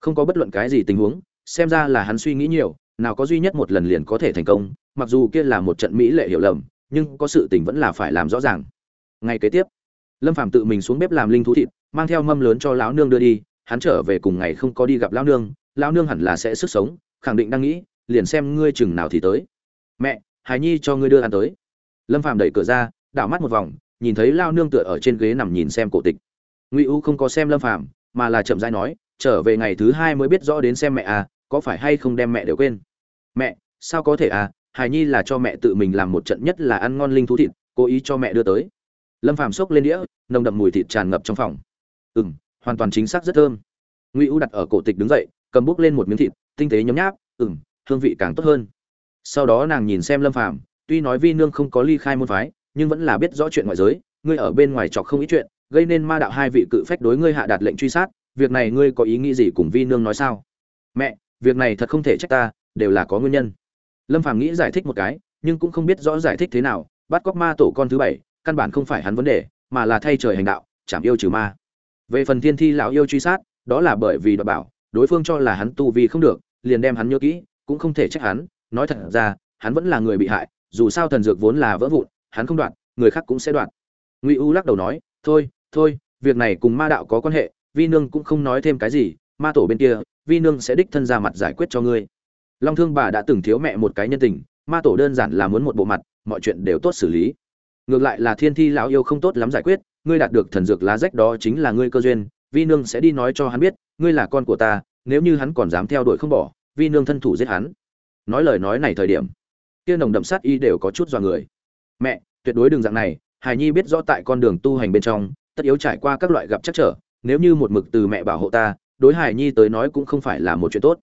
không có bất luận cái gì tình huống xem ra là hắn suy nghĩ nhiều nào có duy nhất một lần liền có thể thành công mặc dù kia là một trận mỹ lệ hiểu lầm nhưng có sự tình vẫn là phải làm rõ ràng. Ngay kế tiếp lâm phạm tự mình xuống bếp làm linh thú thịt mang theo mâm lớn cho lão nương đưa đi hắn trở về cùng ngày không có đi gặp lão nương lão nương hẳn là sẽ sức sống khẳng định đang nghĩ liền xem ngươi chừng nào thì tới. Mẹ hài nhi cho ngươi đưa ăn tới. Lâm phạm đẩy cửa ra đảo mắt một vòng nhìn thấy lao nương tựa ở trên ghế nằm nhìn xem cổ tịch. Ngụy u không có xem lâm phạm, mà là chậm rãi nói trở về ngày thứ hai mới biết rõ đến xem mẹ à có phải hay không đem mẹ đều quên. Mẹ, sao có thể à hài nhi là cho mẹ tự mình làm một trận nhất là ăn ngon linh thú thịt, cố ý cho mẹ đưa tới. Lâm phàm xốc lên đĩa, nồng đậm mùi thịt tràn ngập trong phòng. Ừ m hoàn toàn chính xác rất thơm. Ngụy u đặt ở cổ tịch đứng dậy, cầm bút lên một miếng thịt, tinh tế nhấm nháp ừ m hương vị càng tốt hơn. Sau đó nàng nhìn xem lâm phàm, tuy nói vi nương không có ly khai môn phái, nhưng vẫn là biết rõ chuyện ngoại giới, ngươi ở bên ngoài chọc không ít chuyện, gây nên ma đạo hai vị cự phách đối ngươi hạ đạt lệnh truy sát việc này ngươi có ý nghĩ gì cùng vi nương nói sao? Mẹ, việc này thật không thể trách ta, đều là có nguyên nhân. Lâm phàm nghĩ giải thích một cái, nhưng cũng không biết rõ giải thích thế nào, bắt cóc ma tổ con thứ bảy, căn bản không phải hắn vấn đề, mà là thay trời hành đạo, chảm yêu trừ ma. Về phần thiên thi lão yêu truy sát, đó là bởi vì đọc bảo, đối phương cho là hắn tu vi không được, liền đem hắn nhớ kỹ, cũng không thể trách hắn. Nói thật ra, hắn vẫn là người bị hại, dù sao thần dược vốn là vỡ vụn, hắn không đoạt, người khác cũng sẽ đoạt. Ngụy u lắc đầu nói, thôi thôi, việc này cùng ma đạo có quan hệ vi nương cũng không nói thêm cái gì, ma tổ bên kia, vi nương sẽ đích thân ra mặt giải quyết cho ngươi. Long thương bà đã từng thiếu mẹ một cái nhân tình, ma tổ đơn giản là muốn một bộ mặt, mọi chuyện đều tốt xử lý. Ngược lại là thiên thi lão yêu không tốt lắm giải quyết, ngươi đạt được thần dược lá rách đó chính là ngươi cơ duyên, vi nương sẽ đi nói cho hắn biết, ngươi là con của ta, nếu như hắn còn dám theo đuổi không bỏ, vi nương thân thủ giết hắn. Nói lời nói này thời điểm, kia nồng đậm sát y đều có chút dọa người. Mẹ, tuyệt đối đường dạng này Hải nhi biết rõ tại con đường tu hành bên trong, tất yếu trải qua các loại gặp chắc trở nếu như một mực từ mẹ bảo hộ ta, đối hải nhi tới nói cũng không phải là một chuyện tốt.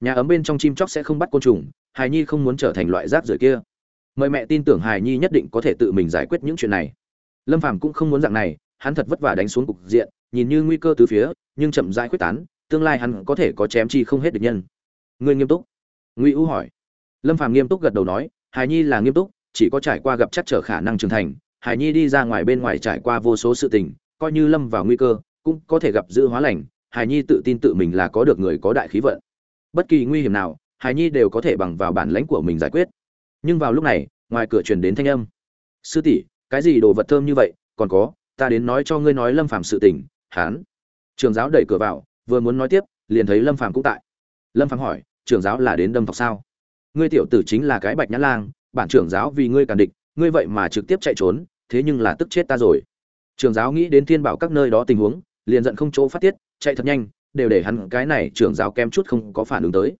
Nhà ấm bên trong chim chóc sẽ không bắt côn trùng, hải nhi không muốn trở thành loại rác rưởi kia. Mời mẹ tin tưởng hải nhi nhất định có thể tự mình giải quyết những chuyện này. Lâm phàm cũng không muốn dạng này, hắn thật vất vả đánh xuống cục diện, nhìn như nguy cơ từ phía, nhưng chậm rãi quyết tán, tương lai hắn có thể có chém chi không hết được nhân. Ngươi nghiêm túc. Ngụy u hỏi. Lâm phàm nghiêm túc gật đầu nói, hải nhi là nghiêm túc, chỉ có trải qua gặp chắc trở khả năng trưởng thành, hải nhi đi ra ngoài bên ngoài trải qua vô số sự tình, coi như lâm vào nguy cơ cũng có thể gặp dự hóa lành, hài nhi tự tin tự mình là có được người có đại khí vận. Bất kỳ nguy hiểm nào, hài nhi đều có thể bằng vào bản lãnh của mình giải quyết. Nhưng vào lúc này, ngoài cửa truyền đến thanh âm. Sư tỷ, cái gì đồ vật thơm như vậy, còn có, ta đến nói cho ngươi nói lâm phàm sự tình hán trường giáo đẩy cửa vào, vừa muốn nói tiếp, liền thấy lâm phàm cũng tại. Lâm phàm hỏi trưởng giáo là đến đâm thọc sao? Ngươi tiểu tử chính là cái bạch nhã lang, bản trưởng giáo vì ngươi cản địch, ngươi vậy mà trực tiếp chạy trốn, thế nhưng là tức chết ta rồi. Trưởng giáo nghĩ đến thiên bảo các nơi đó tình huống liền giận không chỗ phát tiết, chạy thật nhanh, đều để hắn cái này trưởng giáo kém chút không có phản ứng tới.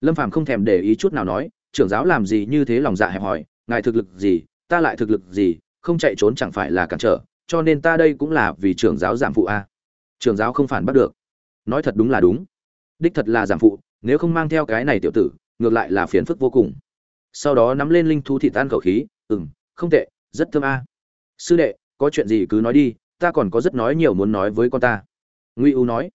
Lâm phàm không thèm để ý chút nào nói, trưởng giáo làm gì như thế lòng dạ hẹp hòi, ngài thực lực gì, ta lại thực lực gì, không chạy trốn chẳng phải là cản trở, cho nên ta đây cũng là vì trưởng giáo giảm phụ a. Trưởng giáo không phản bắt được. Nói thật đúng là đúng. Đích thật là giảm phụ, nếu không mang theo cái này tiểu tử, ngược lại là phiền phức vô cùng. Sau đó nắm lên linh thú thị tan khẩu khí, ừm, không tệ, rất thơm a. Sư đệ, có chuyện gì cứ nói đi ta còn có rất nói nhiều muốn nói với con ta. Ngụy u nói.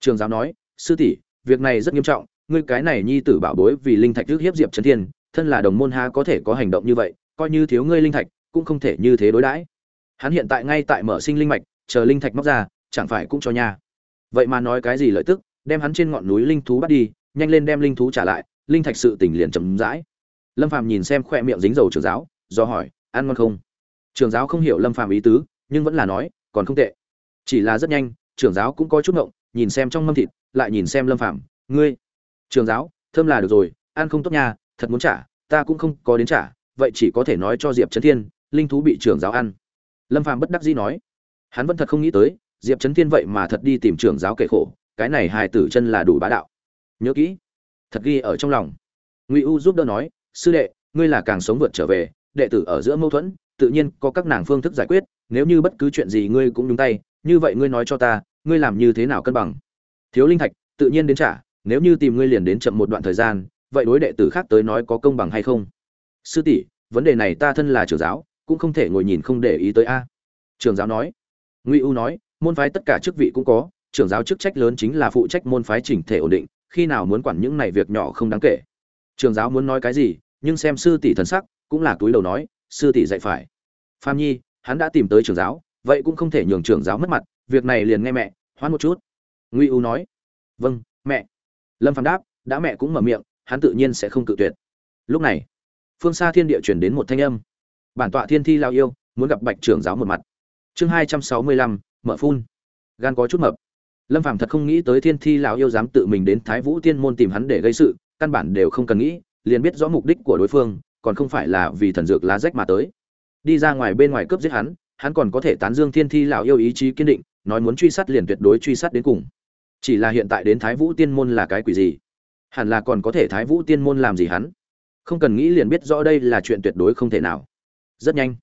Trường giáo nói, sư tỷ, việc này rất nghiêm trọng, ngươi cái này nhi tử bảo bối vì linh thạch trước hiếp diệp trấn thiên, thân là đồng môn ha có thể có hành động như vậy, coi như thiếu ngươi linh thạch, cũng không thể như thế đối đãi. Hắn hiện tại ngay tại mở sinh linh mạch, chờ linh thạch móc ra, chẳng phải cũng cho nha vậy mà nói cái gì lợi tức, đem hắn trên ngọn núi linh thú bắt đi, nhanh lên đem linh thú trả lại, linh thạch sự tỉnh liền chậm rãi. Lâm phàm nhìn xem khoe miệng dính dầu trường giáo, do hỏi, ăn ngon không? Trường giáo không hiểu lâm phàm ý tứ, nhưng vẫn là nói còn không tệ. Chỉ là rất nhanh, trưởng giáo cũng có chút ngộng, nhìn xem trong mâm thịt, lại nhìn xem lâm phạm ngươi, trưởng giáo, thơm là được rồi, ăn không tốt nha, thật muốn trả, ta cũng không có đến trả, vậy chỉ có thể nói cho diệp trấn thiên, linh thú bị trưởng giáo ăn. Lâm phạm bất đắc dĩ nói. Hắn vẫn thật không nghĩ tới, diệp trấn thiên vậy mà thật đi tìm trưởng giáo kể khổ, cái này hài tử chân là đủ bá đạo. Nhớ kỹ, thật ghi ở trong lòng. Ngụy u giúp đỡ nói, sư đệ, ngươi là càng sống vượt trở về, đệ tử ở giữa mâu thuẫn, tự nhiên có các nàng phương thức giải quyết nếu như bất cứ chuyện gì ngươi cũng nhúng tay, như vậy ngươi nói cho ta, ngươi làm như thế nào cân bằng? Thiếu linh thạch tự nhiên đến trả, nếu như tìm ngươi liền đến chậm một đoạn thời gian, vậy đối đệ tử khác tới nói có công bằng hay không? Sư tỷ, vấn đề này ta thân là trưởng giáo, cũng không thể ngồi nhìn không để ý tới a. Trưởng giáo nói. Ngụy u nói, môn phái tất cả chức vị cũng có, trưởng giáo chức trách lớn chính là phụ trách môn phái chỉnh thể ổn định, khi nào muốn quản những này việc nhỏ không đáng kể. Trưởng giáo muốn nói cái gì, nhưng xem sư tỷ thần sắc, cũng là túi đầu nói, sư tỷ dạy phải. Phạm nhi hắn đã tìm tới trưởng giáo, vậy cũng không thể nhường trưởng giáo mất mặt, việc này liền nghe mẹ hoãn một chút. Ngụy u nói. Vâng mẹ. Lâm phàm đáp, đã mẹ cũng mở miệng, hắn tự nhiên sẽ không cự tuyệt. Lúc này, phương xa thiên địa chuyển đến một thanh âm. Bản tọa thiên thi lao yêu, muốn gặp bạch trưởng giáo một mặt. Chương hai trăm sáu mươi lăm, mở phun. Gan có chút mập. Lâm phàm thật không nghĩ tới thiên thi lão yêu dám tự mình đến thái vũ tiên môn tìm hắn để gây sự, căn bản đều không cần nghĩ, liền biết rõ mục đích của đối phương, còn không phải là vì thần dược lá rách mà tới đi ra ngoài bên ngoài cướp giết hắn hắn còn có thể tán dương thiên thi lão yêu ý chí kiên định, nói muốn truy sát liền tuyệt đối truy sát đến cùng. Chỉ là hiện tại đến thái vũ tiên môn là cái quỷ gì? Hẳn là còn có thể thái vũ tiên môn làm gì hắn? Không cần nghĩ liền biết rõ đây là chuyện tuyệt đối không thể nào. Rất nhanh,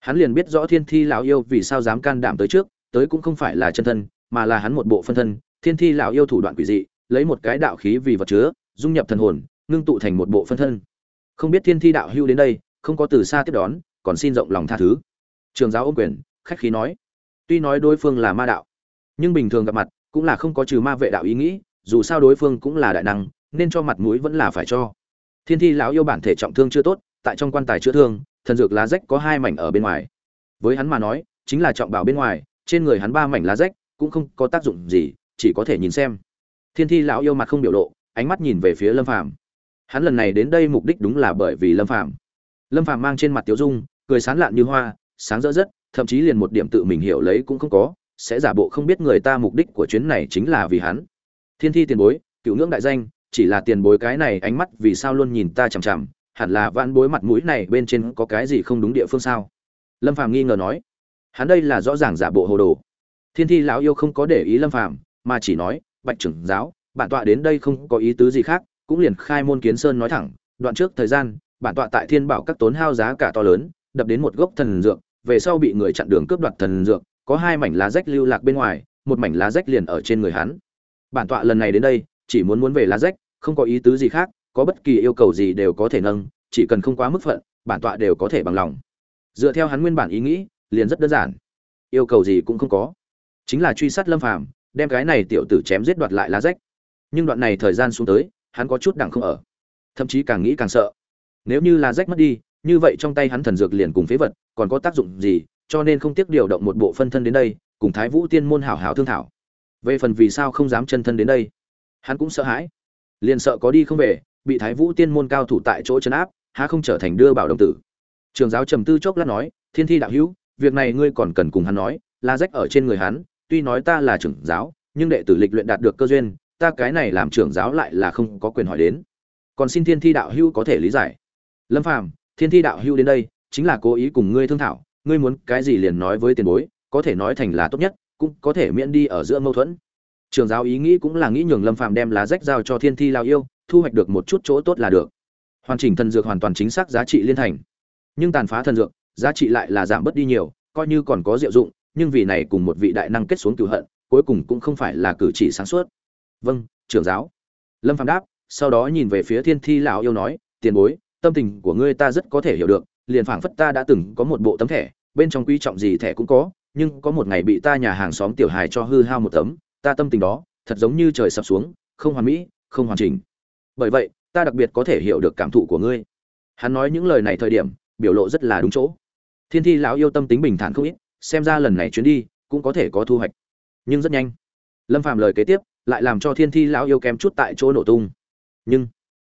hắn liền biết rõ thiên thi lão yêu vì sao dám can đảm tới trước, tới cũng không phải là chân thân, mà là hắn một bộ phân thân. Thiên thi lão yêu thủ đoạn quỷ dị, lấy một cái đạo khí vì vật chứa, dung nhập thần hồn, ngưng tụ thành một bộ phân thân. Không biết thiên thi đạo hưu đến đây, không có từ xa tiếp đón còn xin rộng lòng tha thứ. Trường giáo ôm quyền, khách khí nói. Tuy nói đối phương là ma đạo, nhưng bình thường gặp mặt cũng là không có trừ ma vệ đạo ý nghĩ, dù sao đối phương cũng là đại năng, nên cho mặt mũi vẫn là phải cho. Thiên thi lão yêu bản thể trọng thương chưa tốt, tại trong quan tài chữa thương, thần dược lá rách có hai mảnh ở bên ngoài. Với hắn mà nói, chính là trọng bảo bên ngoài, trên người hắn ba mảnh lá rách cũng không có tác dụng gì, chỉ có thể nhìn xem. Thiên thi lão yêu mặt không biểu lộ, ánh mắt nhìn về phía lâm phàm. Hắn lần này đến đây mục đích đúng là bởi vì lâm phàm lâm phàm mang trên mặt tiếu dung, cười sán lạn như hoa, sáng rỡ rất, thậm chí liền một điểm tự mình hiểu lấy cũng không có, sẽ giả bộ không biết người ta mục đích của chuyến này chính là vì hắn. Thiên thi tiền bối, cựu ngưỡng đại danh, chỉ là tiền bối cái này ánh mắt vì sao luôn nhìn ta chằm chằm, hẳn là vãn bối mặt mũi này bên trên có cái gì không đúng địa phương sao? Lâm phàm nghi ngờ nói. Hắn đây là rõ ràng giả bộ hồ đồ. Thiên thi lão yêu không có để ý lâm phàm, mà chỉ nói, bạch trưởng giáo, bản tọa đến đây không có ý tứ gì khác, cũng liền khai môn kiến sơn nói thẳng, đoạn trước thời gian bản tọa tại thiên bảo các tốn hao giá cả to lớn, đập đến một gốc thần dược, về sau bị người chặn đường cướp đoạt thần dược, có hai mảnh lá rách lưu lạc bên ngoài, một mảnh lá rách liền ở trên người hắn. Bản tọa lần này đến đây, chỉ muốn muốn về lá rách, không có ý tứ gì khác, có bất kỳ yêu cầu gì đều có thể nâng, chỉ cần không quá mức phận, bản tọa đều có thể bằng lòng. Dựa theo hắn nguyên bản ý nghĩ, liền rất đơn giản. Yêu cầu gì cũng không có. Chính là truy sát lâm phàm, đem cái này tiểu tử chém giết đoạt lại lá rách. Nhưng đoạn này thời gian xuống tới, hắn có chút đẳng không ở. Thậm chí càng nghĩ càng sợ nếu như là rách mất đi, như vậy trong tay hắn thần dược liền cùng phế vật, còn có tác dụng gì, cho nên không tiếc điều động một bộ phân thân đến đây, cùng thái vũ tiên môn hảo hảo thương thảo. Về phần vì sao không dám chân thân đến đây, hắn cũng sợ hãi. Liền sợ có đi không về, bị thái vũ tiên môn cao thủ tại chỗ chấn áp, há không trở thành đưa bảo đồng tử. Trường giáo trầm tư chốc lát nói, thiên thi đạo hữu, việc này ngươi còn cần cùng hắn nói, là rách ở trên người hắn, tuy nói ta là trưởng giáo, nhưng đệ tử lịch luyện đạt được cơ duyên, ta cái này làm trưởng giáo lại là không có quyền hỏi đến. Còn xin thiên thi đạo hữu có thể lý giải lâm phàm, thiên thi đạo hưu đến đây, chính là cố ý cùng ngươi thương thảo, ngươi muốn cái gì liền nói với tiền bối, có thể nói thành là tốt nhất, cũng có thể miễn đi ở giữa mâu thuẫn. Trường giáo ý nghĩ cũng là nghĩ nhường lâm phàm đem lá rách giao cho thiên thi lao yêu, thu hoạch được một chút chỗ tốt là được. Hoàn chỉnh thần dược hoàn toàn chính xác giá trị liên thành. Nhưng tàn phá thần dược, giá trị lại là giảm bớt đi nhiều, coi như còn có diệu dụng, nhưng vì này cùng một vị đại năng kết xuống cửu hận, cuối cùng cũng không phải là cử chỉ sáng suốt. Vâng trưởng giáo. Lâm phàm đáp, sau đó nhìn về phía thiên thi lão yêu nói, tiền bối tâm tình của ngươi ta rất có thể hiểu được, liền phảng phất ta đã từng có một bộ tấm thẻ, bên trong quý trọng gì thẻ cũng có, nhưng có một ngày bị ta nhà hàng xóm tiểu hài cho hư hao một tấm, ta tâm tình đó thật giống như trời sập xuống, không hoàn mỹ, không hoàn chỉnh. Bởi vậy, ta đặc biệt có thể hiểu được cảm thụ của ngươi. Hắn nói những lời này thời điểm, biểu lộ rất là đúng chỗ. Thiên thi lão yêu tâm tính bình thản không ít, xem ra lần này chuyến đi cũng có thể có thu hoạch. Nhưng rất nhanh, lâm phàm lời kế tiếp lại làm cho thiên thi lão yêu kém chút tại chỗ nổ tung. Nhưng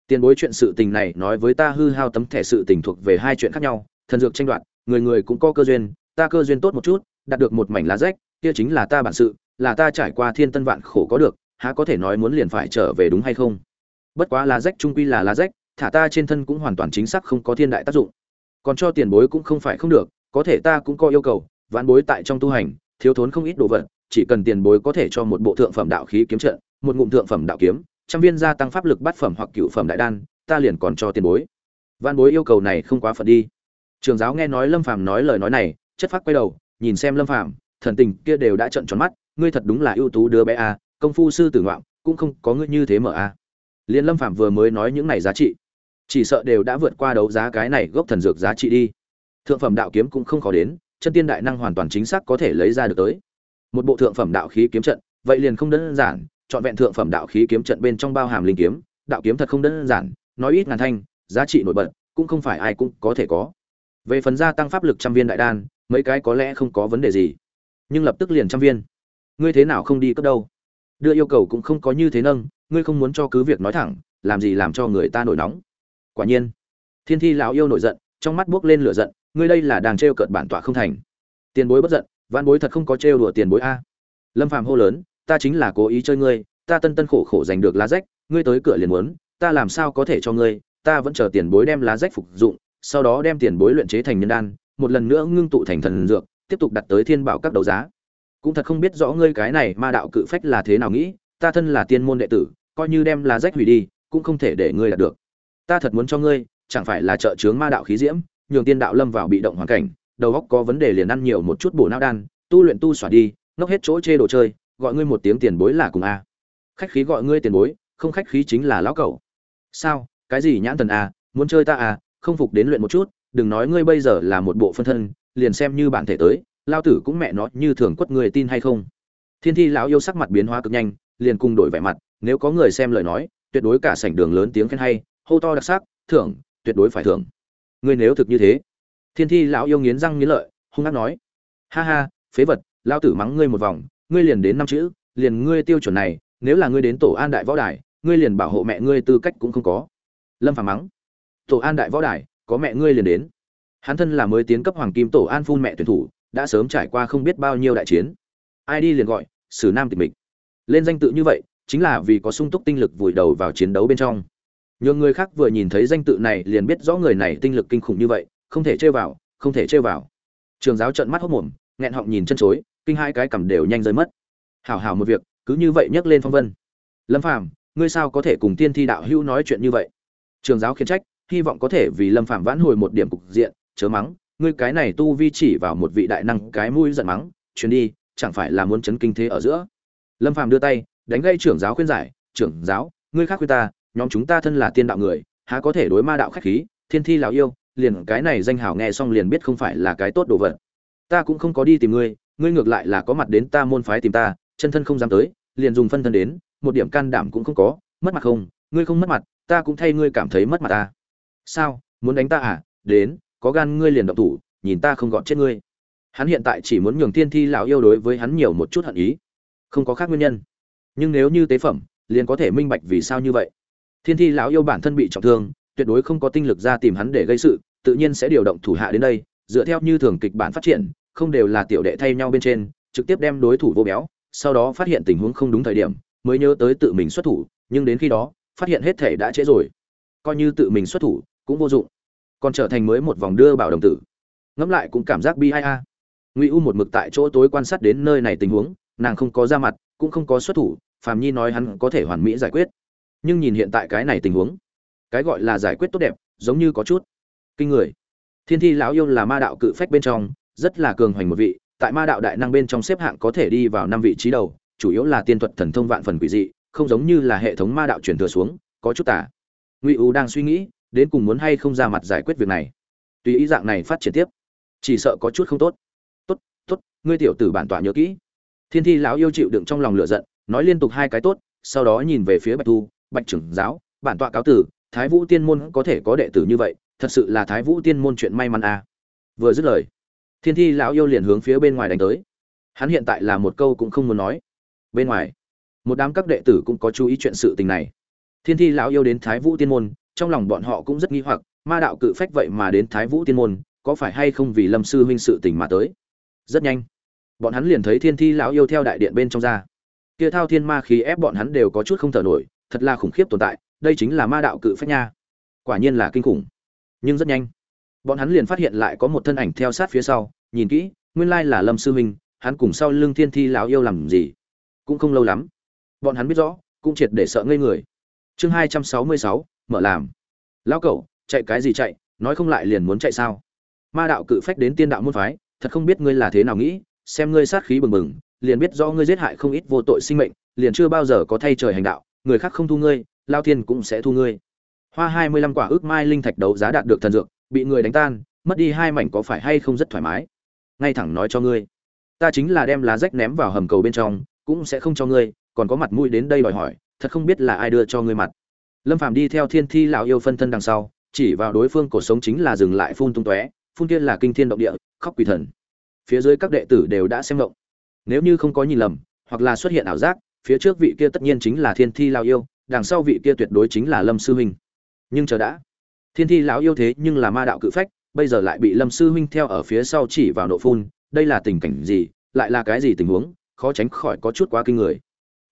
tiền bối chuyện sự tình này nói với ta hư hao tấm thẻ sự tình thuộc về hai chuyện khác nhau, thần dược tranh đoạt, người người cũng có cơ duyên, ta cơ duyên tốt một chút, đạt được một mảnh lá rách, kia chính là ta bản sự, là ta trải qua thiên tân vạn khổ có được, há có thể nói muốn liền phải trở về đúng hay không? Bất quá lá rách trung quy là lá rách, thả ta trên thân cũng hoàn toàn chính xác không có thiên đại tác dụng. Còn cho tiền bối cũng không phải không được, có thể ta cũng có yêu cầu vạn bối tại trong tu hành, thiếu thốn không ít đồ vật, chỉ cần tiền bối có thể cho một bộ thượng phẩm đạo khí kiếm trận, một ngụm thượng phẩm đạo kiếm trăm viên gia tăng pháp lực bát phẩm hoặc cựu phẩm đại đan, ta liền còn cho tiền bối. Văn bối yêu cầu này không quá phận đi. Trường giáo nghe nói lâm phàm nói lời nói này, chất phát quay đầu, nhìn xem lâm phàm, thần tình kia đều đã trợn tròn mắt, ngươi thật đúng là ưu tú đứa bé a, công phu sư tử ngoạm, cũng không có ngươi như thế mở a. Liên lâm phàm vừa mới nói những này giá trị, chỉ sợ đều đã vượt qua đấu giá cái này gốc thần dược giá trị đi. Thượng phẩm đạo kiếm cũng không khó đến, chân tiên đại năng hoàn toàn chính xác có thể lấy ra được tới. Một bộ thượng phẩm đạo khí kiếm trận, vậy liền không đơn giản chọn vẹn thượng phẩm đạo khí kiếm trận bên trong bao hàm linh kiếm, đạo kiếm thật không đơn giản, nói ít ngàn thanh, giá trị nổi bật, cũng không phải ai cũng có thể có. Về phần gia tăng pháp lực trăm viên đại đan, mấy cái có lẽ không có vấn đề gì. Nhưng lập tức liền trăm viên. Ngươi thế nào không đi cấp đâu? Đưa yêu cầu cũng không có như thế nâng, ngươi không muốn cho cứ việc nói thẳng, làm gì làm cho người ta nổi nóng? Quả nhiên, thiên thi lão yêu nổi giận, trong mắt buốc lên lửa giận, ngươi đây là đang trêu cợt bản tọa không thành. Tiền bối bất giận văn bối thật không có trêu đùa tiền bối a. Lâm phàm hô lớn ta chính là cố ý chơi ngươi, ta tân tân khổ khổ giành được lá rách, ngươi tới cửa liền muốn, ta làm sao có thể cho ngươi, ta vẫn chờ tiền bối đem lá rách phục dụng, sau đó đem tiền bối luyện chế thành nhân đan, một lần nữa ngưng tụ thành thần dược, tiếp tục đặt tới thiên bảo các đấu giá. Cũng thật không biết rõ ngươi cái này ma đạo cự phách là thế nào nghĩ, ta thân là tiên môn đệ tử, coi như đem lá rách hủy đi, cũng không thể để ngươi đạt được. Ta thật muốn cho ngươi, chẳng phải là trợ chướng ma đạo khí diễm, nhường tiên đạo lâm vào bị động hoàn cảnh, đầu óc có vấn đề liền ăn nhiều một chút bổ não đan, tu luyện tu xỏa đi, ngốc hết chỗ chê đồ chơi gọi ngươi một tiếng tiền bối là cùng a. Khách khí gọi ngươi tiền bối, không khách khí chính là lão cẩu. Sao? Cái gì nhãn thần a? Muốn chơi ta a không phục đến luyện một chút, đừng nói ngươi bây giờ là một bộ phân thân, liền xem như bản thể tới, lao tử cũng mẹ nó như thường quất người tin hay không? Thiên thi lão yêu sắc mặt biến hóa cực nhanh, liền cùng đổi vẻ mặt, nếu có người xem lời nói, tuyệt đối cả sảnh đường lớn tiếng khen hay, hô to đặc sắc, thưởng, tuyệt đối phải thưởng. Ngươi nếu thực như thế, thiên thi lão yêu nghiến răng nghiến lợi, hung hăng nói, ha ha, phế vật, lao tử mắng ngươi một vòng ngươi liền đến năm chữ, liền ngươi tiêu chuẩn này, nếu là ngươi đến tổ an đại võ đài, ngươi liền bảo hộ mẹ ngươi tư cách cũng không có. Lâm phàm mắng, tổ an đại võ đài, có mẹ ngươi liền đến. Hắn thân là mới tiến cấp hoàng kim tổ an phun mẹ tuyển thủ, đã sớm trải qua không biết bao nhiêu đại chiến. Ai đi liền gọi sử nam tịch mịch. Lên danh tự như vậy, chính là vì có sung túc tinh lực vùi đầu vào chiến đấu bên trong. Nhiều người khác vừa nhìn thấy danh tự này liền biết rõ người này tinh lực kinh khủng như vậy, không thể chơi vào, không thể chơi vào. Trường giáo trận mắt hốc mồm, nghẹn họng nhìn chân chối kinh hai cái cầm đều nhanh rơi mất. Hảo hảo một việc, cứ như vậy nhấc lên phong vân. Lâm phàm, ngươi sao có thể cùng tiên thi đạo hữu nói chuyện như vậy? Trường giáo khiển trách, hy vọng có thể vì lâm phàm vãn hồi một điểm cục diện, chớ mắng, ngươi cái này tu vi chỉ vào một vị đại năng cái mũi giận mắng, chuyến đi, chẳng phải là muốn chấn kinh thế ở giữa? Lâm phàm đưa tay, đánh gây trưởng giáo khuyên giải, trưởng giáo, ngươi khác khuyên ta, nhóm chúng ta thân là tiên đạo người, há có thể đối ma đạo khách khí? Thiên thi lão yêu, liền cái này danh hào nghe xong liền biết không phải là cái tốt đồ vật. Ta cũng không có đi tìm ngươi ngươi ngược lại là có mặt đến ta môn phái tìm ta, chân thân không dám tới, liền dùng phân thân đến, một điểm can đảm cũng không có, mất mặt không, ngươi không mất mặt, ta cũng thay ngươi cảm thấy mất mặt ta. Sao, muốn đánh ta à? Đến, có gan ngươi liền động thủ, nhìn ta không gọn chết ngươi. Hắn hiện tại chỉ muốn nhường tiên thi lão yêu đối với hắn nhiều một chút hận ý. Không có khác nguyên nhân. Nhưng nếu như tế phẩm, liền có thể minh bạch vì sao như vậy. Thiên thi lão yêu bản thân bị trọng thương, tuyệt đối không có tinh lực ra tìm hắn để gây sự, tự nhiên sẽ điều động thủ hạ đến đây, dựa theo như thường kịch bản phát triển không đều là tiểu đệ thay nhau bên trên, trực tiếp đem đối thủ vô béo, sau đó phát hiện tình huống không đúng thời điểm, mới nhớ tới tự mình xuất thủ, nhưng đến khi đó, phát hiện hết thể đã trễ rồi. Coi như tự mình xuất thủ, cũng vô dụng. Còn trở thành mới một vòng đưa bảo đồng tử. Ngẫm lại cũng cảm giác bi ai a. Ngụy u một mực tại chỗ tối quan sát đến nơi này tình huống, nàng không có ra mặt, cũng không có xuất thủ Phạm nhi nói hắn có thể hoàn mỹ giải quyết. Nhưng nhìn hiện tại cái này tình huống, cái gọi là giải quyết tốt đẹp, giống như có chút kinh người. Thiên thi lão yêu là ma đạo cự phách bên trong rất là cường hoành một vị, tại ma đạo đại năng bên trong xếp hạng có thể đi vào năm vị trí đầu, chủ yếu là tiên thuật thần thông vạn phần quỷ dị, không giống như là hệ thống ma đạo truyền thừa xuống, có chút tả ngụy u đang suy nghĩ, đến cùng muốn hay không ra mặt giải quyết việc này. Tùy ý dạng này phát triển tiếp, chỉ sợ có chút không tốt. Tốt tốt, ngươi tiểu tử bản tọa nhớ kỹ. Thiên thi lão yêu chịu đựng trong lòng lửa giận, nói liên tục hai cái tốt, sau đó nhìn về phía bạch thu, bạch trưởng giáo, bản tọa cáo tử, thái vũ tiên môn có thể có đệ tử như vậy, thật sự là thái vũ tiên môn chuyện may mắn à. vừa dứt lời thiên thi lão yêu liền hướng phía bên ngoài đánh tới. Hắn hiện tại là một câu cũng không muốn nói. Bên ngoài, một đám các đệ tử cũng có chú ý chuyện sự tình này. Thiên thi lão yêu đến thái vũ tiên môn, trong lòng bọn họ cũng rất nghi hoặc, ma đạo cự phách vậy mà đến thái vũ tiên môn, có phải hay không vì lâm sư huynh sự tình mà tới? Rất nhanh, bọn hắn liền thấy thiên thi lão yêu theo đại điện bên trong ra. Kia thao thiên ma khí ép bọn hắn đều có chút không thở nổi, thật là khủng khiếp tồn tại, đây chính là ma đạo cự phách nha. Quả nhiên là kinh khủng. Nhưng rất nhanh bọn hắn liền phát hiện lại có một thân ảnh theo sát phía sau, nhìn kỹ, nguyên lai là lâm sư huynh hắn cùng sau lưng thiên thi lão yêu làm gì? Cũng không lâu lắm, bọn hắn biết rõ, cũng triệt để sợ ngây người. Chương hai trăm sáu mươi sáu, mở làm. Lão cẩu chạy cái gì chạy, nói không lại liền muốn chạy sao? Ma đạo cự phách đến tiên đạo môn phái, thật không biết ngươi là thế nào nghĩ, xem ngươi sát khí bừng bừng, liền biết rõ ngươi giết hại không ít vô tội sinh mệnh, liền chưa bao giờ có thay trời hành đạo, người khác không thu ngươi, lao thiên cũng sẽ thu ngươi. Hoa hai mươi lăm quả ước mai linh thạch đấu giá đạt được thần dược bị người đánh tan, mất đi hai mảnh có phải hay không rất thoải mái. Ngay thẳng nói cho ngươi, ta chính là đem lá rách ném vào hầm cầu bên trong, cũng sẽ không cho ngươi, còn có mặt mũi đến đây đòi hỏi, thật không biết là ai đưa cho ngươi mặt. Lâm phàm đi theo thiên thi lão yêu phân thân đằng sau, chỉ vào đối phương cổ sống chính là dừng lại phun tung tóe, phun kia là kinh thiên động địa, khóc quỷ thần. Phía dưới các đệ tử đều đã xem động nếu như không có nhìn lầm, hoặc là xuất hiện ảo giác, phía trước vị kia tất nhiên chính là thiên thi lao yêu, đằng sau vị kia tuyệt đối chính là lâm sư huynh. Nhưng chờ đã thiên thi lão yêu thế nhưng là ma đạo cự phách, bây giờ lại bị lâm sư huynh theo ở phía sau chỉ vào nộ phun, đây là tình cảnh gì, lại là cái gì tình huống, khó tránh khỏi có chút quá kinh người.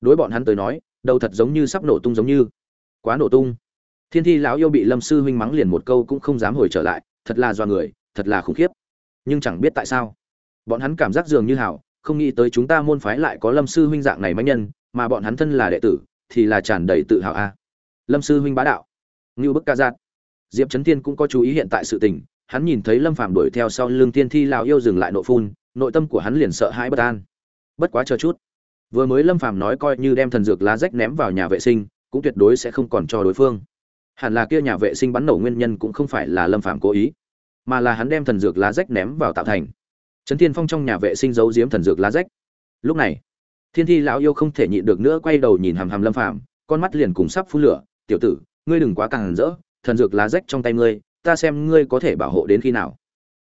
Đối bọn hắn tới nói, đầu thật giống như sắp nổ tung giống như. Quá nổ tung. Thiên thi lão yêu bị lâm sư huynh mắng liền một câu cũng không dám hồi trở lại, thật là do người, thật là khủng khiếp. Nhưng chẳng biết tại sao, bọn hắn cảm giác dường như hảo, không nghĩ tới chúng ta môn phái lại có lâm sư huynh dạng này mãnh nhân, mà bọn hắn thân là đệ tử, thì là tràn đầy tự hào a. Lâm sư huynh bá đạo. Ngưu bức ca giạt diệp trấn tiên cũng có chú ý hiện tại sự tình, hắn nhìn thấy lâm phàm đuổi theo sau lưng tiên thi lão yêu dừng lại nội phun, nội tâm của hắn liền sợ hãi bất an. Bất quá chờ chút. Vừa mới lâm phàm nói coi như đem thần dược lá rách ném vào nhà vệ sinh, cũng tuyệt đối sẽ không còn cho đối phương. Hẳn là kia nhà vệ sinh bắn nổ nguyên nhân cũng không phải là lâm phàm cố ý, mà là hắn đem thần dược lá rách ném vào tạo thành. Trấn thiên phong trong nhà vệ sinh giấu giếm thần dược lá rách. Lúc này, thiên thi lão yêu không thể nhịn được nữa quay đầu nhìn hàm hàm lâm phàm, con mắt liền cùng sắp phun lửa. Tiểu tử, ngươi đừng quá càng rỡ thần dược lá rách trong tay ngươi, ta xem ngươi có thể bảo hộ đến khi nào.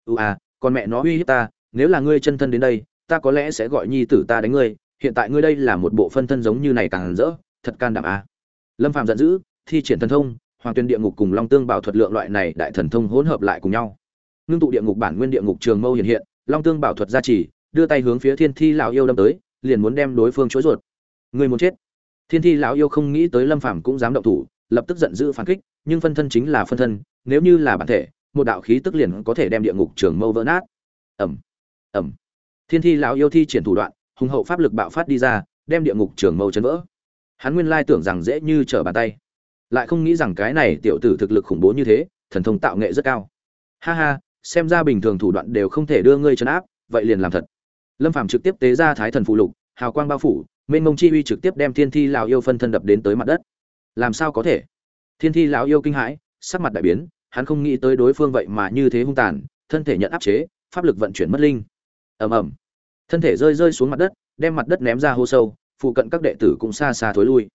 Ưu à còn mẹ nó uy hiếp ta, nếu là ngươi chân thân đến đây, ta có lẽ sẽ gọi nhi tử ta đánh ngươi, hiện tại ngươi đây là một bộ phân thân giống như này càng rỡ, thật can đảm à. lâm phàm giận dữ, thi triển thần thông, hoàng tuyên địa ngục cùng long tương bảo thuật lượng loại này đại thần thông hỗn hợp lại cùng nhau. Ngưng tụ địa ngục bản nguyên địa ngục trường mâu hiện hiện, long tương bảo thuật gia trì, đưa tay hướng phía thiên thi lão yêu đâm tới, liền muốn đem đối phương chối ruột. Người muốn chết. Thiên thi lão yêu không nghĩ tới lâm phàm cũng dám động thủ, lập tức giận dữ phản kích nhưng phân thân chính là phân thân, nếu như là bản thể, một đạo khí tức liền có thể đem địa ngục trường mâu vỡ nát. Ẩm ẩm. Thiên thi lão yêu thi triển thủ đoạn, hùng hậu pháp lực bạo phát đi ra, đem địa ngục trường mâu chấn vỡ. Hắn nguyên lai tưởng rằng dễ như trở bàn tay. Lại không nghĩ rằng cái này tiểu tử thực lực khủng bố như thế, thần thông tạo nghệ rất cao. Ha ha, xem ra bình thường thủ đoạn đều không thể đưa ngươi chấn áp, vậy liền làm thật. Lâm phàm trực tiếp tế ra thái thần phụ lục, hào quang bao phủ, mênh mông chi uy trực tiếp đem thiên thi lão yêu phân thân đập đến tới mặt đất. Làm sao có thể? Thiên thi lão yêu kinh hãi, sắc mặt đại biến, hắn không nghĩ tới đối phương vậy mà như thế hung tàn, thân thể nhận áp chế, pháp lực vận chuyển mất linh. Ầm ầm. Thân thể rơi rơi xuống mặt đất, đem mặt đất ném ra hô sâu, phụ cận các đệ tử cũng xa xa thối lui.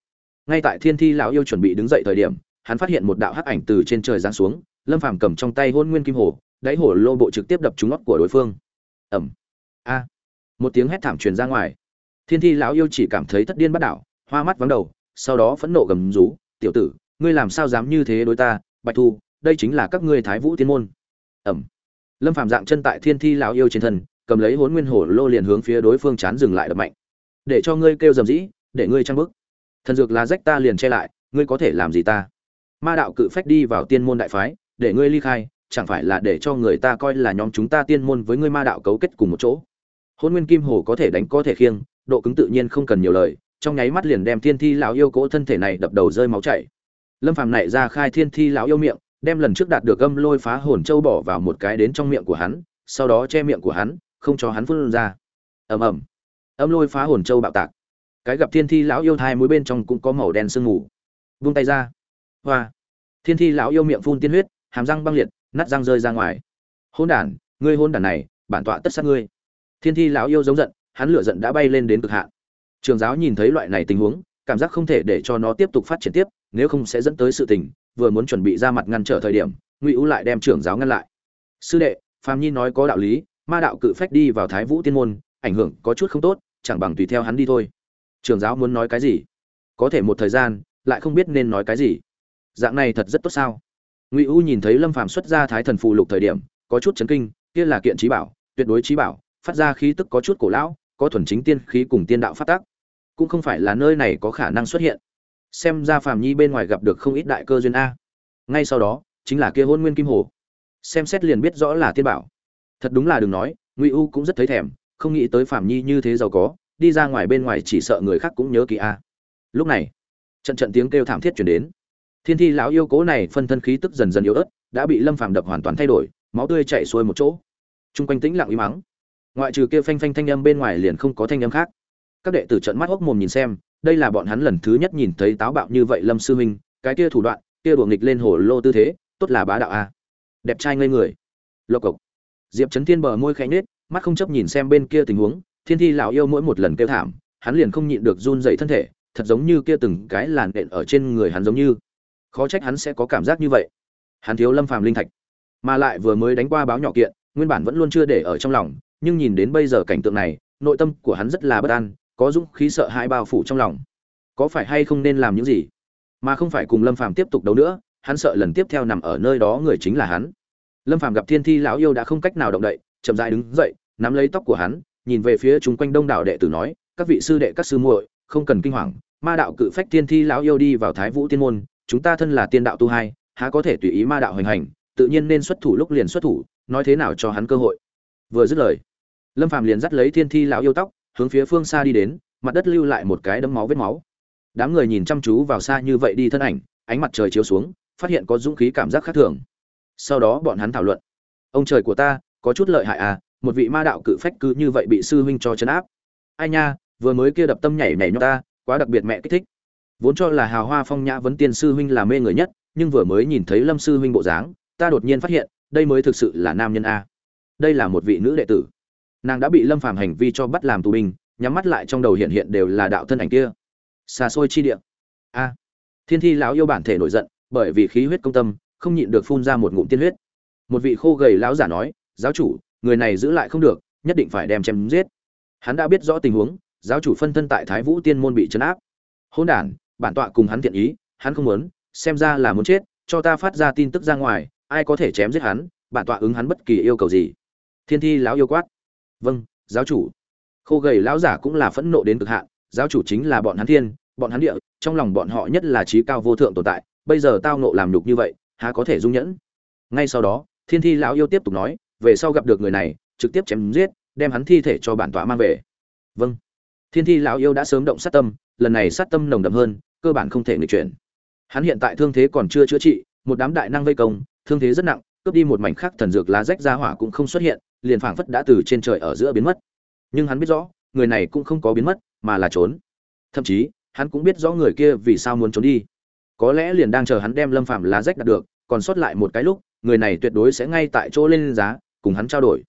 Ngay tại thiên thi lão yêu chuẩn bị đứng dậy thời điểm, hắn phát hiện một đạo hắc ảnh từ trên trời giáng xuống, lâm phàm cầm trong tay hôn nguyên kim hồ, đáy hổ lô bộ trực tiếp đập trúng ngót của đối phương. Ẩm a. Một tiếng hét thảm truyền ra ngoài. Thiên thi lão yêu chỉ cảm thấy thất điên bắt đảo hoa mắt vắng đầu, sau đó phẫn nộ gầm rú, tiểu tử ngươi làm sao dám như thế đối ta, bạch thu, đây chính là các ngươi thái vũ tiên môn. Ẩm. Lâm Phạm dạng chân tại thiên thi lão yêu trên thân, cầm lấy hốn nguyên hổ lô liền hướng phía đối phương chán dừng lại đập mạnh. Để cho ngươi kêu dầm dĩ, để ngươi trang bức thần dược là rách ta liền che lại, ngươi có thể làm gì ta? Ma đạo cự phách đi vào tiên môn đại phái, để ngươi ly khai, chẳng phải là để cho người ta coi là nhóm chúng ta tiên môn với ngươi ma đạo cấu kết cùng một chỗ? Hôn nguyên kim hồ có thể đánh có thể khiêng, độ cứng tự nhiên không cần nhiều lời, trong nháy mắt liền đem thiên thi lão yêu cỗ thân thể này đập đầu rơi máu chảy lâm phàm này ra khai thiên thi lão yêu miệng, đem lần trước đạt được âm lôi phá hồn châu bỏ vào một cái đến trong miệng của hắn, sau đó che miệng của hắn, không cho hắn phun ra. Ầm ầm. Âm lôi phá hồn châu bạo tạc. Cái gặp thiên thi lão yêu thai mũi bên trong cũng có màu đen sương mù. Vung tay ra. Hoa. Thiên thi lão yêu miệng phun tiên huyết, hàm răng băng liệt, nát răng rơi ra ngoài. Hôn đản, ngươi hôn đản này, bản tọa tất sát ngươi. Thiên thi lão yêu giống giận, hắn lửa giận đã bay lên đến cực hạn. Trường giáo nhìn thấy loại này tình huống, cảm giác không thể để cho nó tiếp tục phát triển tiếp nếu không sẽ dẫn tới sự tình, vừa muốn chuẩn bị ra mặt ngăn trở thời điểm, ngụy U lại đem trưởng giáo ngăn lại. Sư đệ phạm nhi nói có đạo lý, ma đạo cự phách đi vào thái vũ tiên môn, ảnh hưởng có chút không tốt, chẳng bằng tùy theo hắn đi thôi. Trưởng giáo muốn nói cái gì? Có thể một thời gian, lại không biết nên nói cái gì. Dạng này thật rất tốt sao? Ngụy u nhìn thấy lâm phàm xuất ra thái thần phù lục thời điểm, có chút chấn kinh, kia là kiện trí bảo, tuyệt đối trí bảo, phát ra khí tức có chút cổ lão, có thuần chính tiên khí cùng tiên đạo phát tác. Cũng không phải là nơi này có khả năng xuất hiện xem ra phàm nhi bên ngoài gặp được không ít đại cơ duyên a. Ngay sau đó, chính là kia hôn nguyên kim hồ. Xem xét liền biết rõ là tiên bảo. Thật đúng là đừng nói, ngụy u cũng rất thấy thèm, không nghĩ tới phàm nhi như thế giàu có, đi ra ngoài bên ngoài chỉ sợ người khác cũng nhớ kỳ a. Lúc này, trận trận tiếng kêu thảm thiết chuyển đến. Thiên thi lão yêu cố này phân thân khí tức dần dần yếu ớt, đã bị lâm phàm đập hoàn toàn thay đổi, máu tươi chảy xuôi một chỗ. Chung quanh tĩnh lặng im mắng. Ngoại trừ kia phanh phanh thanh âm bên ngoài liền không có thanh âm khác. Các đệ tử trợn mắt hốc mồm nhìn xem đây là bọn hắn lần thứ nhất nhìn thấy táo bạo như vậy lâm sư huynh cái kia thủ đoạn, kia đùa nghịch lên hồ lô tư thế, tốt là bá đạo a. Đẹp trai ngây người. Lộc cộc. Diệp trấn thiên bờ môi khẽ nết mắt không chấp nhìn xem bên kia tình huống, thiên thi lão yêu mỗi một lần kêu thảm, hắn liền không nhịn được run dậy thân thể, thật giống như kia từng cái làn đện ở trên người hắn giống như. Khó trách hắn sẽ có cảm giác như vậy. Hắn thiếu lâm phàm linh thạch, mà lại vừa mới đánh qua báo nhỏ kiện, nguyên bản vẫn luôn chưa để ở trong lòng, nhưng nhìn đến bây giờ cảnh tượng này, nội tâm của hắn rất là bất an có dũng khí sợ hãi bao phủ trong lòng. Có phải hay không nên làm những gì? Mà không phải cùng lâm phàm tiếp tục đấu nữa, hắn sợ lần tiếp theo nằm ở nơi đó người chính là hắn. Lâm phàm gặp thiên thi lão yêu đã không cách nào động đậy, chậm rãi đứng dậy, nắm lấy tóc của hắn, nhìn về phía chúng quanh đông đảo đệ tử nói, các vị sư đệ, các sư muội, không cần kinh hoàng, ma đạo cự phách thiên thi lão yêu đi vào thái vũ tiên môn, chúng ta thân là tiên đạo tu hai, há có thể tùy ý ma đạo hành hành, tự nhiên nên xuất thủ lúc liền xuất thủ, nói thế nào cho hắn cơ hội. Vừa dứt lời, lâm phàm liền dắt lấy thiên thi lão yêu tóc hướng phía phương xa đi đến, mặt đất lưu lại một cái đấm máu vết máu. Đám người nhìn chăm chú vào xa như vậy đi thân ảnh, ánh mặt trời chiếu xuống, phát hiện có dũng khí cảm giác khác thường. Sau đó bọn hắn thảo luận. Ông trời của ta, có chút lợi hại à một vị ma đạo cự phách cứ như vậy bị sư huynh cho chấn áp. Ai nha, vừa mới kia đập tâm nhảy nhảy nhót ta, quá đặc biệt mẹ kích thích. Vốn cho là hào hoa phong nhã vấn tiên sư huynh là mê người nhất, nhưng vừa mới nhìn thấy lâm sư huynh bộ dáng, ta đột nhiên phát hiện, đây mới thực sự là nam nhân a. Đây là một vị nữ đệ tử nàng đã bị lâm phàm hành vi cho bắt làm tù binh, nhắm mắt lại trong đầu hiện hiện đều là đạo thân ảnh kia. Xa xôi chi địa. A. À, Thiên thi lão yêu bản thể nổi giận, bởi vì khí huyết công tâm, không nhịn được phun ra một ngụm tiên huyết. Một vị khô gầy lão giả nói, giáo chủ, người này giữ lại không được, nhất định phải đem chém giết. Hắn đã biết rõ tình huống, giáo chủ phân thân tại thái vũ tiên môn bị chấn áp. Hôn đản, bản tọa cùng hắn thiện ý, hắn không muốn, xem ra là muốn chết, cho ta phát ra tin tức ra ngoài, ai có thể chém giết hắn, bản tọa ứng hắn bất kỳ yêu cầu gì. Thiên thi lão yêu quát vâng giáo chủ. Khô gầy lão giả cũng là phẫn nộ đến cực hạn, giáo chủ chính là bọn hắn thiên, bọn hắn địa, trong lòng bọn họ nhất là trí cao vô thượng tồn tại, bây giờ tao nộ làm nhục như vậy, há có thể dung nhẫn? Ngay sau đó, thiên thi lão yêu tiếp tục nói, về sau gặp được người này, trực tiếp chém giết, đem hắn thi thể cho bản tọa mang về. Vâng. Thiên thi lão yêu đã sớm động sát tâm, lần này sát tâm nồng đậm hơn, cơ bản không thể nghịch chuyển. Hắn hiện tại thương thế còn chưa chữa trị, một đám đại năng vây công, thương thế rất nặng, cướp đi một mảnh khắc thần dược lá rách ra hỏa cũng không xuất hiện liền phảng phất đã từ trên trời ở giữa biến mất. Nhưng hắn biết rõ, người này cũng không có biến mất, mà là trốn. Thậm chí, hắn cũng biết rõ người kia vì sao muốn trốn đi. Có lẽ liền đang chờ hắn đem lâm phạm lá rách đạt được, còn sót lại một cái lúc, người này tuyệt đối sẽ ngay tại chỗ lên giá, cùng hắn trao đổi.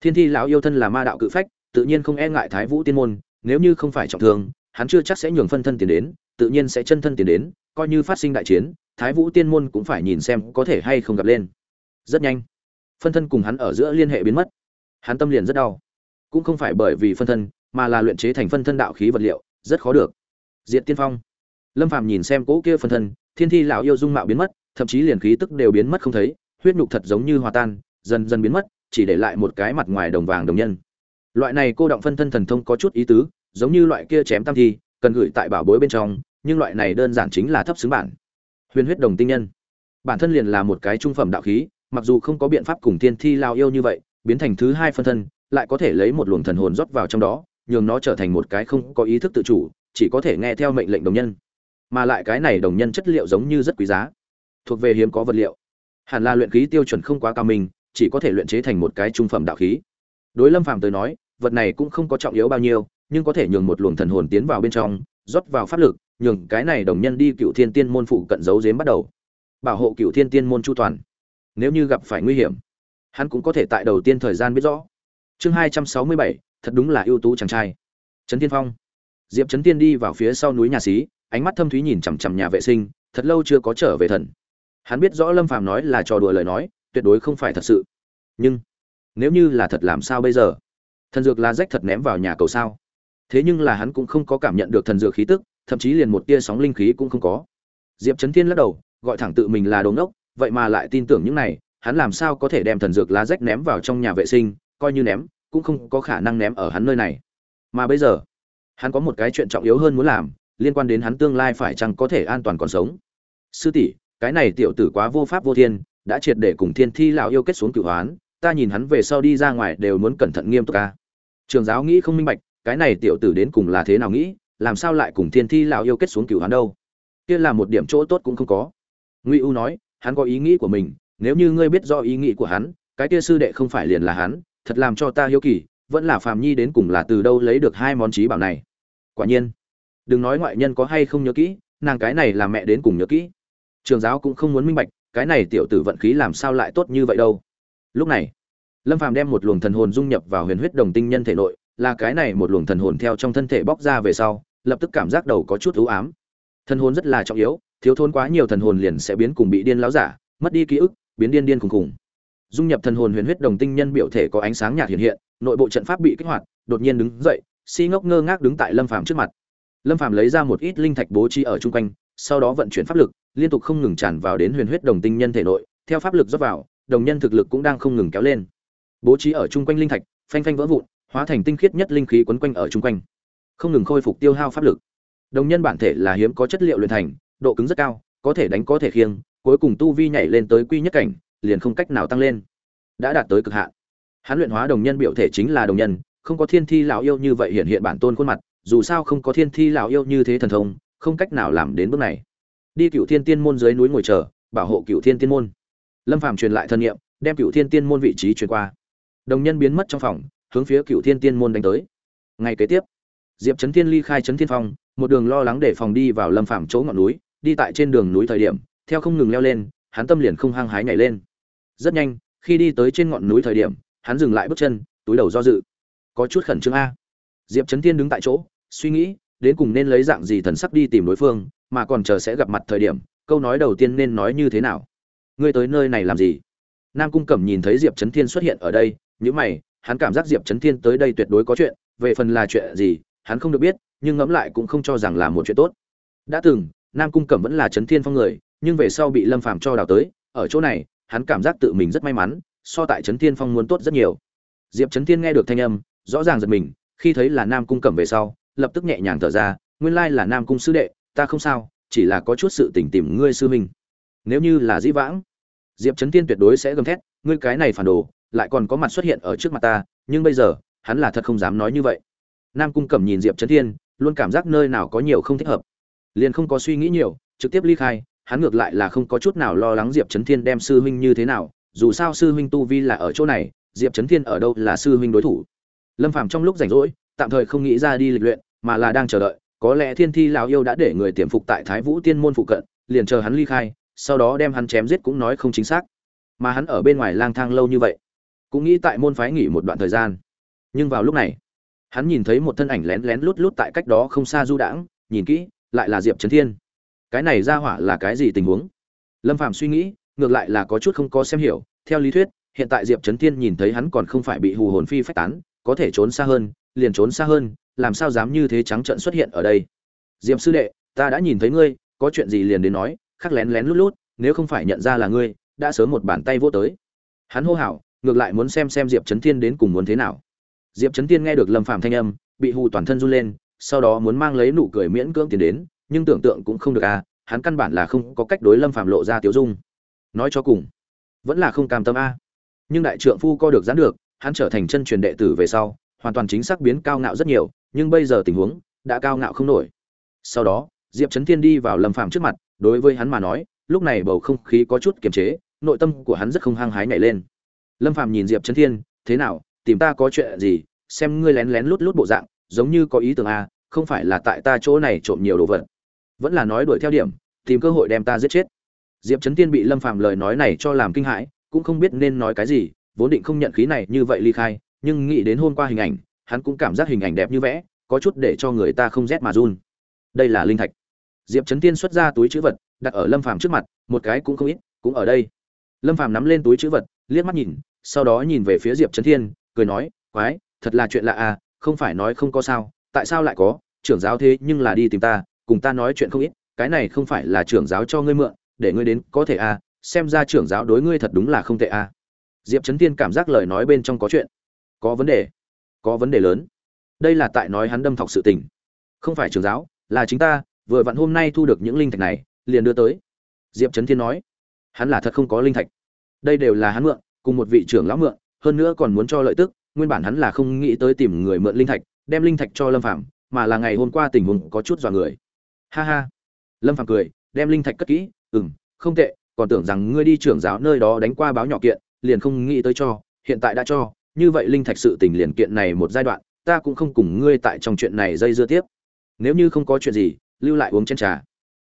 Thiên thi lão yêu thân là ma đạo cự phách, tự nhiên không e ngại thái vũ tiên môn, nếu như không phải trọng thương, hắn chưa chắc sẽ nhường phân thân tiền đến, tự nhiên sẽ chân thân tiền đến, coi như phát sinh đại chiến, thái vũ tiên môn cũng phải nhìn xem có thể hay không gặp lên. Rất nhanh, phân thân cùng hắn ở giữa liên hệ biến mất hắn tâm liền rất đau. Cũng không phải bởi vì phân thân, mà là luyện chế thành phân thân đạo khí vật liệu, rất khó được. Diện tiên phong. Lâm phàm nhìn xem cỗ kia phân thân, thiên thi lão yêu dung mạo biến mất, thậm chí liền khí tức đều biến mất không thấy, huyết nhục thật giống như hòa tan, dần dần biến mất, chỉ để lại một cái mặt ngoài đồng vàng đồng nhân. Loại này cô động phân thân thần thông có chút ý tứ, giống như loại kia chém tam thi, cần gửi tại bảo bối bên trong, nhưng loại này đơn giản chính là thấp xứng bản. Huyền huyết đồng tinh nhân. Bản thân liền là một cái trung phẩm đạo khí, mặc dù không có biện pháp cùng thiên thi lao yêu như vậy biến thành thứ hai phân thân, lại có thể lấy một luồng thần hồn rót vào trong đó, nhường nó trở thành một cái không có ý thức tự chủ, chỉ có thể nghe theo mệnh lệnh đồng nhân. Mà lại cái này đồng nhân chất liệu giống như rất quý giá, thuộc về hiếm có vật liệu. Hẳn là luyện khí tiêu chuẩn không quá cao minh, chỉ có thể luyện chế thành một cái trung phẩm đạo khí. Đối lâm phàm tới nói, vật này cũng không có trọng yếu bao nhiêu, nhưng có thể nhường một luồng thần hồn tiến vào bên trong, rót vào pháp lực, nhường cái này đồng nhân đi cựu thiên tiên môn phụ cận giấu giếm bắt đầu. Bảo hộ cựu thiên tiên môn chu toàn. Nếu như gặp phải nguy hiểm hắn cũng có thể tại đầu tiên thời gian biết rõ. Chương hai trăm sáu mươi bảy, thật đúng là ưu tú chàng trai. Trấn tiên phong. Diệp trấn tiên đi vào phía sau núi nhà xí, ánh mắt thâm thúy nhìn chằm chằm nhà vệ sinh, thật lâu chưa có trở về thần. Hắn biết rõ lâm phàm nói là trò đùa lời nói, tuyệt đối không phải thật sự. Nhưng, nếu như là thật làm sao bây giờ? Thần dược là rách thật ném vào nhà cầu sao? Thế nhưng là hắn cũng không có cảm nhận được thần dược khí tức, thậm chí liền một tia sóng linh khí cũng không có. Diệp trấn thiên lắc đầu, gọi thẳng tự mình là đồ đốc vậy mà lại tin tưởng những này hắn làm sao có thể đem thần dược lá rách ném vào trong nhà vệ sinh, coi như ném, cũng không có khả năng ném ở hắn nơi này. Mà bây giờ, hắn có một cái chuyện trọng yếu hơn muốn làm, liên quan đến hắn tương lai phải chăng có thể an toàn còn sống. Sư tỷ, cái này tiểu tử quá vô pháp vô thiên, đã triệt để cùng thiên thi lão yêu kết xuống cửu hoán, ta nhìn hắn về sau đi ra ngoài đều muốn cẩn thận nghiêm túc ca. Trường giáo nghĩ không minh bạch, cái này tiểu tử đến cùng là thế nào nghĩ, làm sao lại cùng thiên thi lão yêu kết xuống cửu hoán đâu? Kia là một điểm chỗ tốt cũng không có. Ngụy u nói, hắn có ý nghĩ của mình nếu như ngươi biết do ý nghĩ của hắn, cái kia sư đệ không phải liền là hắn, thật làm cho ta hiếu kỳ, vẫn là phàm nhi đến cùng là từ đâu lấy được hai món trí bảo này. Quả nhiên, đừng nói ngoại nhân có hay không nhớ kỹ, nàng cái này là mẹ đến cùng nhớ kỹ. Trường giáo cũng không muốn minh bạch, cái này tiểu tử vận khí làm sao lại tốt như vậy đâu. Lúc này, lâm phàm đem một luồng thần hồn dung nhập vào huyền huyết đồng tinh nhân thể nội, là cái này một luồng thần hồn theo trong thân thể bóc ra về sau, lập tức cảm giác đầu có chút ưu ám. Thần hồn rất là trọng yếu, thiếu thốn quá nhiều thần hồn liền sẽ biến cùng bị điên láo giả, mất đi ký ức biến điên điên khùng khùng. Dung nhập thần hồn huyền huyết đồng tinh nhân biểu thể có ánh sáng nhạt hiện hiện, nội bộ trận pháp bị kích hoạt, đột nhiên đứng dậy, si ngốc ngơ ngác đứng tại lâm phàm trước mặt. Lâm phàm lấy ra một ít linh thạch bố trí ở chung quanh, sau đó vận chuyển pháp lực, liên tục không ngừng tràn vào đến huyền huyết đồng tinh nhân thể nội, theo pháp lực rót vào, đồng nhân thực lực cũng đang không ngừng kéo lên. Bố trí ở chung quanh linh thạch, phanh phanh vỡ vụn, hóa thành tinh khiết nhất linh khí quấn quanh ở chung quanh. Không ngừng khôi phục tiêu hao pháp lực. Đồng nhân bản thể là hiếm có chất liệu luyện thành, độ cứng rất cao, có thể đánh có thể khiêng cuối cùng tu vi nhảy lên tới quy nhất cảnh liền không cách nào tăng lên. Đã đạt tới cực hạn. Hắn luyện hóa đồng nhân biểu thể chính là đồng nhân không có thiên thi lão yêu như vậy hiện hiện bản tôn khuôn mặt dù sao không có thiên thi lão yêu như thế thần thông không cách nào làm đến bước này. Đi cửu thiên tiên môn dưới núi ngồi chờ bảo hộ cửu thiên tiên môn. Lâm phàm truyền lại thân niệm, đem cửu thiên tiên môn vị trí truyền qua. Đồng nhân biến mất trong phòng hướng phía cửu thiên tiên môn đánh tới. Ngày kế tiếp diệp chấn thiên ly khai chấn thiên phong một đường lo lắng để phòng đi vào lâm phàm chỗ ngọn núi đi tại trên đường núi thời điểm theo không ngừng leo lên, hắn tâm liền không hăng hái nhảy lên. Rất nhanh, khi đi tới trên ngọn núi thời điểm, hắn dừng lại bước chân, túi đầu do dự. Có chút khẩn trương a. Diệp trấn thiên đứng tại chỗ, suy nghĩ, đến cùng nên lấy dạng gì thần sắc đi tìm đối phương, mà còn chờ sẽ gặp mặt thời điểm, câu nói đầu tiên nên nói như thế nào? Ngươi tới nơi này làm gì? Nam cung cẩm nhìn thấy diệp trấn thiên xuất hiện ở đây những mày, hắn cảm giác diệp trấn thiên tới đây tuyệt đối có chuyện, về phần là chuyện gì, hắn không được biết, nhưng ngẫm lại cũng không cho rằng là một chuyện tốt. Đã từng, nam cung cẩm vẫn là trấn thiên phong người nhưng về sau bị lâm phàm cho đào tới, ở chỗ này, hắn cảm giác tự mình rất may mắn, so tại trấn thiên phong muốn tốt rất nhiều. Diệp trấn thiên nghe được thanh âm, rõ ràng giật mình, khi thấy là nam cung cẩm về sau, lập tức nhẹ nhàng thở ra, nguyên lai là nam cung sư đệ, ta không sao, chỉ là có chút sự tỉnh tìm ngươi sư huynh. Nếu như là dĩ vãng, diệp trấn thiên tuyệt đối sẽ gầm thét, ngươi cái này phản đồ, lại còn có mặt xuất hiện ở trước mặt ta, nhưng bây giờ, hắn là thật không dám nói như vậy. Nam cung cẩm nhìn diệp trấn thiên, luôn cảm giác nơi nào có nhiều không thích hợp. Liền không có suy nghĩ nhiều, trực tiếp ly khai hắn ngược lại là không có chút nào lo lắng diệp trấn thiên đem sư huynh như thế nào, dù sao sư huynh tu vi là ở chỗ này, diệp trấn thiên ở đâu là sư huynh đối thủ. Lâm phàm trong lúc rảnh rỗi, tạm thời không nghĩ ra đi lịch luyện, mà là đang chờ đợi, có lẽ thiên thi lão yêu đã để người tiềm phục tại thái vũ tiên môn phụ cận, liền chờ hắn ly khai, sau đó đem hắn chém giết cũng nói không chính xác. Mà hắn ở bên ngoài lang thang lâu như vậy, cũng nghĩ tại môn phái nghỉ một đoạn thời gian. Nhưng vào lúc này, hắn nhìn thấy một thân ảnh lén lén lút lút tại cách đó không xa du đãng, nhìn kỹ, lại là diệp trấn thiên cái này ra hỏa là cái gì tình huống? Lâm phạm suy nghĩ, ngược lại là có chút không có xem hiểu. Theo lý thuyết, hiện tại diệp trấn thiên nhìn thấy hắn còn không phải bị hù hồn phi phách tán, có thể trốn xa hơn, liền trốn xa hơn, làm sao dám như thế trắng trợn xuất hiện ở đây? Diệp sư đệ, ta đã nhìn thấy ngươi, có chuyện gì liền đến nói, khắc lén lén lút lút, nếu không phải nhận ra là ngươi, đã sớm một bàn tay vô tới. Hắn hô hào, ngược lại muốn xem xem diệp trấn thiên đến cùng muốn thế nào. Diệp trấn thiên nghe được lâm phạm thanh âm, bị hù toàn thân run lên, sau đó muốn mang lấy nụ cười miễn cưỡng tiến đến nhưng tưởng tượng cũng không được à hắn căn bản là không có cách đối lâm phạm lộ ra tiểu dung. Nói cho cùng, vẫn là không cam tâm a nhưng đại trượng phu co được gián được, hắn trở thành chân truyền đệ tử về sau, hoàn toàn chính xác biến cao ngạo rất nhiều, nhưng bây giờ tình huống đã cao ngạo không nổi. Sau đó, diệp trấn thiên đi vào lâm phạm trước mặt, đối với hắn mà nói, lúc này bầu không khí có chút kiềm chế, nội tâm của hắn rất không hăng hái nhảy lên. Lâm phạm nhìn diệp trấn thiên, thế nào, tìm ta có chuyện gì? Xem ngươi lén lén lút lút bộ dạng, giống như có ý tưởng a không phải là tại ta chỗ này trộm nhiều đồ vật vẫn là nói đuổi theo điểm, tìm cơ hội đem ta giết chết. Diệp trấn tiên bị lâm phàm lời nói này cho làm kinh hãi, cũng không biết nên nói cái gì, vốn định không nhận khí này như vậy ly khai, nhưng nghĩ đến hôm qua hình ảnh, hắn cũng cảm giác hình ảnh đẹp như vẽ, có chút để cho người ta không rét mà run. Đây là linh thạch. Diệp trấn tiên xuất ra túi chữ vật, đặt ở lâm phàm trước mặt, một cái cũng không ít, cũng ở đây. Lâm phàm nắm lên túi chữ vật, liếc mắt nhìn, sau đó nhìn về phía diệp trấn thiên, cười nói, quái, thật là chuyện lạ à không phải nói không có sao, tại sao lại có, trưởng giáo thế nhưng là đi tìm ta cùng ta nói chuyện không ít, cái này không phải là trưởng giáo cho ngươi mượn, để ngươi đến, có thể à xem ra trưởng giáo đối ngươi thật đúng là không tệ à. Diệp trấn tiên cảm giác lời nói bên trong có chuyện, có vấn đề, có vấn đề lớn. Đây là tại nói hắn đâm thọc sự tình. Không phải trưởng giáo, là chính ta, vừa vặn hôm nay thu được những linh thạch này, liền đưa tới. Diệp trấn thiên nói, hắn là thật không có linh thạch. Đây đều là hắn mượn, cùng một vị trưởng lão mượn, hơn nữa còn muốn cho lợi tức, nguyên bản hắn là không nghĩ tới tìm người mượn linh thạch, đem linh thạch cho lâm phạm mà là ngày hôm qua tình huống có chút dọa người ha ha. Lâm Phàm cười, đem linh thạch cất kỹ. Ừ m không tệ, còn tưởng rằng ngươi đi trưởng giáo nơi đó đánh qua báo nhỏ kiện, liền không nghĩ tới cho, hiện tại đã cho. Như vậy linh thạch sự tình liền kiện này một giai đoạn, ta cũng không cùng ngươi tại trong chuyện này dây dưa tiếp. Nếu như không có chuyện gì, lưu lại uống chén trà.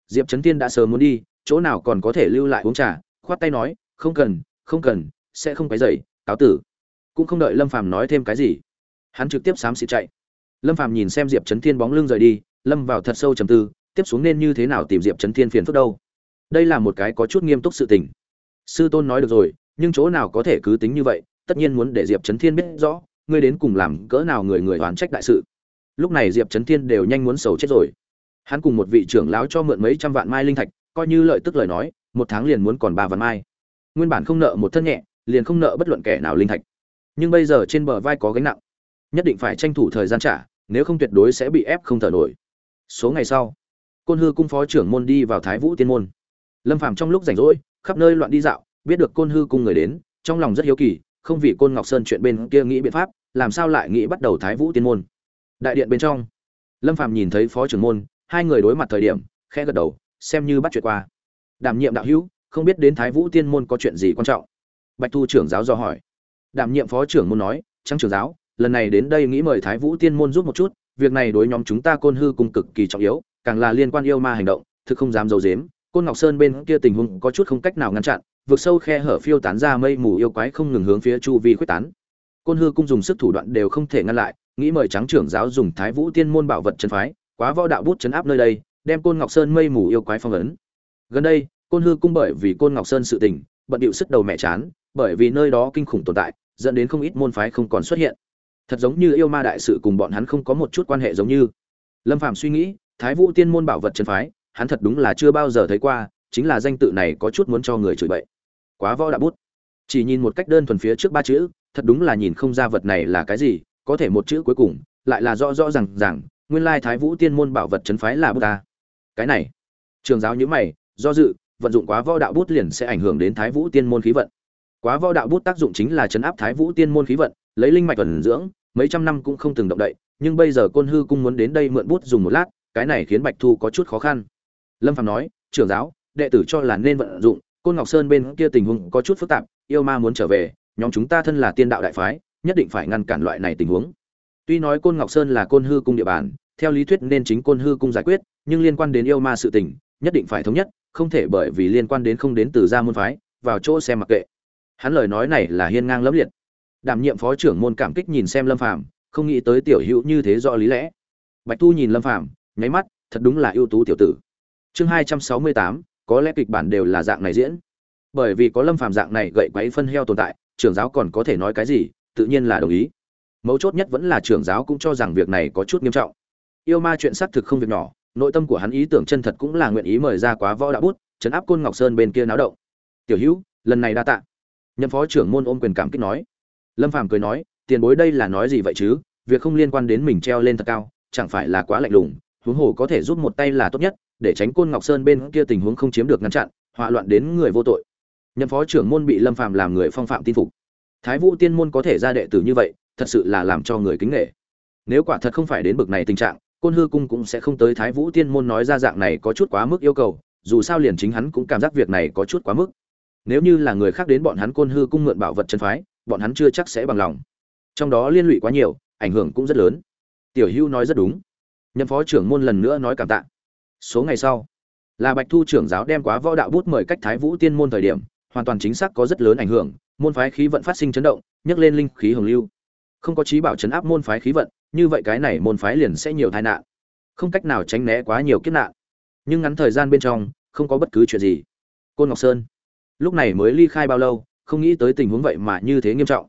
Diệp trấn tiên đã sớm muốn đi, chỗ nào còn có thể lưu lại uống trà? Khoát tay nói, không cần không cần, sẽ không cái dậy cáo tử. Cũng không đợi lâm phàm nói thêm cái gì, hắn trực tiếp xám xịt chạy. Lâm phàm nhìn xem diệp trấn thiên bóng lưng rời đi, lâm vào thật sâu trầm tư tiếp xuống nên như thế nào tìm diệp trấn thiên phiền phức đâu? Đây là một cái có chút nghiêm túc sự tình. Sư tôn nói được rồi, nhưng chỗ nào có thể cứ tính như vậy, tất nhiên muốn để diệp trấn thiên biết rõ, ngươi đến cùng làm cỡ nào người người oán trách đại sự. Lúc này diệp trấn thiên đều nhanh muốn sầu chết rồi. Hắn cùng một vị trưởng lão cho mượn mấy trăm vạn mai linh thạch, coi như lợi tức lời nói, một tháng liền muốn còn ba vạn mai. Nguyên bản không nợ một thân nhẹ, liền không nợ bất luận kẻ nào linh thạch. Nhưng bây giờ trên bờ vai có gánh nặng, nhất định phải tranh thủ thời gian trả, nếu không tuyệt đối sẽ bị ép không thở nổi. Số ngày sau côn hư cung phó trưởng môn đi vào thái vũ tiên môn. Lâm phàm trong lúc rảnh rỗi, khắp nơi loạn đi dạo, biết được côn hư cung người đến, trong lòng rất hiếu kỳ, không vì côn ngọc sơn chuyện bên kia nghĩ biện pháp, làm sao lại nghĩ bắt đầu thái vũ tiên môn. Đại điện bên trong, lâm phàm nhìn thấy phó trưởng môn, hai người đối mặt thời điểm, khẽ gật đầu, xem như bắt chuyện qua. Đảm nhiệm đạo hữu, không biết đến thái vũ tiên môn có chuyện gì quan trọng? Bạch thu trưởng giáo do hỏi. Đảm nhiệm phó trưởng môn nói trắng trưởng giáo, lần này đến đây nghĩ mời thái vũ tiên môn giúp một chút, việc này đối nhóm chúng ta côn hư cung cực kỳ trọng yếu càng là liên quan yêu ma hành động, thực không dám giấu dếm côn ngọc sơn bên kia tình huống có chút không cách nào ngăn chặn vượt sâu khe hở phiêu tán ra mây mù yêu quái không ngừng hướng phía chu vi khuếch tán. Côn hư cung dùng sức thủ đoạn đều không thể ngăn lại, nghĩ mời trắng trưởng giáo dùng thái vũ tiên môn bảo vật chân phái, quá võ đạo bút chấn áp nơi đây, đem côn ngọc sơn mây mù yêu quái phong ấn. Gần đây, côn hư cung bởi vì côn ngọc sơn sự tình, bận điệu sức đầu mẹ chán, bởi vì nơi đó kinh khủng tồn tại, dẫn đến không ít môn phái không còn xuất hiện. Thật giống như yêu ma đại sự cùng bọn hắn không có một chút quan hệ giống như. Lâm phạm suy nghĩ thái vũ tiên môn bảo vật chân phái hắn thật đúng là chưa bao giờ thấy qua chính là danh tự này có chút muốn cho người chửi bậy. Quá võ đạo bút. Chỉ nhìn một cách đơn thuần phía trước ba chữ thật đúng là nhìn không ra vật này là cái gì có thể một chữ cuối cùng lại là rõ rõ ràng ràng, nguyên lai thái vũ tiên môn bảo vật chấn phái là bút ta. Cái này. Trường giáo nhữ mày do dự vận dụng quá võ đạo bút liền sẽ ảnh hưởng đến thái vũ tiên môn khí vận. Quá võ đạo bút tác dụng chính là chấn áp thái vũ tiên môn khí vận lấy linh mạch thuần dưỡng mấy trăm năm cũng không từng động đậy nhưng bây giờ côn hư cung muốn đến đây mượn bút dùng một lát cái này khiến bạch thu có chút khó khăn. Lâm phạm nói, trưởng giáo, đệ tử cho là nên vận dụng, côn ngọc sơn bên kia tình huống có chút phức tạp, yêu ma muốn trở về, nhóm chúng ta thân là tiên đạo đại phái, nhất định phải ngăn cản loại này tình huống. Tuy nói côn ngọc sơn là côn hư cung địa bàn, theo lý thuyết nên chính côn hư cung giải quyết, nhưng liên quan đến yêu ma sự tình, nhất định phải thống nhất, không thể bởi vì liên quan đến không đến từ gia môn phái, vào chỗ xem mặc kệ. Hắn lời nói này là hiên ngang lẫm liệt. Đảm nhiệm phó trưởng môn cảm kích nhìn xem lâm phàm, không nghĩ tới tiểu hữu như thế rõ lý lẽ. Bạch thu nhìn lâm phàm nháy mắt, thật đúng là ưu tú tiểu tử. Chương hai trăm sáu mươi tám, có lẽ kịch bản đều là dạng này diễn. Bởi vì có lâm phàm dạng này gậy quấy phân heo tồn tại, trưởng giáo còn có thể nói cái gì, tự nhiên là đồng ý. Mấu chốt nhất vẫn là trưởng giáo cũng cho rằng việc này có chút nghiêm trọng. Yêu ma chuyện xác thực không việc nhỏ, nội tâm của hắn ý tưởng chân thật cũng là nguyện ý mời ra quá võ đạo bút, chấn áp côn ngọc sơn bên kia náo động. Tiểu hữu, lần này đa tạ. Nhậm phó trưởng môn ôm quyền cảm kích nói. Lâm phàm cười nói, tiền bối đây là nói gì vậy chứ? Việc không liên quan đến mình treo lên thật cao, chẳng phải là quá lạnh lùng huống hồ có thể giúp một tay là tốt nhất, để tránh côn ngọc sơn bên kia tình huống không chiếm được ngăn chặn, họa loạn đến người vô tội. Nhậm phó trưởng môn bị lâm phàm làm người phong phạm tin phục. Thái vũ tiên môn có thể ra đệ tử như vậy, thật sự là làm cho người kính nghệ nếu quả thật không phải đến bực này tình trạng, côn hư cung cũng sẽ không tới thái vũ tiên môn nói ra dạng này có chút quá mức yêu cầu, dù sao liền chính hắn cũng cảm giác việc này có chút quá mức. Nếu như là người khác đến bọn hắn côn hư cung mượn bảo vật chân phái, bọn hắn chưa chắc sẽ bằng lòng. Trong đó liên lụy quá nhiều, ảnh hưởng cũng rất lớn. Tiểu hưu nói rất đúng nhậm phó trưởng môn lần nữa nói cảm tạ. Số ngày sau, là bạch thu trưởng giáo đem quá võ đạo bút mời cách thái vũ tiên môn thời điểm, hoàn toàn chính xác có rất lớn ảnh hưởng, môn phái khí vận phát sinh chấn động, nhấc lên linh khí hồng lưu. Không có trí bảo chấn áp môn phái khí vận, như vậy cái này môn phái liền sẽ nhiều tai nạn. Không cách nào tránh né quá nhiều kiếp nạn. Nhưng ngắn thời gian bên trong, không có bất cứ chuyện gì. Côn ngọc sơn, lúc này mới ly khai bao lâu, không nghĩ tới tình huống vậy mà như thế nghiêm trọng.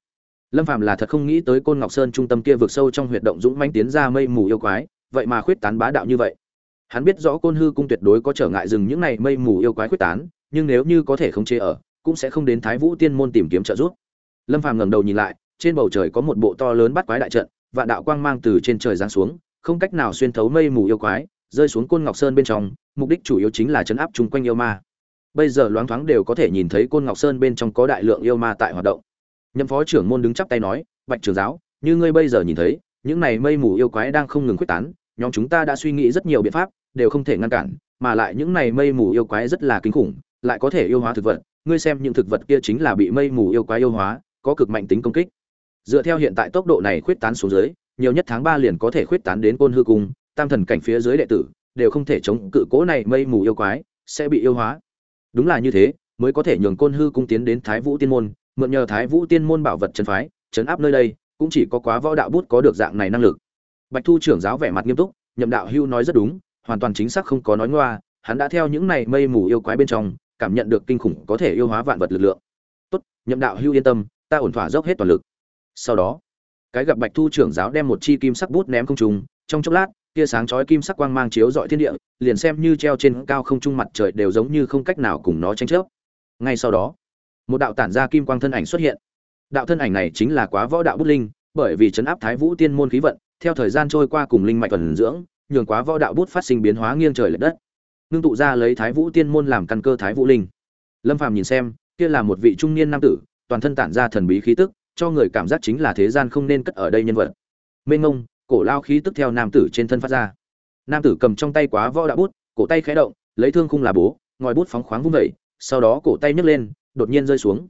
Lâm Phạm là thật không nghĩ tới côn ngọc sơn trung tâm kia vượt sâu trong huyệt động dũng manh tiến ra mây mù yêu quái vậy mà khuyết tán bá đạo như vậy. Hắn biết rõ côn hư cung tuyệt đối có trở ngại dừng những này mây mù yêu quái khuyết tán, nhưng nếu như có thể khống chế ở, cũng sẽ không đến thái vũ tiên môn tìm kiếm trợ giúp. Lâm phàm ngẩng đầu nhìn lại, trên bầu trời có một bộ to lớn bắt quái đại trận, vạn đạo quang mang từ trên trời giáng xuống, không cách nào xuyên thấu mây mù yêu quái, rơi xuống côn ngọc sơn bên trong, mục đích chủ yếu chính là chấn áp chung quanh yêu ma. Bây giờ loáng thoáng đều có thể nhìn thấy côn ngọc sơn bên trong có đại lượng yêu ma tại hoạt động. Nhậm phó trưởng môn đứng chắp tay nói, bạch trưởng giáo, như ngươi bây giờ nhìn thấy, những này mây mù yêu quái đang không ngừng quyết tán nhóm chúng ta đã suy nghĩ rất nhiều biện pháp, đều không thể ngăn cản, mà lại những này mây mù yêu quái rất là kinh khủng, lại có thể yêu hóa thực vật. Ngươi xem những thực vật kia chính là bị mây mù yêu quái yêu hóa, có cực mạnh tính công kích. Dựa theo hiện tại tốc độ này khuyết tán xuống dưới, nhiều nhất tháng ba liền có thể khuyết tán đến côn hư cung, tam thần cảnh phía dưới đệ tử, đều không thể chống cự cố này mây mù yêu quái, sẽ bị yêu hóa. Đúng là như thế, mới có thể nhường côn hư cung tiến đến thái vũ tiên môn, mượn nhờ thái vũ tiên môn bảo vật chân phái, chấn áp nơi đây, cũng chỉ có quá võ đạo bút có được dạng này năng lực bạch thu trưởng giáo vẻ mặt nghiêm túc, nhậm đạo hưu nói rất đúng, hoàn toàn chính xác không có nói ngoa, hắn đã theo những này mây mù yêu quái bên trong, cảm nhận được kinh khủng có thể yêu hóa vạn vật lực lượng. Tốt, nhậm đạo hưu yên tâm, ta ổn thỏa dốc hết toàn lực. Sau đó, cái gặp bạch thu trưởng giáo đem một chi kim sắc bút ném không trùng trong chốc lát kia sáng chói kim sắc quang mang chiếu rọi thiên địa, liền xem như treo trên cao không trung mặt trời đều giống như không cách nào cùng nó tranh chấp. Ngay sau đó, một đạo tản ra kim quang thân ảnh xuất hiện. Đạo thân ảnh này chính là quá võ đạo bút linh bởi vì chấn áp thái vũ tiên môn khí vận, theo thời gian trôi qua cùng linh mạch tuần dưỡng, nhường quá võ đạo bút phát sinh biến hóa nghiêng trời lệch đất. Ngưng tụ ra lấy thái vũ tiên môn làm căn cơ thái vũ linh. Lâm phàm nhìn xem, kia là một vị trung niên nam tử, toàn thân tản ra thần bí khí tức, cho người cảm giác chính là thế gian không nên cất ở đây nhân vật. Mênh ngông cổ lao khí tức theo nam tử trên thân phát ra. Nam tử cầm trong tay quá võ đạo bút, cổ tay khẽ động, lấy thương khung là bố, ngòi bút phóng khoáng vung vẩy sau đó cổ tay nhấc lên, đột nhiên rơi xuống.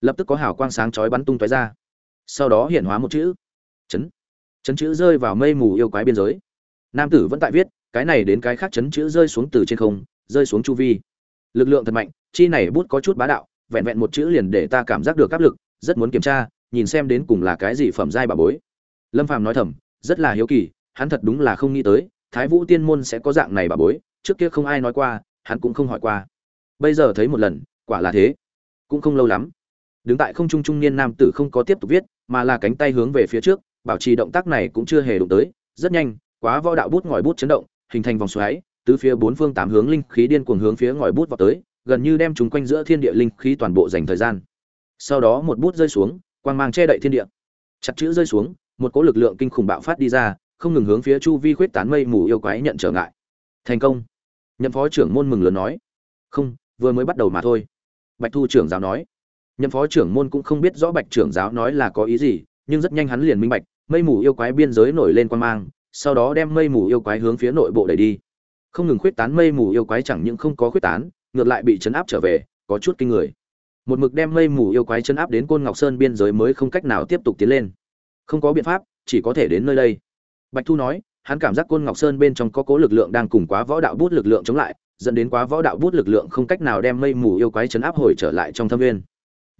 Lập tức có hào quang sáng chói bắn tung tóe ra sau đó hiện hóa một chữ. Chấn. Chấn chữ rơi vào mây mù yêu quái biên giới. Nam tử vẫn tại viết, cái này đến cái khác chấn chữ rơi xuống từ trên không, rơi xuống chu vi. Lực lượng thật mạnh, chi này bút có chút bá đạo, vẹn vẹn một chữ liền để ta cảm giác được áp lực, rất muốn kiểm tra, nhìn xem đến cùng là cái gì phẩm giai bà bối. Lâm phàm nói thầm, rất là hiếu kỳ, hắn thật đúng là không nghĩ tới, thái vũ tiên môn sẽ có dạng này bà bối, trước kia không ai nói qua, hắn cũng không hỏi qua. Bây giờ thấy một lần, quả là thế. Cũng không lâu lắm. Đứng tại không trung trung niên nam tử không có tiếp tục viết mà là cánh tay hướng về phía trước, bảo trì động tác này cũng chưa hề đụng tới, rất nhanh, quá võ đạo bút ngòi bút chấn động, hình thành vòng xoáy, từ phía bốn phương tám hướng linh khí điên cuồng hướng phía ngòi bút vào tới, gần như đem chúng quanh giữa thiên địa linh khí toàn bộ dành thời gian. Sau đó một bút rơi xuống, quang mang che đậy thiên địa. Chặt chữ rơi xuống, một cỗ lực lượng kinh khủng bạo phát đi ra, không ngừng hướng phía chu vi khuyết tán mây mù yêu quái nhận trở ngại. Thành công. Nhậm phó trưởng môn mừng lớn nói. Không, vừa mới bắt đầu mà thôi. Bạch thu trưởng giáo nói nhậm phó trưởng môn cũng không biết rõ bạch trưởng giáo nói là có ý gì, nhưng rất nhanh hắn liền minh bạch, mây mù yêu quái biên giới nổi lên quan mang, sau đó đem mây mù yêu quái hướng phía nội bộ đẩy đi. Không ngừng khuyết tán mây mù yêu quái chẳng những không có khuyết tán, ngược lại bị chấn áp trở về, có chút kinh người. Một mực đem mây mù yêu quái chấn áp đến côn ngọc sơn biên giới mới không cách nào tiếp tục tiến lên. Không có biện pháp, chỉ có thể đến nơi đây. Bạch thu nói, hắn cảm giác côn ngọc sơn bên trong có cố lực lượng đang cùng quá võ đạo bút lực lượng chống lại, dẫn đến quá võ đạo bút lực lượng không cách nào đem mây mù yêu quái chấn áp hồi trở lại trong thâm viên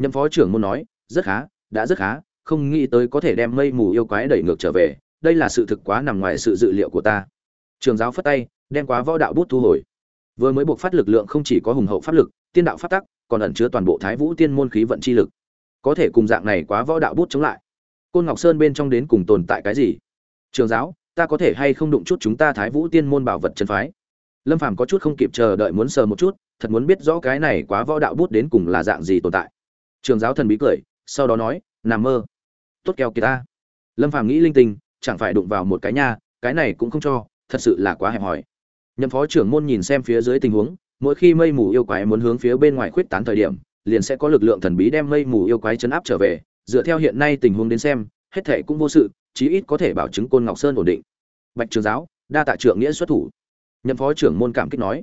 nhậm phó trưởng môn nói, rất khá, đã rất khá, không nghĩ tới có thể đem mây mù yêu quái đẩy ngược trở về, đây là sự thực quá nằm ngoài sự dự liệu của ta. Trường giáo phất tay, đem quá võ đạo bút thu hồi. Vừa mới buộc phát lực lượng không chỉ có hùng hậu pháp lực, tiên đạo phát tắc, còn ẩn chứa toàn bộ thái vũ tiên môn khí vận chi lực. Có thể cùng dạng này quá võ đạo bút chống lại. Côn ngọc sơn bên trong đến cùng tồn tại cái gì? Trường giáo, ta có thể hay không đụng chút chúng ta thái vũ tiên môn bảo vật chân phái? Lâm phàm có chút không kịp chờ đợi muốn sờ một chút, thật muốn biết rõ cái này quá võ đạo bút đến cùng là dạng gì tồn tại trường giáo thần bí cười, sau đó nói, nằm mơ. Tốt keo kìa ta. Lâm phàm nghĩ linh tinh, chẳng phải đụng vào một cái nha, cái này cũng không cho, thật sự là quá hẹp hòi. Nhậm phó trưởng môn nhìn xem phía dưới tình huống, mỗi khi mây mù yêu quái muốn hướng phía bên ngoài khuyết tán thời điểm, liền sẽ có lực lượng thần bí đem mây mù yêu quái chấn áp trở về, dựa theo hiện nay tình huống đến xem, hết thể cũng vô sự, chí ít có thể bảo chứng côn ngọc sơn ổn định. Bạch trường giáo, đa tạ trưởng nghĩa xuất thủ. Nhậm phó trưởng môn cảm kích nói.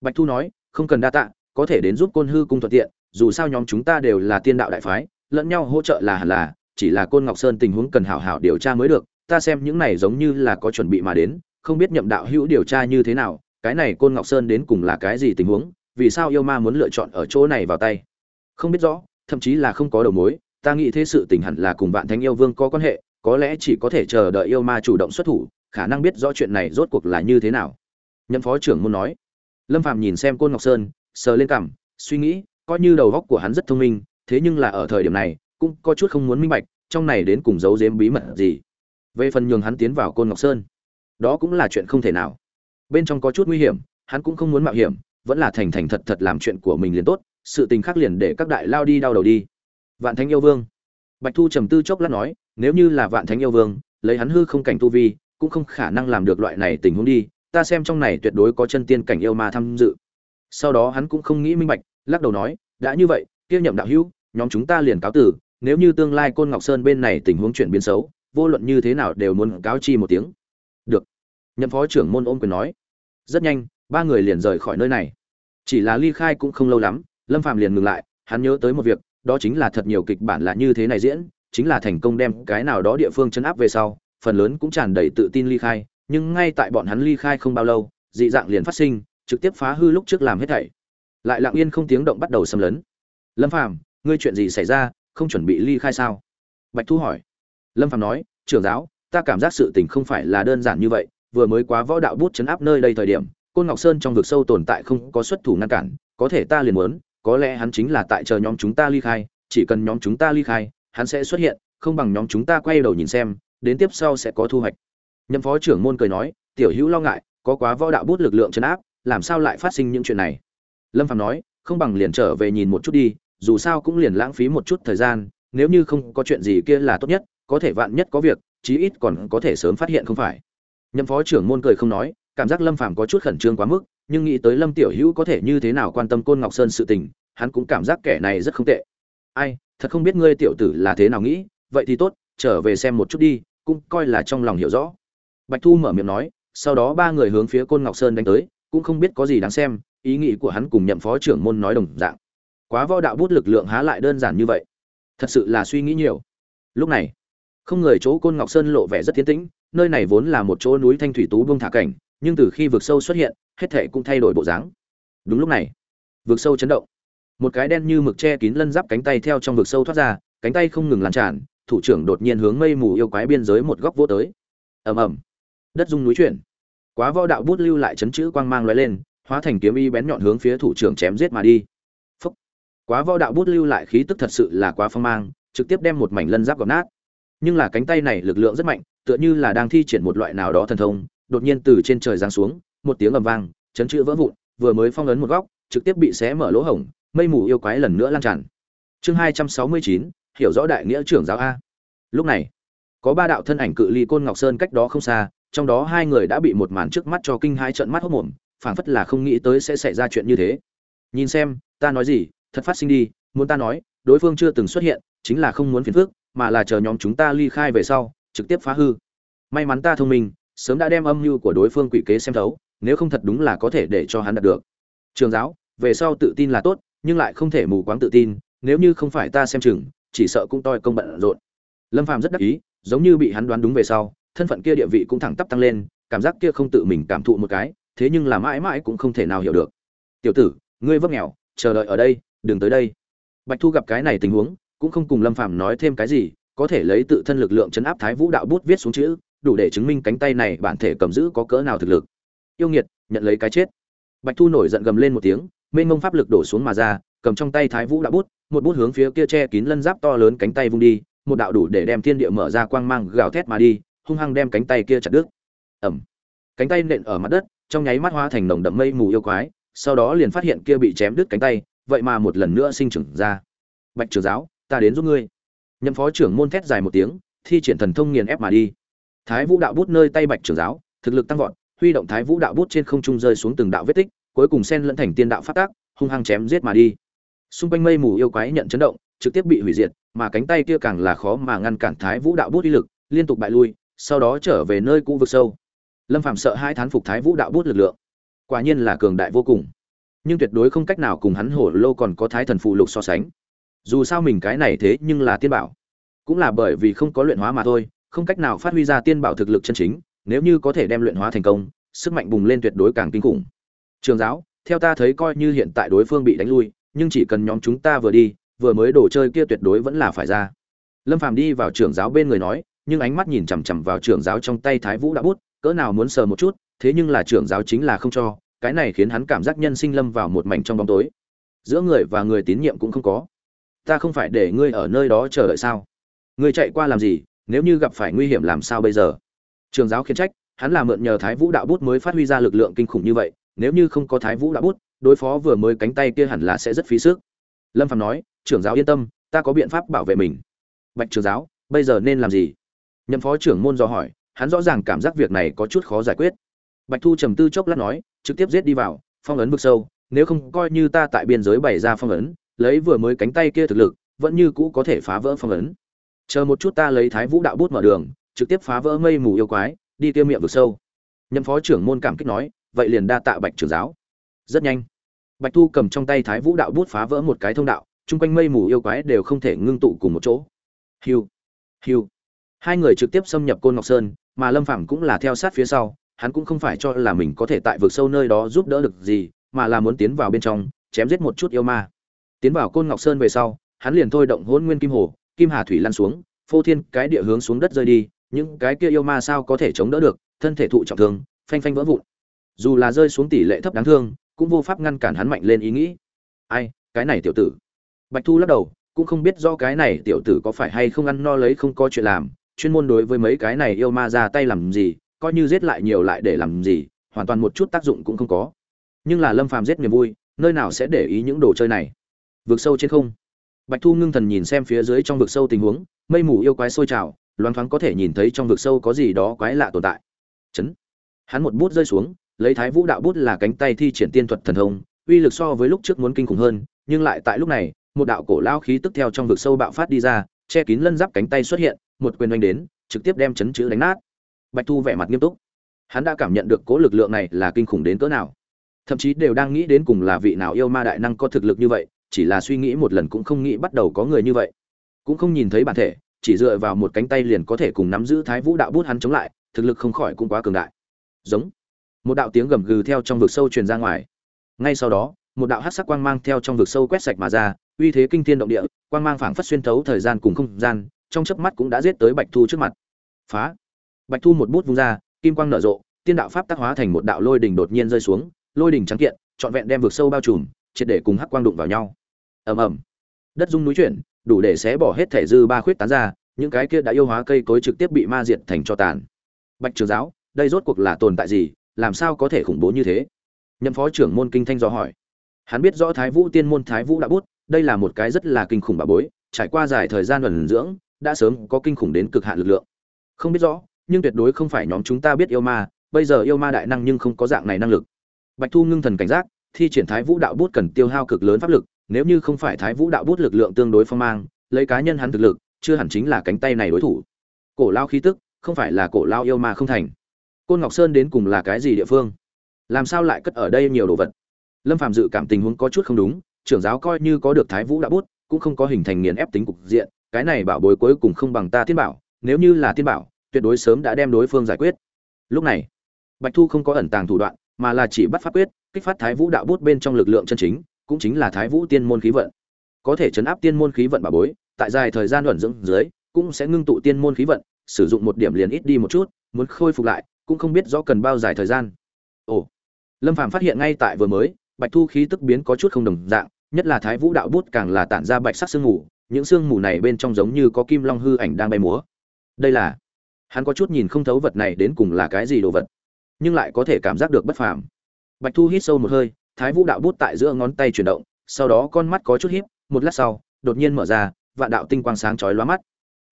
Bạch thu nói, không cần đa tạ, có thể đến giúp côn hư cung thuận tiện dù sao nhóm chúng ta đều là tiên đạo đại phái, lẫn nhau hỗ trợ là hẳn là, chỉ là côn ngọc sơn tình huống cần hảo hảo điều tra mới được, ta xem những này giống như là có chuẩn bị mà đến, không biết nhậm đạo hữu điều tra như thế nào, cái này côn ngọc sơn đến cùng là cái gì tình huống, vì sao yêu ma muốn lựa chọn ở chỗ này vào tay? Không biết rõ, thậm chí là không có đầu mối, ta nghĩ thế sự tình hẳn là cùng vạn thánh yêu vương có quan hệ, có lẽ chỉ có thể chờ đợi yêu ma chủ động xuất thủ, khả năng biết rõ chuyện này rốt cuộc là như thế nào. Nhậm phó trưởng muốn nói. Lâm phàm nhìn xem côn ngọc sơn, sờ lên cằm, suy nghĩ coi như đầu góc của hắn rất thông minh, thế nhưng là ở thời điểm này, cũng có chút không muốn minh bạch, trong này đến cùng giấu giếm bí mật gì. Về phần nhường hắn tiến vào côn ngọc sơn, đó cũng là chuyện không thể nào. Bên trong có chút nguy hiểm, hắn cũng không muốn mạo hiểm, vẫn là thành thành thật thật làm chuyện của mình liền tốt, sự tình khác liền để các đại lao đi đau đầu đi. Vạn thánh yêu vương. Bạch thu trầm tư chốc lát nói, nếu như là vạn thánh yêu vương, lấy hắn hư không cảnh tu vi, cũng không khả năng làm được loại này tình huống đi, ta xem trong này tuyệt đối có chân tiên cảnh yêu ma tham dự. Sau đó hắn cũng không nghĩ minh bạch lắc đầu nói, đã như vậy, kia nhậm đạo hữu, nhóm chúng ta liền cáo tử nếu như tương lai côn ngọc sơn bên này tình huống chuyển biến xấu, vô luận như thế nào đều muốn cáo chi một tiếng. Được. Nhậm phó trưởng môn ôm quyền nói. Rất nhanh, ba người liền rời khỏi nơi này. Chỉ là ly khai cũng không lâu lắm, lâm phàm liền ngừng lại, hắn nhớ tới một việc, đó chính là thật nhiều kịch bản là như thế này diễn, chính là thành công đem cái nào đó địa phương chấn áp về sau, phần lớn cũng tràn đầy tự tin ly khai, nhưng ngay tại bọn hắn ly khai không bao lâu, dị dạng liền phát sinh, trực tiếp phá hư lúc trước làm hết thảy lại lặng yên không tiếng động bắt đầu xâm lấn. Lâm phàm, ngươi chuyện gì xảy ra, không chuẩn bị ly khai sao? Bạch thu hỏi. Lâm phàm nói, trưởng giáo, ta cảm giác sự tình không phải là đơn giản như vậy. Vừa mới quá võ đạo bút chấn áp nơi đây thời điểm, côn ngọc sơn trong vực sâu tồn tại không có xuất thủ ngăn cản. Có thể ta liền muốn, có lẽ hắn chính là tại chờ nhóm chúng ta ly khai. Chỉ cần nhóm chúng ta ly khai, hắn sẽ xuất hiện, không bằng nhóm chúng ta quay đầu nhìn xem, đến tiếp sau sẽ có thu hoạch. Nhậm phó trưởng môn cười nói, tiểu hữu lo ngại, có quá võ đạo bút lực lượng chấn áp, làm sao lại phát sinh những chuyện này? Lâm phạm nói, không bằng liền trở về nhìn một chút đi, dù sao cũng liền lãng phí một chút thời gian, nếu như không có chuyện gì kia là tốt nhất, có thể vạn nhất có việc, chí ít còn có thể sớm phát hiện không phải. Nhậm phó trưởng môn cười không nói, cảm giác lâm phàm có chút khẩn trương quá mức, nhưng nghĩ tới lâm tiểu hữu có thể như thế nào quan tâm côn ngọc sơn sự tình, hắn cũng cảm giác kẻ này rất không tệ. Ai, thật không biết ngươi tiểu tử là thế nào nghĩ, vậy thì tốt, trở về xem một chút đi, cũng coi là trong lòng hiểu rõ. Bạch thu mở miệng nói, sau đó ba người hướng phía côn ngọc sơn đánh tới, cũng không biết có gì đáng xem ý nghĩ của hắn cùng nhậm phó trưởng môn nói đồng dạng. Quá võ đạo bút lực lượng há lại đơn giản như vậy. Thật sự là suy nghĩ nhiều. Lúc này, không người chỗ côn ngọc sơn lộ vẻ rất tiến tĩnh, nơi này vốn là một chỗ núi thanh thủy tú bông thả cảnh, nhưng từ khi vực sâu xuất hiện, hết thệ cũng thay đổi bộ dáng. Đúng lúc này, vực sâu chấn động. Một cái đen như mực che kín lân giáp cánh tay theo trong vực sâu thoát ra, cánh tay không ngừng lan tràn, thủ trưởng đột nhiên hướng mây mù yêu quái biên giới một góc vô tới. Ầm ầm. Đất rung núi chuyển. Quá võ đạo bút lưu lại chấn chữ quang mang lóe lên hóa thành kiếm y bén nhọn hướng phía thủ trưởng chém giết mà đi. Phúc. quá võ đạo bút lưu lại khí tức thật sự là quá phong mang, trực tiếp đem một mảnh lân giáp gọt nát. Nhưng là cánh tay này lực lượng rất mạnh, tựa như là đang thi triển một loại nào đó thần thông, đột nhiên từ trên trời giáng xuống, một tiếng ầm vang, chấn chữ vỡ vụn, vừa mới phong ấn một góc, trực tiếp bị xé mở lỗ hổng, mây mù yêu quái lần nữa lan tràn. Chương hai trăm sáu mươi chín, hiểu rõ đại nghĩa trưởng giáo a. Lúc này, có ba đạo thân ảnh cự ly côn ngọc sơn cách đó không xa, trong đó hai người đã bị một màn trước mắt cho kinh hai trận mắt hốc mồm phảng phất là không nghĩ tới sẽ xảy ra chuyện như thế. Nhìn xem, ta nói gì, thật phát sinh đi, muốn ta nói, đối phương chưa từng xuất hiện, chính là không muốn phiền phức, mà là chờ nhóm chúng ta ly khai về sau, trực tiếp phá hư. May mắn ta thông minh, sớm đã đem âm mưu của đối phương quỷ kế xem thấu, nếu không thật đúng là có thể để cho hắn đạt được. Trường giáo, về sau tự tin là tốt, nhưng lại không thể mù quáng tự tin, nếu như không phải ta xem chừng, chỉ sợ cũng toi công bận rộn. Lâm phàm rất đắc ý, giống như bị hắn đoán đúng về sau, thân phận kia địa vị cũng thẳng tắp tăng lên, cảm giác kia không tự mình cảm thụ một cái thế nhưng là mãi mãi cũng không thể nào hiểu được. Tiểu tử, ngươi vấp nghèo, chờ đợi ở đây, đừng tới đây. Bạch thu gặp cái này tình huống, cũng không cùng lâm phàm nói thêm cái gì, có thể lấy tự thân lực lượng chấn áp thái vũ đạo bút viết xuống chữ, đủ để chứng minh cánh tay này bản thể cầm giữ có cỡ nào thực lực. Yêu nghiệt, nhận lấy cái chết. Bạch thu nổi giận gầm lên một tiếng, mênh mông pháp lực đổ xuống mà ra, cầm trong tay thái vũ đạo bút, một bút hướng phía kia che kín lân giáp to lớn cánh tay vung đi, một đạo đủ để đem thiên địa mở ra quang mang gào thét mà đi, hung hăng đem cánh tay kia chặt đứt. Ẩm cánh tay nện ở mặt đất trong nháy mắt hóa thành nồng đậm mây mù yêu quái, sau đó liền phát hiện kia bị chém đứt cánh tay, vậy mà một lần nữa sinh trưởng ra. Bạch trưởng giáo, ta đến giúp ngươi. Nhậm phó trưởng môn thét dài một tiếng, thi triển thần thông nghiền ép mà đi. Thái vũ đạo bút nơi tay bạch trưởng giáo, thực lực tăng vọt, huy động thái vũ đạo bút trên không trung rơi xuống từng đạo vết tích, cuối cùng xen lẫn thành tiên đạo phát tác, hung hăng chém giết mà đi. Xung quanh mây mù yêu quái nhận chấn động, trực tiếp bị hủy diệt, mà cánh tay kia càng là khó mà ngăn cản thái vũ đạo bút uy lực, liên tục bại lui, sau đó trở về nơi cũ vực sâu lâm phạm sợ hai thán phục thái vũ đạo bút lực lượng. Quả nhiên là cường đại vô cùng. Nhưng tuyệt đối không cách nào cùng hắn hổ Lô còn có thái thần phụ lục so sánh. Dù sao mình cái này thế nhưng là tiên bảo. Cũng là bởi vì không có luyện hóa mà thôi, không cách nào phát huy ra tiên bảo thực lực chân chính, nếu như có thể đem luyện hóa thành công, sức mạnh bùng lên tuyệt đối càng kinh khủng. Trường giáo, theo ta thấy coi như hiện tại đối phương bị đánh lui, nhưng chỉ cần nhóm chúng ta vừa đi, vừa mới đổ chơi kia tuyệt đối vẫn là phải ra. Lâm phàm đi vào Trường giáo bên người nói, nhưng ánh mắt nhìn chằm chằm vào Trường giáo trong tay thái vũ đã bút cỡ nào muốn sờ một chút, thế nhưng là trưởng giáo chính là không cho, cái này khiến hắn cảm giác nhân sinh lâm vào một mảnh trong bóng tối. Giữa người và người tín nhiệm cũng không có. Ta không phải để ngươi ở nơi đó chờ đợi sao? Ngươi chạy qua làm gì? Nếu như gặp phải nguy hiểm làm sao bây giờ? Trường giáo khiến trách, hắn là mượn nhờ thái vũ đạo bút mới phát huy ra lực lượng kinh khủng như vậy, nếu như không có thái vũ đạo bút, đối phó vừa mới cánh tay kia hẳn là sẽ rất phí sức. Lâm phạm nói, trưởng giáo yên tâm, ta có biện pháp bảo vệ mình. Bạch trường giáo, bây giờ nên làm gì? Nhậm phó trưởng môn do hỏi hắn rõ ràng cảm giác việc này có chút khó giải quyết. Bạch thu trầm tư chốc lát nói, trực tiếp giết đi vào, phong ấn vực sâu, nếu không coi như ta tại biên giới bày ra phong ấn, lấy vừa mới cánh tay kia thực lực, vẫn như cũ có thể phá vỡ phong ấn. Chờ một chút ta lấy thái vũ đạo bút mở đường, trực tiếp phá vỡ mây mù yêu quái, đi tiêu miệng vực sâu. Nhậm phó trưởng môn cảm kích nói, vậy liền đa tạ bạch trưởng giáo. Rất nhanh, bạch thu cầm trong tay thái vũ đạo bút phá vỡ một cái thông đạo, chung quanh mây mù yêu quái đều không thể ngưng tụ cùng một chỗ. Hiu hiu hai người trực tiếp xâm nhập côn ngọc sơn, mà lâm phàm cũng là theo sát phía sau, hắn cũng không phải cho là mình có thể tại vực sâu nơi đó giúp đỡ được gì, mà là muốn tiến vào bên trong, chém giết một chút yêu ma. Tiến vào côn ngọc sơn về sau, hắn liền thôi động hôn nguyên kim hồ, kim hà thủy lăn xuống, phô thiên cái địa hướng xuống đất rơi đi, những cái kia yêu ma sao có thể chống đỡ được, thân thể thụ trọng thương, phanh phanh vỡ vụn. Dù là rơi xuống tỷ lệ thấp đáng thương, cũng vô pháp ngăn cản hắn mạnh lên ý nghĩ. Ai, cái này tiểu tử. Bạch thu lắc đầu, cũng không biết do cái này tiểu tử có phải hay không ăn no lấy không có chuyện làm chuyên môn đối với mấy cái này yêu ma ra tay làm gì, coi như giết lại nhiều lại để làm gì, hoàn toàn một chút tác dụng cũng không có. Nhưng là lâm phàm giết niềm vui, nơi nào sẽ để ý những đồ chơi này? Vượt sâu trên không. Bạch thu ngưng thần nhìn xem phía dưới trong vực sâu tình huống, mây mù yêu quái sôi trào, loáng thoáng có thể nhìn thấy trong vực sâu có gì đó quái lạ tồn tại. Chấn. Hắn một bút rơi xuống, lấy thái vũ đạo bút là cánh tay thi triển tiên thuật thần thông, uy lực so với lúc trước muốn kinh khủng hơn, nhưng lại tại lúc này, một đạo cổ lao khí tức theo trong vực sâu bạo phát đi ra, che kín lân giáp cánh tay xuất hiện một quyền đánh đến, trực tiếp đem chấn chữ đánh nát. Bạch thu vẻ mặt nghiêm túc. Hắn đã cảm nhận được cố lực lượng này là kinh khủng đến cỡ nào. Thậm chí đều đang nghĩ đến cùng là vị nào yêu ma đại năng có thực lực như vậy, chỉ là suy nghĩ một lần cũng không nghĩ bắt đầu có người như vậy. Cũng không nhìn thấy bản thể, chỉ dựa vào một cánh tay liền có thể cùng nắm giữ thái vũ đạo bút hắn chống lại, thực lực không khỏi cũng quá cường đại. Giống. Một đạo tiếng gầm gừ theo trong vực sâu truyền ra ngoài. Ngay sau đó, một đạo hắc sắc quang mang theo trong vực sâu quét sạch mà ra, uy thế kinh thiên động địa, quang mang phảng phất xuyên thấu thời gian cùng không gian trong chớp mắt cũng đã giết tới bạch thu trước mặt. Phá! Bạch thu một bút vung ra, kim quang nở rộ, tiên đạo pháp tác hóa thành một đạo lôi đỉnh đột nhiên rơi xuống, lôi đỉnh trắng kiện, trọn vẹn đem vực sâu bao trùm, triệt để cùng hắc quang đụng vào nhau. Ầm ầm. Đất rung núi chuyển, đủ để xé bỏ hết thể dư ba khuyết tán ra, những cái kia đã yêu hóa cây cối trực tiếp bị ma diệt thành cho tàn. Bạch trường giáo, đây rốt cuộc là tồn tại gì, làm sao có thể khủng bố như thế? Nhậm phó trưởng môn kinh thanh do hỏi. Hắn biết rõ thái vũ tiên môn thái vũ đã bút, đây là một cái rất là kinh khủng bà bối, trải qua dài thời gian ẩn dưỡng đã sớm có kinh khủng đến cực hạn lực lượng. Không biết rõ, nhưng tuyệt đối không phải nhóm chúng ta biết yêu ma, bây giờ yêu ma đại năng nhưng không có dạng này năng lực. Bạch thu ngưng thần cảnh giác, thi triển thái vũ đạo bút cần tiêu hao cực lớn pháp lực, nếu như không phải thái vũ đạo bút lực lượng tương đối phong mang, lấy cá nhân hắn thực lực, chưa hẳn chính là cánh tay này đối thủ. Cổ lao khí tức, không phải là cổ lao yêu ma không thành. Côn ngọc sơn đến cùng là cái gì địa phương? Làm sao lại cất ở đây nhiều đồ vật? Lâm phạm dự cảm tình huống có chút không đúng, trưởng giáo coi như có được thái vũ đạo bút, cũng không có hình thành nghiền ép tính cục diện cái này bảo bối cuối cùng không bằng ta tiên bảo, nếu như là tiên bảo, tuyệt đối sớm đã đem đối phương giải quyết. Lúc này, bạch thu không có ẩn tàng thủ đoạn, mà là chỉ bắt pháp quyết, kích phát thái vũ đạo bút bên trong lực lượng chân chính, cũng chính là thái vũ tiên môn khí vận. Có thể chấn áp tiên môn khí vận bà bối, tại dài thời gian luẩn dưỡng dưới, cũng sẽ ngưng tụ tiên môn khí vận, sử dụng một điểm liền ít đi một chút, muốn khôi phục lại, cũng không biết rõ cần bao dài thời gian. Ồ, lâm phàm phát hiện ngay tại vừa mới, bạch thu khí tức biến có chút không đồng dạng, nhất là thái vũ đạo bút càng là tản ra bạch sắc sương ngủ những sương mù này bên trong giống như có kim long hư ảnh đang bay múa. Đây là, hắn có chút nhìn không thấu vật này đến cùng là cái gì đồ vật, nhưng lại có thể cảm giác được bất phàm. Bạch thu hít sâu một hơi, thái vũ đạo bút tại giữa ngón tay chuyển động, sau đó con mắt có chút híp, một lát sau, đột nhiên mở ra, vạn đạo tinh quang sáng chói lóa mắt.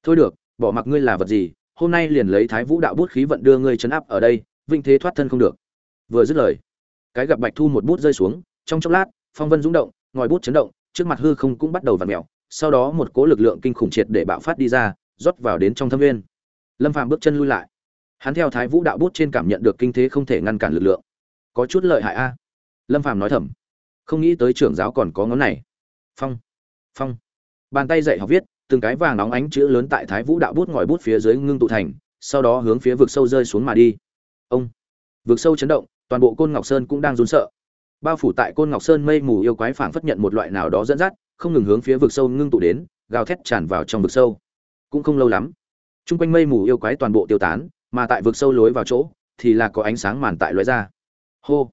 Thôi được, bỏ mặc ngươi là vật gì, hôm nay liền lấy thái vũ đạo bút khí vận đưa ngươi chấn áp ở đây vinh thế thoát thân không được. Vừa dứt lời, cái gặp bạch thu một bút rơi xuống, trong chốc lát, phong vân rung động, ngòi bút chấn động, trước mặt hư không cũng bắt đầu vặn mèo sau đó một cỗ lực lượng kinh khủng triệt để bạo phát đi ra, rót vào đến trong thâm viên. Lâm phàm bước chân lui lại. Hắn theo thái vũ đạo bút trên cảm nhận được kinh thế không thể ngăn cản lực lượng. Có chút lợi hại a. Lâm phàm nói thầm. Không nghĩ tới trưởng giáo còn có ngón này. Phong. Phong. Bàn tay dạy học viết, từng cái vàng nóng ánh chữ lớn tại thái vũ đạo bút ngòi bút phía dưới ngưng tụ thành, sau đó hướng phía vực sâu rơi xuống mà đi. Ông. Vực sâu chấn động, toàn bộ côn ngọc sơn cũng đang run sợ. Bao phủ tại côn ngọc sơn mây mù yêu quái phảng phất nhận một loại nào đó dẫn dắt không ngừng hướng phía vực sâu ngưng tụ đến, gào thét tràn vào trong vực sâu. Cũng không lâu lắm trung quanh mây mù yêu quái toàn bộ tiêu tán, mà tại vực sâu lối vào chỗ, thì là có ánh sáng màn tại lối ra. Hô!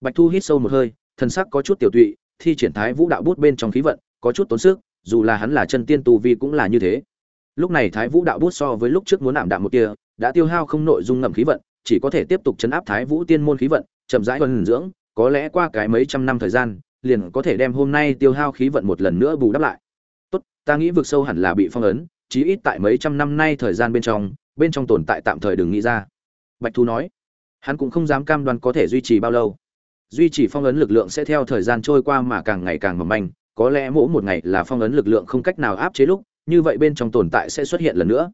Bạch thu hít sâu một hơi thân sắc có chút tiểu tụy, thi triển thái vũ đạo bút bên trong khí vận, có chút tốn sức, dù là hắn là chân tiên tu vi cũng là như thế. Lúc này thái vũ đạo bút so với lúc trước muốn ảm đạm một kia đã tiêu hao không nội dung ngậm khí vận, chỉ có thể tiếp tục chấn áp thái vũ tiên môn khí vận, chậm rãi tuần dưỡng, có lẽ qua cái mấy trăm năm thời gian liền có thể đem hôm nay tiêu hao khí vận một lần nữa bù đắp lại. Tốt, ta nghĩ vực sâu hẳn là bị phong ấn, chí ít tại mấy trăm năm nay thời gian bên trong bên trong tồn tại tạm thời đừng nghĩ ra. Bạch thu nói, hắn cũng không dám cam đoan có thể duy trì bao lâu. Duy trì phong ấn lực lượng sẽ theo thời gian trôi qua mà càng ngày càng mỏng manh, có lẽ mỗi một ngày là phong ấn lực lượng không cách nào áp chế lúc, như vậy bên trong tồn tại sẽ xuất hiện lần nữa.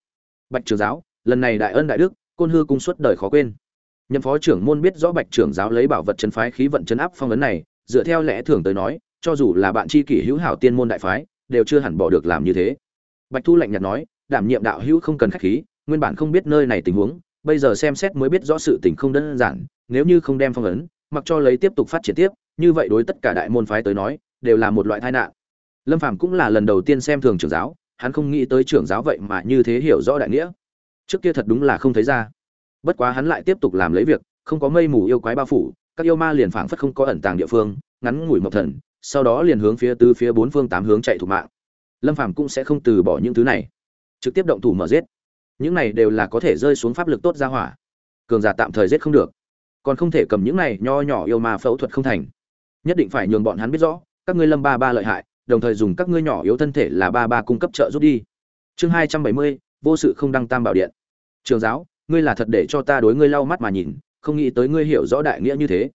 Bạch trưởng giáo, lần này đại ân đại đức, côn hư cung suốt đời khó quên. Nhậm phó trưởng môn biết rõ bạch trưởng giáo lấy bảo vật chân phái khí vận trấn áp phong ấn này dựa theo lẽ thường tới nói, cho dù là bạn tri kỷ hữu hảo tiên môn đại phái, đều chưa hẳn bỏ được làm như thế. Bạch thu lạnh nhạt nói, đảm nhiệm đạo hữu không cần khách khí, nguyên bản không biết nơi này tình huống, bây giờ xem xét mới biết rõ sự tình không đơn giản, nếu như không đem phong ấn, mặc cho lấy tiếp tục phát triển tiếp, như vậy đối tất cả đại môn phái tới nói, đều là một loại tai nạn. Lâm phàm cũng là lần đầu tiên xem thường trưởng giáo, hắn không nghĩ tới trưởng giáo vậy mà như thế hiểu rõ đại nghĩa. Trước kia thật đúng là không thấy ra. Bất quá hắn lại tiếp tục làm lấy việc, không có mây mù yêu quái bao phủ các yêu ma liền phảng phất không có ẩn tàng địa phương, ngắn ngủi mộc thần, sau đó liền hướng phía tứ phía bốn phương tám hướng chạy thủ mạng. Lâm phàm cũng sẽ không từ bỏ những thứ này. Trực tiếp động thủ mở giết. Những này đều là có thể rơi xuống pháp lực tốt ra hỏa. Cường giả tạm thời giết không được. Còn không thể cầm những này nho nhỏ yêu ma phẫu thuật không thành. Nhất định phải nhường bọn hắn biết rõ, các ngươi lâm ba ba lợi hại, đồng thời dùng các ngươi nhỏ yếu thân thể là ba ba cung cấp trợ giúp đi. Chương hai trăm bảy mươi, vô sự không đăng tam bảo điện. Trường giáo, ngươi là thật để cho ta đối ngươi lau mắt mà nhìn không nghĩ tới ngươi hiểu rõ đại nghĩa như thế.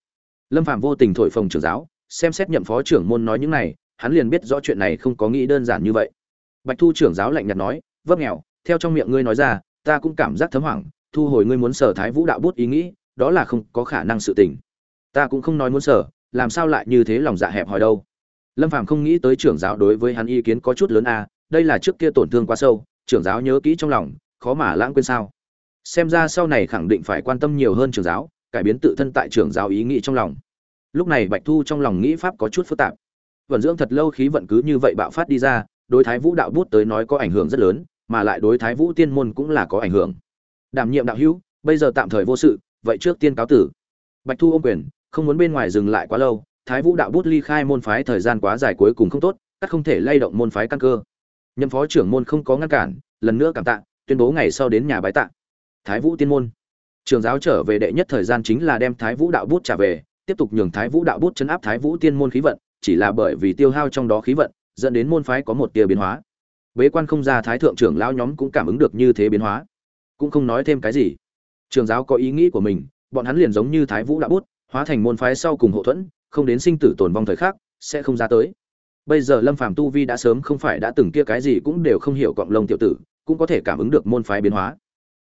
Lâm phạm vô tình thổi phồng trưởng giáo, xem xét nhậm phó trưởng môn nói những này, hắn liền biết rõ chuyện này không có nghĩ đơn giản như vậy. Bạch thu trưởng giáo lạnh nhạt nói, vấp nghèo, theo trong miệng ngươi nói ra, ta cũng cảm giác thấm hoảng, thu hồi ngươi muốn sở thái vũ đạo bút ý nghĩ, đó là không có khả năng sự tình. Ta cũng không nói muốn sở, làm sao lại như thế lòng dạ hẹp hòi đâu? Lâm phàm không nghĩ tới trưởng giáo đối với hắn ý kiến có chút lớn a, đây là trước kia tổn thương quá sâu, trưởng giáo nhớ kỹ trong lòng, khó mà lãng quên sao? Xem ra sau này khẳng định phải quan tâm nhiều hơn trường giáo, cải biến tự thân tại trường giáo ý nghĩ trong lòng. Lúc này bạch thu trong lòng nghĩ pháp có chút phức tạp. Vận dưỡng thật lâu khí vận cứ như vậy bạo phát đi ra, đối thái vũ đạo bút tới nói có ảnh hưởng rất lớn, mà lại đối thái vũ tiên môn cũng là có ảnh hưởng. Đảm nhiệm đạo hữu, bây giờ tạm thời vô sự, vậy trước tiên cáo tử. Bạch thu ôm quyền, không muốn bên ngoài dừng lại quá lâu, thái vũ đạo bút ly khai môn phái thời gian quá dài cuối cùng không tốt các không thể lay động môn phái căn cơ. Nhậm phó trưởng môn không có ngăn cản, lần nữa cảm tạ, tuyên bố ngày sau đến nhà bái tạ thái vũ tiên môn. Trường giáo trở về đệ nhất thời gian chính là đem thái vũ đạo bút trả về, tiếp tục nhường thái vũ đạo bút chấn áp thái vũ tiên môn khí vận, chỉ là bởi vì tiêu hao trong đó khí vận, dẫn đến môn phái có một tia biến hóa. Bế quan không ra thái thượng trưởng lão nhóm cũng cảm ứng được như thế biến hóa. Cũng không nói thêm cái gì. Trường giáo có ý nghĩ của mình, bọn hắn liền giống như thái vũ đạo bút, hóa thành môn phái sau cùng hậu thuẫn, không đến sinh tử tồn vong thời khắc, sẽ không ra tới. Bây giờ lâm phàm tu vi đã sớm không phải đã từng kia cái gì cũng đều không hiểu cọng lông tiểu tử, cũng có thể cảm ứng được môn phái biến hóa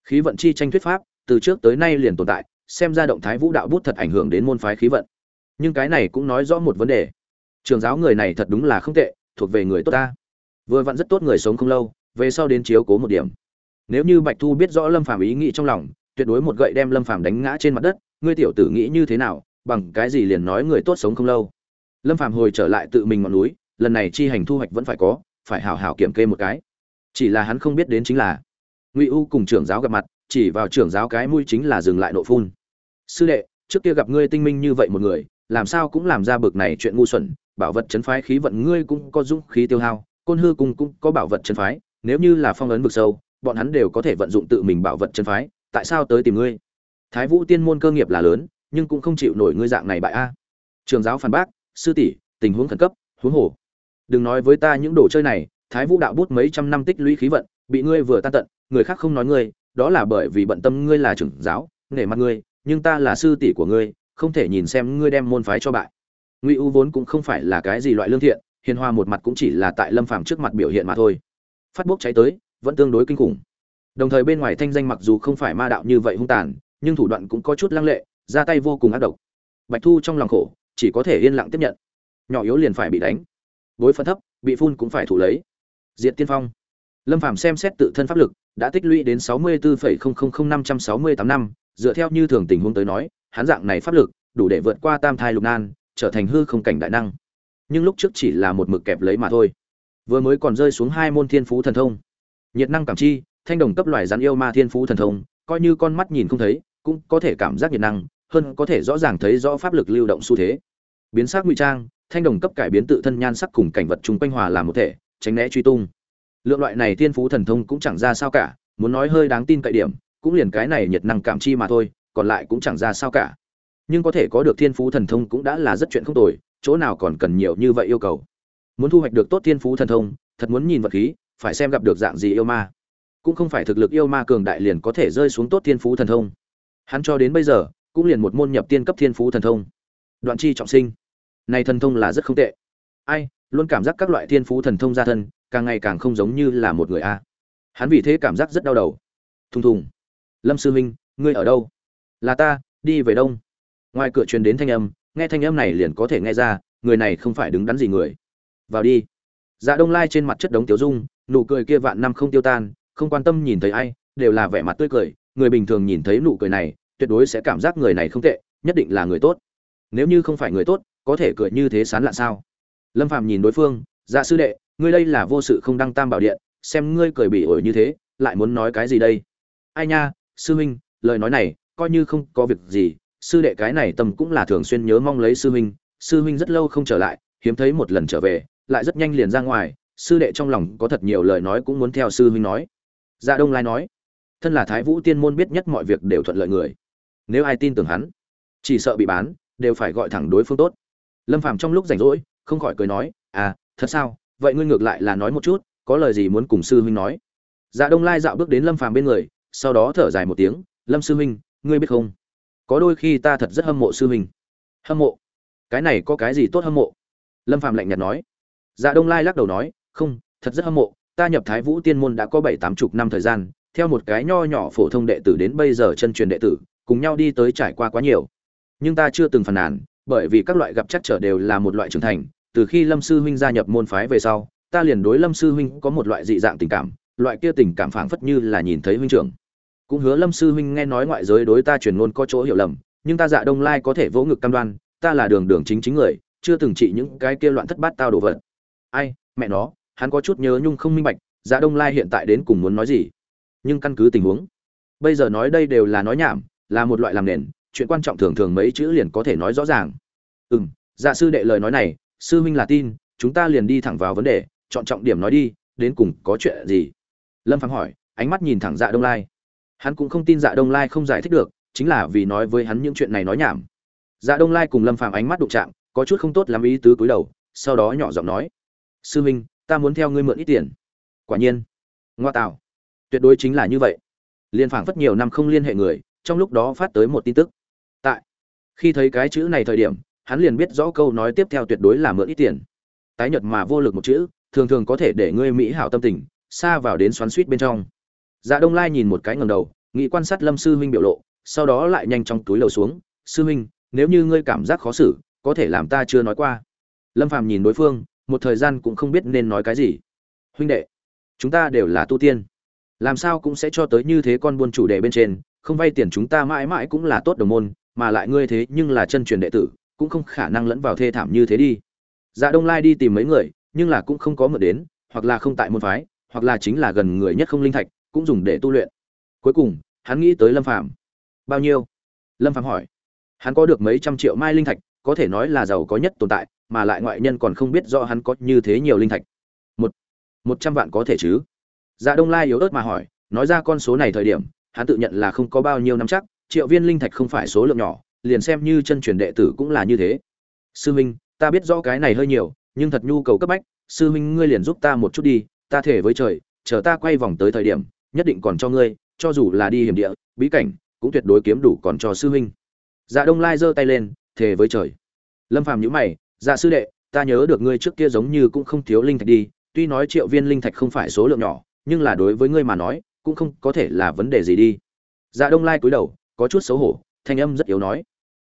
khí vận chi tranh thuyết pháp, từ trước tới nay liền tồn tại, xem ra động thái vũ đạo bút thật ảnh hưởng đến môn phái khí vận. Nhưng cái này cũng nói rõ một vấn đề. Trường giáo người này thật đúng là không tệ, thuộc về người tốt ta. Vừa vặn rất tốt người sống không lâu, về sau đến chiếu cố một điểm. Nếu như bạch thu biết rõ lâm phàm ý nghĩ trong lòng, tuyệt đối một gậy đem lâm phàm đánh ngã trên mặt đất, ngươi tiểu tử nghĩ như thế nào, bằng cái gì liền nói người tốt sống không lâu. Lâm phàm hồi trở lại tự mình ngọn núi, lần này chi hành thu hoạch vẫn phải có, phải hảo hảo kiểm kê một cái. Chỉ là hắn không biết đến chính là ngụy u cùng trưởng giáo gặp mặt, chỉ vào trưởng giáo cái mũi chính là dừng lại nộ phun. Sư đệ, trước kia gặp ngươi tinh minh như vậy một người, làm sao cũng làm ra bực này chuyện ngu xuẩn, bảo vật chấn phái khí vận ngươi cũng có dũng khí tiêu hao, côn hư cùng cũng có bảo vật chấn phái, nếu như là phong ấn vực sâu, bọn hắn đều có thể vận dụng tự mình bảo vật chấn phái, tại sao tới tìm ngươi? Thái vũ tiên môn cơ nghiệp là lớn, nhưng cũng không chịu nổi ngươi dạng này bại a. Trường giáo phản bác, sư tỷ, tình huống khẩn cấp, huống hồ. Đừng nói với ta những đồ chơi này, thái vũ đạo bút mấy trăm năm tích lũy khí vận, bị ngươi vừa tan tận người khác không nói ngươi, đó là bởi vì bận tâm ngươi là trưởng giáo nể mặt ngươi, nhưng ta là sư tỷ của ngươi, không thể nhìn xem ngươi đem môn phái cho bại. Ngụy u vốn cũng không phải là cái gì loại lương thiện, hiền hòa một mặt cũng chỉ là tại lâm phàm trước mặt biểu hiện mà thôi. Phát bốc cháy tới, vẫn tương đối kinh khủng. Đồng thời bên ngoài thanh danh mặc dù không phải ma đạo như vậy hung tàn, nhưng thủ đoạn cũng có chút lăng lệ, ra tay vô cùng ác độc. Bạch thu trong lòng khổ, chỉ có thể yên lặng tiếp nhận. Nhỏ yếu liền phải bị đánh. Bối phân thấp, bị phun cũng phải thủ lấy. Diện tiên phong. Lâm phàm xem xét tự thân pháp lực đã tích lũy đến sáu mươi bốn năm trăm sáu mươi tám năm, dựa theo như thường tình huống tới nói, hắn dạng này pháp lực, đủ để vượt qua tam thai lục nan, trở thành hư không cảnh đại năng. Nhưng lúc trước chỉ là một mực kẹp lấy mà thôi. Vừa mới còn rơi xuống hai môn thiên phú thần thông. Nhiệt năng cảm chi, thanh đồng cấp loài rắn yêu ma thiên phú thần thông, coi như con mắt nhìn không thấy, cũng có thể cảm giác nhiệt năng, hơn có thể rõ ràng thấy rõ pháp lực lưu động xu thế. Biến sắc ngụy trang, thanh đồng cấp cải biến tự thân nhan sắc cùng cảnh vật chung quanh hòa làm một thể, tránh né truy tung lượng loại này thiên phú thần thông cũng chẳng ra sao cả, muốn nói hơi đáng tin cậy điểm, cũng liền cái này nhiệt năng cảm chi mà thôi, còn lại cũng chẳng ra sao cả. Nhưng có thể có được thiên phú thần thông cũng đã là rất chuyện không tồi, chỗ nào còn cần nhiều như vậy yêu cầu. Muốn thu hoạch được tốt thiên phú thần thông, thật muốn nhìn vật khí, phải xem gặp được dạng gì yêu ma. Cũng không phải thực lực yêu ma cường đại liền có thể rơi xuống tốt thiên phú thần thông. Hắn cho đến bây giờ, cũng liền một môn nhập tiên cấp thiên phú thần thông. Đoạn chi trọng sinh. Này thần thông là rất không tệ. Ai, luôn cảm giác các loại thiên phú thần thông ra thân càng ngày càng không giống như là một người a. Hắn vì thế cảm giác rất đau đầu. Thùng thùng. Lâm sư huynh ngươi ở đâu? Là ta, đi về đông. Ngoài cửa truyền đến thanh âm, nghe thanh âm này liền có thể nghe ra, người này không phải đứng đắn gì người. Vào đi. Dạ đông lai trên mặt chất đống tiểu dung, nụ cười kia vạn năm không tiêu tan, không quan tâm nhìn thấy ai, đều là vẻ mặt tươi cười. Người bình thường nhìn thấy nụ cười này, tuyệt đối sẽ cảm giác người này không tệ, nhất định là người tốt. Nếu như không phải người tốt, có thể cười như thế sán lạ sao? Lâm phạm nhìn đối phương dạ sư đệ ngươi đây là vô sự không đăng tam bảo điện, xem ngươi cười bị ổi như thế, lại muốn nói cái gì đây? Ai nha, sư huynh, lời nói này, coi như không có việc gì, sư đệ cái này tâm cũng là thường xuyên nhớ mong lấy sư huynh sư huynh rất lâu không trở lại, hiếm thấy một lần trở về, lại rất nhanh liền ra ngoài, sư đệ trong lòng có thật nhiều lời nói cũng muốn theo sư huynh nói. Dạ đông lai nói, thân là thái vũ tiên môn biết nhất mọi việc đều thuận lợi người. Nếu ai tin tưởng hắn, chỉ sợ bị bán, đều phải gọi thẳng đối phương tốt. Lâm phàm trong lúc rảnh rỗi, không khỏi cười nói à thật sao? Vậy ngươi ngược lại là nói một chút, có lời gì muốn cùng sư huynh nói? Dạ đông lai dạo bước đến lâm phàm bên người, sau đó thở dài một tiếng, lâm sư huynh, ngươi biết không? Có đôi khi ta thật rất hâm mộ sư huynh. Hâm mộ? Cái này có cái gì tốt hâm mộ? Lâm phàm lạnh nhạt nói. Dạ đông lai lắc đầu nói, không, thật rất hâm mộ, ta nhập thái vũ tiên môn đã có bảy tám chục năm thời gian, theo một cái nho nhỏ phổ thông đệ tử đến bây giờ chân truyền đệ tử, cùng nhau đi tới trải qua quá nhiều. Nhưng ta chưa từng phàn nàn, bởi vì các loại gặp chắc trở đều là một loại trưởng thành từ khi lâm sư huynh gia nhập môn phái về sau, ta liền đối lâm sư huynh có một loại dị dạng tình cảm, loại kia tình cảm phảng phất như là nhìn thấy huynh trưởng. Cũng hứa lâm sư huynh nghe nói ngoại giới đối ta truyền ngôn có chỗ hiểu lầm, nhưng ta dạ đông lai có thể vỗ ngực cam đoan, ta là đường đường chính chính người, chưa từng trị những cái kia loạn thất bát tao đồ vật. Ai, mẹ nó, hắn có chút nhớ nhung không minh bạch dạ đông lai hiện tại đến cùng muốn nói gì? Nhưng căn cứ tình huống, bây giờ nói đây đều là nói nhảm, là một loại làm nền, chuyện quan trọng thường thường mấy chữ liền có thể nói rõ ràng. Ừ m dạ sư đệ lời nói này sư huynh là tin, chúng ta liền đi thẳng vào vấn đề, chọn trọng điểm nói đi, đến cùng có chuyện gì? Lâm Phàng hỏi, ánh mắt nhìn thẳng dạ đông lai. Hắn cũng không tin dạ đông lai không giải thích được, chính là vì nói với hắn những chuyện này nói nhảm. Dạ đông lai cùng lâm Phàng ánh mắt đụng chạm, có chút không tốt làm ý tứ cúi đầu, sau đó nhỏ giọng nói, sư huynh, ta muốn theo ngươi mượn ít tiền. Quả nhiên, ngoa tạo. Tuyệt đối chính là như vậy. Liên phảng phất nhiều năm không liên hệ người, trong lúc đó phát tới một tin tức. Tại, khi thấy cái chữ này thời điểm hắn liền biết rõ câu nói tiếp theo tuyệt đối là mượn ít tiền. Tái nhật mà vô lực một chữ, thường thường có thể để ngươi mỹ hảo tâm tình, xa vào đến xoắn suýt bên trong. Dạ đông lai nhìn một cái ngầm đầu, nghĩ quan sát lâm sư huynh biểu lộ, sau đó lại nhanh trong túi lầu xuống, sư huynh, nếu như ngươi cảm giác khó xử, có thể làm ta chưa nói qua. Lâm phàm nhìn đối phương, một thời gian cũng không biết nên nói cái gì. Huynh đệ, chúng ta đều là tu tiên. Làm sao cũng sẽ cho tới như thế con buôn chủ đề bên trên, không vay tiền chúng ta mãi mãi cũng là tốt đồng môn, mà lại ngươi thế nhưng là chân truyền đệ tử cũng không khả năng lẫn vào thê thảm như thế đi. Dạ đông lai đi tìm mấy người, nhưng là cũng không có mượn đến, hoặc là không tại môn phái, hoặc là chính là gần người nhất không linh thạch, cũng dùng để tu luyện. Cuối cùng, hắn nghĩ tới lâm Phàm. bao nhiêu? Lâm Phàm hỏi. Hắn có được mấy trăm triệu mai linh thạch, có thể nói là giàu có nhất tồn tại, mà lại ngoại nhân còn không biết rõ hắn có như thế nhiều linh thạch. Một một trăm vạn có thể chứ? Dạ đông lai yếu ớt mà hỏi, nói ra con số này thời điểm, hắn tự nhận là không có bao nhiêu năm chắc, triệu viên linh thạch không phải số lượng nhỏ liền xem như chân truyền đệ tử cũng là như thế. Sư minh, ta biết rõ cái này hơi nhiều, nhưng thật nhu cầu cấp bách. Sư minh, ngươi liền giúp ta một chút đi, ta thể với trời, chờ ta quay vòng tới thời điểm, nhất định còn cho ngươi, cho dù là đi hiểm địa, bí cảnh, cũng tuyệt đối kiếm đủ còn cho sư huynh dạ đông lai giơ tay lên thề với trời. Lâm phàm nhíu mày dạ sư đệ, ta nhớ được ngươi trước kia giống như cũng không thiếu linh thạch đi, tuy nói triệu viên linh thạch không phải số lượng nhỏ, nhưng là đối với ngươi mà nói, cũng không có thể là vấn đề gì đi. Dạ đông lai cúi đầu, có chút xấu hổ thanh âm rất yếu nói.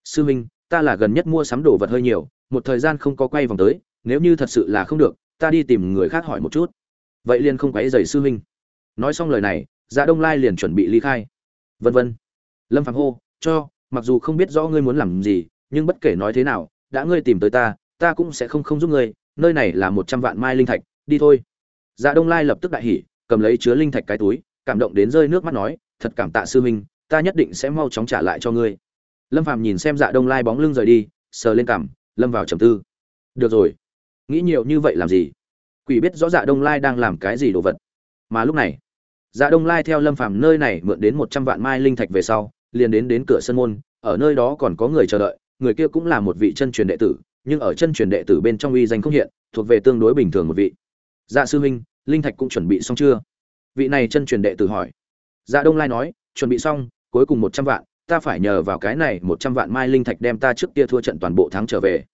Sư huynh ta là gần nhất mua sắm đồ vật hơi nhiều, một thời gian không có quay vòng tới, nếu như thật sự là không được, ta đi tìm người khác hỏi một chút. Vậy liền không quấy dày sư huynh nói xong lời này dạ đông lai liền chuẩn bị ly khai. Vân vân. Lâm phạm hô, cho, mặc dù không biết rõ ngươi muốn làm gì, nhưng bất kể nói thế nào, đã ngươi tìm tới ta ta cũng sẽ không không giúp ngươi, nơi này là một trăm vạn mai linh thạch, đi thôi. Dạ đông lai lập tức đại hỉ, cầm lấy chứa linh thạch cái túi, cảm động đến rơi nước mắt nói, thật cảm tạ sư huynh ta nhất định sẽ mau chóng trả lại cho ngươi. Lâm phàm nhìn xem dạ đông lai bóng lưng rời đi, sờ lên cằm, lâm vào trầm tư. Được rồi. Nghĩ nhiều như vậy làm gì? Quỷ biết rõ dạ đông lai đang làm cái gì đồ vật. Mà lúc này dạ đông lai theo lâm phàm nơi này mượn đến một trăm vạn mai linh thạch về sau, liền đến đến cửa sân môn, ở nơi đó còn có người chờ đợi, người kia cũng là một vị chân truyền đệ tử, nhưng ở chân truyền đệ tử bên trong uy danh không hiện, thuộc về tương đối bình thường một vị. Dạ sư huynh, linh thạch cũng chuẩn bị xong chưa? Vị này chân truyền đệ tử hỏi. Dạ đông lai nói, chuẩn bị xong cuối cùng một trăm vạn, ta phải nhờ vào cái này một trăm vạn mai linh thạch đem ta trước kia thua trận toàn bộ thắng trở về.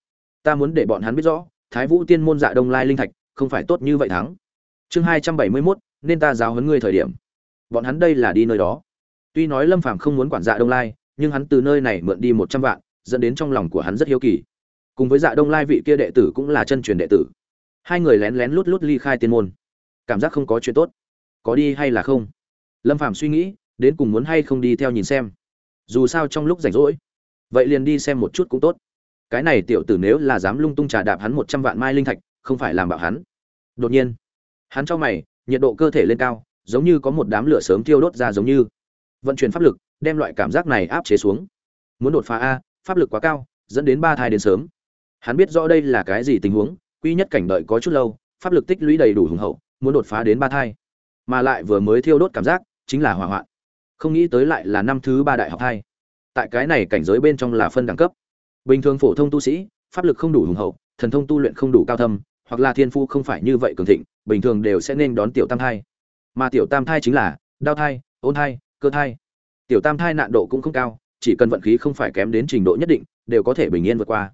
Ta muốn để bọn hắn biết rõ, thái vũ tiên môn dạ đông lai linh thạch không phải tốt như vậy thắng. Chương hai trăm bảy mươi mốt, nên ta giáo huấn ngươi thời điểm. Bọn hắn đây là đi nơi đó. Tuy nói lâm phàm không muốn quản dạ đông lai, nhưng hắn từ nơi này mượn đi một trăm vạn, dẫn đến trong lòng của hắn rất hiếu kỳ. Cùng với dạ đông lai vị kia đệ tử cũng là chân truyền đệ tử. Hai người lén lén lút lút ly khai tiên môn. Cảm giác không có chuyện tốt. Có đi hay là không? Lâm phàm suy nghĩ đến cùng muốn hay không đi theo nhìn xem. Dù sao trong lúc rảnh rỗi, vậy liền đi xem một chút cũng tốt. Cái này tiểu tử nếu là dám lung tung trà đạp hắn một trăm vạn mai linh thạch, không phải làm bạo hắn. Đột nhiên, hắn cho mày, nhiệt độ cơ thể lên cao, giống như có một đám lửa sớm tiêu đốt ra giống như. Vận chuyển pháp lực, đem loại cảm giác này áp chế xuống. Muốn đột phá a, pháp lực quá cao, dẫn đến ba thai đến sớm. Hắn biết rõ đây là cái gì tình huống, quy nhất cảnh đợi có chút lâu, pháp lực tích lũy đầy đủ hùng hậu, muốn đột phá đến ba thai. Mà lại vừa mới thiêu đốt cảm giác, chính là hỏa hoạn không nghĩ tới lại là năm thứ ba đại học hai. Tại cái này cảnh giới bên trong là phân đẳng cấp. Bình thường phổ thông tu sĩ, pháp lực không đủ hùng hậu, thần thông tu luyện không đủ cao thâm, hoặc là thiên phu không phải như vậy cường thịnh, bình thường đều sẽ nên đón tiểu tam thai. Mà tiểu tam thai chính là đao thai, ôn thai, cơ thai. Tiểu tam thai nạn độ cũng không cao, chỉ cần vận khí không phải kém đến trình độ nhất định, đều có thể bình yên vượt qua.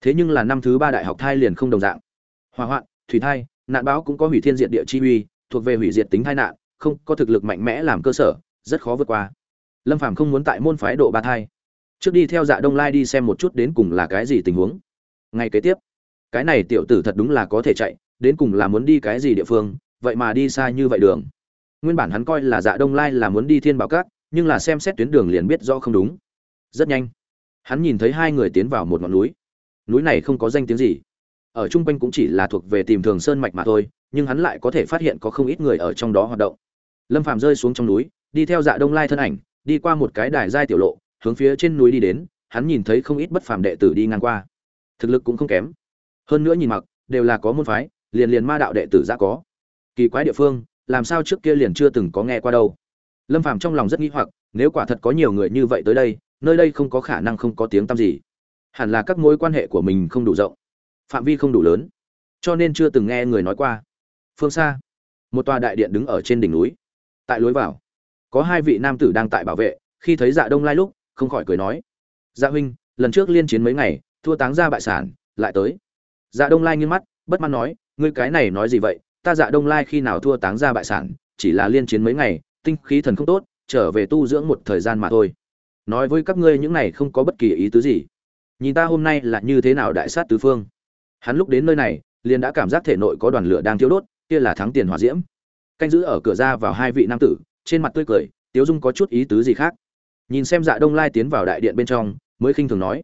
Thế nhưng là năm thứ ba đại học thai liền không đồng dạng. Hỏa hoạn, thủy thai, nạn báo cũng có hủy thiên diệt địa chi uy, thuộc về hủy diệt tính thai nạn, không có thực lực mạnh mẽ làm cơ sở rất khó vượt qua. Lâm phàm không muốn tại môn phái độ ba thai. Trước đi theo dạ đông lai đi xem một chút đến cùng là cái gì tình huống. Ngay kế tiếp, cái này tiểu tử thật đúng là có thể chạy, đến cùng là muốn đi cái gì địa phương, vậy mà đi xa như vậy đường. Nguyên bản hắn coi là dạ đông lai là muốn đi thiên bảo cát nhưng là xem xét tuyến đường liền biết rõ không đúng. Rất nhanh, hắn nhìn thấy hai người tiến vào một ngọn núi. Núi này không có danh tiếng gì. Ở chung quanh cũng chỉ là thuộc về tìm thường sơn mạch mà thôi, nhưng hắn lại có thể phát hiện có không ít người ở trong đó hoạt động. Lâm phàm rơi xuống trong núi đi theo dạ đông lai thân ảnh, đi qua một cái đài giai tiểu lộ, hướng phía trên núi đi đến, hắn nhìn thấy không ít bất phàm đệ tử đi ngang qua. Thực lực cũng không kém. Hơn nữa nhìn mặc, đều là có môn phái, liền liền ma đạo đệ tử ra có. Kỳ quái địa phương, làm sao trước kia liền chưa từng có nghe qua đâu. Lâm phàm trong lòng rất nghĩ hoặc, nếu quả thật có nhiều người như vậy tới đây, nơi đây không có khả năng không có tiếng tăm gì. Hẳn là các mối quan hệ của mình không đủ rộng. Phạm vi không đủ lớn. Cho nên chưa từng nghe người nói qua. Phương xa, một tòa đại điện đứng ở trên đỉnh núi. Tại lối vào có hai vị nam tử đang tại bảo vệ, khi thấy dạ đông lai lúc, không khỏi cười nói dạ huynh, lần trước liên chiến mấy ngày, thua táng ra bại sản, lại tới. Dạ đông lai nghiêng mắt, bất mãn nói, ngươi cái này nói gì vậy? Ta dạ đông lai khi nào thua táng ra bại sản, chỉ là liên chiến mấy ngày, tinh khí thần không tốt, trở về tu dưỡng một thời gian mà thôi. Nói với các ngươi những này không có bất kỳ ý tứ gì. Nhìn ta hôm nay là như thế nào đại sát tứ phương. Hắn lúc đến nơi này, liền đã cảm giác thể nội có đoàn lửa đang thiêu đốt, kia là thắng tiền hỏa diễm. Canh giữ ở cửa ra vào hai vị nam tử trên mặt tươi cười, tiếu dung có chút ý tứ gì khác. Nhìn xem dạ đông lai tiến vào đại điện bên trong, mới khinh thường nói,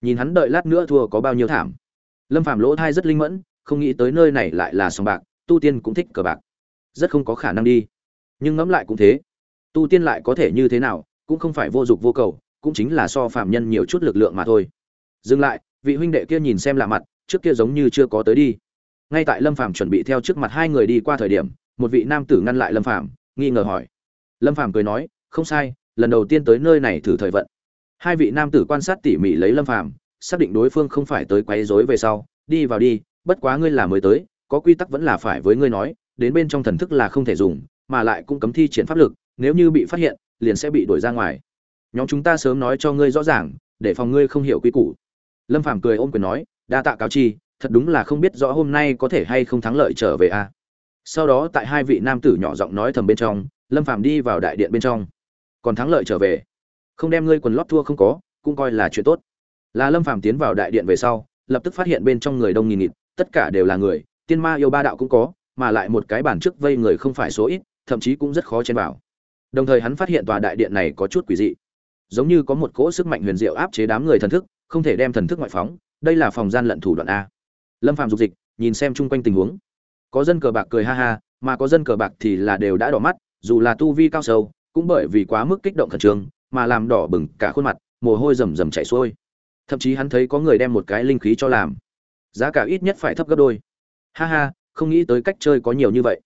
nhìn hắn đợi lát nữa thua có bao nhiêu thảm. Lâm phạm lỗ thai rất linh mẫn, không nghĩ tới nơi này lại là sòng bạc, tu tiên cũng thích cờ bạc. Rất không có khả năng đi. Nhưng ngẫm lại cũng thế. Tu tiên lại có thể như thế nào, cũng không phải vô dụng vô cầu, cũng chính là so phạm nhân nhiều chút lực lượng mà thôi. Dừng lại, vị huynh đệ kia nhìn xem lạ mặt, trước kia giống như chưa có tới đi. Ngay tại lâm phạm chuẩn bị theo trước mặt hai người đi qua thời điểm, một vị nam tử ngăn lại lâm phạm nghi ngờ hỏi lâm phạm cười nói, không sai, lần đầu tiên tới nơi này thử thời vận. Hai vị nam tử quan sát tỉ mỉ lấy lâm phạm xác định đối phương không phải tới quấy rối về sau, đi vào đi, bất quá ngươi là mới tới, có quy tắc vẫn là phải với ngươi nói, đến bên trong thần thức là không thể dùng, mà lại cũng cấm thi triển pháp lực, nếu như bị phát hiện, liền sẽ bị đuổi ra ngoài. Nhóm chúng ta sớm nói cho ngươi rõ ràng, để phòng ngươi không hiểu quy củ. Lâm phàm cười ôm quyền nói, đa tạ cáo chi, thật đúng là không biết rõ hôm nay có thể hay không thắng lợi trở về a. À. sau đó tại hai vị nam tử nhỏ giọng nói thầm bên trong lâm phàm đi vào đại điện bên trong. Còn thắng lợi trở về. Không đem ngươi quần lót thua không có, cũng coi là chuyện tốt. Là lâm phàm tiến vào đại điện về sau, lập tức phát hiện bên trong người đông nghìn nghịt, tất cả đều là người, tiên ma yêu ba đạo cũng có, mà lại một cái bản trước vây người không phải số ít, thậm chí cũng rất khó chen vào. Đồng thời hắn phát hiện tòa đại điện này có chút quỷ dị. Giống như có một cỗ sức mạnh huyền diệu áp chế đám người thần thức, không thể đem thần thức ngoại phóng, đây là phòng gian lận thủ đoạn a. Lâm phạm dục dịch, nhìn xem chung quanh tình huống. Có dân cờ bạc cười ha ha, mà có dân cờ bạc thì là đều đã đỏ mắt dù là tu vi cao sâu, cũng bởi vì quá mức kích động khẩn trương, mà làm đỏ bừng cả khuôn mặt, mồ hôi rầm rầm chảy xuôi. Thậm chí hắn thấy có người đem một cái linh khí cho làm. Giá cả ít nhất phải thấp gấp đôi. Ha ha, không nghĩ tới cách chơi có nhiều như vậy.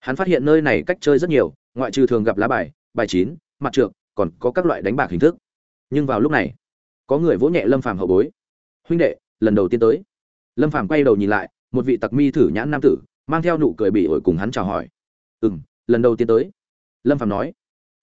Hắn phát hiện nơi này cách chơi rất nhiều, ngoại trừ thường gặp lá bài bài chín, mặt trượng, còn có các loại đánh bạc hình thức. Nhưng vào lúc này, có người vỗ nhẹ lâm phàm hậu bối. Huynh đệ, lần đầu tiên tới. Lâm phàm quay đầu nhìn lại, một vị tặc mi thử nhãn nam tử, mang theo nụ cười bị ổi cùng hắn chào hỏi. Ừ m lần đầu tiên tới lâm phàm nói.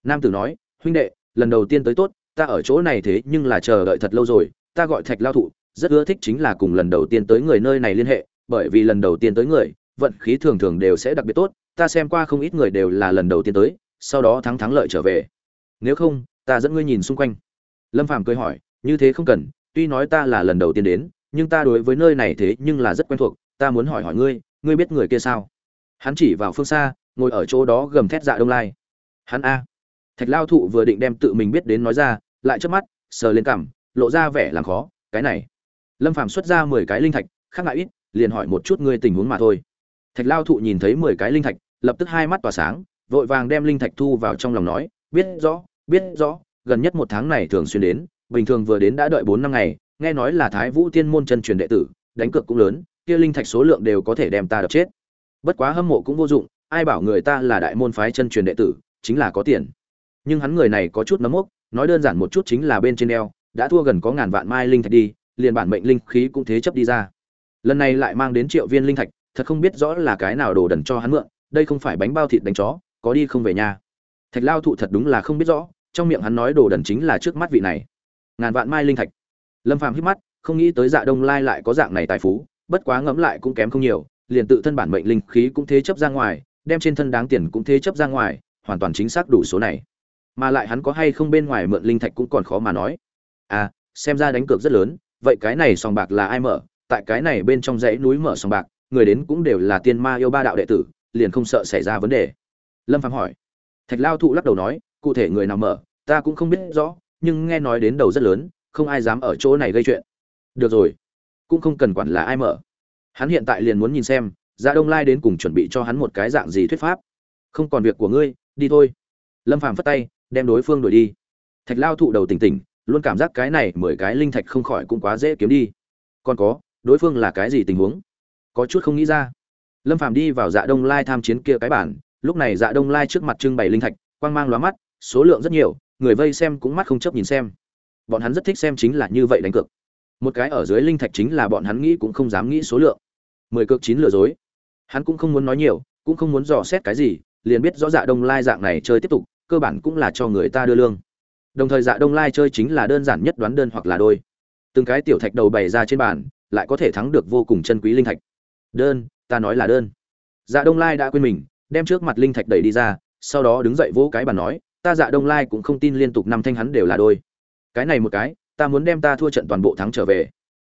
Nam tử nói, huynh đệ, lần đầu tiên tới tốt, ta ở chỗ này thế nhưng là chờ đợi thật lâu rồi, ta gọi thạch lao thụ, rất ưa thích chính là cùng lần đầu tiên tới người nơi này liên hệ, bởi vì lần đầu tiên tới người, vận khí thường thường đều sẽ đặc biệt tốt, ta xem qua không ít người đều là lần đầu tiên tới, sau đó thắng thắng lợi trở về. Nếu không, ta dẫn ngươi nhìn xung quanh. Lâm phàm cười hỏi, như thế không cần, tuy nói ta là lần đầu tiên đến, nhưng ta đối với nơi này thế nhưng là rất quen thuộc, ta muốn hỏi hỏi ngươi ngươi biết người kia sao? Hắn chỉ vào phương xa, ngồi ở chỗ đó gầm thét dạ đông lai hắn a. Thạch lao thụ vừa định đem tự mình biết đến nói ra, lại trước mắt, sờ lên cằm, lộ ra vẻ làm khó, cái này. Lâm phàm xuất ra mười cái linh thạch, khác ngại ít, liền hỏi một chút ngươi tình huống mà thôi. Thạch lao thụ nhìn thấy mười cái linh thạch, lập tức hai mắt tỏa sáng, vội vàng đem linh thạch thu vào trong lòng nói, biết rõ biết rõ, gần nhất một tháng này thường xuyên đến, bình thường vừa đến đã đợi bốn năm ngày, nghe nói là thái vũ tiên môn chân truyền đệ tử, đánh cược cũng lớn, kia linh thạch số lượng đều có thể đem ta đập chết. Bất quá hâm mộ cũng vô dụng, ai bảo người ta là đại môn phái chân truyền đệ tử chính là có tiền. Nhưng hắn người này có chút nấm mốc, nói đơn giản một chút chính là bên trên đeo đã thua gần có ngàn vạn mai linh thạch đi, liền bản mệnh linh khí cũng thế chấp đi ra. Lần này lại mang đến triệu viên linh thạch, thật không biết rõ là cái nào đồ đần cho hắn mượn, đây không phải bánh bao thịt đánh chó, có đi không về nhà. Thạch lao thụ thật đúng là không biết rõ, trong miệng hắn nói đồ đần chính là trước mắt vị này. Ngàn vạn mai linh thạch. Lâm phàm hít mắt, không nghĩ tới dạ đông lai lại có dạng này tài phú, bất quá ngẫm lại cũng kém không nhiều, liền tự thân bản mệnh linh khí cũng thế chấp ra ngoài, đem trên thân đáng tiền cũng thế chấp ra ngoài hoàn toàn chính xác đủ số này. Mà lại hắn có hay không bên ngoài mượn linh thạch cũng còn khó mà nói. À xem ra đánh cược rất lớn, vậy cái này sòng bạc là ai mở? Tại cái này bên trong dãy núi mở sòng bạc, người đến cũng đều là tiên ma yêu ba đạo đệ tử, liền không sợ xảy ra vấn đề. Lâm phạm hỏi. Thạch lao thụ lắc đầu nói, cụ thể người nào mở, ta cũng không biết rõ, nhưng nghe nói đến đầu rất lớn, không ai dám ở chỗ này gây chuyện. Được rồi, cũng không cần quản là ai mở. Hắn hiện tại liền muốn nhìn xem dạ đông lai đến cùng chuẩn bị cho hắn một cái dạng gì thuyết pháp. Không còn việc của ngươi đi thôi. Lâm phàm phất tay, đem đối phương đuổi đi. Thạch lao thụ đầu tỉnh tỉnh, luôn cảm giác cái này mười cái linh thạch không khỏi cũng quá dễ kiếm đi. Còn có, đối phương là cái gì tình huống? Có chút không nghĩ ra. Lâm phàm đi vào dạ đông lai tham chiến kia cái bản, lúc này dạ đông lai trước mặt trưng bày linh thạch, quang mang lóa mắt, số lượng rất nhiều, người vây xem cũng mắt không chấp nhìn xem. Bọn hắn rất thích xem chính là như vậy đánh cược. Một cái ở dưới linh thạch chính là bọn hắn nghĩ cũng không dám nghĩ số lượng. Mười cược chín lừa dối. Hắn cũng không muốn nói nhiều, cũng không muốn dò xét cái gì liền biết rõ dạ đông lai dạng này chơi tiếp tục, cơ bản cũng là cho người ta đưa lương. Đồng thời dạ đông lai chơi chính là đơn giản nhất đoán đơn hoặc là đôi. Từng cái tiểu thạch đầu bày ra trên bàn, lại có thể thắng được vô cùng chân quý linh thạch. Đơn, ta nói là đơn. Dạ đông lai đã quên mình, đem trước mặt linh thạch đẩy đi ra, sau đó đứng dậy vỗ cái bàn nói, ta dạ đông lai cũng không tin liên tục năm thanh hắn đều là đôi. Cái này một cái, ta muốn đem ta thua trận toàn bộ thắng trở về.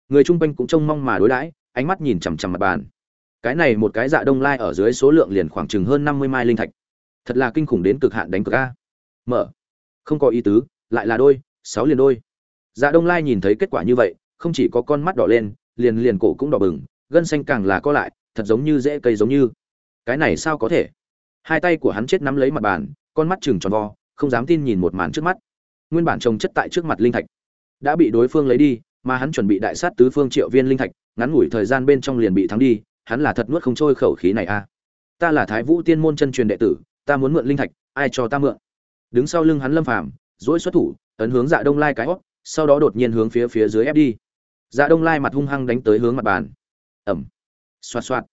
Người chung quanh cũng trông mong mà đối đãi, ánh mắt nhìn chằm chằm mặt bàn cái này một cái dạ đông lai ở dưới số lượng liền khoảng chừng hơn năm mươi mai linh thạch. Thật là kinh khủng đến cực hạn đánh cực a. Mở. Không có ý tứ, lại là đôi, sáu liền đôi. Dạ đông lai nhìn thấy kết quả như vậy, không chỉ có con mắt đỏ lên, liền liền cổ cũng đỏ bừng, gân xanh càng là co lại, thật giống như dễ cây giống như. Cái này sao có thể? Hai tay của hắn chết nắm lấy mặt bàn, con mắt chừng tròn vo, không dám tin nhìn một màn trước mắt. Nguyên bản trồng chất tại trước mặt linh thạch đã bị đối phương lấy đi, mà hắn chuẩn bị đại sát tứ phương triệu viên linh thạch, ngắn ngủi thời gian bên trong liền bị thắng đi hắn là thật nuốt không trôi khẩu khí này a. À. ta là thái vũ tiên môn chân truyền đệ tử, ta muốn mượn linh thạch, ai cho ta mượn? Đứng sau lưng hắn lâm phàm dỗi xuất thủ, ấn hướng dạ đông lai cái hót sau đó đột nhiên hướng phía phía dưới ép đi. Dạ đông lai mặt hung hăng đánh tới hướng mặt bàn. Ẩm xoạt xoạt.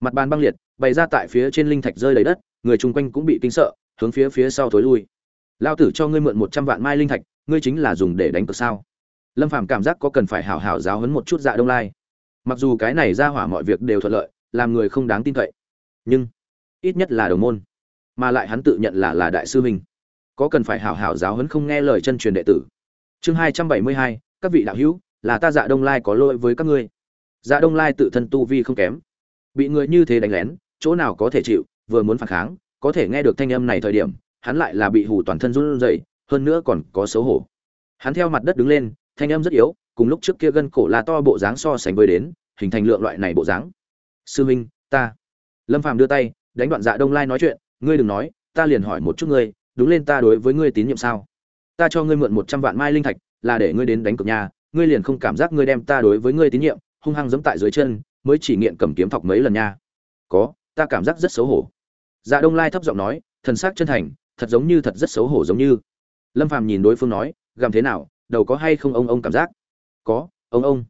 Mặt bàn băng liệt, bày ra tại phía trên linh thạch rơi đầy đất, người chung quanh cũng bị kinh sợ, hướng phía phía sau thối lui. Lao tử cho ngươi mượn một trăm vạn mai linh thạch, ngươi chính là dùng để đánh cược sao? Lâm phàm cảm giác có cần phải hảo hảo giáo hấn một chút dạ đông lai mặc dù cái này ra hỏa mọi việc đều thuận lợi, làm người không đáng tin cậy. Nhưng, ít nhất là đồng môn. Mà lại hắn tự nhận là là đại sư mình có cần phải hảo hảo giáo hấn không nghe lời chân truyền đệ tử. Chương hai trăm bảy mươi hai, các vị đạo hữu, là ta dạ đông lai có lỗi với các ngươi. Dạ đông lai tự thân tu vi không kém. Bị người như thế đánh lén, chỗ nào có thể chịu, vừa muốn phản kháng, có thể nghe được thanh âm này thời điểm, hắn lại là bị hù toàn thân run rẩy, hơn nữa còn có xấu hổ. Hắn theo mặt đất đứng lên thanh âm rất yếu, cùng lúc trước kia gân cổ là to bộ dáng so sánh với đến, hình thành lượng loại này bộ dáng. Sư minh, ta. Lâm phàm đưa tay, đánh đoạn dạ đông lai nói chuyện, ngươi đừng nói, ta liền hỏi một chút ngươi, đúng lên ta đối với ngươi tín nhiệm sao? Ta cho ngươi mượn một trăm vạn mai linh thạch, là để ngươi đến đánh cược nhà, ngươi liền không cảm giác ngươi đem ta đối với ngươi tín nhiệm, hung hăng giẫm tại dưới chân, mới chỉ nghiện cầm kiếm thọc mấy lần nha. Có, ta cảm giác rất xấu hổ. Dạ đông lai thấp giọng nói, thần sắc chân thành, thật giống như thật rất xấu hổ giống như. Lâm phàm nhìn đối phương nói gầm thế nào đầu có hay không ông ông cảm giác? Có, ông ông.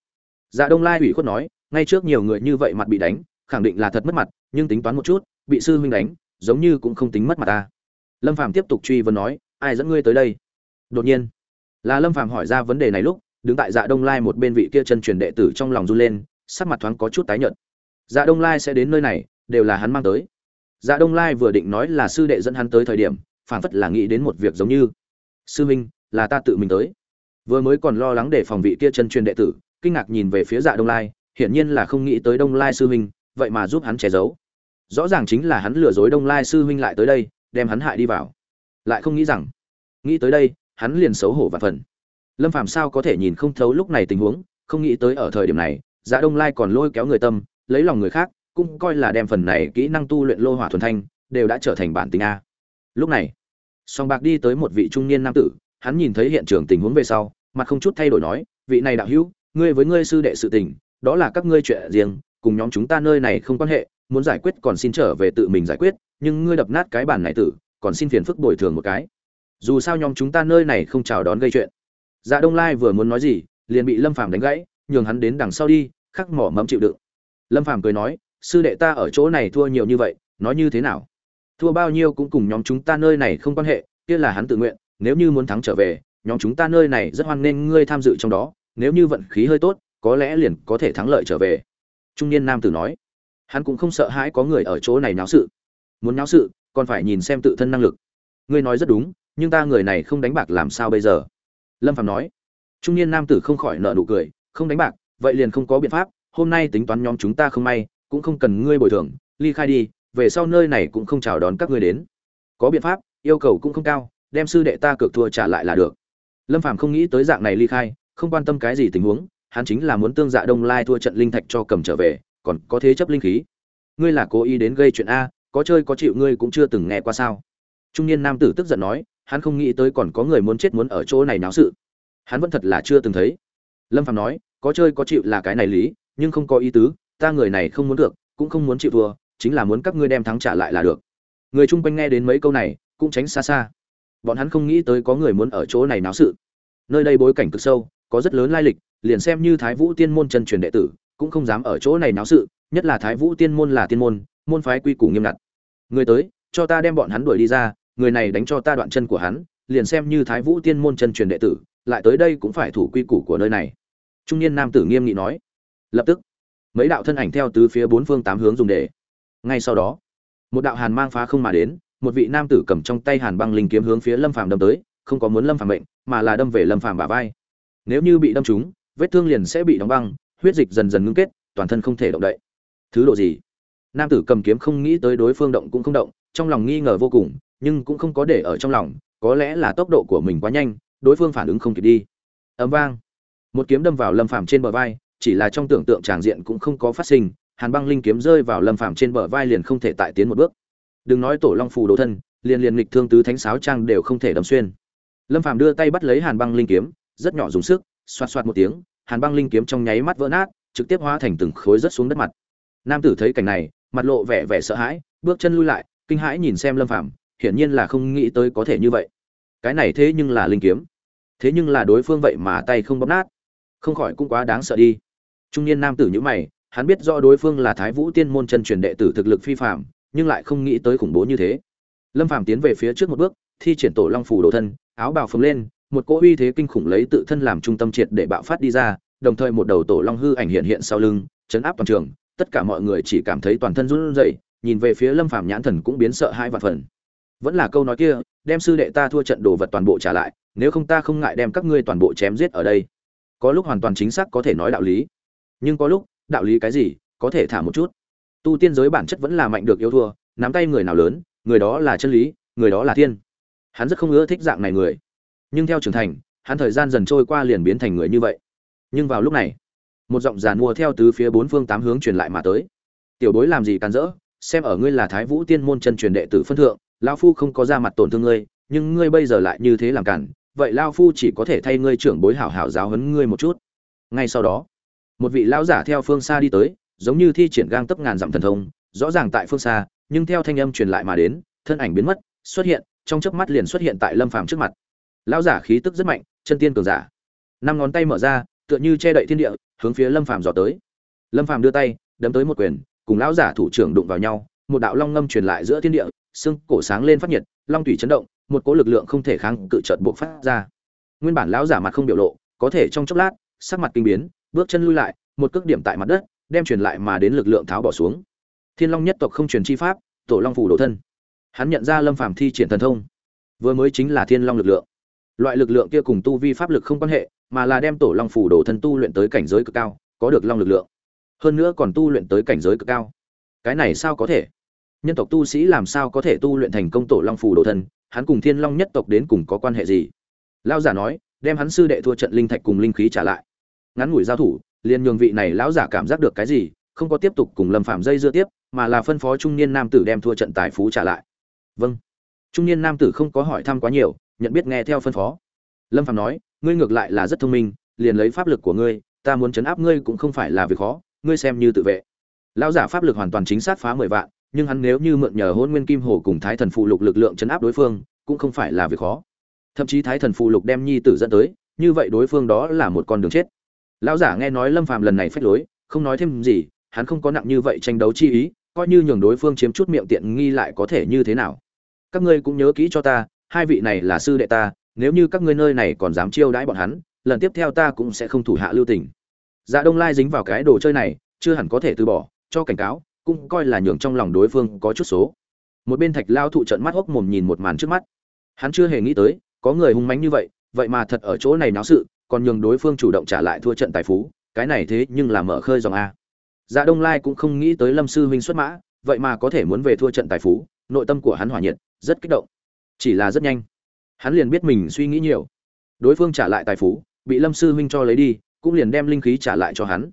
Dạ đông lai ủy khuất nói, ngay trước nhiều người như vậy mặt bị đánh, khẳng định là thật mất mặt, nhưng tính toán một chút, bị sư huynh đánh, giống như cũng không tính mất mặt ta lâm phàm tiếp tục truy vấn nói, ai dẫn ngươi tới đây? Đột nhiên, là lâm phàm hỏi ra vấn đề này lúc, đứng tại dạ đông lai một bên vị kia chân truyền đệ tử trong lòng run lên, sắc mặt thoáng có chút tái nhợt. Dạ đông lai sẽ đến nơi này, đều là hắn mang tới. Dạ đông lai vừa định nói là sư đệ dẫn hắn tới thời điểm phản phất là nghĩ đến một việc giống như, sư minh là ta tự mình tới vừa mới còn lo lắng để phòng vị kia chân truyền đệ tử, kinh ngạc nhìn về phía dạ đông lai, hiển nhiên là không nghĩ tới đông lai sư huynh, vậy mà giúp hắn che giấu. Rõ ràng chính là hắn lừa dối đông lai sư huynh lại tới đây, đem hắn hại đi vào. Lại không nghĩ rằng, nghĩ tới đây, hắn liền xấu hổ và phần. Lâm phàm sao có thể nhìn không thấu lúc này tình huống, không nghĩ tới ở thời điểm này dạ đông lai còn lôi kéo người tâm, lấy lòng người khác, cũng coi là đem phần này kỹ năng tu luyện lô hỏa thuần thanh, đều đã trở thành bản tính a. Lúc này, song bạc đi tới một vị trung niên nam tử, hắn nhìn thấy hiện trường tình huống về sau mặt không chút thay đổi nói, vị này đạo hữu, ngươi với ngươi sư đệ sự tình, đó là các ngươi chuyện riêng, cùng nhóm chúng ta nơi này không quan hệ, muốn giải quyết còn xin trở về tự mình giải quyết, nhưng ngươi đập nát cái bản này tử, còn xin phiền phức bồi thường một cái. Dù sao nhóm chúng ta nơi này không chào đón gây chuyện. Dạ đông lai vừa muốn nói gì, liền bị lâm phàm đánh gãy, nhường hắn đến đằng sau đi, khắc mỏ mẫm chịu đựng. Lâm phàm cười nói, sư đệ ta ở chỗ này thua nhiều như vậy, nói như thế nào? Thua bao nhiêu cũng cùng nhóm chúng ta nơi này không quan hệ, kia là hắn tự nguyện, nếu như muốn thắng trở về nhóm chúng ta nơi này rất hoan nghênh ngươi tham dự trong đó, nếu như vận khí hơi tốt, có lẽ liền có thể thắng lợi trở về. Trung niên nam tử nói. Hắn cũng không sợ hãi có người ở chỗ này náo sự. Muốn náo sự, còn phải nhìn xem tự thân năng lực. Ngươi nói rất đúng, nhưng ta người này không đánh bạc làm sao bây giờ? Lâm phạm nói. Trung niên nam tử không khỏi nợ nụ cười. Không đánh bạc, vậy liền không có biện pháp, hôm nay tính toán nhóm chúng ta không may, cũng không cần ngươi bồi thường, ly khai đi, về sau nơi này cũng không chào đón các ngươi đến. Có biện pháp, yêu cầu cũng không cao, đem sư đệ ta cược thua trả lại là được lâm phàm không nghĩ tới dạng này ly khai, không quan tâm cái gì tình huống, hắn chính là muốn tương dạ đông lai thua trận linh thạch cho cầm trở về, còn có thế chấp linh khí. Ngươi là cố ý đến gây chuyện a, có chơi có chịu ngươi cũng chưa từng nghe qua sao? Trung niên nam tử tức giận nói, hắn không nghĩ tới còn có người muốn chết muốn ở chỗ này náo sự. Hắn vẫn thật là chưa từng thấy. Lâm phàm nói, có chơi có chịu là cái này lý, nhưng không có ý tứ, ta người này không muốn được, cũng không muốn chịu thua, chính là muốn các ngươi đem thắng trả lại là được. Người chung quanh nghe đến mấy câu này, cũng tránh xa xa bọn hắn không nghĩ tới có người muốn ở chỗ này náo sự. Nơi đây bối cảnh cực sâu, có rất lớn lai lịch, liền xem như thái vũ tiên môn chân truyền đệ tử, cũng không dám ở chỗ này náo sự, nhất là thái vũ tiên môn là tiên môn môn phái quy củ nghiêm ngặt. Người tới, cho ta đem bọn hắn đuổi đi ra, người này đánh cho ta đoạn chân của hắn, liền xem như thái vũ tiên môn chân truyền đệ tử, lại tới đây cũng phải thủ quy củ của nơi này. Trung niên nam tử nghiêm nghị nói. Lập tức, mấy đạo thân ảnh theo từ phía bốn phương tám hướng dùng để. Ngay sau đó, một đạo hàn mang phá không mà đến một vị nam tử cầm trong tay hàn băng linh kiếm hướng phía lâm phàm đâm tới, không có muốn lâm phàm mệnh, mà là đâm về lâm phàm bả vai. Nếu như bị đâm trúng, vết thương liền sẽ bị đóng băng, huyết dịch dần dần ngưng kết, toàn thân không thể động đậy. Thứ độ gì? Nam tử cầm kiếm không nghĩ tới đối phương động cũng không động, trong lòng nghi ngờ vô cùng, nhưng cũng không có để ở trong lòng, có lẽ là tốc độ của mình quá nhanh, đối phương phản ứng không kịp đi. Ấm vang. Một kiếm đâm vào lâm phàm trên bờ vai, chỉ là trong tưởng tượng tràng diện cũng không có phát sinh, hàn băng linh kiếm rơi vào lâm phàm trên bờ vai liền không thể tại tiến một bước đừng nói tổ long phù đồ thân, liền liền nghịch thương tứ thánh sáo trang đều không thể đâm xuyên. Lâm phàm đưa tay bắt lấy hàn băng linh kiếm, rất nhỏ dùng sức, xoạt xoạt một tiếng, hàn băng linh kiếm trong nháy mắt vỡ nát, trực tiếp hóa thành từng khối rất xuống đất mặt. Nam tử thấy cảnh này, mặt lộ vẻ vẻ sợ hãi, bước chân lui lại, kinh hãi nhìn xem lâm phàm, hiển nhiên là không nghĩ tới có thể như vậy. Cái này thế nhưng là linh kiếm. Thế nhưng là đối phương vậy mà tay không bóp nát. Không khỏi cũng quá đáng sợ đi. Trung niên nam tử nhữ mày, hắn biết rõ đối phương là thái vũ tiên môn chân truyền đệ tử thực lực phi phạm nhưng lại không nghĩ tới khủng bố như thế. Lâm phàm tiến về phía trước một bước, thi triển tổ long phủ đồ thân, áo bào phồng lên, một cỗ uy thế kinh khủng lấy tự thân làm trung tâm triệt để bạo phát đi ra, đồng thời một đầu tổ long hư ảnh hiện hiện sau lưng, chấn áp toàn trường, tất cả mọi người chỉ cảm thấy toàn thân run rẩy, nhìn về phía lâm phàm nhãn thần cũng biến sợ hai vạn phần. Vẫn là câu nói kia, đem sư đệ ta thua trận đồ vật toàn bộ trả lại, nếu không ta không ngại đem các ngươi toàn bộ chém giết ở đây. Có lúc hoàn toàn chính xác có thể nói đạo lý. Nhưng có lúc, đạo lý cái gì, có thể thả một chút tu tiên giới bản chất vẫn là mạnh được yêu thua, nắm tay người nào lớn, người đó là chân lý, người đó là thiên. Hắn rất không ưa thích dạng này người. Nhưng theo trưởng thành, hắn thời gian dần trôi qua liền biến thành người như vậy. Nhưng vào lúc này, một giọng giàn mua theo từ phía bốn phương tám hướng truyền lại mà tới. Tiểu bối làm gì càn rỡ, xem ở ngươi là thái vũ tiên môn chân truyền đệ tử phân thượng lao phu không có ra mặt tổn thương ngươi, nhưng ngươi bây giờ lại như thế làm cản, vậy lao phu chỉ có thể thay ngươi trưởng bối hảo hảo giáo huấn ngươi một chút. Ngay sau đó, một vị lão giả theo phương xa đi tới giống như thi triển gang tấp ngàn dặm thần thông, rõ ràng tại phương xa, nhưng theo thanh âm truyền lại mà đến, thân ảnh biến mất, xuất hiện, trong chớp mắt liền xuất hiện tại lâm phàm trước mặt. Lão giả khí tức rất mạnh, chân tiên cường giả. Năm ngón tay mở ra, tựa như che đậy thiên địa, hướng phía lâm phàm dò tới. Lâm phàm đưa tay, đấm tới một quyền, cùng lão giả thủ trưởng đụng vào nhau, một đạo long ngâm truyền lại giữa thiên địa, xương cổ sáng lên phát nhiệt, long thủy chấn động, một cỗ lực lượng không thể kháng cự chợt bộc phát ra. Nguyên bản lão giả mặt không biểu lộ, có thể trong chốc lát, sắc mặt kinh biến, bước chân lui lại, một cước điểm tại mặt đất đem truyền lại mà đến lực lượng tháo bỏ xuống. Thiên long nhất tộc không truyền chi pháp, tổ long phủ đổ thân. Hắn nhận ra lâm phàm thi triển thần thông. Vừa mới chính là thiên long lực lượng. Loại lực lượng kia cùng tu vi pháp lực không quan hệ, mà là đem tổ long phủ đổ thân tu luyện tới cảnh giới cực cao, có được long lực lượng. Hơn nữa còn tu luyện tới cảnh giới cực cao. Cái này sao có thể? Nhân tộc tu sĩ làm sao có thể tu luyện thành công tổ long phủ đồ thân? Hắn cùng thiên long nhất tộc đến cùng có quan hệ gì? Lao giả nói, đem hắn sư đệ thua trận linh thạch cùng linh khí trả lại. Ngắn ngủi giao thủ liền nhường vị này lão giả cảm giác được cái gì, không có tiếp tục cùng lâm phạm dây dưa tiếp, mà là phân phó trung niên nam tử đem thua trận tài phú trả lại. Vâng. Trung niên nam tử không có hỏi thăm quá nhiều, nhận biết nghe theo phân phó. Lâm phạm nói, ngươi ngược lại là rất thông minh, liền lấy pháp lực của ngươi, ta muốn chấn áp ngươi cũng không phải là việc khó, ngươi xem như tự vệ. Lão giả pháp lực hoàn toàn chính xác phá mười vạn, nhưng hắn nếu như mượn nhờ hôn nguyên kim hồ cùng thái thần phụ lục lực lượng chấn áp đối phương, cũng không phải là việc khó. Thậm chí thái thần phụ lục đem nhi tử dẫn tới, như vậy đối phương đó là một con đường chết lão giả nghe nói lâm phàm lần này phách lối, không nói thêm gì, hắn không có nặng như vậy tranh đấu chi ý, coi như nhường đối phương chiếm chút miệng tiện nghi lại có thể như thế nào. Các ngươi cũng nhớ kỹ cho ta, hai vị này là sư đệ ta, nếu như các ngươi nơi này còn dám chiêu đãi bọn hắn, lần tiếp theo ta cũng sẽ không thủ hạ lưu tình. Dạ đông lai dính vào cái đồ chơi này, chưa hẳn có thể từ bỏ, cho cảnh cáo, cũng coi là nhường trong lòng đối phương có chút số. Một bên thạch lao thụ trận mắt hốc mồm nhìn một màn trước mắt. Hắn chưa hề nghĩ tới, có người hung mánh như vậy vậy mà thật ở chỗ này náo sự còn nhường đối phương chủ động trả lại thua trận tài phú, cái này thế nhưng là mở khơi dòng a. Dạ đông lai cũng không nghĩ tới lâm sư huynh xuất mã, vậy mà có thể muốn về thua trận tài phú, nội tâm của hắn hỏa nhiệt, rất kích động. Chỉ là rất nhanh. Hắn liền biết mình suy nghĩ nhiều. Đối phương trả lại tài phú, bị lâm sư huynh cho lấy đi, cũng liền đem linh khí trả lại cho hắn.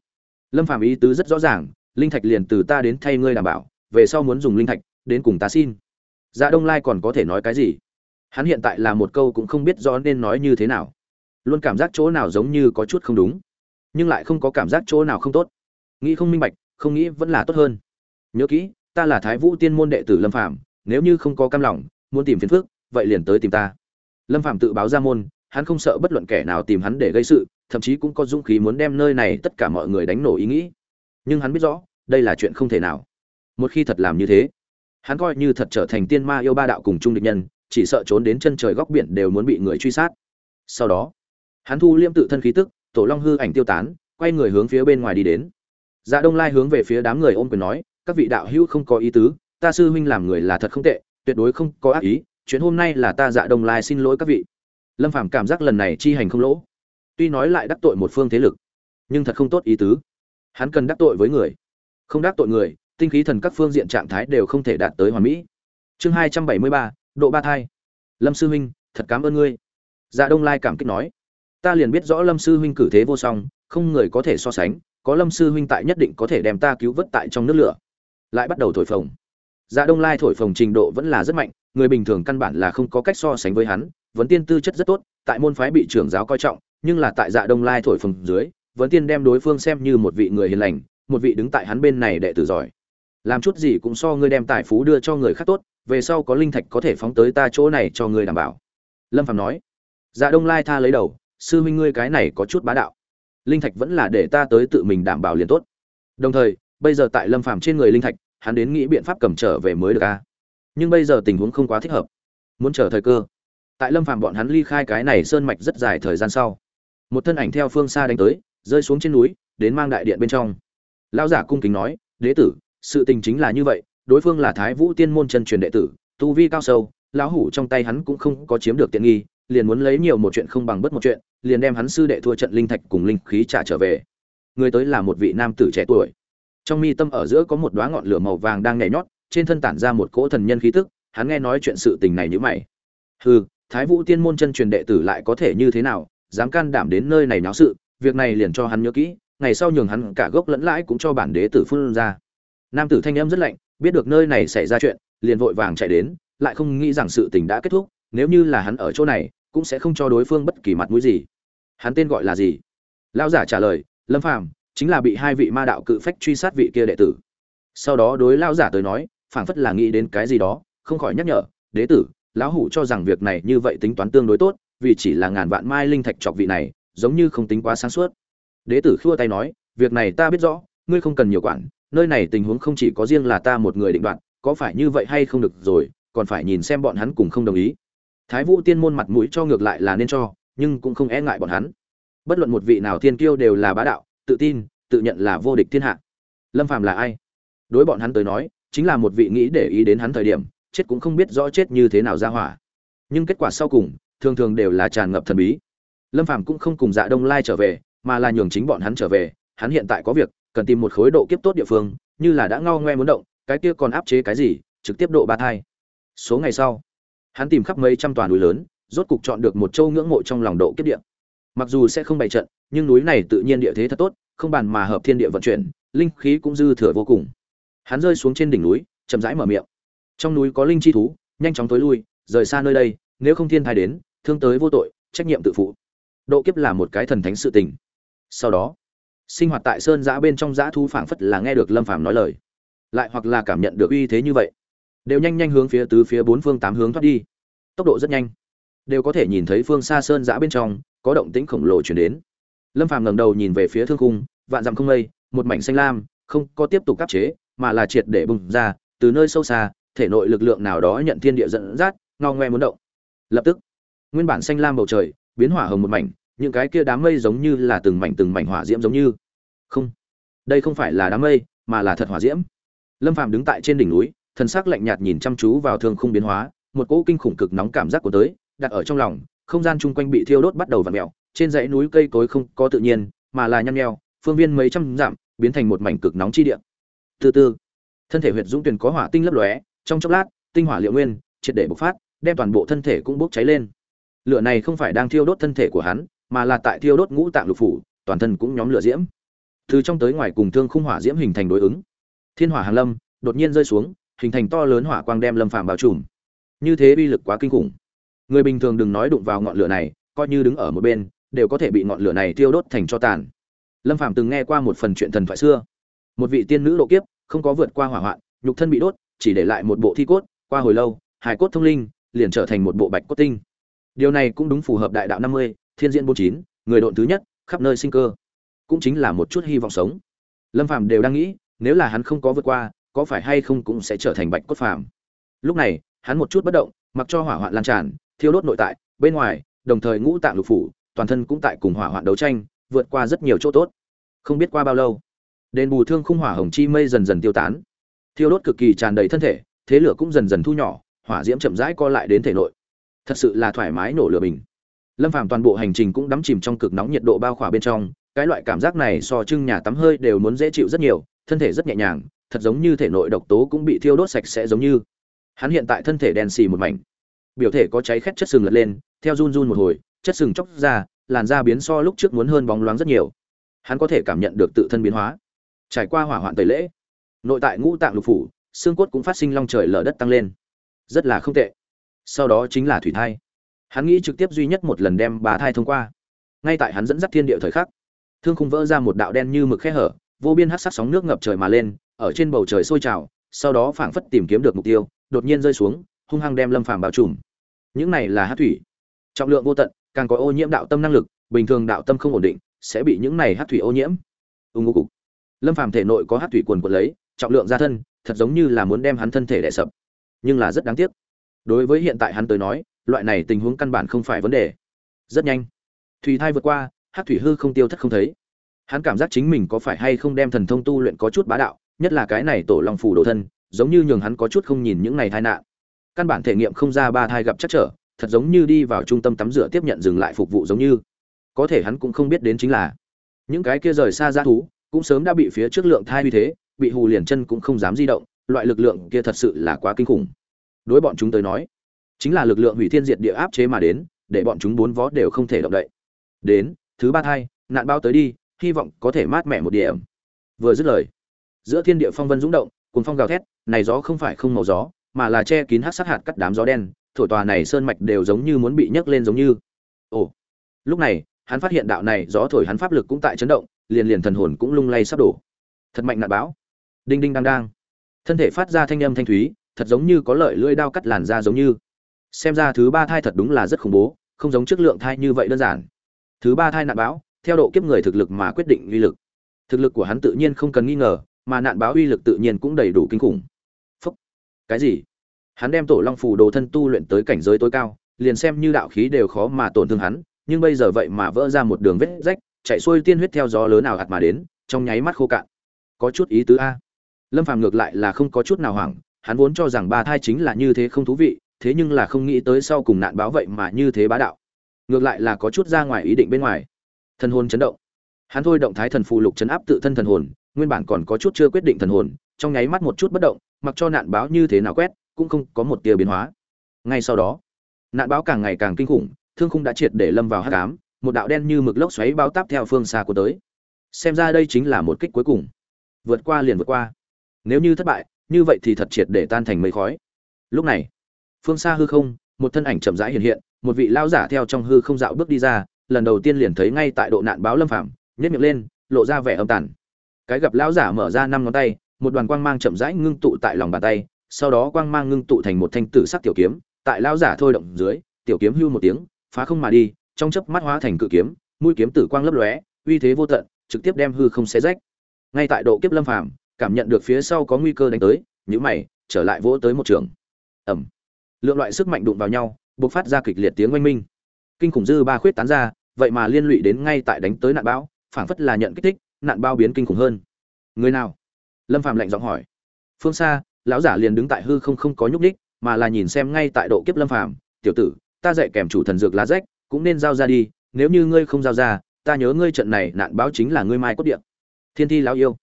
Lâm phạm ý tứ rất rõ ràng, linh thạch liền từ ta đến thay ngươi đảm bảo, về sau muốn dùng linh thạch, đến cùng ta xin. Dạ đông lai còn có thể nói cái gì? Hắn hiện tại là một câu cũng không biết rõ nên nói như thế nào luôn cảm giác chỗ nào giống như có chút không đúng, nhưng lại không có cảm giác chỗ nào không tốt. Nghĩ không minh bạch, không nghĩ vẫn là tốt hơn. Nhớ kỹ, ta là thái vũ tiên môn đệ tử lâm phạm nếu như không có cam lòng, muốn tìm phiền phước vậy liền tới tìm ta. Lâm phạm tự báo ra môn, hắn không sợ bất luận kẻ nào tìm hắn để gây sự, thậm chí cũng có dũng khí muốn đem nơi này tất cả mọi người đánh nổ ý nghĩ. Nhưng hắn biết rõ, đây là chuyện không thể nào. Một khi thật làm như thế, hắn coi như thật trở thành tiên ma yêu ba đạo cùng chung địch nhân, chỉ sợ trốn đến chân trời góc biển đều muốn bị người truy sát. Sau đó hắn thu liêm tự thân khí tức, tổ long hư ảnh tiêu tán, quay người hướng phía bên ngoài đi đến. Dạ đông lai hướng về phía đám người ôm quyền nói, các vị đạo hữu không có ý tứ, ta sư huynh làm người là thật không tệ, tuyệt đối không có ác ý, chuyện hôm nay là ta dạ đông lai xin lỗi các vị. Lâm phàm cảm giác lần này chi hành không lỗ. Tuy nói lại đắc tội một phương thế lực, nhưng thật không tốt ý tứ. Hắn cần đắc tội với người, không đắc tội người, tinh khí thần các phương diện trạng thái đều không thể đạt tới hoàn mỹ. Chương hai trăm bảy mươi ba, độ ba thai. Lâm sư huynh, thật cảm ơn ngươi. Dạ đông lai cảm kích nói ta liền biết rõ lâm sư huynh cử thế vô song, không người có thể so sánh, có lâm sư huynh tại nhất định có thể đem ta cứu vớt tại trong nước lửa. Lại bắt đầu thổi phồng. Dạ đông lai thổi phồng trình độ vẫn là rất mạnh, người bình thường căn bản là không có cách so sánh với hắn, vấn tiên tư chất rất tốt, tại môn phái bị trưởng giáo coi trọng, nhưng là tại dạ đông lai thổi phồng dưới, vấn tiên đem đối phương xem như một vị người hiền lành, một vị đứng tại hắn bên này đệ tử giỏi. Làm chút gì cũng so ngươi đem tài phú đưa cho người khác tốt, về sau có linh thạch có thể phóng tới ta chỗ này cho ngươi đảm bảo. Lâm phạm nói. Dạ đông lai tha lấy đầu sư huynh ngươi cái này có chút bá đạo. Linh thạch vẫn là để ta tới tự mình đảm bảo liền tốt. Đồng thời, bây giờ tại lâm Phàm trên người linh thạch, hắn đến nghĩ biện pháp cầm trở về mới được a. Nhưng bây giờ tình huống không quá thích hợp. Muốn chờ thời cơ. Tại lâm Phàm bọn hắn ly khai cái này sơn mạch rất dài thời gian sau, một thân ảnh theo phương xa đánh tới, rơi xuống trên núi, đến mang đại điện bên trong. Lão giả cung kính nói, đế tử, sự tình chính là như vậy, đối phương là thái vũ tiên môn chân truyền đệ tử, tu vi cao sâu, lão hủ trong tay hắn cũng không có chiếm được tiện nghi liền muốn lấy nhiều một chuyện không bằng bất một chuyện, liền đem hắn sư đệ thua trận linh thạch cùng linh khí trả trở về. Người tới là một vị nam tử trẻ tuổi. Trong mi tâm ở giữa có một đóa ngọn lửa màu vàng đang nhảy nhót, trên thân tản ra một cỗ thần nhân khí tức, hắn nghe nói chuyện sự tình này như mày. Hừ, thái vũ tiên môn chân truyền đệ tử lại có thể như thế nào, dám can đảm đến nơi này náo sự, việc này liền cho hắn nhớ kỹ, ngày sau nhường hắn cả gốc lẫn lãi cũng cho bản đế tử phun ra. Nam tử thanh âm rất lạnh, biết được nơi này xảy ra chuyện, liền vội vàng chạy đến, lại không nghĩ rằng sự tình đã kết thúc nếu như là hắn ở chỗ này, cũng sẽ không cho đối phương bất kỳ mặt mũi gì. Hắn tên gọi là gì? Lão giả trả lời, lâm phàm, chính là bị hai vị ma đạo cự phách truy sát vị kia đệ tử. Sau đó đối lão giả tới nói, phảng phất là nghĩ đến cái gì đó, không khỏi nhắc nhở, đế tử, lão hủ cho rằng việc này như vậy tính toán tương đối tốt, vì chỉ là ngàn vạn mai linh thạch chọc vị này, giống như không tính quá sáng suốt. Đế tử khua tay nói, việc này ta biết rõ, ngươi không cần nhiều quản, nơi này tình huống không chỉ có riêng là ta một người định đoạt, có phải như vậy hay không được rồi, còn phải nhìn xem bọn hắn cùng không đồng ý thái vũ tiên môn mặt mũi cho ngược lại là nên cho, nhưng cũng không e ngại bọn hắn. Bất luận một vị nào thiên kiêu đều là bá đạo, tự tin, tự nhận là vô địch thiên hạ. Lâm phàm là ai? Đối bọn hắn tới nói, chính là một vị nghĩ để ý đến hắn thời điểm, chết cũng không biết rõ chết như thế nào ra hỏa. Nhưng kết quả sau cùng, thường thường đều là tràn ngập thần bí. Lâm phàm cũng không cùng dạ đông lai trở về, mà là nhường chính bọn hắn trở về. Hắn hiện tại có việc, cần tìm một khối độ kiếp tốt địa phương, như là đã ngao ngoe muốn động, cái kia còn áp chế cái gì, trực tiếp độ ba thai. Số ngày sau hắn tìm khắp mấy trăm toàn núi lớn, rốt cục chọn được một châu ngưỡng mộ trong lòng độ kiếp địa. Mặc dù sẽ không bày trận, nhưng núi này tự nhiên địa thế thật tốt, không bàn mà hợp thiên địa vận chuyển, linh khí cũng dư thừa vô cùng. Hắn rơi xuống trên đỉnh núi, chậm rãi mở miệng. Trong núi có linh chi thú, nhanh chóng tối lui, rời xa nơi đây, nếu không thiên thai đến, thương tới vô tội, trách nhiệm tự phụ. Độ kiếp là một cái thần thánh sự tình. Sau đó, sinh hoạt tại sơn giã bên trong giã thu phảng phất là nghe được lâm phàm nói lời. Lại hoặc là cảm nhận được uy thế như vậy đều nhanh nhanh hướng phía tứ phía bốn phương tám hướng thoát đi. Tốc độ rất nhanh. Đều có thể nhìn thấy phương xa sơn giã bên trong có động tĩnh khổng lồ chuyển đến. Lâm phàm ngẩng đầu nhìn về phía thương khung vạn dặm không lây, một mảnh xanh lam không có tiếp tục áp chế mà là triệt để bùng ra từ nơi sâu xa thể nội lực lượng nào đó nhận thiên địa dẫn dắt ngao ngoe muốn động. Lập tức nguyên bản xanh lam bầu trời biến hỏa hồng một mảnh những cái kia đám mây giống như là từng mảnh từng mảnh hỏa diễm giống như. Không đây không phải là đám mây mà là thật hỏa diễm. Lâm phàm đứng tại trên đỉnh núi thần sắc lạnh nhạt nhìn chăm chú vào thương khung biến hóa, một cỗ kinh khủng cực nóng cảm giác của tới, đặt ở trong lòng, không gian chung quanh bị thiêu đốt bắt đầu vặn mèo, trên dãy núi cây cối không có tự nhiên, mà là nhăn nheo, phương viên mấy trăm dặm, biến thành một mảnh cực nóng chi địa. Từ từ, thân thể huyệt dũng tuyền có hỏa tinh lấp lóe, trong chốc lát, tinh hỏa liệu nguyên, triệt để bộc phát, đem toàn bộ thân thể cũng bốc cháy lên. Lửa này không phải đang thiêu đốt thân thể của hắn, mà là tại thiêu đốt ngũ tạng lục phủ, toàn thân cũng nhóm lửa diễm. Từ trong tới ngoài cùng thương khung hỏa diễm hình thành đối ứng. Thiên hỏa hàng lâm đột nhiên rơi xuống hình thành to lớn hỏa quang đem lâm phàm bao trùm. Như thế uy lực quá kinh khủng. Người bình thường đừng nói đụng vào ngọn lửa này, coi như đứng ở một bên, đều có thể bị ngọn lửa này tiêu đốt thành cho tàn. Lâm phàm từng nghe qua một phần chuyện thần thoại xưa. Một vị tiên nữ độ kiếp, không có vượt qua hỏa hoạn, nhục thân bị đốt, chỉ để lại một bộ thi cốt, qua hồi lâu, hài cốt thông linh, liền trở thành một bộ bạch cốt tinh. Điều này cũng đúng phù hợp đại đạo năm mươi, thiên diễn bốn chín, người độn thứ nhất, khắp nơi sinh cơ. Cũng chính là một chút hy vọng sống. Lâm phàm đều đang nghĩ, nếu là hắn không có vượt qua có phải hay không cũng sẽ trở thành bạch cốt phàm. Lúc này, hắn một chút bất động, mặc cho hỏa hoạn lan tràn, thiêu đốt nội tại, bên ngoài, đồng thời ngũ tạng lục phủ, toàn thân cũng tại cùng hỏa hoạn đấu tranh, vượt qua rất nhiều chỗ tốt. Không biết qua bao lâu, đền bù thương khung hỏa hồng chi mây dần dần tiêu tán. Thiêu đốt cực kỳ tràn đầy thân thể, thế lửa cũng dần dần thu nhỏ, hỏa diễm chậm rãi co lại đến thể nội. Thật sự là thoải mái nổ lửa bình. Lâm phàm toàn bộ hành trình cũng đắm chìm trong cực nóng nhiệt độ bao khỏa bên trong, cái loại cảm giác này so trưng nhà tắm hơi đều muốn dễ chịu rất nhiều, thân thể rất nhẹ nhàng thật giống như thể nội độc tố cũng bị thiêu đốt sạch sẽ giống như. Hắn hiện tại thân thể đen xì một mảnh. Biểu thể có cháy khét chất sừng lật lên, theo run run một hồi, chất sừng chóc ra, làn da biến so lúc trước muốn hơn bóng loáng rất nhiều. Hắn có thể cảm nhận được tự thân biến hóa. Trải qua hỏa hoạn tẩy lễ, nội tại ngũ tạng lục phủ, xương cốt cũng phát sinh long trời lở đất tăng lên. Rất là không tệ. Sau đó chính là thủy thai. Hắn nghĩ trực tiếp duy nhất một lần đem bà thai thông qua. Ngay tại hắn dẫn dắt thiên địa thời khắc, thương khung vỡ ra một đạo đen như mực khe hở, vô biên hát sắc sóng nước ngập trời mà lên ở trên bầu trời sôi trào, sau đó phảng phất tìm kiếm được mục tiêu, đột nhiên rơi xuống, hung hăng đem lâm phàm bao trùm. Những này là hắc thủy. Trọng lượng vô tận, càng có ô nhiễm đạo tâm năng lực, bình thường đạo tâm không ổn định, sẽ bị những này hắc thủy ô nhiễm. Ung cục. Lâm phàm thể nội có hắc thủy quần quật lấy, trọng lượng ra thân, thật giống như là muốn đem hắn thân thể đè sập. Nhưng là rất đáng tiếc. Đối với hiện tại hắn tới nói, loại này tình huống căn bản không phải vấn đề. Rất nhanh. Thủy thai vượt qua hắc thủy hư không tiêu thất không thấy. Hắn cảm giác chính mình có phải hay không đem thần thông tu luyện có chút bá đạo nhất là cái này tổ long phủ đồ thân, giống như nhường hắn có chút không nhìn những này tai nạn. Căn bản thể nghiệm không ra ba thai gặp chắc trở, thật giống như đi vào trung tâm tắm rửa tiếp nhận dừng lại phục vụ giống như. Có thể hắn cũng không biết đến chính là, những cái kia rời xa ra thú, cũng sớm đã bị phía trước lượng thai uy thế, bị hù liền chân cũng không dám di động, loại lực lượng kia thật sự là quá kinh khủng. Đối bọn chúng tới nói, chính là lực lượng hủy thiên diệt địa áp chế mà đến, để bọn chúng bốn vó đều không thể động đậy. Đến, thứ ba thai, nạn bao tới đi, hy vọng có thể mát mẻ một điểm. Vừa dứt lời giữa thiên địa phong vân rung động cuốn phong gào thét, này gió không phải không màu gió, mà là che kín hát sát hạt cắt đám gió đen, thổi tòa này sơn mạch đều giống như muốn bị nhấc lên giống như. Ồ. Lúc này, hắn phát hiện đạo này gió thổi hắn pháp lực cũng tại chấn động, liền liền thần hồn cũng lung lay sắp đổ. Thật mạnh nạn bão. Đinh đinh đang đang. Thân thể phát ra thanh âm thanh thúy, thật giống như có lợi lưỡi đao cắt làn da giống như. Xem ra thứ ba thai thật đúng là rất khủng bố, không giống chất lượng thai như vậy đơn giản. Thứ ba thai nạn bão, theo độ kiếp người thực lực mà quyết định uy lực. Thực lực của hắn tự nhiên không cần nghi ngờ mà nạn báo uy lực tự nhiên cũng đầy đủ kinh khủng. Phúc. Cái gì? Hắn đem tổ long phù đồ thân tu luyện tới cảnh giới tối cao, liền xem như đạo khí đều khó mà tổn thương hắn, nhưng bây giờ vậy mà vỡ ra một đường vết rách, chạy xuôi tiên huyết theo gió lớn nào hạt mà đến, trong nháy mắt khô cạn. Có chút ý tứ a. Lâm phàm ngược lại là không có chút nào hoảng, hắn vốn cho rằng ba thai chính là như thế không thú vị, thế nhưng là không nghĩ tới sau cùng nạn báo vậy mà như thế bá đạo. Ngược lại là có chút ra ngoài ý định bên ngoài. Thần hồn chấn động. Hắn thôi động thái thần phù lục chấn áp tự thân thần hồn nguyên bản còn có chút chưa quyết định thần hồn, trong nháy mắt một chút bất động, mặc cho nạn báo như thế nào quét, cũng không có một tia biến hóa. Ngay sau đó, nạn báo càng ngày càng kinh khủng, thương khung đã triệt để lâm vào hắc ám, một đạo đen như mực lốc xoáy bao táp theo phương xa của tới. Xem ra đây chính là một kích cuối cùng. Vượt qua liền vượt qua. Nếu như thất bại, như vậy thì thật triệt để tan thành mây khói. Lúc này, phương xa hư không, một thân ảnh chậm rãi hiện hiện, một vị lao giả theo trong hư không dạo bước đi ra, lần đầu tiên liền thấy ngay tại độ nạn báo lâm phạm nhét miệng lên, lộ ra vẻ âm tàn cái gặp lão giả mở ra năm ngón tay, một đoàn quang mang chậm rãi ngưng tụ tại lòng bàn tay, sau đó quang mang ngưng tụ thành một thanh tử sắc tiểu kiếm, tại lão giả thôi động dưới, tiểu kiếm hưu một tiếng, phá không mà đi, trong chớp mắt hóa thành cự kiếm, mũi kiếm tử quang lấp lóe, uy thế vô tận, trực tiếp đem hư không xé rách. Ngay tại độ kiếp lâm phàm, cảm nhận được phía sau có nguy cơ đánh tới, nhíu mày, trở lại vỗ tới một trường. Ẩm lượng loại sức mạnh đụng vào nhau, bộc phát ra kịch liệt tiếng oanh minh. Kinh khủng dư ba khuyết tán ra, vậy mà liên lụy đến ngay tại đánh tới nạn bão, phảng phất là nhận kích thích nạn bao biến kinh khủng hơn. Người nào? Lâm phàm lạnh giọng hỏi. Phương xa lão giả liền đứng tại hư không không có nhúc ních mà là nhìn xem ngay tại độ kiếp lâm phàm. Tiểu tử, ta dạy kèm chủ thần dược lá rách, cũng nên giao ra đi, nếu như ngươi không giao ra, ta nhớ ngươi trận này nạn báo chính là ngươi mai cốt điện thiên thi lão yêu.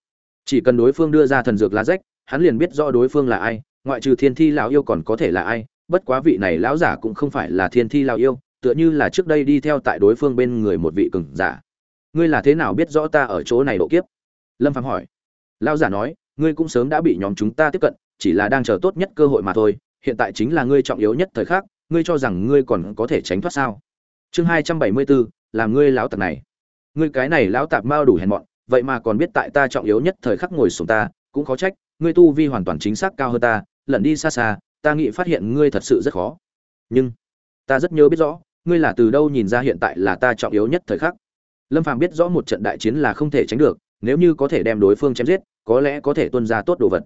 Chỉ cần đối phương đưa ra thần dược lá rách, hắn liền biết rõ đối phương là ai, ngoại trừ thiên thi lão yêu còn có thể là ai, bất quá vị này lão giả cũng không phải là thiên thi lão yêu, tựa như là trước đây đi theo tại đối phương bên người một vị cường giả ngươi là thế nào biết rõ ta ở chỗ này độ kiếp? Lâm phạm hỏi. Lão giả nói, ngươi cũng sớm đã bị nhóm chúng ta tiếp cận, chỉ là đang chờ tốt nhất cơ hội mà thôi, hiện tại chính là ngươi trọng yếu nhất thời khắc, ngươi cho rằng ngươi còn có thể tránh thoát sao? Chương hai trăm bảy mươi bốn, làm ngươi lão tặc này. Ngươi cái này lão tạp mao đủ hèn mọn, vậy mà còn biết tại ta trọng yếu nhất thời khắc ngồi xuống ta, cũng khó trách, ngươi tu vi hoàn toàn chính xác cao hơn ta, lẩn đi xa xa, ta nghĩ phát hiện ngươi thật sự rất khó. Nhưng, ta rất nhớ biết rõ, ngươi là từ đâu nhìn ra hiện tại là ta trọng yếu nhất thời khắc? Lâm phàm biết rõ một trận đại chiến là không thể tránh được, nếu như có thể đem đối phương chém giết, có lẽ có thể tuân ra tốt đồ vật.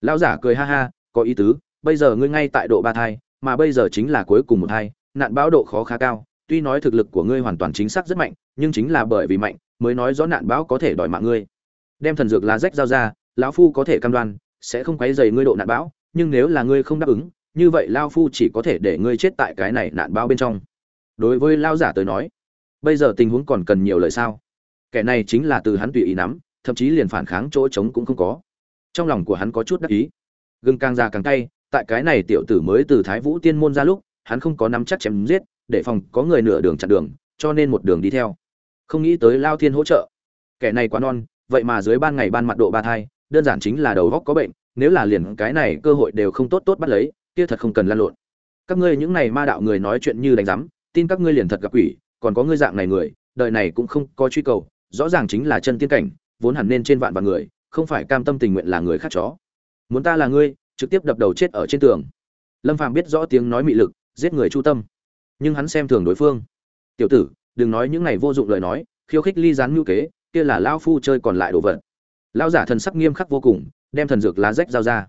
Lão giả cười ha ha, có ý tứ, bây giờ ngươi ngay tại độ ba thai, mà bây giờ chính là cuối cùng một thai, nạn báo độ khó khá cao, tuy nói thực lực của ngươi hoàn toàn chính xác rất mạnh, nhưng chính là bởi vì mạnh, mới nói rõ nạn báo có thể đòi mạng ngươi. Đem thần dược lá rách giao ra, lão phu có thể cam đoan, sẽ không quấy dày ngươi độ nạn bão nhưng nếu là ngươi không đáp ứng, như vậy lao phu chỉ có thể để ngươi chết tại cái này nạn bão bên trong. Đối với lao giả tới nói bây giờ tình huống còn cần nhiều lời sao? Kẻ này chính là từ hắn tùy ý nắm, thậm chí liền phản kháng chỗ trống cũng không có. Trong lòng của hắn có chút đắc ý. Gừng càng già càng cay, tại cái này tiểu tử mới từ thái vũ tiên môn ra lúc, hắn không có nắm chắc chém giết, để phòng có người nửa đường chặn đường, cho nên một đường đi theo. Không nghĩ tới lao thiên hỗ trợ. Kẻ này quá non, vậy mà dưới ban ngày ban mặt độ ba thai, đơn giản chính là đầu góc có bệnh, nếu là liền cái này cơ hội đều không tốt tốt bắt lấy, kia thật không cần lăn lộn. Các ngươi những này ma đạo người nói chuyện như đánh giám, tin các ngươi liền thật gặp quỷ còn có ngươi dạng này người, đời này cũng không có truy cầu, rõ ràng chính là chân tiên cảnh, vốn hẳn nên trên vạn vạn người, không phải cam tâm tình nguyện là người khác chó. Muốn ta là ngươi, trực tiếp đập đầu chết ở trên tường. Lâm phàm biết rõ tiếng nói mị lực, giết người chu tâm. Nhưng hắn xem thường đối phương. Tiểu tử, đừng nói những này vô dụng lời nói, khiêu khích ly gián ngữ kế, kia là lao phu chơi còn lại đồ vật. Lao giả thần sắc nghiêm khắc vô cùng, đem thần dược lá rách giao ra.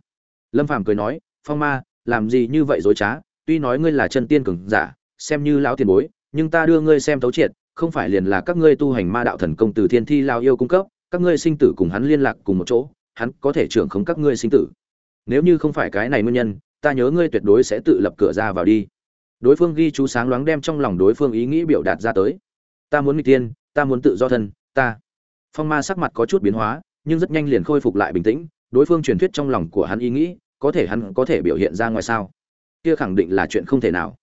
Lâm phàm cười nói, phong ma, làm gì như vậy dối trá, tuy nói ngươi là chân tiên cường giả, xem như lão tiền bối nhưng ta đưa ngươi xem tấu triệt, không phải liền là các ngươi tu hành ma đạo thần công từ thiên thi lao yêu cung cấp, các ngươi sinh tử cùng hắn liên lạc cùng một chỗ, hắn có thể trưởng khống các ngươi sinh tử. Nếu như không phải cái này nguyên nhân, ta nhớ ngươi tuyệt đối sẽ tự lập cửa ra vào đi. Đối phương ghi chú sáng loáng đem trong lòng đối phương ý nghĩ biểu đạt ra tới. Ta muốn n tiên ta muốn tự do thân, ta. Phong ma sắc mặt có chút biến hóa, nhưng rất nhanh liền khôi phục lại bình tĩnh, đối phương truyền thuyết trong lòng của hắn ý nghĩ, có thể hắn có thể biểu hiện ra ngoài sao? Kia khẳng định là chuyện không thể nào.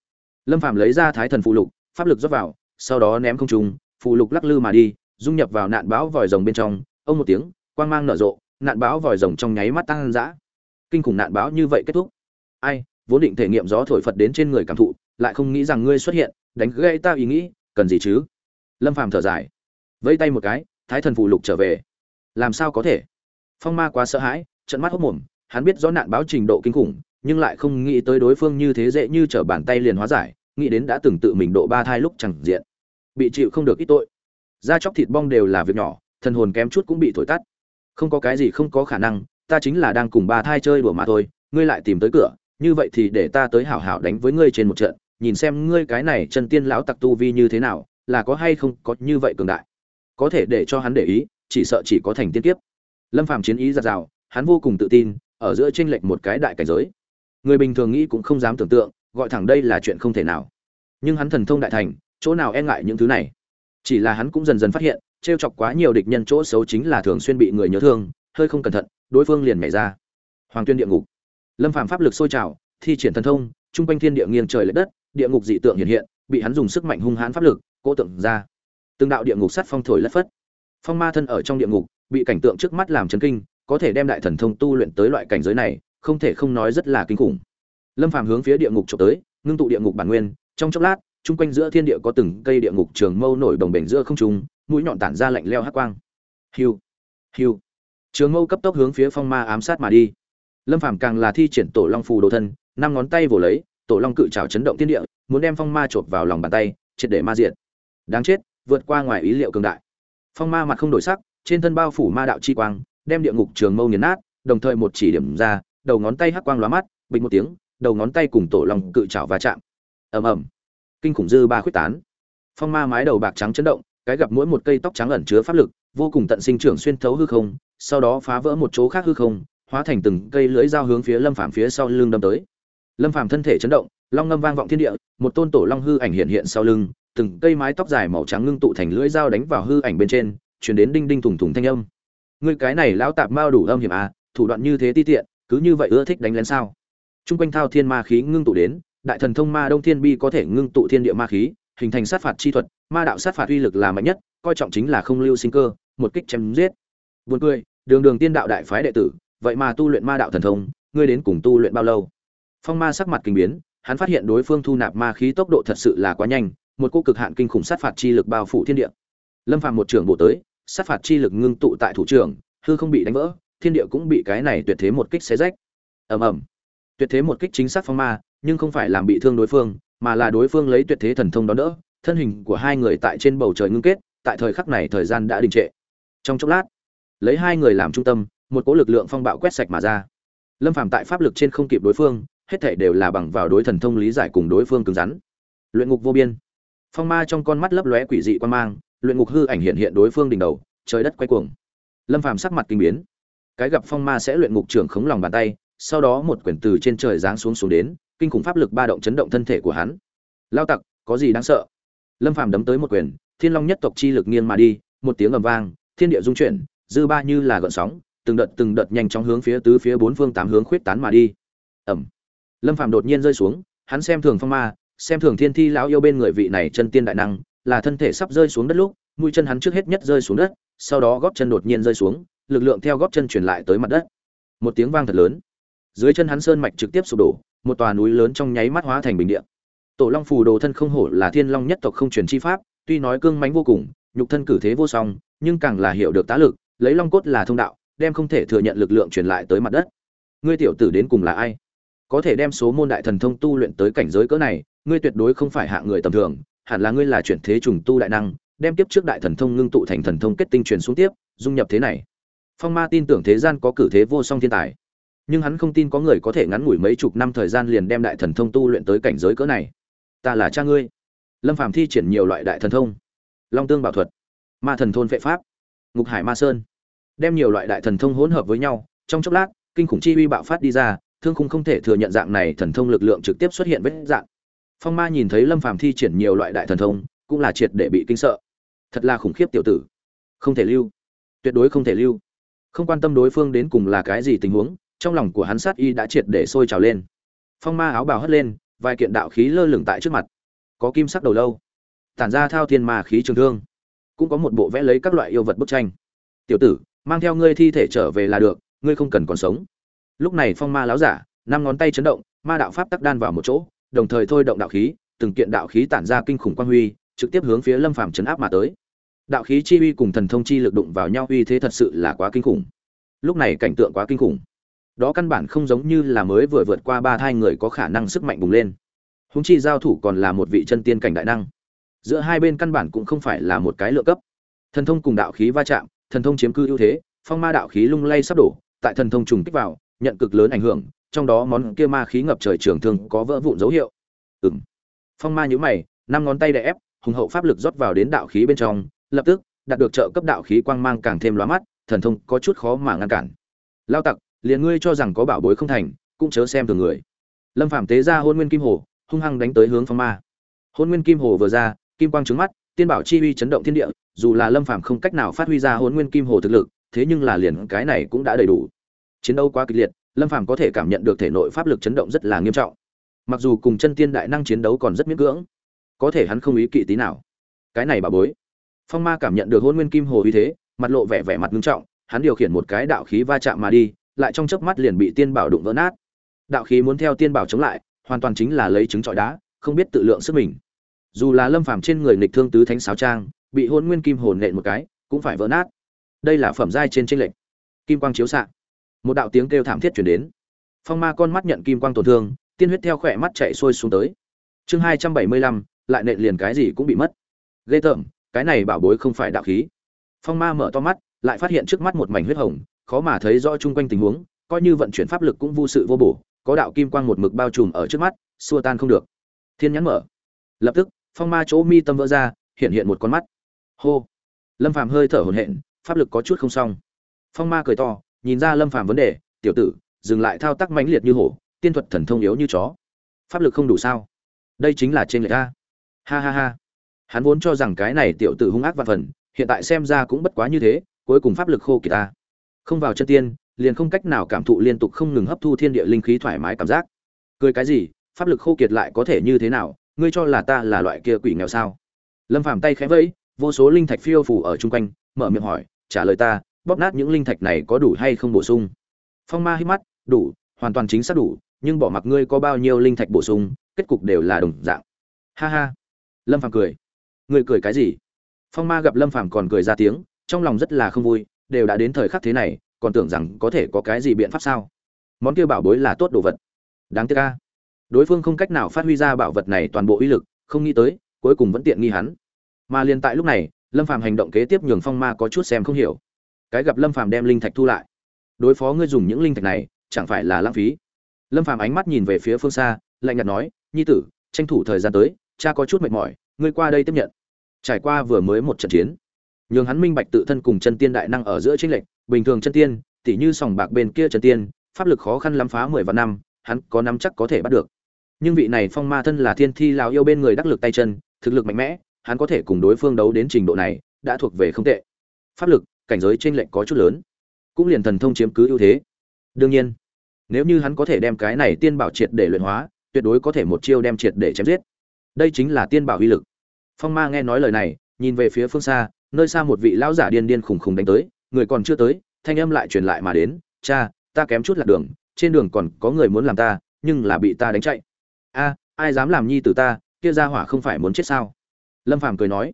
Lâm phạm lấy ra thái thần phụ lục pháp lực rót vào sau đó ném không trung, phù lục lắc lư mà đi dung nhập vào nạn báo vòi rồng bên trong. Ông một tiếng quang mang nở rộ nạn báo vòi rồng trong nháy mắt tăng dã kinh khủng nạn báo như vậy kết thúc. Ai vốn định thể nghiệm gió thổi phật đến trên người cảm thụ lại không nghĩ rằng ngươi xuất hiện đánh gãy ta ý nghĩ cần gì chứ? Lâm phàm thở dài vẫy tay một cái thái thần phù lục trở về. Làm sao có thể? Phong ma quá sợ hãi trận mắt hốt mồm hắn biết rõ nạn báo trình độ kinh khủng nhưng lại không nghĩ tới đối phương như thế dễ như trở bàn tay liền hóa giải nghĩ đến đã từng tự mình độ ba thai lúc chẳng diện. Bị chịu không được ít tội. Da chóc thịt bong đều là việc nhỏ, thần hồn kém chút cũng bị thổi tắt. Không có cái gì không có khả năng, ta chính là đang cùng ba thai chơi đùa mà thôi, ngươi lại tìm tới cửa, như vậy thì để ta tới hảo hảo đánh với ngươi trên một trận, nhìn xem ngươi cái này chân tiên lão tặc tu vi như thế nào, là có hay không có như vậy cường đại. Có thể để cho hắn để ý, chỉ sợ chỉ có thành tiên kiếp. Lâm phàm chiến ý giặt rào, hắn vô cùng tự tin, ở giữa tranh lệch một cái đại cảnh giới. Người bình thường nghĩ cũng không dám tưởng tượng gọi thẳng đây là chuyện không thể nào. Nhưng hắn thần thông đại thành, chỗ nào e ngại những thứ này? Chỉ là hắn cũng dần dần phát hiện, trêu chọc quá nhiều địch nhân chỗ xấu chính là thường xuyên bị người nhớ thương, hơi không cẩn thận, đối phương liền nhảy ra. Hoàng tuyên địa ngục. Lâm phàm pháp lực sôi trào, thi triển thần thông, trung quanh thiên địa nghiêng trời lệch đất, địa ngục dị tượng hiện hiện, bị hắn dùng sức mạnh hung hãn pháp lực, cố tượng ra. Từng đạo địa ngục sắt phong thổi lất phất. Phong ma thân ở trong địa ngục, bị cảnh tượng trước mắt làm chấn kinh, có thể đem đại thần thông tu luyện tới loại cảnh giới này, không thể không nói rất là kinh khủng lâm phàm hướng phía địa ngục trộm tới, ngưng tụ địa ngục bản nguyên, trong chốc lát, chung quanh giữa thiên địa có từng cây địa ngục trường mâu nổi đồng bềnh giữa không trung, mũi nhọn tản ra lạnh leo hắc quang. Hiu hiu. Trường mâu cấp tốc hướng phía phong ma ám sát mà đi. Lâm phàm càng là thi triển tổ long phù đồ thân, năm ngón tay vồ lấy, tổ long cự trào chấn động thiên địa, muốn đem phong ma chộp vào lòng bàn tay, triệt để ma diệt. Đáng chết, vượt qua ngoài ý liệu cường đại. Phong ma mặt không đổi sắc, trên thân bao phủ ma đạo chi quang, đem địa ngục trường mâu nghiền nát, đồng thời một chỉ điểm ra, đầu ngón tay hắc quang lóa mắt bình một tiếng đầu ngón tay cùng tổ long cự trảo va chạm. Ầm ầm. Kinh khủng dư ba khuyết tán. Phong ma mái đầu bạc trắng chấn động, cái gặp mỗi một cây tóc trắng ẩn chứa pháp lực, vô cùng tận sinh trưởng xuyên thấu hư không, sau đó phá vỡ một chỗ khác hư không, hóa thành từng cây lưới dao hướng phía lâm phàm phía sau lưng đâm tới. Lâm phàm thân thể chấn động, long ngâm vang vọng thiên địa, một tôn tổ long hư ảnh hiện hiện sau lưng, từng cây mái tóc dài màu trắng ngưng tụ thành lưỡi dao đánh vào hư ảnh bên trên chuyển đến đinh đinh thủng thủng thanh âm. Ngươi cái này lão tạp mao đủ âm hiểm à thủ đoạn như thế ti tiện, cứ như vậy ưa thích đánh lén sao? Trung quanh thao thiên ma khí ngưng tụ đến, đại thần thông ma đông thiên bi có thể ngưng tụ thiên địa ma khí, hình thành sát phạt chi thuật, ma đạo sát phạt uy lực là mạnh nhất, coi trọng chính là không lưu sinh cơ, một kích chém giết. Buồn cười, đường đường tiên đạo đại phái đệ tử, vậy mà tu luyện ma đạo thần thông, ngươi đến cùng tu luyện bao lâu? Phong ma sắc mặt kinh biến, hắn phát hiện đối phương thu nạp ma khí tốc độ thật sự là quá nhanh, một cú cực hạn kinh khủng sát phạt chi lực bao phủ thiên địa. Lâm phàm một trường bộ tới, sát phạt chi lực ngưng tụ tại thủ trưởng, hư không bị đánh vỡ, thiên địa cũng bị cái này tuyệt thế một kích xé rách. Ầm ầm tuyệt thế một kích chính xác phong ma, nhưng không phải làm bị thương đối phương, mà là đối phương lấy tuyệt thế thần thông đó đỡ, thân hình của hai người tại trên bầu trời ngưng kết, tại thời khắc này thời gian đã đình trệ. Trong chốc lát, lấy hai người làm trung tâm, một cỗ lực lượng phong bạo quét sạch mà ra. Lâm phàm tại pháp lực trên không kịp đối phương, hết thảy đều là bằng vào đối thần thông lý giải cùng đối phương cứng rắn. Luyện ngục vô biên. Phong ma trong con mắt lấp lóe quỷ dị quan mang, luyện ngục hư ảnh hiện hiện đối phương đỉnh đầu, trời đất quay cuồng. Lâm phàm sắc mặt kinh biến. Cái gặp phong ma sẽ luyện ngục trưởng khống lòng bàn tay sau đó một quyển từ trên trời giáng xuống xuống đến, kinh khủng pháp lực ba động chấn động thân thể của hắn. Lao tặc, có gì đáng sợ? Lâm phàm đấm tới một quyền, thiên long nhất tộc chi lực nghiêng mà đi, một tiếng ầm vang, thiên địa dung chuyển, dư ba như là gợn sóng, từng đợt từng đợt nhanh chóng hướng phía tứ phía bốn phương tám hướng khuyết tán mà đi. Ẩm lâm phàm đột nhiên rơi xuống, hắn xem thường phong ma, xem thường thiên thi lão yêu bên người vị này chân tiên đại năng, là thân thể sắp rơi xuống đất lúc, mũi chân hắn trước hết nhất rơi xuống đất, sau đó gót chân đột nhiên rơi xuống, lực lượng theo gót chân truyền lại tới mặt đất. Một tiếng vang thật lớn dưới chân hắn sơn mạch trực tiếp sụp đổ, một tòa núi lớn trong nháy mắt hóa thành bình địa. Tổ long phù đồ thân không hổ là thiên long nhất tộc không truyền chi pháp, tuy nói cương mãnh vô cùng, nhục thân cử thế vô song, nhưng càng là hiểu được tá lực, lấy long cốt là thông đạo, đem không thể thừa nhận lực lượng truyền lại tới mặt đất. Ngươi tiểu tử đến cùng là ai? Có thể đem số môn đại thần thông tu luyện tới cảnh giới cỡ này, ngươi tuyệt đối không phải hạ người tầm thường, hẳn là ngươi là chuyển thế trùng tu đại năng, đem tiếp trước đại thần thông ngưng tụ thành thần thông kết tinh truyền xuống tiếp, dung nhập thế này. Phong ma tin tưởng thế gian có cử thế vô song thiên tài nhưng hắn không tin có người có thể ngắn ngủi mấy chục năm thời gian liền đem đại thần thông tu luyện tới cảnh giới cỡ này. Ta là cha ngươi. Lâm phàm thi triển nhiều loại đại thần thông. Long tương bảo thuật, ma thần thôn vệ pháp, ngục hải ma sơn. Đem nhiều loại đại thần thông hỗn hợp với nhau, trong chốc lát, kinh khủng chi uy bạo phát đi ra, thương khung không thể thừa nhận dạng này thần thông lực lượng trực tiếp xuất hiện vết dạng. Phong ma nhìn thấy lâm phàm thi triển nhiều loại đại thần thông, cũng là triệt để bị kinh sợ. Thật là khủng khiếp tiểu tử. Không thể lưu. Tuyệt đối không thể lưu. Không quan tâm đối phương đến cùng là cái gì tình huống trong lòng của hắn sát y đã triệt để sôi trào lên. Phong ma áo bào hất lên, vài kiện đạo khí lơ lửng tại trước mặt. Có kim sắc đầu lâu, tản ra thao thiên ma khí trường thương, cũng có một bộ vẽ lấy các loại yêu vật bức tranh. Tiểu tử, mang theo ngươi thi thể trở về là được, ngươi không cần còn sống. Lúc này phong ma láo giả, năm ngón tay chấn động, ma đạo pháp tắc đan vào một chỗ, đồng thời thôi động đạo khí, từng kiện đạo khí tản ra kinh khủng quang huy, trực tiếp hướng phía lâm phàm chấn áp mà tới. Đạo khí chi uy cùng thần thông chi lực đụng vào nhau uy thế thật sự là quá kinh khủng. Lúc này cảnh tượng quá kinh khủng đó căn bản không giống như là mới vừa vượt qua ba thai người có khả năng sức mạnh bùng lên. Húng chi giao thủ còn là một vị chân tiên cảnh đại năng. Giữa hai bên căn bản cũng không phải là một cái lựa cấp. Thần thông cùng đạo khí va chạm, thần thông chiếm cư ưu thế, phong ma đạo khí lung lay sắp đổ, tại thần thông trùng kích vào, nhận cực lớn ảnh hưởng, trong đó món kia ma khí ngập trời trường thương có vỡ vụn dấu hiệu. Ừng phong ma nhữ mày, năm ngón tay đè ép, hùng hậu pháp lực rót vào đến đạo khí bên trong, lập tức, đạt được trợ cấp đạo khí quang mang càng thêm lóa mắt, thần thông có chút khó mà ngăn cản. Lao tặc liền ngươi cho rằng có bảo bối không thành, cũng chớ xem thường người. Lâm phạm tế ra hôn nguyên kim hồ, hung hăng đánh tới hướng phong ma. Hôn nguyên kim hồ vừa ra, kim quang trứng mắt, tiên bảo chi uy chấn động thiên địa, dù là lâm phạm không cách nào phát huy ra hôn nguyên kim hồ thực lực, thế nhưng là liền cái này cũng đã đầy đủ. Chiến đấu quá kịch liệt, lâm phạm có thể cảm nhận được thể nội pháp lực chấn động rất là nghiêm trọng. Mặc dù cùng chân tiên đại năng chiến đấu còn rất miễn cưỡng, có thể hắn không ý kỵ tí nào. Cái này bà bối. Phong ma cảm nhận được hôn nguyên kim hồ uy thế, mặt lộ vẻ vẻ mặt nghiêm trọng, hắn điều khiển một cái đạo khí va chạm mà đi lại trong chớp mắt liền bị tiên bảo đụng vỡ nát. Đạo khí muốn theo tiên bảo chống lại, hoàn toàn chính là lấy trứng trọi đá, không biết tự lượng sức mình. Dù là lâm phàm trên người nghịch thương tứ thánh sáo trang, bị hôn nguyên kim hồn nện một cái, cũng phải vỡ nát. Đây là phẩm giai trên trên lệnh kim quang chiếu xạ. Một đạo tiếng kêu thảm thiết truyền đến. Phong ma con mắt nhận kim quang tổn thương, tiên huyết theo khỏe mắt chạy xuôi xuống tới. Chương hai trăm bảy mươi lăm, lại nện liền cái gì cũng bị mất. Ghê tởm, cái này bảo bối không phải đạo khí. Phong ma mở to mắt, lại phát hiện trước mắt một mảnh huyết hồng khó mà thấy rõ chung quanh tình huống, coi như vận chuyển pháp lực cũng vô sự vô bổ, có đạo kim quang một mực bao trùm ở trước mắt, xua tan không được. Thiên nhãn mở. Lập tức, phong ma chỗ mi tâm vỡ ra, hiện hiện một con mắt. Hô. Lâm phàm hơi thở hồn hển, pháp lực có chút không xong. Phong ma cười to, nhìn ra lâm phàm vấn đề, tiểu tử, dừng lại thao tác mãnh liệt như hổ, tiên thuật thần thông yếu như chó. Pháp lực không đủ sao? Đây chính là trên lệch ta. ha ha ha. Hắn vốn cho rằng cái này tiểu tử hung ác và phần, hiện tại xem ra cũng bất quá như thế, cuối cùng pháp lực khô kỳ ta không vào chân tiên, liền không cách nào cảm thụ liên tục không ngừng hấp thu thiên địa linh khí thoải mái cảm giác. Cười cái gì, pháp lực khô kiệt lại có thể như thế nào, ngươi cho là ta là loại kia quỷ nghèo sao? Lâm phàm tay khẽ vẫy, vô số linh thạch phiêu phủ ở chung quanh, mở miệng hỏi, trả lời ta, bóp nát những linh thạch này có đủ hay không bổ sung? Phong ma hít mắt, đủ, hoàn toàn chính xác đủ, nhưng bỏ mặc ngươi có bao nhiêu linh thạch bổ sung, kết cục đều là đồng dạng. Ha ha. Lâm phàm cười. Ngươi cười cái gì? Phong ma gặp lâm phàm còn cười ra tiếng, trong lòng rất là không vui đều đã đến thời khắc thế này, còn tưởng rằng có thể có cái gì biện pháp sao? Món kia bảo bối là tốt đồ vật. Đáng tiếc ca đối phương không cách nào phát huy ra bảo vật này toàn bộ uy lực, không nghĩ tới, cuối cùng vẫn tiện nghi hắn. Mà liền tại lúc này, lâm phàm hành động kế tiếp nhường phong ma có chút xem không hiểu. Cái gặp lâm phàm đem linh thạch thu lại. Đối phó ngươi dùng những linh thạch này, chẳng phải là lãng phí? Lâm phàm ánh mắt nhìn về phía phương xa, lạnh nhạt nói, nhi tử, tranh thủ thời gian tới, cha có chút mệt mỏi, ngươi qua đây tiếp nhận. Trải qua vừa mới một trận chiến nhường hắn minh bạch tự thân cùng chân tiên đại năng ở giữa chênh lệch, bình thường chân tiên tỉ như sòng bạc bên kia chân tiên pháp lực khó khăn lắm phá mười vạn năm hắn có nắm chắc có thể bắt được. Nhưng vị này phong ma thân là thiên thi lão yêu bên người đắc lực tay chân thực lực mạnh mẽ hắn có thể cùng đối phương đấu đến trình độ này đã thuộc về không tệ. Pháp lực cảnh giới chênh lệch có chút lớn cũng liền thần thông chiếm cứ ưu thế. Đương nhiên nếu như hắn có thể đem cái này tiên bảo triệt để luyện hóa tuyệt đối có thể một chiêu đem triệt để chém giết. Đây chính là tiên bảo uy lực. Phong ma nghe nói lời này nhìn về phía phương xa nơi xa một vị lão giả điên điên khùng khùng đánh tới, người còn chưa tới, thanh âm lại truyền lại mà đến, cha, ta kém chút lạc đường, trên đường còn có người muốn làm ta, nhưng là bị ta đánh chạy. A, ai dám làm nhi từ ta, kia ra hỏa không phải muốn chết sao? Lâm phàm cười nói.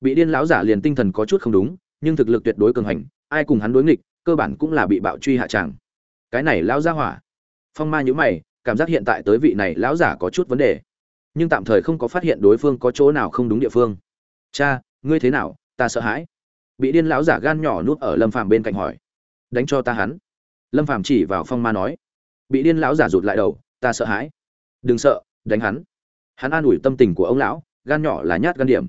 Bị điên lão giả liền tinh thần có chút không đúng, nhưng thực lực tuyệt đối cường hành, ai cùng hắn đối nghịch, cơ bản cũng là bị bạo truy hạ tràng. Cái này lão gia hỏa. Phong ma nhíu mày, cảm giác hiện tại tới vị này lão giả có chút vấn đề. Nhưng tạm thời không có phát hiện đối phương có chỗ nào không đúng địa phương. Cha, ngươi thế nào? Ta sợ hãi. Bị điên lão giả gan nhỏ nuốt ở lâm phàm bên cạnh hỏi. Đánh cho ta hắn. Lâm phàm chỉ vào phong ma nói. Bị điên lão giả rụt lại đầu, ta sợ hãi. Đừng sợ, đánh hắn. Hắn an ủi tâm tình của ông lão, gan nhỏ là nhát gan điểm.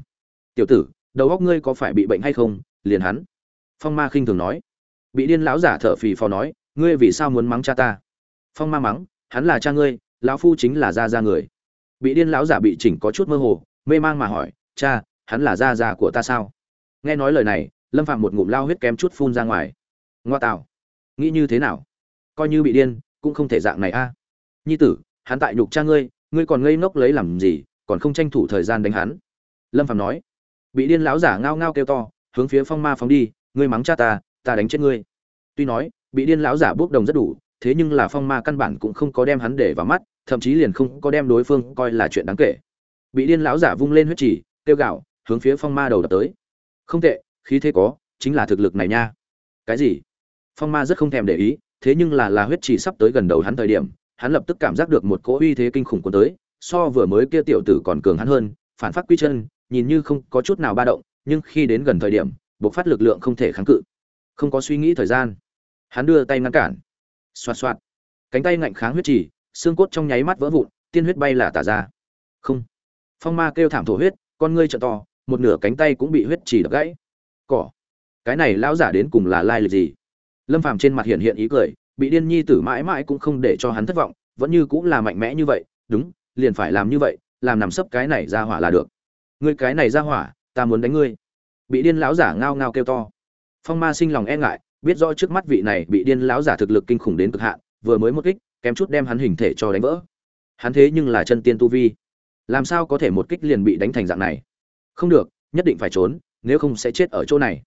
Tiểu tử, đầu óc ngươi có phải bị bệnh hay không? Liền hắn. Phong ma khinh thường nói. Bị điên lão giả thở phì phò nói, ngươi vì sao muốn mắng cha ta? Phong ma mắng, hắn là cha ngươi, lão phu chính là gia gia người. Bị điên lão giả bị chỉnh có chút mơ hồ, mê mang mà hỏi, cha, hắn là gia gia của ta sao? Nghe nói lời này, lâm phạm một ngụm lao huyết kém chút phun ra ngoài. Ngoa tạo. Nghĩ như thế nào? Coi như bị điên, cũng không thể dạng này a. À. Nhi tử, hắn tại nhục cha ngươi ngươi còn ngây ngốc lấy làm gì, còn không tranh thủ thời gian đánh hắn. Lâm phạm nói. Bị điên lão giả ngao ngao kêu to, hướng phía phong ma phóng đi, ngươi mắng cha ta ta đánh chết ngươi. Tuy nói, bị điên lão giả bốc đồng rất đủ, thế nhưng là phong ma căn bản cũng không có đem hắn để vào mắt, thậm chí liền không có đem đối phương coi là chuyện đáng kể. Bị điên lão giả vung lên huyết chỉ tiêu gạo hướng phía phong ma đầu đập tới không tệ, khí thế có, chính là thực lực này nha. Cái gì? Phong ma rất không thèm để ý, thế nhưng là là huyết chỉ sắp tới gần đầu hắn thời điểm, hắn lập tức cảm giác được một cỗ uy thế kinh khủng của tới, so vừa mới kia tiểu tử còn cường hắn hơn, phản phát quy chân, nhìn như không có chút nào ba động, nhưng khi đến gần thời điểm, bộc phát lực lượng không thể kháng cự. Không có suy nghĩ thời gian, hắn đưa tay ngăn cản. Xoạt xoạt. Cánh tay ngạnh kháng huyết chỉ, xương cốt trong nháy mắt vỡ vụn, tiên huyết bay là tả ra. Không. Phong ma kêu thảm thổ huyết, con ngươi trợ to một nửa cánh tay cũng bị huyết chỉ đập gãy. Cỏ. Cái này lão giả đến cùng là lai lịch gì? Lâm phàm trên mặt hiện hiện ý cười, bị điên nhi tử mãi mãi cũng không để cho hắn thất vọng, vẫn như cũng là mạnh mẽ như vậy, đúng, liền phải làm như vậy, làm nằm sấp cái này ra hỏa là được. Ngươi cái này ra hỏa, ta muốn đánh ngươi. Bị điên lão giả ngao ngao kêu to. Phong ma sinh lòng e ngại, biết rõ trước mắt vị này bị điên lão giả thực lực kinh khủng đến cực hạn, vừa mới một kích, kém chút đem hắn hình thể cho đánh vỡ. Hắn thế nhưng là chân tiên tu vi. Làm sao có thể một kích liền bị đánh thành dạng này? Không được, nhất định phải trốn, nếu không sẽ chết ở chỗ này.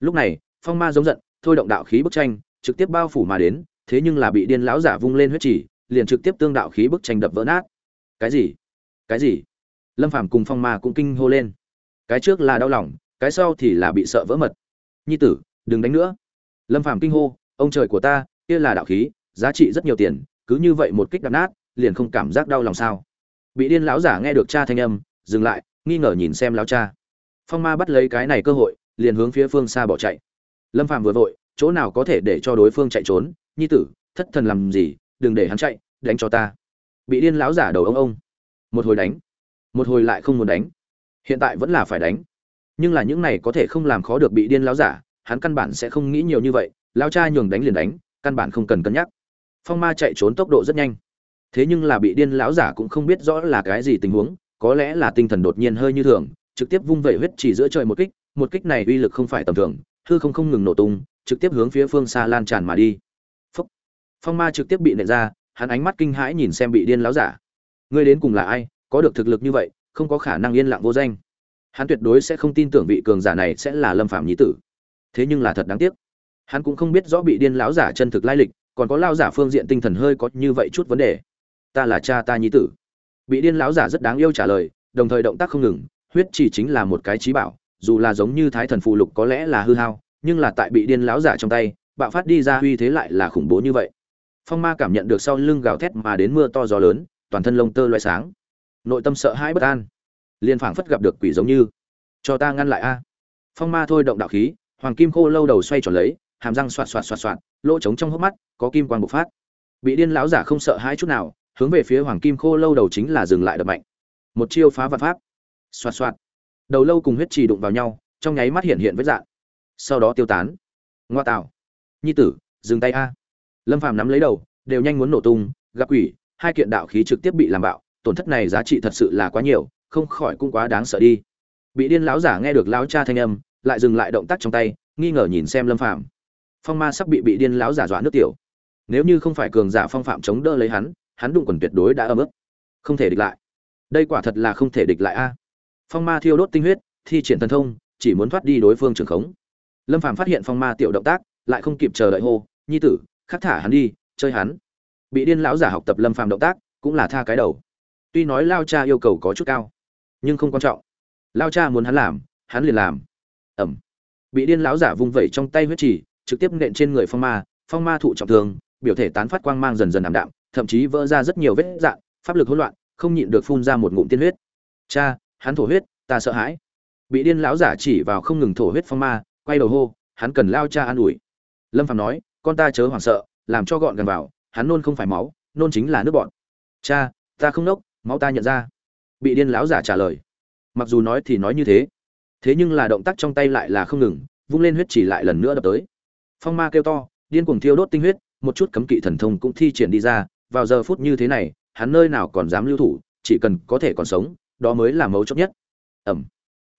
Lúc này, phong ma giống giận, thôi động đạo khí bức tranh, trực tiếp bao phủ mà đến, thế nhưng là bị điên lão giả vung lên huyết chỉ, liền trực tiếp tương đạo khí bức tranh đập vỡ nát. Cái gì? Cái gì? Lâm phàm cùng phong ma cũng kinh hô lên. Cái trước là đau lòng, cái sau thì là bị sợ vỡ mật. Nhi tử, đừng đánh nữa. Lâm phàm kinh hô, ông trời của ta, kia là đạo khí, giá trị rất nhiều tiền, cứ như vậy một kích đập nát, liền không cảm giác đau lòng sao? Bị điên lão giả nghe được cha thanh âm, dừng lại nghi ngờ nhìn xem lão cha. Phong ma bắt lấy cái này cơ hội, liền hướng phía phương xa bỏ chạy. Lâm phàm vừa vội, chỗ nào có thể để cho đối phương chạy trốn? Nhi tử, thất thần làm gì? Đừng để hắn chạy, đánh cho ta. Bị điên lão giả đầu ông ông. Một hồi đánh. Một hồi lại không muốn đánh. Hiện tại vẫn là phải đánh. Nhưng là những này có thể không làm khó được bị điên lão giả, hắn căn bản sẽ không nghĩ nhiều như vậy. Lão cha nhường đánh liền đánh, căn bản không cần cân nhắc. Phong ma chạy trốn tốc độ rất nhanh. Thế nhưng là bị điên lão giả cũng không biết rõ là cái gì tình huống có lẽ là tinh thần đột nhiên hơi như thường, trực tiếp vung vẩy huyết chỉ giữa trời một kích một kích này uy lực không phải tầm thường, hư không không ngừng nổ tung, trực tiếp hướng phía phương xa lan tràn mà đi. Phúc. phong ma trực tiếp bị nện ra, hắn ánh mắt kinh hãi nhìn xem bị điên lão giả. Ngươi đến cùng là ai, có được thực lực như vậy, không có khả năng yên lặng vô danh. Hắn tuyệt đối sẽ không tin tưởng vị cường giả này sẽ là lâm phạm nhí tử. Thế nhưng là thật đáng tiếc. Hắn cũng không biết rõ bị điên lão giả chân thực lai lịch, còn có lao giả phương diện tinh thần hơi có như vậy chút vấn đề. Ta là cha ta nhí tử bị điên lão giả rất đáng yêu trả lời, đồng thời động tác không ngừng, huyết chỉ chính là một cái trí bảo, dù là giống như thái thần phù lục có lẽ là hư hao, nhưng là tại bị điên lão giả trong tay, bạo phát đi ra uy thế lại là khủng bố như vậy. Phong ma cảm nhận được sau lưng gào thét mà đến mưa to gió lớn, toàn thân lông tơ loại sáng. Nội tâm sợ hãi bất an. Liền phảng phất gặp được quỷ giống như. Cho ta ngăn lại a. Phong ma thôi động đạo khí, hoàng kim khô lâu đầu xoay tròn lấy, hàm răng xoạt xoạt xoạt xoạt, lỗ trống trong hốc mắt, có kim quang bộc phát. Bị điên lão giả không sợ hãi chút nào hướng về phía hoàng kim khô lâu đầu chính là dừng lại đập mạnh. Một chiêu phá vạn pháp. Xoạt xoạt. Đầu lâu cùng huyết trì đụng vào nhau, trong nháy mắt hiện hiện vết dạng sau đó tiêu tán. Ngoa tạo. Nhi tử, dừng tay a. Lâm phàm nắm lấy đầu, đều nhanh muốn nổ tung, gặp quỷ, hai kiện đạo khí trực tiếp bị làm bạo, tổn thất này giá trị thật sự là quá nhiều, không khỏi cũng quá đáng sợ đi. Bị điên lão giả nghe được lão cha thanh âm, lại dừng lại động tác trong tay, nghi ngờ nhìn xem lâm phàm. Phong ma sắp bị bị điên lão giả dọa nước tiểu. Nếu như không phải cường giả phong phạm chống đỡ lấy hắn hắn đụng quần tuyệt đối đã ấm ức. Không thể địch lại. Đây quả thật là không thể địch lại a. Phong ma thiêu đốt tinh huyết, thi triển thần thông, chỉ muốn thoát đi đối phương trường khống. Lâm phàm phát hiện phong ma tiểu động tác, lại không kịp chờ đợi hô, nhi tử, khắc thả hắn đi, chơi hắn. Bị điên lão giả học tập lâm phàm động tác, cũng là tha cái đầu. Tuy nói lao cha yêu cầu có chút cao, nhưng không quan trọng. Lao cha muốn hắn làm, hắn liền làm. Ẩm. Bị điên lão giả vung vẩy trong tay huyết chỉ trực tiếp nện trên người phong ma phong ma thụ trọng thương, biểu thể tán phát quang mang dần dần ảm đạm thậm chí vỡ ra rất nhiều vết dạn, pháp lực hỗn loạn, không nhịn được phun ra một ngụm tiên huyết. Cha, hắn thổ huyết, ta sợ hãi. Bị điên lão giả chỉ vào không ngừng thổ huyết phong ma, quay đầu hô, hắn cần lao cha an ủi. Lâm phạm nói, con ta chớ hoảng sợ, làm cho gọn gần vào, hắn nôn không phải máu, nôn chính là nước bọn cha, ta không nốc, máu ta nhận ra. Bị điên lão giả trả lời. Mặc dù nói thì nói như thế thế nhưng là động tác trong tay lại là không ngừng, vung lên huyết chỉ lại lần nữa đập tới. Phong ma kêu to, điên cuồng thiêu đốt tinh huyết, một chút cấm kỵ thần thông cũng thi triển đi ra vào giờ phút như thế này, hắn nơi nào còn dám lưu thủ, chỉ cần có thể còn sống, đó mới là mấu chốt nhất. Ẩm.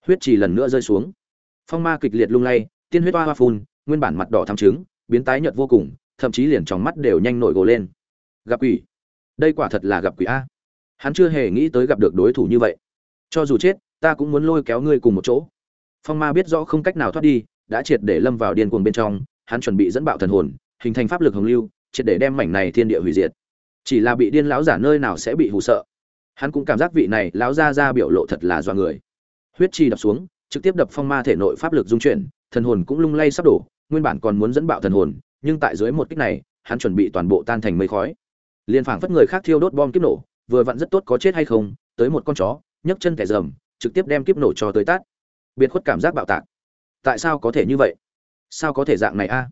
Huyết trì lần nữa rơi xuống. Phong ma kịch liệt lung lay, tiên huyết hoa hoa phun, nguyên bản mặt đỏ thắm trứng, biến tái nhợt vô cùng, thậm chí liền trong mắt đều nhanh nổi gồ lên. Gặp quỷ. Đây quả thật là gặp quỷ a. Hắn chưa hề nghĩ tới gặp được đối thủ như vậy. Cho dù chết, ta cũng muốn lôi kéo ngươi cùng một chỗ. Phong ma biết rõ không cách nào thoát đi, đã triệt để lâm vào điên cuồng bên trong, hắn chuẩn bị dẫn bạo thần hồn, hình thành pháp lực hồng lưu, triệt để đem mảnh này thiên địa hủy diệt chỉ là bị điên lão giả nơi nào sẽ bị hù sợ. Hắn cũng cảm giác vị này lão ra ra biểu lộ thật là do người. Huyết chi đập xuống, trực tiếp đập phong ma thể nội pháp lực dung chuyển, thần hồn cũng lung lay sắp đổ, nguyên bản còn muốn dẫn bạo thần hồn, nhưng tại dưới một kích này, hắn chuẩn bị toàn bộ tan thành mây khói. Liền phảng phất người khác thiêu đốt bom kiếp nổ, vừa vặn rất tốt có chết hay không, tới một con chó, nhấc chân kẻ rầm trực tiếp đem kiếp nổ cho tới tát. Biệt khuất cảm giác bạo tạc. Tại sao có thể như vậy? Sao có thể dạng này a?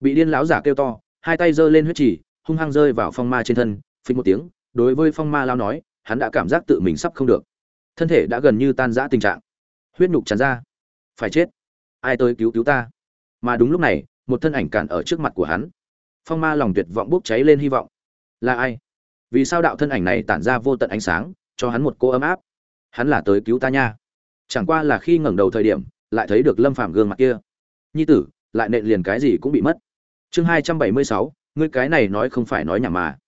Bị điên lão giả kêu to, hai tay giơ lên huyết chỉ hung hăng rơi vào phong ma trên thân phình một tiếng, đối với phong ma lao nói, hắn đã cảm giác tự mình sắp không được. Thân thể đã gần như tan rã tình trạng. Huyết nhục tràn ra. Phải chết. Ai tới cứu cứu ta? Mà đúng lúc này, một thân ảnh cản ở trước mặt của hắn. Phong ma lòng tuyệt vọng bốc cháy lên hy vọng. Là ai? Vì sao đạo thân ảnh này tản ra vô tận ánh sáng, cho hắn một cô ấm áp? Hắn là tới cứu ta nha. Chẳng qua là khi ngẩng đầu thời điểm, lại thấy được lâm phạm gương mặt kia. Nhi tử, lại nện liền cái gì cũng bị mất. Chương hai trăm bảy mươi sáu ngươi cái này nói không phải nói nhảm mà.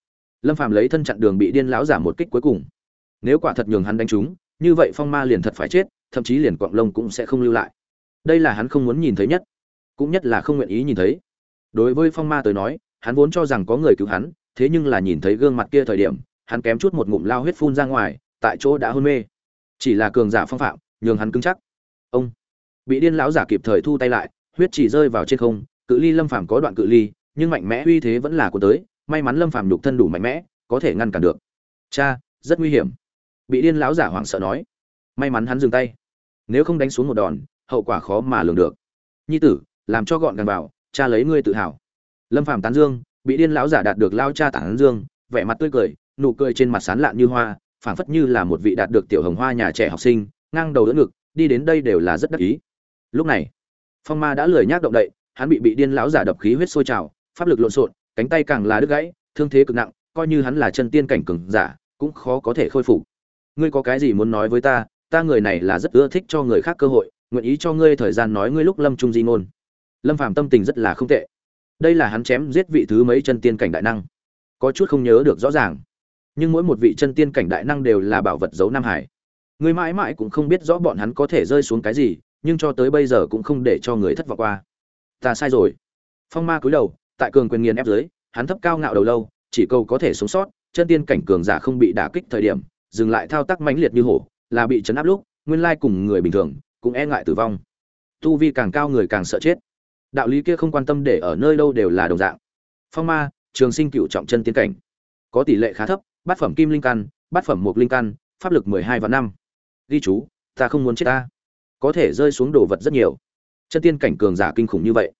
Lâm phạm lấy thân chặn đường bị điên lão giả một kích cuối cùng. Nếu quả thật nhường hắn đánh trúng, như vậy phong ma liền thật phải chết, thậm chí liền quạng lông cũng sẽ không lưu lại. Đây là hắn không muốn nhìn thấy nhất, cũng nhất là không nguyện ý nhìn thấy. Đối với phong ma tới nói, hắn vốn cho rằng có người cứu hắn, thế nhưng là nhìn thấy gương mặt kia thời điểm, hắn kém chút một ngụm lao huyết phun ra ngoài, tại chỗ đã hôn mê. Chỉ là cường giả phong phạm, nhường hắn cứng chắc. Ông, bị điên lão giả kịp thời thu tay lại, huyết chỉ rơi vào trên không, cự ly lâm phàm có đoạn cự ly nhưng mạnh mẽ uy thế vẫn là của tới, may mắn lâm phàm nhục thân đủ mạnh mẽ, có thể ngăn cản được. Cha, rất nguy hiểm. Bị điên lão giả hoảng sợ nói. May mắn hắn dừng tay. Nếu không đánh xuống một đòn, hậu quả khó mà lường được. Nhi tử, làm cho gọn gàng vào, cha lấy ngươi tự hào. Lâm phàm tán dương, bị điên lão giả đạt được lao cha tán dương, vẻ mặt tươi cười, nụ cười trên mặt sán lạn như hoa, phảng phất như là một vị đạt được tiểu hồng hoa nhà trẻ học sinh, ngang đầu đỡ ngực, đi đến đây đều là rất đắc ý. Lúc này, phong ma đã lười nhác động đậy, hắn bị bị điên lão giả đập khí huyết sôi trào pháp lực lộn xộn, cánh tay càng là đứt gãy, thương thế cực nặng, coi như hắn là chân tiên cảnh cường giả, cũng khó có thể khôi phục. Ngươi có cái gì muốn nói với ta? Ta người này là rất ưa thích cho người khác cơ hội, nguyện ý cho ngươi thời gian nói ngươi lúc lâm trung di ngôn. Lâm phàm tâm tình rất là không tệ. Đây là hắn chém giết vị thứ mấy chân tiên cảnh đại năng. Có chút không nhớ được rõ ràng. Nhưng mỗi một vị chân tiên cảnh đại năng đều là bảo vật giấu nam hải. Người mãi mãi cũng không biết rõ bọn hắn có thể rơi xuống cái gì, nhưng cho tới bây giờ cũng không để cho người thất vọng qua. Ta sai rồi. Phong ma cúi đầu tại cường quyền nghiền ép dưới, hắn thấp cao ngạo đầu lâu, chỉ cầu có thể sống sót, chân tiên cảnh cường giả không bị đả kích thời điểm, dừng lại thao tác mãnh liệt như hổ, là bị chấn áp lúc, nguyên lai cùng người bình thường, cũng e ngại tử vong. Tu vi càng cao người càng sợ chết. Đạo lý kia không quan tâm để ở nơi đâu đều là đồng dạng. Phong ma, trường sinh cựu trọng chân tiên cảnh. Có tỷ lệ khá thấp, bát phẩm kim linh căn, bát phẩm mục linh căn, pháp lực mười hai và năm. Ghi chú, ta không muốn chết ta. Có thể rơi xuống đồ vật rất nhiều. Chân tiên cảnh cường giả kinh khủng như vậy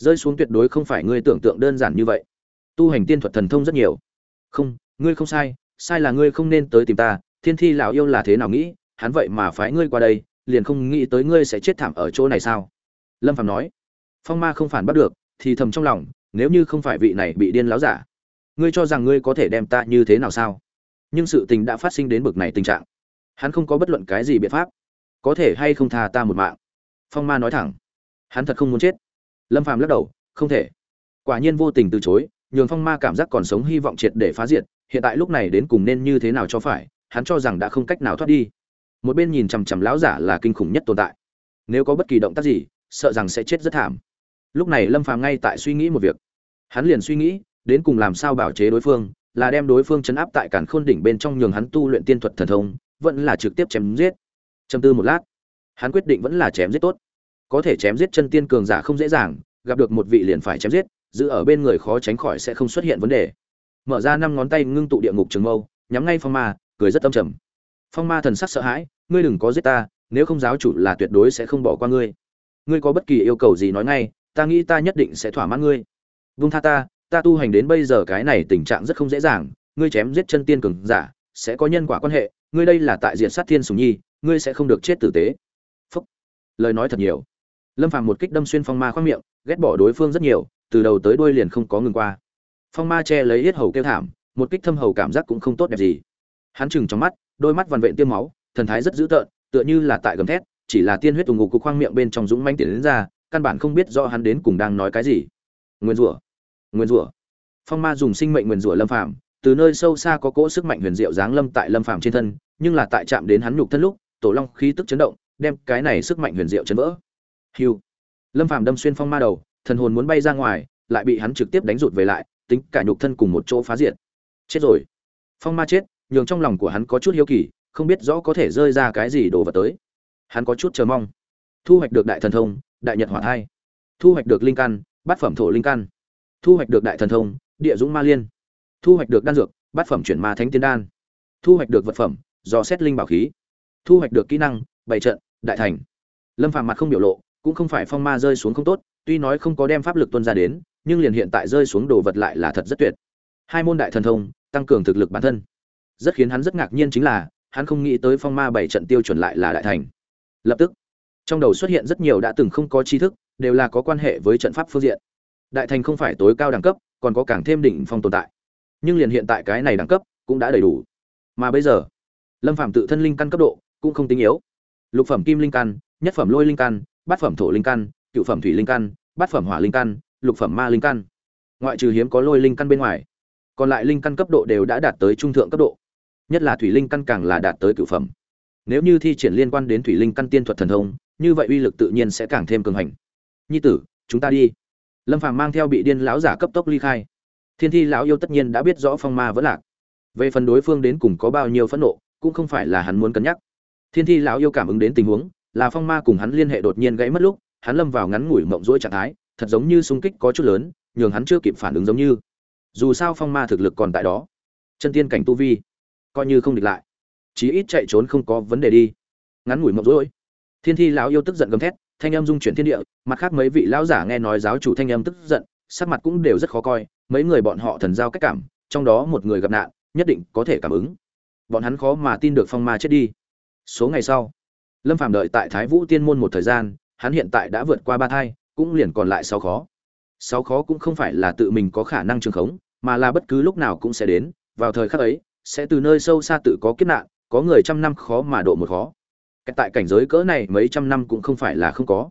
rơi xuống tuyệt đối không phải ngươi tưởng tượng đơn giản như vậy. Tu hành tiên thuật thần thông rất nhiều. Không, ngươi không sai sai là ngươi không nên tới tìm ta, thiên thi lão yêu là thế nào nghĩ, hắn vậy mà phái ngươi qua đây, liền không nghĩ tới ngươi sẽ chết thảm ở chỗ này sao? Lâm phạm nói. Phong ma không phản bắt được, thì thầm trong lòng, nếu như không phải vị này bị điên láo giả, ngươi cho rằng ngươi có thể đem ta như thế nào sao? Nhưng sự tình đã phát sinh đến bực này tình trạng. Hắn không có bất luận cái gì biện pháp. Có thể hay không tha ta một mạng? Phong ma nói thẳng. Hắn thật không muốn chết lâm phàm lắc đầu, không thể. Quả nhiên vô tình từ chối, nhường phong ma cảm giác còn sống hy vọng triệt để phá diệt, hiện tại lúc này đến cùng nên như thế nào cho phải, hắn cho rằng đã không cách nào thoát đi. Một bên nhìn chằm chằm lão giả là kinh khủng nhất tồn tại. Nếu có bất kỳ động tác gì, sợ rằng sẽ chết rất thảm. Lúc này lâm phàm ngay tại suy nghĩ một việc. Hắn liền suy nghĩ, đến cùng làm sao bảo chế đối phương, là đem đối phương chấn áp tại cản khôn đỉnh bên trong nhường hắn tu luyện tiên thuật thần thông, vẫn là trực tiếp chém giết. Châm tư một lát, hắn quyết định vẫn là chém giết tốt có thể chém giết chân tiên cường giả không dễ dàng, gặp được một vị liền phải chém giết, giữ ở bên người khó tránh khỏi sẽ không xuất hiện vấn đề. Mở ra năm ngón tay ngưng tụ địa ngục trường mâu, nhắm ngay phong ma, cười rất âm trầm. Phong ma thần sắc sợ hãi, ngươi đừng có giết ta, nếu không giáo chủ là tuyệt đối sẽ không bỏ qua ngươi. Ngươi có bất kỳ yêu cầu gì nói ngay, ta nghĩ ta nhất định sẽ thỏa mãn ngươi. Vung tha ta ta tu hành đến bây giờ cái này tình trạng rất không dễ dàng, ngươi chém giết chân tiên cường giả, sẽ có nhân quả quan hệ, ngươi đây là tại diện sát thiên sùng nhi, ngươi sẽ không được chết tử tế. Phúc. Lời nói thật nhiều lâm phàm một kích đâm xuyên phong ma khoác miệng, ghét bỏ đối phương rất nhiều, từ đầu tới đuôi liền không có ngừng qua. Phong ma che lấy hết hầu kêu thảm, một kích thâm hầu cảm giác cũng không tốt đẹp gì. Hắn chừng trong mắt, đôi mắt vằn vện tiêm máu, thần thái rất dữ tợn, tựa như là tại gầm thét, chỉ là tiên huyết tùng ngục cục khoang miệng bên trong dũng manh tiến đến ra, căn bản không biết rõ hắn đến cùng đang nói cái gì. Nguyên rủa nguyên rủa. Phong ma dùng sinh mệnh nguyên rủa lâm phàm, từ nơi sâu xa có cỗ sức mạnh huyền diệu giáng lâm tại lâm phàm trên thân, nhưng là tại chạm đến hắn nhục thân lúc, tổ long khí tức chấn động, đem cái này sức mạnh huyền diệu chấn vỡ hiu lâm phàm đâm xuyên phong ma đầu, thần hồn muốn bay ra ngoài, lại bị hắn trực tiếp đánh rụt về lại, tính cả nhục thân cùng một chỗ phá diệt. Chết rồi. Phong ma chết, nhường trong lòng của hắn có chút hiếu kỳ, không biết rõ có thể rơi ra cái gì đồ vật tới. Hắn có chút chờ mong. Thu hoạch được đại thần thông, đại nhật hỏa thai. Thu hoạch được linh căn, bát phẩm thổ linh căn. Thu hoạch được đại thần thông, địa dũng ma liên. Thu hoạch được đan dược, bát phẩm chuyển ma thánh tiên đan. Thu hoạch được vật phẩm, do xét linh bảo khí. Thu hoạch được kỹ năng bảy trận, đại thành. Lâm phàm mặt không biểu lộ cũng không phải phong ma rơi xuống không tốt, tuy nói không có đem pháp lực tuân ra đến, nhưng liền hiện tại rơi xuống đồ vật lại là thật rất tuyệt. Hai môn đại thần thông, tăng cường thực lực bản thân. Rất khiến hắn rất ngạc nhiên chính là, hắn không nghĩ tới phong ma bảy trận tiêu chuẩn lại là đại thành. Lập tức, trong đầu xuất hiện rất nhiều đã từng không có tri thức, đều là có quan hệ với trận pháp phương diện. Đại thành không phải tối cao đẳng cấp, còn có càng thêm đỉnh phong tồn tại. Nhưng liền hiện tại cái này đẳng cấp cũng đã đầy đủ. Mà bây giờ, lâm phạm tự thân linh căn cấp độ cũng không tính yếu. Lục phẩm kim linh căn, nhất phẩm lôi linh căn bát phẩm thổ linh căn, cựu phẩm thủy linh căn, bát phẩm hỏa linh căn, lục phẩm ma linh căn. Ngoại trừ hiếm có lôi linh căn bên ngoài, còn lại linh căn cấp độ đều đã đạt tới trung thượng cấp độ. Nhất là thủy linh căn càng là đạt tới cựu phẩm. Nếu như thi triển liên quan đến thủy linh căn tiên thuật thần thông, như vậy uy lực tự nhiên sẽ càng thêm cường hành. Nhi tử, chúng ta đi. Lâm phàm mang theo bị điên lão giả cấp tốc ly khai. Thiên thi lão yêu tất nhiên đã biết rõ phong ma vẫn lạc. Về phần đối phương đến cùng có bao nhiêu phẫn nộ, cũng không phải là hắn muốn cân nhắc. Thiên thi lão yêu cảm ứng đến tình huống là phong ma cùng hắn liên hệ đột nhiên gãy mất lúc, hắn lâm vào ngắn ngủi mộng rỗi trạng thái, thật giống như sung kích có chút lớn, nhường hắn chưa kịp phản ứng giống như. Dù sao phong ma thực lực còn tại đó. Chân tiên cảnh tu vi, coi như không địch lại, chí ít chạy trốn không có vấn đề đi. Ngắn ngủi mộng rỗi. Thiên thi lão yêu tức giận gầm thét, thanh âm dung chuyển thiên địa, mặt khác mấy vị lão giả nghe nói giáo chủ thanh âm tức giận, sắc mặt cũng đều rất khó coi, mấy người bọn họ thần giao cách cảm, trong đó một người gặp nạn, nhất định có thể cảm ứng. Bọn hắn khó mà tin được phong ma chết đi. Số ngày sau lâm phàm đợi tại thái vũ tiên môn một thời gian, hắn hiện tại đã vượt qua ba thai, cũng liền còn lại sáu khó. Sáu khó cũng không phải là tự mình có khả năng trường khống, mà là bất cứ lúc nào cũng sẽ đến, vào thời khắc ấy, sẽ từ nơi sâu xa tự có kiếp nạn, có người trăm năm khó mà độ một khó. Tại cảnh giới cỡ này mấy trăm năm cũng không phải là không có.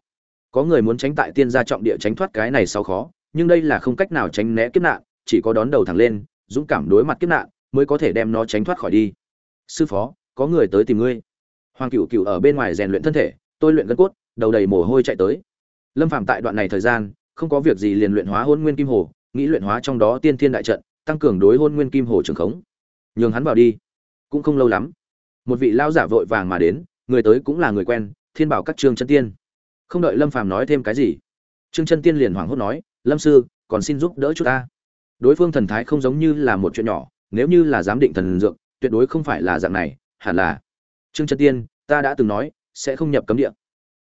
Có người muốn tránh tại tiên gia trọng địa tránh thoát cái này sau khó, nhưng đây là không cách nào tránh né kiếp nạn, chỉ có đón đầu thẳng lên, dũng cảm đối mặt kiếp nạn, mới có thể đem nó tránh thoát khỏi đi. Sư phó, có người tới tìm ngươi hoàng cựu cựu ở bên ngoài rèn luyện thân thể, tôi luyện gân cốt, đầu đầy mồ hôi chạy tới. Lâm Phàm tại đoạn này thời gian, không có việc gì liền luyện hóa hôn nguyên kim hồ, nghĩ luyện hóa trong đó tiên thiên đại trận, tăng cường đối hôn nguyên kim hồ trường khống. Nhường hắn vào đi. Cũng không lâu lắm, một vị lao giả vội vàng mà đến, người tới cũng là người quen, thiên bảo các trương chân tiên. Không đợi lâm phàm nói thêm cái gì, trương chân tiên liền hoảng hốt nói, lâm sư, còn xin giúp đỡ chúng ta. Đối phương thần thái không giống như là một chuyện nhỏ, nếu như là giám định thần dược, tuyệt đối không phải là dạng này, hẳn là trương chân tiên ta đã từng nói, sẽ không nhập cấm địa.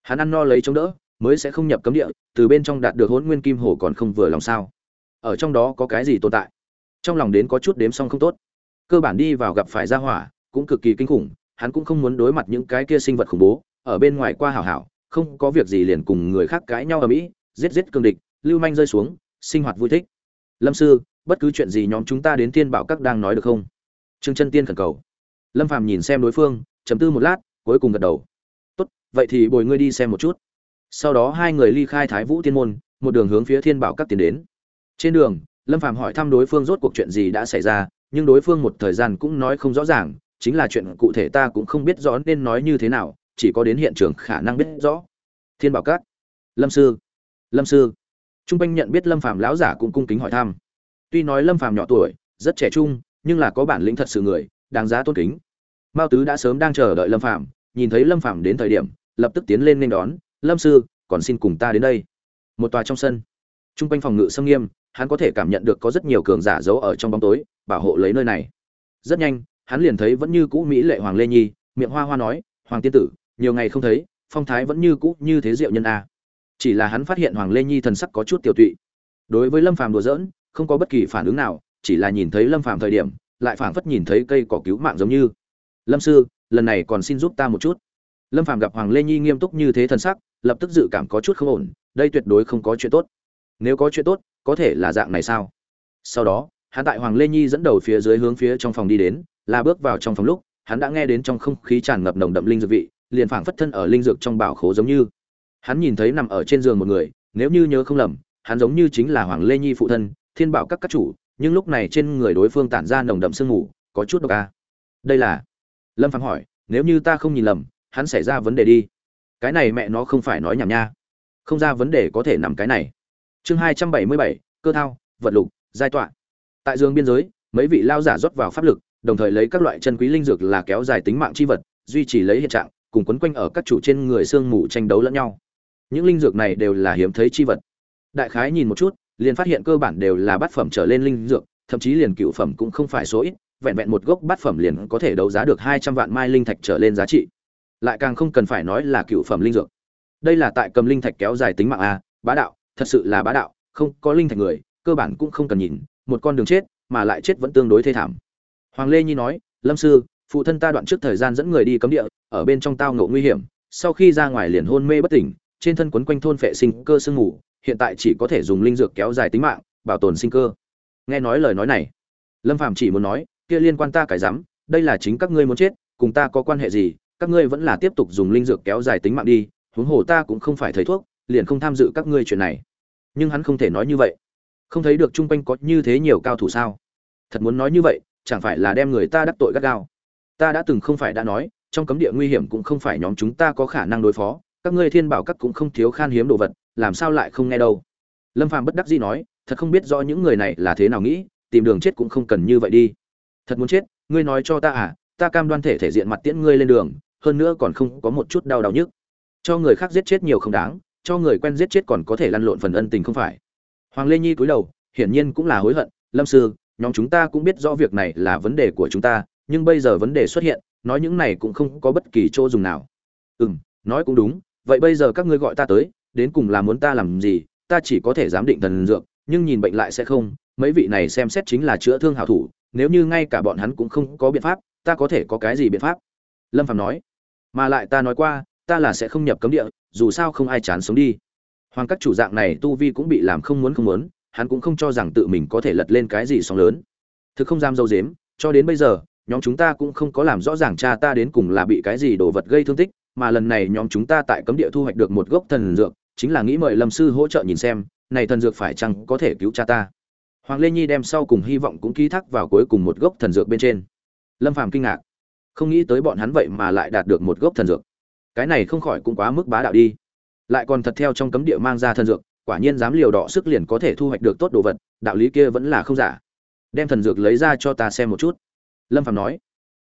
Hắn ăn no lấy chống đỡ, mới sẽ không nhập cấm địa, từ bên trong đạt được hôn nguyên kim hồ còn không vừa lòng sao? Ở trong đó có cái gì tồn tại? Trong lòng đến có chút đếm xong không tốt. Cơ bản đi vào gặp phải gia hỏa, cũng cực kỳ kinh khủng, hắn cũng không muốn đối mặt những cái kia sinh vật khủng bố, ở bên ngoài qua hảo hảo, không có việc gì liền cùng người khác cãi nhau ở mỹ, giết giết cương địch, lưu manh rơi xuống, sinh hoạt vui thích. Lâm sư, bất cứ chuyện gì nhóm chúng ta đến tiên bảo các đang nói được không? Trương chân tiên khẩn cầu. Lâm phàm nhìn xem đối phương chấm tư một lát cuối cùng gật đầu. Tốt, vậy thì bồi ngươi đi xem một chút. Sau đó hai người ly khai thái vũ tiên môn, một đường hướng phía thiên bảo các tiến đến. Trên đường, lâm phàm hỏi thăm đối phương rốt cuộc chuyện gì đã xảy ra, nhưng đối phương một thời gian cũng nói không rõ ràng, chính là chuyện cụ thể ta cũng không biết rõ nên nói như thế nào, chỉ có đến hiện trường khả năng biết rõ. Thiên bảo các. Lâm sư lâm sư. Trung quanh nhận biết lâm phàm lão giả cũng cung kính hỏi thăm. Tuy nói lâm phàm nhỏ tuổi, rất trẻ trung, nhưng là có bản lĩnh thật sự người, đáng giá tôn kính. Mao tứ đã sớm đang chờ đợi lâm phàm nhìn thấy lâm phàm đến thời điểm, lập tức tiến lên nên đón, lâm sư, còn xin cùng ta đến đây. Một tòa trong sân. Trung quanh phòng ngự xâm nghiêm, hắn có thể cảm nhận được có rất nhiều cường giả giấu ở trong bóng tối, bảo hộ lấy nơi này. Rất nhanh, hắn liền thấy vẫn như cũ mỹ lệ hoàng lê nhi, miệng hoa hoa nói, hoàng tiên tử, nhiều ngày không thấy, phong thái vẫn như cũ như thế diệu nhân a. Chỉ là hắn phát hiện hoàng lê nhi thần sắc có chút tiểu tụy. Đối với lâm phàm đùa giỡn, không có bất kỳ phản ứng nào, chỉ là nhìn thấy lâm phàm thời điểm, lại phảng phất nhìn thấy cây cỏ cứu mạng giống như. Lâm sư lần này còn xin giúp ta một chút. Lâm phàm gặp hoàng lê nhi nghiêm túc như thế thần sắc, lập tức dự cảm có chút không ổn, đây tuyệt đối không có chuyện tốt. Nếu có chuyện tốt, có thể là dạng này sao? Sau đó, hắn tại hoàng lê nhi dẫn đầu phía dưới hướng phía trong phòng đi đến, là bước vào trong phòng lúc, hắn đã nghe đến trong không khí tràn ngập nồng đậm linh dược vị, liền phảng phất thân ở linh dược trong bảo khố giống như. Hắn nhìn thấy nằm ở trên giường một người, nếu như nhớ không lầm, hắn giống như chính là hoàng lê nhi phụ thân, thiên bảo các các chủ, nhưng lúc này trên người đối phương tản ra nồng đậm sương mù, có chút độc a. Đây là lâm phạm hỏi, nếu như ta không nhìn lầm, hắn xảy ra vấn đề đi. Cái này mẹ nó không phải nói nhảm nha. Không ra vấn đề có thể nằm cái này. Chương hai trăm bảy mươi bảy, cơ thao, vật lục, giai tọa. Tại dương biên giới, mấy vị lao giả rót vào pháp lực, đồng thời lấy các loại chân quý linh dược là kéo dài tính mạng chi vật, duy trì lấy hiện trạng, cùng quấn quanh ở các chủ trên người xương mù tranh đấu lẫn nhau. Những linh dược này đều là hiếm thấy chi vật. Đại khái nhìn một chút, liền phát hiện cơ bản đều là bát phẩm trở lên linh dược, thậm chí liền cựu phẩm cũng không phải số ít vẹn vẹn một gốc bát phẩm liền có thể đấu giá được hai trăm vạn mai linh thạch trở lên giá trị. Lại càng không cần phải nói là cựu phẩm linh dược. Đây là tại cầm linh thạch kéo dài tính mạng a, bá đạo, thật sự là bá đạo, không, có linh thạch người, cơ bản cũng không cần nhìn, một con đường chết, mà lại chết vẫn tương đối thê thảm. Hoàng lê nhi nói, lâm sư, phụ thân ta đoạn trước thời gian dẫn người đi cấm địa, ở bên trong tao ngộ nguy hiểm, sau khi ra ngoài liền hôn mê bất tỉnh, trên thân quấn quanh thôn phệ sinh cơ sương ngủ hiện tại chỉ có thể dùng linh dược kéo dài tính mạng, bảo tồn sinh cơ. Nghe nói lời nói này, lâm phàm chỉ muốn nói kia liên quan ta cái rắm, đây là chính các ngươi muốn chết, cùng ta có quan hệ gì, các ngươi vẫn là tiếp tục dùng linh dược kéo dài tính mạng đi, huống hồ ta cũng không phải thầy thuốc, liền không tham dự các ngươi chuyện này. Nhưng hắn không thể nói như vậy. Không thấy được chung quanh có như thế nhiều cao thủ sao? Thật muốn nói như vậy, chẳng phải là đem người ta đắc tội gắt gao? Ta đã từng không phải đã nói, trong cấm địa nguy hiểm cũng không phải nhóm chúng ta có khả năng đối phó, các ngươi thiên bảo các cũng không thiếu khan hiếm đồ vật, làm sao lại không nghe đâu? Lâm phàm bất đắc dĩ nói, thật không biết rõ những người này là thế nào nghĩ, tìm đường chết cũng không cần như vậy đi thật muốn chết, ngươi nói cho ta à ta cam đoan thể thể diện mặt tiễn ngươi lên đường, hơn nữa còn không có một chút đau đau nhức. Cho người khác giết chết nhiều không đáng, cho người quen giết chết còn có thể lăn lộn phần ân tình không phải. Hoàng lê nhi cúi đầu, hiển nhiên cũng là hối hận, lâm sư, nhóm chúng ta cũng biết rõ việc này là vấn đề của chúng ta, nhưng bây giờ vấn đề xuất hiện, nói những này cũng không có bất kỳ chỗ dùng nào. Ừ m nói cũng đúng, vậy bây giờ các ngươi gọi ta tới, đến cùng là muốn ta làm gì, ta chỉ có thể giám định thần dược, nhưng nhìn bệnh lại sẽ không, mấy vị này xem xét chính là chữa thương hảo thủ nếu như ngay cả bọn hắn cũng không có biện pháp, ta có thể có cái gì biện pháp? Lâm phạm nói. Mà lại ta nói qua, ta là sẽ không nhập cấm địa, dù sao không ai chán sống đi. Hoàng các chủ dạng này tu vi cũng bị làm không muốn không muốn, hắn cũng không cho rằng tự mình có thể lật lên cái gì sóng lớn. Thực không dám dâu dếm, cho đến bây giờ, nhóm chúng ta cũng không có làm rõ ràng cha ta đến cùng là bị cái gì đồ vật gây thương tích, mà lần này nhóm chúng ta tại cấm địa thu hoạch được một gốc thần dược, chính là nghĩ mời lâm sư hỗ trợ nhìn xem, này thần dược phải chăng có thể cứu cha ta? Hoàng lê nhi đem sau cùng hy vọng cũng ký thác vào cuối cùng một gốc thần dược bên trên. Lâm phàm kinh ngạc. Không nghĩ tới bọn hắn vậy mà lại đạt được một gốc thần dược. Cái này không khỏi cũng quá mức bá đạo đi. Lại còn thật theo trong cấm địa mang ra thần dược, quả nhiên dám liều đỏ sức liền có thể thu hoạch được tốt đồ vật, đạo lý kia vẫn là không giả. Đem thần dược lấy ra cho ta xem một chút. Lâm Phàm nói.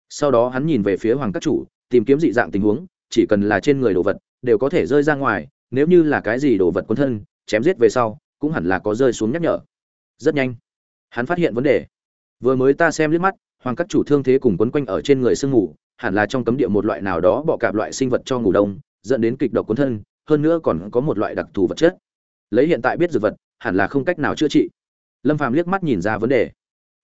Sau đó hắn nhìn về phía hoàng các chủ, tìm kiếm dị dạng tình huống, chỉ cần là trên người đồ vật, đều có thể rơi ra ngoài, nếu như là cái gì đồ vật quân thân, chém giết về sau, cũng hẳn là có rơi xuống nhắc nhở rất nhanh. Hắn phát hiện vấn đề. Vừa mới ta xem liếc mắt hoàng các chủ thương thế cùng quấn quanh ở trên người sương ngủ hẳn là trong cấm địa một loại nào đó bọ cạp loại sinh vật cho ngủ đông dẫn đến kịch độc cuốn thân hơn nữa còn có một loại đặc thù vật chất. Lấy hiện tại biết dược vật hẳn là không cách nào chữa trị. Lâm phàm liếc mắt nhìn ra vấn đề.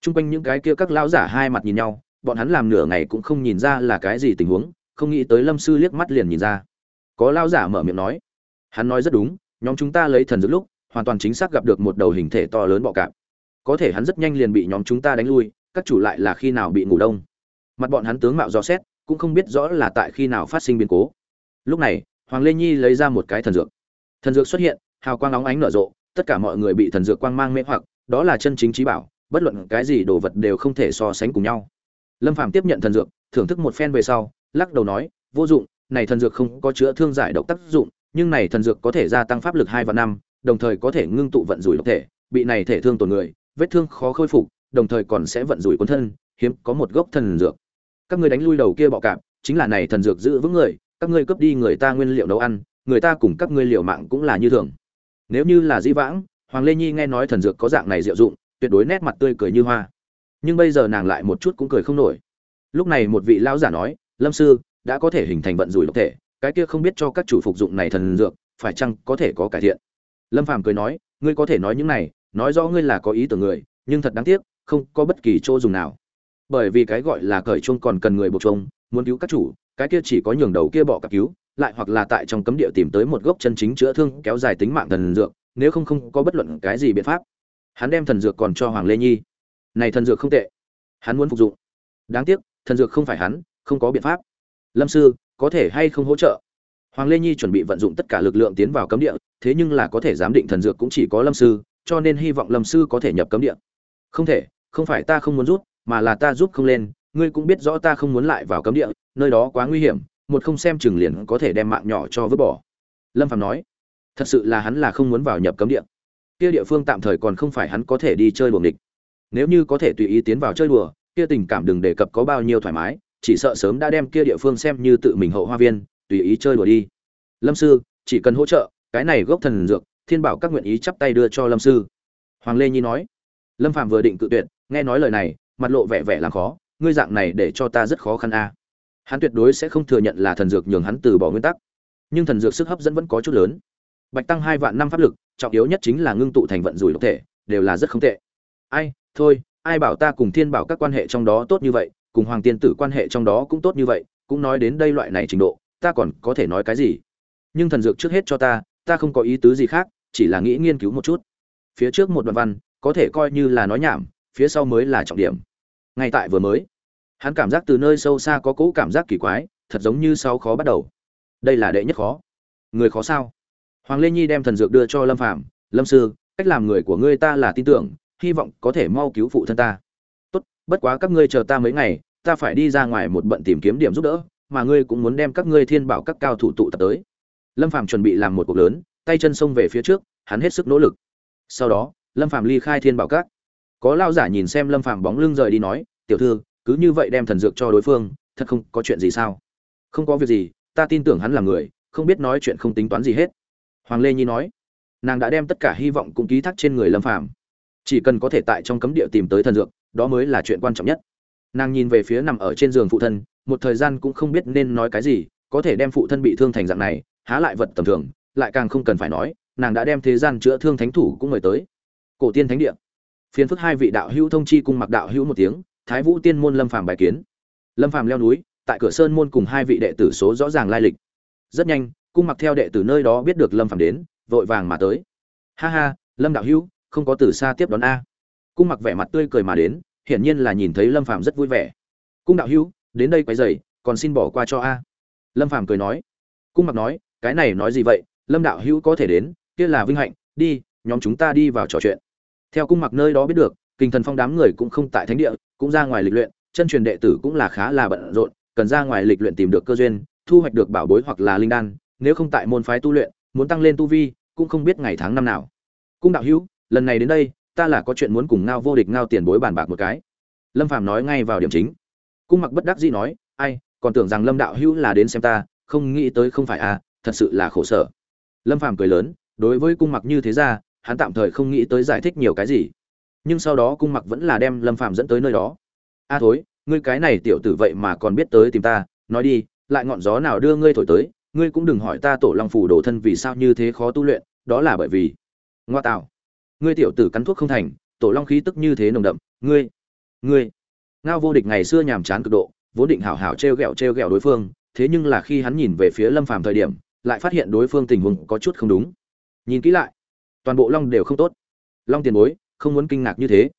Trung quanh những cái kia các lão giả hai mặt nhìn nhau, bọn hắn làm nửa ngày cũng không nhìn ra là cái gì tình huống, không nghĩ tới Lâm sư liếc mắt liền nhìn ra. Có lão giả mở miệng nói, hắn nói rất đúng, nhóm chúng ta lấy thần dược lúc, hoàn toàn chính xác gặp được một đầu hình thể to lớn bọ cạp. Có thể hắn rất nhanh liền bị nhóm chúng ta đánh lui, các chủ lại là khi nào bị ngủ đông. Mặt bọn hắn tướng mạo rõ xét, cũng không biết rõ là tại khi nào phát sinh biến cố. Lúc này, Hoàng Lê Nhi lấy ra một cái thần dược. Thần dược xuất hiện, hào quang óng ánh nở rộ, tất cả mọi người bị thần dược quang mang mê hoặc, đó là chân chính trí bảo, bất luận cái gì đồ vật đều không thể so sánh cùng nhau lâm phàm tiếp nhận thần dược thưởng thức một phen về sau lắc đầu nói vô dụng này thần dược không có chữa thương giải độc tác dụng nhưng này thần dược có thể gia tăng pháp lực hai và năm đồng thời có thể ngưng tụ vận rủi độc thể, bị này thể thương tổn người, vết thương khó khôi phục, đồng thời còn sẽ vận rủi cuốn thân, hiếm có một gốc thần dược. Các ngươi đánh lui đầu kia bọ cạp, chính là này thần dược giữ vững người, các ngươi cướp đi người ta nguyên liệu nấu ăn, người ta cùng các ngươi liệu mạng cũng là như thường. Nếu như là di vãng, hoàng lê nhi nghe nói thần dược có dạng này diệu dụng, tuyệt đối nét mặt tươi cười như hoa. Nhưng bây giờ nàng lại một chút cũng cười không nổi. Lúc này một vị lão giả nói, lâm sư, đã có thể hình thành vận rủi độc thể, cái kia không biết cho các chủ phục dụng này thần dược, phải chăng có thể có cải thiện? Lâm phàm cười nói, ngươi có thể nói những này, nói rõ ngươi là có ý tưởng người, nhưng thật đáng tiếc, không có bất kỳ chỗ dùng nào. Bởi vì cái gọi là cởi chung còn cần người buộc chung muốn cứu các chủ, cái kia chỉ có nhường đầu kia bỏ cặp cứu, lại hoặc là tại trong cấm địa tìm tới một gốc chân chính chữa thương kéo dài tính mạng thần dược, nếu không không có bất luận cái gì biện pháp. Hắn đem thần dược còn cho hoàng lê nhi. Này thần dược không tệ. Hắn muốn phục dụng. Đáng tiếc, thần dược không phải hắn, không có biện pháp. Lâm sư, có thể hay không hỗ trợ? Hoàng lê nhi chuẩn bị vận dụng tất cả lực lượng tiến vào cấm địa, thế nhưng là có thể giám định thần dược cũng chỉ có lâm sư, cho nên hy vọng lâm sư có thể nhập cấm địa. Không thể, không phải ta không muốn rút, mà là ta giúp không lên, ngươi cũng biết rõ ta không muốn lại vào cấm địa, nơi đó quá nguy hiểm, một không xem chừng liền có thể đem mạng nhỏ cho vứt bỏ. Lâm Phàm nói. Thật sự là hắn là không muốn vào nhập cấm địa. Kia địa phương tạm thời còn không phải hắn có thể đi chơi đùa nghịch. Nếu như có thể tùy ý tiến vào chơi đùa, kia tình cảm đừng đề cập có bao nhiêu thoải mái, chỉ sợ sớm đã đem kia địa phương xem như tự mình hậu hoa viên tùy ý chơi đùa đi. Lâm sư, chỉ cần hỗ trợ, cái này gốc thần dược, thiên bảo các nguyện ý chắp tay đưa cho lâm sư. Hoàng lê nhi nói. Lâm phạm vừa định cự tuyệt, nghe nói lời này, mặt lộ vẻ vẻ làm khó, ngươi dạng này để cho ta rất khó khăn a. Hắn tuyệt đối sẽ không thừa nhận là thần dược nhường hắn từ bỏ nguyên tắc. Nhưng thần dược sức hấp dẫn vẫn có chút lớn. Bạch tăng hai vạn năm pháp lực, trọng yếu nhất chính là ngưng tụ thành vận rủi độc thể, đều là rất không tệ. Ai, thôi, ai bảo ta cùng thiên bảo các quan hệ trong đó tốt như vậy, cùng hoàng tiên tử quan hệ trong đó cũng tốt như vậy, cũng nói đến đây loại này trình độ ta còn có thể nói cái gì? Nhưng thần dược trước hết cho ta ta không có ý tứ gì khác chỉ là nghĩ nghiên cứu một chút. Phía trước một đoạn văn có thể coi như là nói nhảm phía sau mới là trọng điểm. Ngay tại vừa mới hắn cảm giác từ nơi sâu xa có cỗ cảm giác kỳ quái thật giống như sau khó bắt đầu. Đây là đệ nhất khó. Người khó sao? Hoàng Lê Nhi đem thần dược đưa cho Lâm Phạm, "Lâm sư, cách làm người của ngươi ta là tin tưởng, hy vọng có thể mau cứu phụ thân ta." "Tốt, bất quá các ngươi chờ ta mấy ngày, ta phải đi ra ngoài một bận tìm kiếm điểm giúp đỡ, mà ngươi cũng muốn đem các ngươi thiên bảo các cao thủ tụ tập tới." Lâm Phàm chuẩn bị làm một cuộc lớn, tay chân xông về phía trước, hắn hết sức nỗ lực. Sau đó, Lâm Phàm ly khai thiên bảo các. Có lao giả nhìn xem Lâm Phàm bóng lưng rời đi nói, "Tiểu thư, cứ như vậy đem thần dược cho đối phương, thật không có chuyện gì sao?" "Không có việc gì, ta tin tưởng hắn là người, không biết nói chuyện không tính toán gì hết." hoàng lê nhi nói nàng đã đem tất cả hy vọng cũng ký thác trên người lâm phàm chỉ cần có thể tại trong cấm địa tìm tới thần dược đó mới là chuyện quan trọng nhất nàng nhìn về phía nằm ở trên giường phụ thân, một thời gian cũng không biết nên nói cái gì, có thể đem phụ thân bị thương thành dạng này, há lại vật tầm thường, lại càng không cần phải nói, nàng đã đem thế gian chữa thương thánh thủ cũng mời tới. Cổ tiên thánh địa. Phiền phức hai vị đạo hữu thông chi cung mặc đạo hữu một tiếng, thái vũ tiên môn lâm phàm bài kiến. Lâm phàm leo núi, tại cửa sơn môn cùng hai vị đệ tử số rõ ràng lai lịch. Rất nhanh, cung mặc theo đệ tử nơi đó biết được lâm phàm đến, vội vàng mà tới. Ha ha, lâm đạo hữu, không có từ xa tiếp đón a. Cung mặc vẻ mặt tươi cười mà đến hiển nhiên là nhìn thấy lâm phàm rất vui vẻ. Cung đạo hữu, đến đây quấy rầy, còn xin bỏ qua cho a. Lâm phàm cười nói. Cung mặc nói, cái này nói gì vậy? Lâm đạo hữu có thể đến, kia là vinh hạnh, đi, nhóm chúng ta đi vào trò chuyện. Theo cung mặc nơi đó biết được kinh thần phong đám người cũng không tại thánh địa, cũng ra ngoài lịch luyện, chân truyền đệ tử cũng là khá là bận rộn, cần ra ngoài lịch luyện tìm được cơ duyên, thu hoạch được bảo bối hoặc là linh đan, nếu không tại môn phái tu luyện, muốn tăng lên tu vi, cũng không biết ngày tháng năm nào. Cung đạo hữu, lần này đến đây ta là có chuyện muốn cùng ngao vô địch ngao tiền bối bàn bạc một cái. Lâm phàm nói ngay vào điểm chính. Cung mặc bất đắc dĩ nói, ai, còn tưởng rằng lâm đạo hữu là đến xem ta, không nghĩ tới không phải à thật sự là khổ sở. Lâm phàm cười lớn, đối với cung mặc như thế ra, hắn tạm thời không nghĩ tới giải thích nhiều cái gì. Nhưng sau đó cung mặc vẫn là đem lâm phàm dẫn tới nơi đó. A à thối, ngươi cái này tiểu tử vậy mà còn biết tới tìm ta, nói đi, lại ngọn gió nào đưa ngươi thổi tới, ngươi cũng đừng hỏi ta tổ long phủ đồ thân vì sao như thế khó tu luyện, đó là bởi vì ngoa tạo ngươi tiểu tử cắn thuốc không thành, tổ long khí tức như thế nồng đậm, ngươi ngươi. Ngao vô địch ngày xưa nhàm chán cực độ, vốn định hảo hảo treo gẹo treo gẹo đối phương, thế nhưng là khi hắn nhìn về phía lâm phàm thời điểm, lại phát hiện đối phương tình huống có chút không đúng. Nhìn kỹ lại, toàn bộ long đều không tốt. Long tiền bối, không muốn kinh ngạc như thế.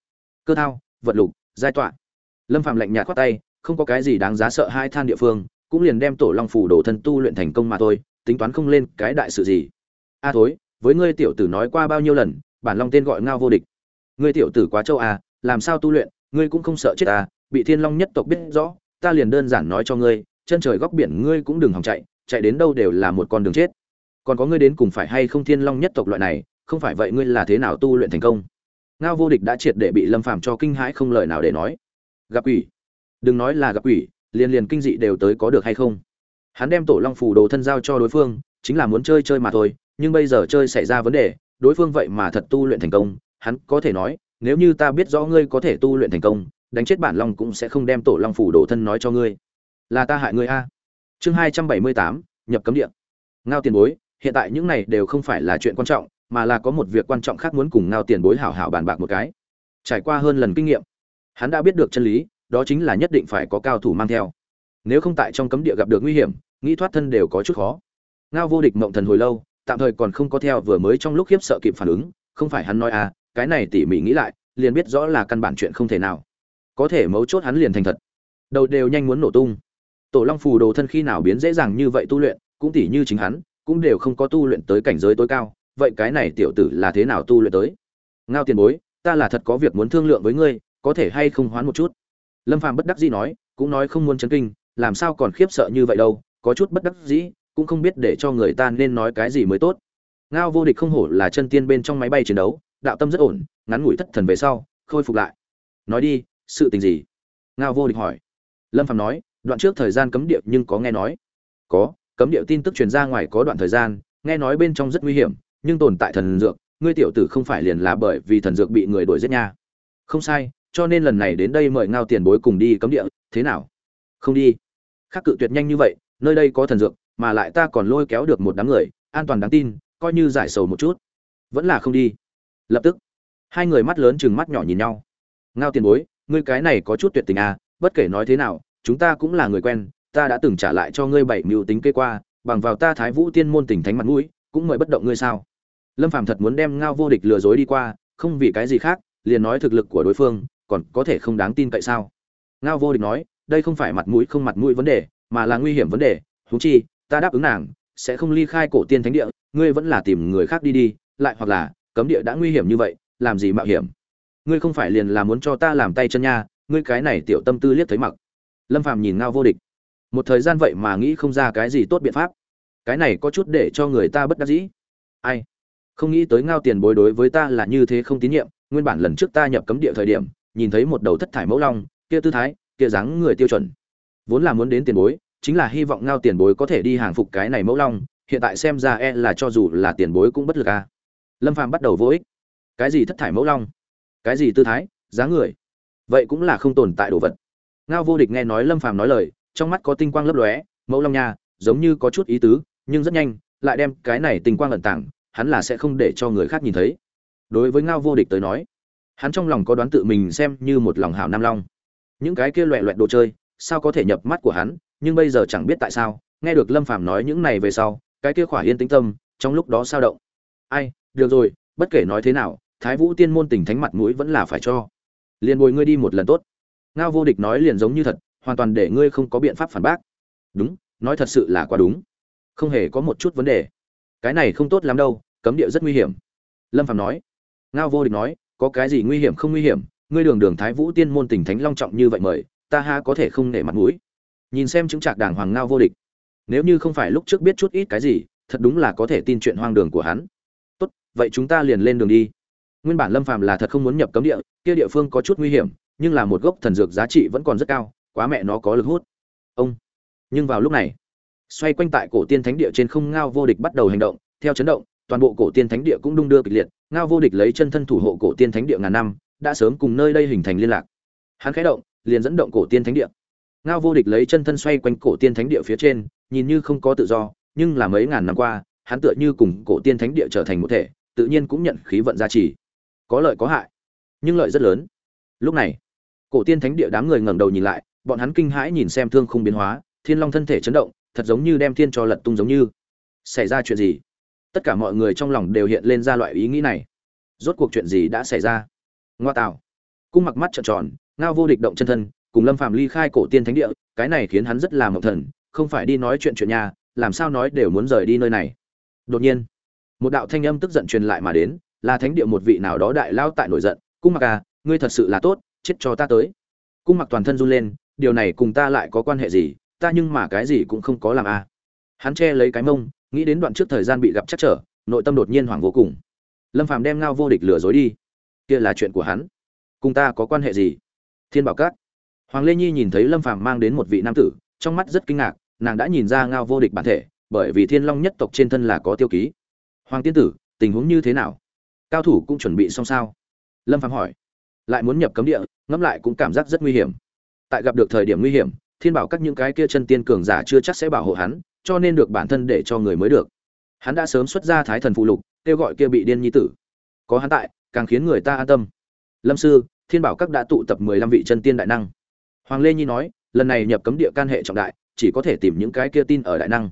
Cơ thao, vật lục, giai tọa. Lâm phàm lạnh nhạt khoát tay, không có cái gì đáng giá sợ hai than địa phương, cũng liền đem tổ long phủ đổ thân tu luyện thành công mà thôi, tính toán không lên cái đại sự gì. A à thối với ngươi tiểu tử nói qua bao nhiêu lần bản long tên gọi ngao vô địch. Ngươi tiểu tử quá châu à làm sao tu luyện, ngươi cũng không sợ chết à bị thiên long nhất tộc biết rõ, ta liền đơn giản nói cho ngươi, chân trời góc biển ngươi cũng đừng hòng chạy chạy đến đâu đều là một con đường chết. Còn có ngươi đến cùng phải hay không thiên long nhất tộc loại này, không phải vậy ngươi là thế nào tu luyện thành công? Ngao vô địch đã triệt để bị lâm phàm cho kinh hãi không lời nào để nói. Gặp ủy đừng nói là gặp ủy liền liền kinh dị đều tới có được hay không? Hắn đem tổ long phủ đồ thân giao cho đối phương, chính là muốn chơi chơi mà thôi, nhưng bây giờ chơi xảy ra vấn đề đối phương vậy mà thật tu luyện thành công, hắn có thể nói, nếu như ta biết rõ ngươi có thể tu luyện thành công, đánh chết bản long cũng sẽ không đem tổ long phủ đổ thân nói cho ngươi. Là ta hại ngươi a. Chương hai trăm bảy mươi tám, nhập cấm địa. Ngao tiền bối, hiện tại những này đều không phải là chuyện quan trọng, mà là có một việc quan trọng khác muốn cùng ngao tiền bối hảo hảo bàn bạc một cái. Trải qua hơn lần kinh nghiệm, hắn đã biết được chân lý, đó chính là nhất định phải có cao thủ mang theo. Nếu không tại trong cấm địa gặp được nguy hiểm, nghĩ thoát thân đều có chút khó. Ngao vô địch mộng thần hồi lâu tạm thời còn không có theo vừa mới trong lúc khiếp sợ kịp phản ứng, không phải hắn nói à cái này tỉ mỉ nghĩ lại, liền biết rõ là căn bản chuyện không thể nào. Có thể mấu chốt hắn liền thành thật. Đầu đều nhanh muốn nổ tung. Tổ long phù đồ thân khi nào biến dễ dàng như vậy tu luyện, cũng tỉ như chính hắn, cũng đều không có tu luyện tới cảnh giới tối cao, vậy cái này tiểu tử là thế nào tu luyện tới? Ngao tiền bối, ta là thật có việc muốn thương lượng với ngươi, có thể hay không hoán một chút? Lâm phàm bất đắc dĩ nói, cũng nói không muốn chấn kinh, làm sao còn khiếp sợ như vậy đâu, có chút bất đắc dĩ cũng không biết để cho người ta nên nói cái gì mới tốt. Ngao vô địch không hổ là chân tiên bên trong máy bay chiến đấu, đạo tâm rất ổn, ngắn ngủi thất thần về sau, khôi phục lại. Nói đi, sự tình gì? Ngao vô địch hỏi. Lâm phàm nói, đoạn trước thời gian cấm địa nhưng có nghe nói. Có, cấm địa tin tức truyền ra ngoài có đoạn thời gian, nghe nói bên trong rất nguy hiểm, nhưng tồn tại thần dược, ngươi tiểu tử không phải liền là bởi vì thần dược bị người đuổi giết nha. Không sai, cho nên lần này đến đây mời ngao tiền bối cùng đi cấm địa, thế nào? Không đi. Khắc cự tuyệt nhanh như vậy, nơi đây có thần dược mà lại ta còn lôi kéo được một đám người, an toàn đáng tin, coi như giải sầu một chút. Vẫn là không đi. Lập tức, hai người mắt lớn chừng mắt nhỏ nhìn nhau. Ngao tiền bối, ngươi cái này có chút tuyệt tình à bất kể nói thế nào, chúng ta cũng là người quen, ta đã từng trả lại cho ngươi bảy mưu tính kê qua, bằng vào ta thái vũ tiên môn tỉnh thánh mặt mũi, cũng mời bất động ngươi sao? Lâm phàm thật muốn đem ngao vô địch lừa dối đi qua, không vì cái gì khác, liền nói thực lực của đối phương, còn có thể không đáng tin cậy sao? Ngao vô địch nói, đây không phải mặt mũi không mặt mũi vấn đề, mà là nguy hiểm vấn đề thú chi ta đáp ứng nàng, sẽ không ly khai cổ tiên thánh địa, ngươi vẫn là tìm người khác đi đi, lại hoặc là, cấm địa đã nguy hiểm như vậy, làm gì mạo hiểm? Ngươi không phải liền là muốn cho ta làm tay chân nha, ngươi cái này tiểu tâm tư liếc thấy mặc. Lâm phàm nhìn ngao vô địch. Một thời gian vậy mà nghĩ không ra cái gì tốt biện pháp. Cái này có chút để cho người ta bất đắc dĩ. Ai? Không nghĩ tới ngao tiền bối đối với ta là như thế không tín nhiệm, nguyên bản lần trước ta nhập cấm địa thời điểm, nhìn thấy một đầu thất thải mẫu long, kia tư thái, kia dáng người tiêu chuẩn. Vốn là muốn đến tiền bối chính là hy vọng ngao tiền bối có thể đi hàng phục cái này mẫu long, hiện tại xem ra e là cho dù là tiền bối cũng bất lực a à. lâm phàm bắt đầu vô ích. Cái gì thất thải mẫu long? Cái gì tư thái giá người? Vậy cũng là không tồn tại đồ vật. Ngao vô địch nghe nói lâm phàm nói lời, trong mắt có tinh quang lấp lóe, mẫu long nha, giống như có chút ý tứ, nhưng rất nhanh, lại đem cái này tinh quang ẩn tảng hắn là sẽ không để cho người khác nhìn thấy. Đối với ngao vô địch tới nói, hắn trong lòng có đoán tự mình xem như một lòng hảo nam long. Những cái kia loẹ loẹt đồ chơi sao có thể nhập mắt của hắn, nhưng bây giờ chẳng biết tại sao, nghe được lâm phàm nói những này về sau, cái kia khỏa yên tĩnh tâm, trong lúc đó sao động. Ai, được rồi, bất kể nói thế nào, thái vũ tiên môn tỉnh thánh mặt mũi vẫn là phải cho. Liền bồi ngươi đi một lần tốt. Ngao vô địch nói liền giống như thật, hoàn toàn để ngươi không có biện pháp phản bác. Đúng, nói thật sự là quá đúng. Không hề có một chút vấn đề. Cái này không tốt lắm đâu, cấm địa rất nguy hiểm. Lâm phạm nói. Ngao vô địch nói, có cái gì nguy hiểm không nguy hiểm, ngươi đường đường thái vũ tiên môn tỉnh thánh long trọng như vậy mời ta ha có thể không nể mặt mũi. Nhìn xem chứng trạc đàng hoàng ngao vô địch. Nếu như không phải lúc trước biết chút ít cái gì, thật đúng là có thể tin chuyện hoang đường của hắn. Tốt, vậy chúng ta liền lên đường đi. Nguyên bản lâm phàm là thật không muốn nhập cấm địa, kia địa phương có chút nguy hiểm, nhưng là một gốc thần dược giá trị vẫn còn rất cao, quá mẹ nó có lực hút. Ông. Nhưng vào lúc này, xoay quanh tại cổ tiên thánh địa trên không ngao vô địch bắt đầu hành động, theo chấn động, toàn bộ cổ tiên thánh địa cũng đung đưa kịch liệt, ngao vô địch lấy chân thân thủ hộ cổ tiên thánh địa ngàn năm, đã sớm cùng nơi đây hình thành liên lạc. Hắn khẽ động liền dẫn động cổ tiên thánh địa. Ngao vô địch lấy chân thân xoay quanh cổ tiên thánh địa phía trên, nhìn như không có tự do, nhưng là mấy ngàn năm qua, hắn tựa như cùng cổ tiên thánh địa trở thành một thể, tự nhiên cũng nhận khí vận gia trì. Có lợi có hại, nhưng lợi rất lớn. Lúc này, cổ tiên thánh địa đám người ngẩng đầu nhìn lại, bọn hắn kinh hãi nhìn xem thương khung biến hóa, thiên long thân thể chấn động, thật giống như đem thiên cho lật tung giống như. Xảy ra chuyện gì? Tất cả mọi người trong lòng đều hiện lên ra loại ý nghĩ này. Rốt cuộc chuyện gì đã xảy ra? Ngoa tạo. Cung mặc mắt trợn tròn ngao vô địch động chân thân, cùng lâm phàm ly khai cổ tiên thánh địa, cái này khiến hắn rất là mộng thần, không phải đi nói chuyện chuyện nhà, làm sao nói đều muốn rời đi nơi này. Đột nhiên, một đạo thanh âm tức giận truyền lại mà đến, là thánh địa một vị nào đó đại lao tại nổi giận, cung mặc à ngươi thật sự là tốt, chết cho ta tới. Cung mặc toàn thân run lên, điều này cùng ta lại có quan hệ gì, ta nhưng mà cái gì cũng không có làm à. Hắn che lấy cái mông, nghĩ đến đoạn trước thời gian bị gặp chắc trở, nội tâm đột nhiên hoảng vô cùng. Lâm phàm đem ngao vô địch lừa dối đi. Kia là chuyện của hắn. Cùng ta có quan hệ gì? Thiên bảo cát hoàng lê nhi nhìn thấy lâm phàm mang đến một vị nam tử, trong mắt rất kinh ngạc, nàng đã nhìn ra ngao vô địch bản thể, bởi vì thiên long nhất tộc trên thân là có tiêu ký. Hoàng tiên tử, tình huống như thế nào? Cao thủ cũng chuẩn bị xong sao? Lâm phàm hỏi. Lại muốn nhập cấm địa, ngẫm lại cũng cảm giác rất nguy hiểm. Tại gặp được thời điểm nguy hiểm, thiên bảo các những cái kia chân tiên cường giả chưa chắc sẽ bảo hộ hắn, cho nên được bản thân để cho người mới được. Hắn đã sớm xuất ra thái thần phụ lục, kêu gọi kia bị điên nhi tử. Có hắn tại, càng khiến người ta an tâm. Lâm sư thiên bảo các đã tụ tập mười lăm vị chân tiên đại năng. Hoàng lê nhi nói, lần này nhập cấm địa can hệ trọng đại, chỉ có thể tìm những cái kia tin ở đại năng.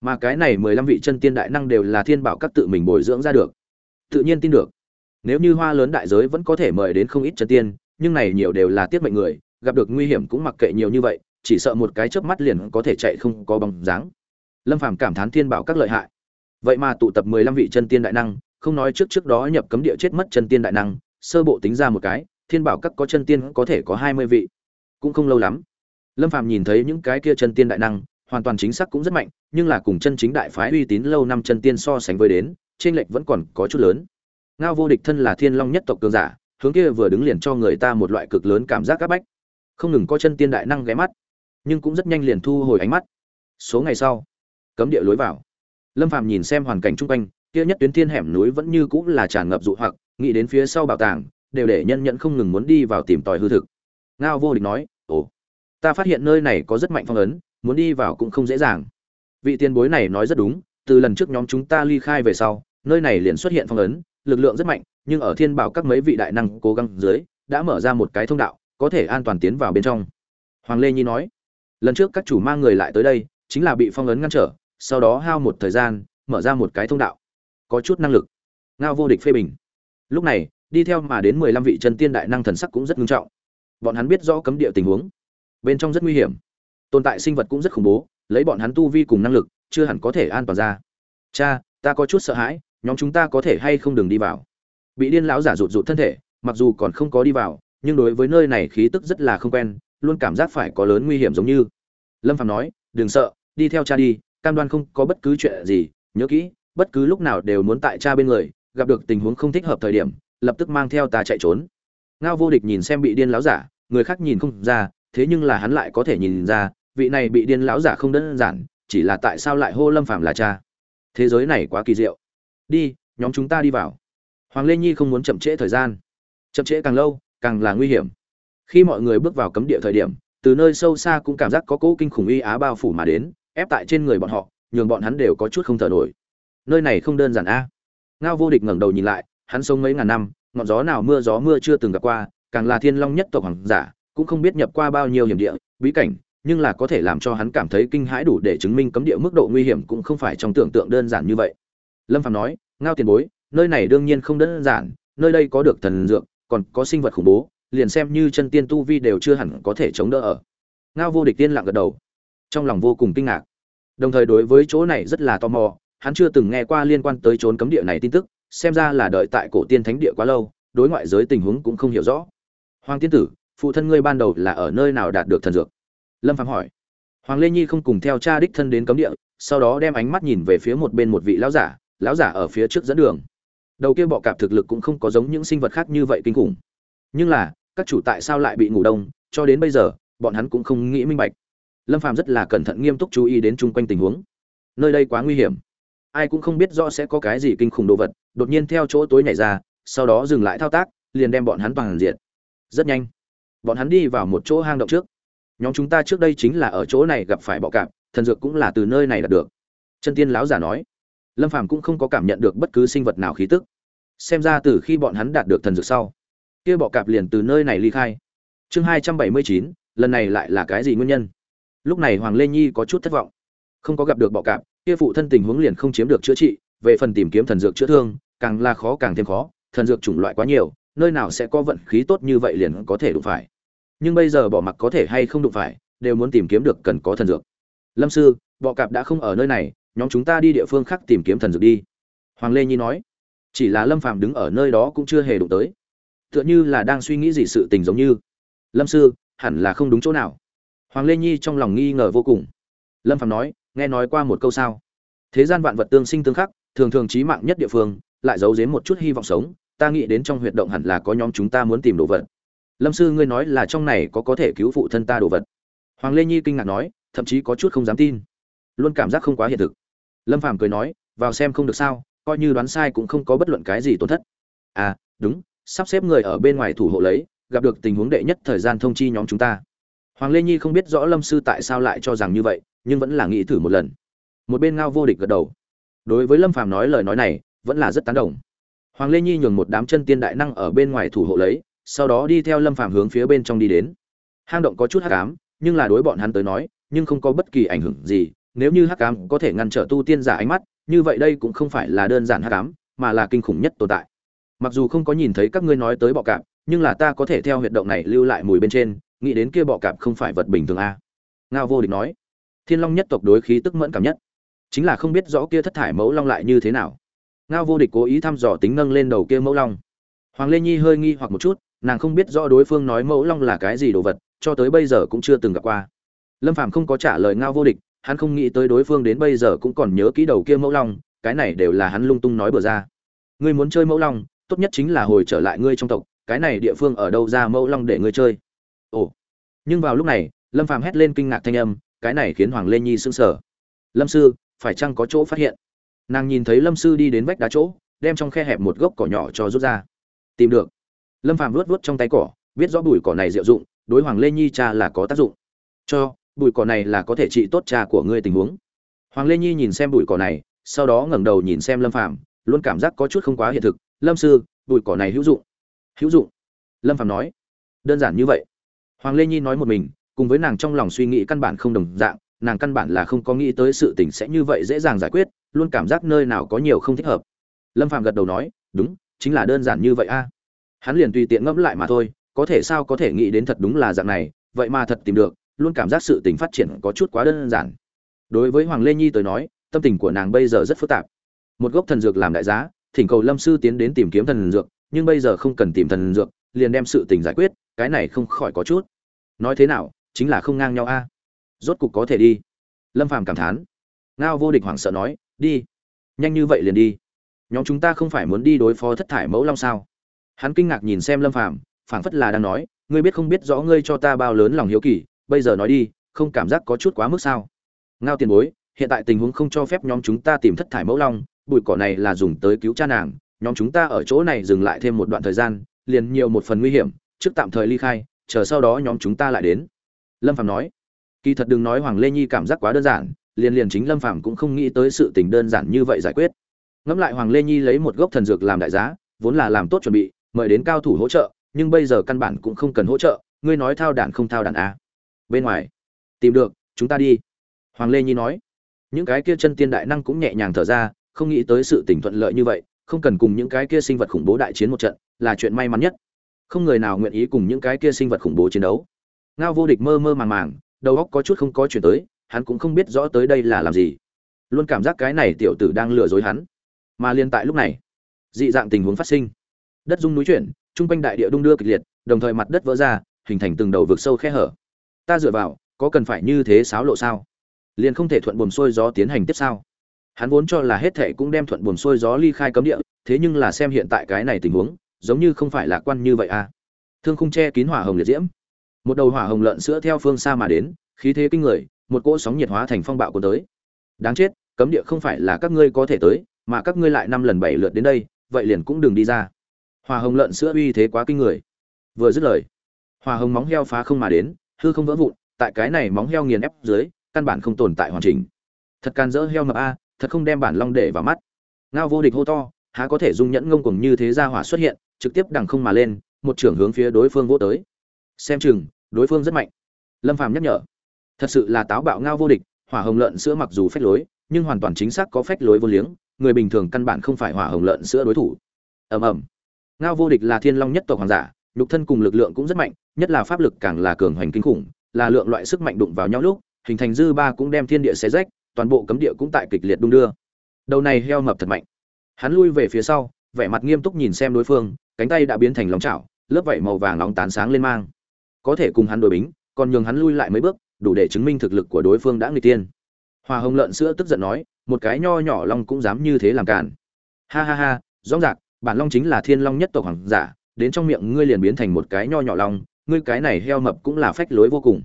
Mà cái này mười lăm vị chân tiên đại năng đều là thiên bảo các tự mình bồi dưỡng ra được. Tự nhiên tin được. Nếu như hoa lớn đại giới vẫn có thể mời đến không ít chân tiên, nhưng này nhiều đều là tiết mệnh người, gặp được nguy hiểm cũng mặc kệ nhiều như vậy, chỉ sợ một cái chớp mắt liền có thể chạy không có bóng dáng. Lâm phàm cảm thán thiên bảo các lợi hại. Vậy mà tụ tập mười lăm vị chân tiên đại năng, không nói trước trước đó nhập cấm địa chết mất chân tiên đại năng, sơ bộ tính ra một cái thiên bảo các có chân tiên có thể có hai mươi vị. Cũng không lâu lắm, lâm phàm nhìn thấy những cái kia chân tiên đại năng, hoàn toàn chính xác cũng rất mạnh, nhưng là cùng chân chính đại phái uy tín lâu năm chân tiên so sánh với đến trên lệch vẫn còn có chút lớn. Ngao vô địch thân là thiên long nhất tộc cường giả, hướng kia vừa đứng liền cho người ta một loại cực lớn cảm giác áp bách. Không ngừng có chân tiên đại năng ghé mắt, nhưng cũng rất nhanh liền thu hồi ánh mắt. Số ngày sau, cấm địa lối vào. Lâm phàm nhìn xem hoàn cảnh chung quanh, kia nhất tuyến thiên hẻm núi vẫn như cũng là tràn ngập dụ hoặc, nghĩ đến phía sau bảo tàng đều để nhân nhận không ngừng muốn đi vào tìm tòi hư thực. Ngao vô địch nói, ồ, ta phát hiện nơi này có rất mạnh phong ấn, muốn đi vào cũng không dễ dàng. Vị tiền bối này nói rất đúng, từ lần trước nhóm chúng ta ly khai về sau, nơi này liền xuất hiện phong ấn, lực lượng rất mạnh, nhưng ở thiên bảo các mấy vị đại năng cố gắng dưới, đã mở ra một cái thông đạo, có thể an toàn tiến vào bên trong. Hoàng lê nhi nói, lần trước các chủ mang người lại tới đây, chính là bị phong ấn ngăn trở, sau đó hao một thời gian, mở ra một cái thông đạo. Có chút năng lực. Ngao vô địch phê bình. Lúc này đi theo mà đến mười lăm vị chân tiên đại năng thần sắc cũng rất nghiêm trọng. Bọn hắn biết rõ cấm địa tình huống, bên trong rất nguy hiểm. Tồn tại sinh vật cũng rất khủng bố, lấy bọn hắn tu vi cùng năng lực, chưa hẳn có thể an toàn ra. Cha, ta có chút sợ hãi, nhóm chúng ta có thể hay không đừng đi vào. Bị điên lão giả rụt rụt thân thể, mặc dù còn không có đi vào, nhưng đối với nơi này khí tức rất là không quen, luôn cảm giác phải có lớn nguy hiểm giống như. Lâm Phàm nói, đừng sợ, đi theo cha đi, cam đoan không có bất cứ chuyện gì, nhớ kỹ, bất cứ lúc nào đều muốn tại cha bên người, gặp được tình huống không thích hợp thời điểm lập tức mang theo ta chạy trốn. Ngao vô địch nhìn xem bị điên lão giả, người khác nhìn không ra, thế nhưng là hắn lại có thể nhìn ra, vị này bị điên lão giả không đơn giản, chỉ là tại sao lại hô lâm phàm là cha. Thế giới này quá kỳ diệu. Đi, nhóm chúng ta đi vào. Hoàng lê nhi không muốn chậm trễ thời gian. Chậm trễ càng lâu, càng là nguy hiểm. Khi mọi người bước vào cấm địa thời điểm, từ nơi sâu xa cũng cảm giác có cỗ kinh khủng uy á bao phủ mà đến, ép tại trên người bọn họ, nhường bọn hắn đều có chút không thở nổi. Nơi này không đơn giản a. Ngao vô địch ngẩng đầu nhìn lại hắn sống mấy ngàn năm, ngọn gió nào mưa gió mưa chưa từng gặp qua, càng là thiên long nhất tộc hoàng giả, cũng không biết nhập qua bao nhiêu hiểm địa, bí cảnh, nhưng là có thể làm cho hắn cảm thấy kinh hãi đủ để chứng minh cấm địa mức độ nguy hiểm cũng không phải trong tưởng tượng đơn giản như vậy. Lâm phạm nói, ngao tiền bối, nơi này đương nhiên không đơn giản, nơi đây có được thần dược, còn có sinh vật khủng bố, liền xem như chân tiên tu vi đều chưa hẳn có thể chống đỡ ở. Ngao vô địch tiên lặng gật đầu. Trong lòng vô cùng kinh ngạc. Đồng thời đối với chỗ này rất là tò mò, hắn chưa từng nghe qua liên quan tới trốn cấm địa này tin tức xem ra là đợi tại cổ tiên thánh địa quá lâu, đối ngoại giới tình huống cũng không hiểu rõ. Hoàng tiên tử, phụ thân ngươi ban đầu là ở nơi nào đạt được thần dược? Lâm phạm hỏi. Hoàng lê nhi không cùng theo cha đích thân đến cấm địa, sau đó đem ánh mắt nhìn về phía một bên một vị lão giả lão giả ở phía trước dẫn đường. Đầu kia bọ cạp thực lực cũng không có giống những sinh vật khác như vậy kinh khủng. Nhưng là, các chủ tại sao lại bị ngủ đông, cho đến bây giờ, bọn hắn cũng không nghĩ minh bạch. Lâm phàm rất là cẩn thận nghiêm túc chú ý đến chung quanh tình huống. Nơi đây quá nguy hiểm. Ai cũng không biết rõ sẽ có cái gì kinh khủng đồ vật đột nhiên theo chỗ tối nhảy ra, sau đó dừng lại thao tác, liền đem bọn hắn toàn diệt. Rất nhanh, bọn hắn đi vào một chỗ hang động trước. Nhóm chúng ta trước đây chính là ở chỗ này gặp phải bọ cạp, thần dược cũng là từ nơi này đạt được. Chân tiên lão giả nói, lâm phàm cũng không có cảm nhận được bất cứ sinh vật nào khí tức. Xem ra từ khi bọn hắn đạt được thần dược sau, kia bọ cạp liền từ nơi này ly khai. Chương hai trăm bảy mươi chín, lần này lại là cái gì nguyên nhân? Lúc này hoàng lê nhi có chút thất vọng. Không có gặp được bọ cạp, kia phụ thân tình huống liền không chiếm được chữa trị, về phần tìm kiếm thần dược chữa thương càng là khó càng thêm khó, thần dược chủng loại quá nhiều, nơi nào sẽ có vận khí tốt như vậy liền có thể đụng phải. Nhưng bây giờ bỏ mặc có thể hay không đụng phải, đều muốn tìm kiếm được cần có thần dược. Lâm sư, bọ cạp đã không ở nơi này, nhóm chúng ta đi địa phương khác tìm kiếm thần dược đi. Hoàng lê nhi nói. Chỉ là lâm phàm đứng ở nơi đó cũng chưa hề đụng tới. Tựa như là đang suy nghĩ gì sự tình giống như. Lâm sư, hẳn là không đúng chỗ nào. Hoàng lê nhi trong lòng nghi ngờ vô cùng. Lâm phàm nói, nghe nói qua một câu sao. Thế gian vạn vật tương sinh tương khắc, thường thường trí mạng nhất địa phương lại giấu giếm một chút hy vọng sống, ta nghĩ đến trong huyệt động hẳn là có nhóm chúng ta muốn tìm đồ vật. Lâm sư ngươi nói là trong này có có thể cứu phụ thân ta đồ vật. Hoàng lê nhi kinh ngạc nói, thậm chí có chút không dám tin. Luôn cảm giác không quá hiện thực. Lâm phàm cười nói, vào xem không được sao, coi như đoán sai cũng không có bất luận cái gì tổn thất. À đúng, sắp xếp người ở bên ngoài thủ hộ lấy, gặp được tình huống đệ nhất thời gian thông chi nhóm chúng ta. Hoàng lê nhi không biết rõ lâm sư tại sao lại cho rằng như vậy, nhưng vẫn là nghĩ thử một lần. Một bên ngao vô địch gật đầu. Đối với lâm phàm nói lời nói này vẫn là rất tán đồng. Hoàng lê nhi nhường một đám chân tiên đại năng ở bên ngoài thủ hộ lấy, sau đó đi theo lâm phàm hướng phía bên trong đi đến. Hang động có chút hắc ám, nhưng là đối bọn hắn tới nói, nhưng không có bất kỳ ảnh hưởng gì, nếu như hắc ám có thể ngăn trở tu tiên giả ánh mắt, như vậy đây cũng không phải là đơn giản hắc ám, mà là kinh khủng nhất tồn tại. Mặc dù không có nhìn thấy các ngươi nói tới bọ cạp, nhưng là ta có thể theo huyệt động này lưu lại mùi bên trên, nghĩ đến kia bọ cạp không phải vật bình thường a. Ngao vô địch nói. Thiên long nhất tộc đối khí tức mẫn cảm nhất. Chính là không biết rõ kia thất thải mẫu long lại như thế nào ngao vô địch cố ý thăm dò tính nâng lên đầu kia mẫu long. Hoàng lê nhi hơi nghi hoặc một chút, nàng không biết rõ đối phương nói mẫu long là cái gì đồ vật, cho tới bây giờ cũng chưa từng gặp qua. Lâm phàm không có trả lời ngao vô địch, hắn không nghĩ tới đối phương đến bây giờ cũng còn nhớ kỹ đầu kia mẫu long, cái này đều là hắn lung tung nói bừa ra. Ngươi muốn chơi mẫu long, tốt nhất chính là hồi trở lại ngươi trong tộc, cái này địa phương ở đâu ra mẫu long để ngươi chơi? Ồ. Nhưng vào lúc này, lâm phàm hét lên kinh ngạc thanh âm, cái này khiến hoàng lê nhi sững sờ. Lâm sư, phải chăng có chỗ phát hiện? Nàng nhìn thấy lâm sư đi đến vách đá chỗ, đem trong khe hẹp một gốc cỏ nhỏ cho rút ra. Tìm được. Lâm phàm vuốt vuốt trong tay cỏ, biết rõ bụi cỏ này diệu dụng, đối hoàng lê nhi cha là có tác dụng. Cho, bụi cỏ này là có thể trị tốt cha của ngươi tình huống. Hoàng lê nhi nhìn xem bụi cỏ này, sau đó ngẩng đầu nhìn xem lâm phàm, luôn cảm giác có chút không quá hiện thực. Lâm sư, bụi cỏ này hữu dụng. Hữu dụng. Lâm phàm nói. Đơn giản như vậy. Hoàng lê nhi nói một mình, cùng với nàng trong lòng suy nghĩ căn bản không đồng dạng nàng căn bản là không có nghĩ tới sự tình sẽ như vậy dễ dàng giải quyết, luôn cảm giác nơi nào có nhiều không thích hợp. Lâm phàm gật đầu nói, đúng, chính là đơn giản như vậy a. Hắn liền tùy tiện ngẫm lại mà thôi, có thể sao có thể nghĩ đến thật đúng là dạng này, vậy mà thật tìm được, luôn cảm giác sự tình phát triển có chút quá đơn giản. Đối với hoàng lê nhi tới nói, tâm tình của nàng bây giờ rất phức tạp. Một gốc thần dược làm đại giá, thỉnh cầu lâm sư tiến đến tìm kiếm thần dược, nhưng bây giờ không cần tìm thần dược, liền đem sự tình giải quyết, cái này không khỏi có chút. Nói thế nào, chính là không ngang nhau a rốt cục có thể đi. Lâm phàm cảm thán. Ngao vô địch hoảng sợ nói, đi. Nhanh như vậy liền đi. Nhóm chúng ta không phải muốn đi đối phó thất thải mẫu long sao? Hắn kinh ngạc nhìn xem lâm phàm, phảng phất là đang nói, ngươi biết không biết rõ ngươi cho ta bao lớn lòng hiếu kỳ, bây giờ nói đi, không cảm giác có chút quá mức sao? Ngao tiền bối, hiện tại tình huống không cho phép nhóm chúng ta tìm thất thải mẫu long, bụi cỏ này là dùng tới cứu cha nàng, nhóm chúng ta ở chỗ này dừng lại thêm một đoạn thời gian, liền nhiều một phần nguy hiểm, trước tạm thời ly khai, chờ sau đó nhóm chúng ta lại đến. Lâm phàm nói kỳ thật đừng nói hoàng lê nhi cảm giác quá đơn giản, liền liền chính lâm phàm cũng không nghĩ tới sự tình đơn giản như vậy giải quyết. Ngẫm lại hoàng lê nhi lấy một gốc thần dược làm đại giá, vốn là làm tốt chuẩn bị, mời đến cao thủ hỗ trợ, nhưng bây giờ căn bản cũng không cần hỗ trợ, ngươi nói thao đản không thao đản a bên ngoài, tìm được, chúng ta đi. Hoàng lê nhi nói. Những cái kia chân tiên đại năng cũng nhẹ nhàng thở ra, không nghĩ tới sự tình thuận lợi như vậy, không cần cùng những cái kia sinh vật khủng bố đại chiến một trận, là chuyện may mắn nhất. Không người nào nguyện ý cùng những cái kia sinh vật khủng bố chiến đấu. Ngao vô địch mơ mơ màng màng đầu óc có chút không có chuyển tới, hắn cũng không biết rõ tới đây là làm gì. Luôn cảm giác cái này tiểu tử đang lừa dối hắn. Mà liên tại lúc này, dị dạng tình huống phát sinh. Đất rung núi chuyển trung quanh đại địa đung đưa kịch liệt, đồng thời mặt đất vỡ ra, hình thành từng đầu vực sâu khe hở. Ta dựa vào, có cần phải như thế xáo lộ sao? Liền không thể thuận buồm xuôi gió tiến hành tiếp sao hắn vốn cho là hết thệ cũng đem thuận buồm xuôi gió ly khai cấm địa, thế nhưng là xem hiện tại cái này tình huống, giống như không phải lạc quan như vậy à. Thương khung che kín hỏa hồng liệt diễm một đầu hỏa hồng lợn sữa theo phương xa mà đến, khí thế kinh người, một cỗ sóng nhiệt hóa thành phong bạo cuốn tới. Đáng chết, cấm địa không phải là các ngươi có thể tới, mà các ngươi lại năm lần bảy lượt đến đây, vậy liền cũng đừng đi ra. Hỏa hồng lợn sữa uy thế quá kinh người. Vừa dứt lời, hỏa hồng móng heo phá không mà đến, hư không vỡ vụn, tại cái này móng heo nghiền ép dưới, căn bản không tồn tại hoàn chỉnh. Thật can dỡ heo mập a, thật không đem bản long để vào mắt. Ngao vô địch hô to, há có thể dung nhẫn ngông cuồng như thế ra hỏa xuất hiện, trực tiếp đằng không mà lên, một trưởng hướng phía đối phương vô tới xem chừng, đối phương rất mạnh. Lâm phàm nhắc nhở. Thật sự là táo bạo ngao vô địch, hỏa hồng lợn sữa mặc dù phách lối, nhưng hoàn toàn chính xác có phách lối vô liếng, người bình thường căn bản không phải hỏa hồng lợn sữa đối thủ. Ầm ầm. Ngao vô địch là thiên long nhất tộc hoàng giả, nhục thân cùng lực lượng cũng rất mạnh, nhất là pháp lực càng là cường hoành kinh khủng, là lượng loại sức mạnh đụng vào nhau lúc, hình thành dư ba cũng đem thiên địa xé rách, toàn bộ cấm địa cũng tại kịch liệt đung đưa. Đầu này heo mập thật mạnh. Hắn lui về phía sau, vẻ mặt nghiêm túc nhìn xem đối phương, cánh tay đã biến thành lòng chảo, lớp vảy màu vàng nóng tán sáng lên mang có thể cùng hắn đối bính, còn nhường hắn lui lại mấy bước, đủ để chứng minh thực lực của đối phương đã người tiên. Hòa hồng lợn sữa tức giận nói, một cái nho nhỏ long cũng dám như thế làm cản ha ha ha, rõ ràng, bản long chính là thiên long nhất tộc hoàng giả, đến trong miệng ngươi liền biến thành một cái nho nhỏ long, ngươi cái này heo mập cũng là phách lối vô cùng.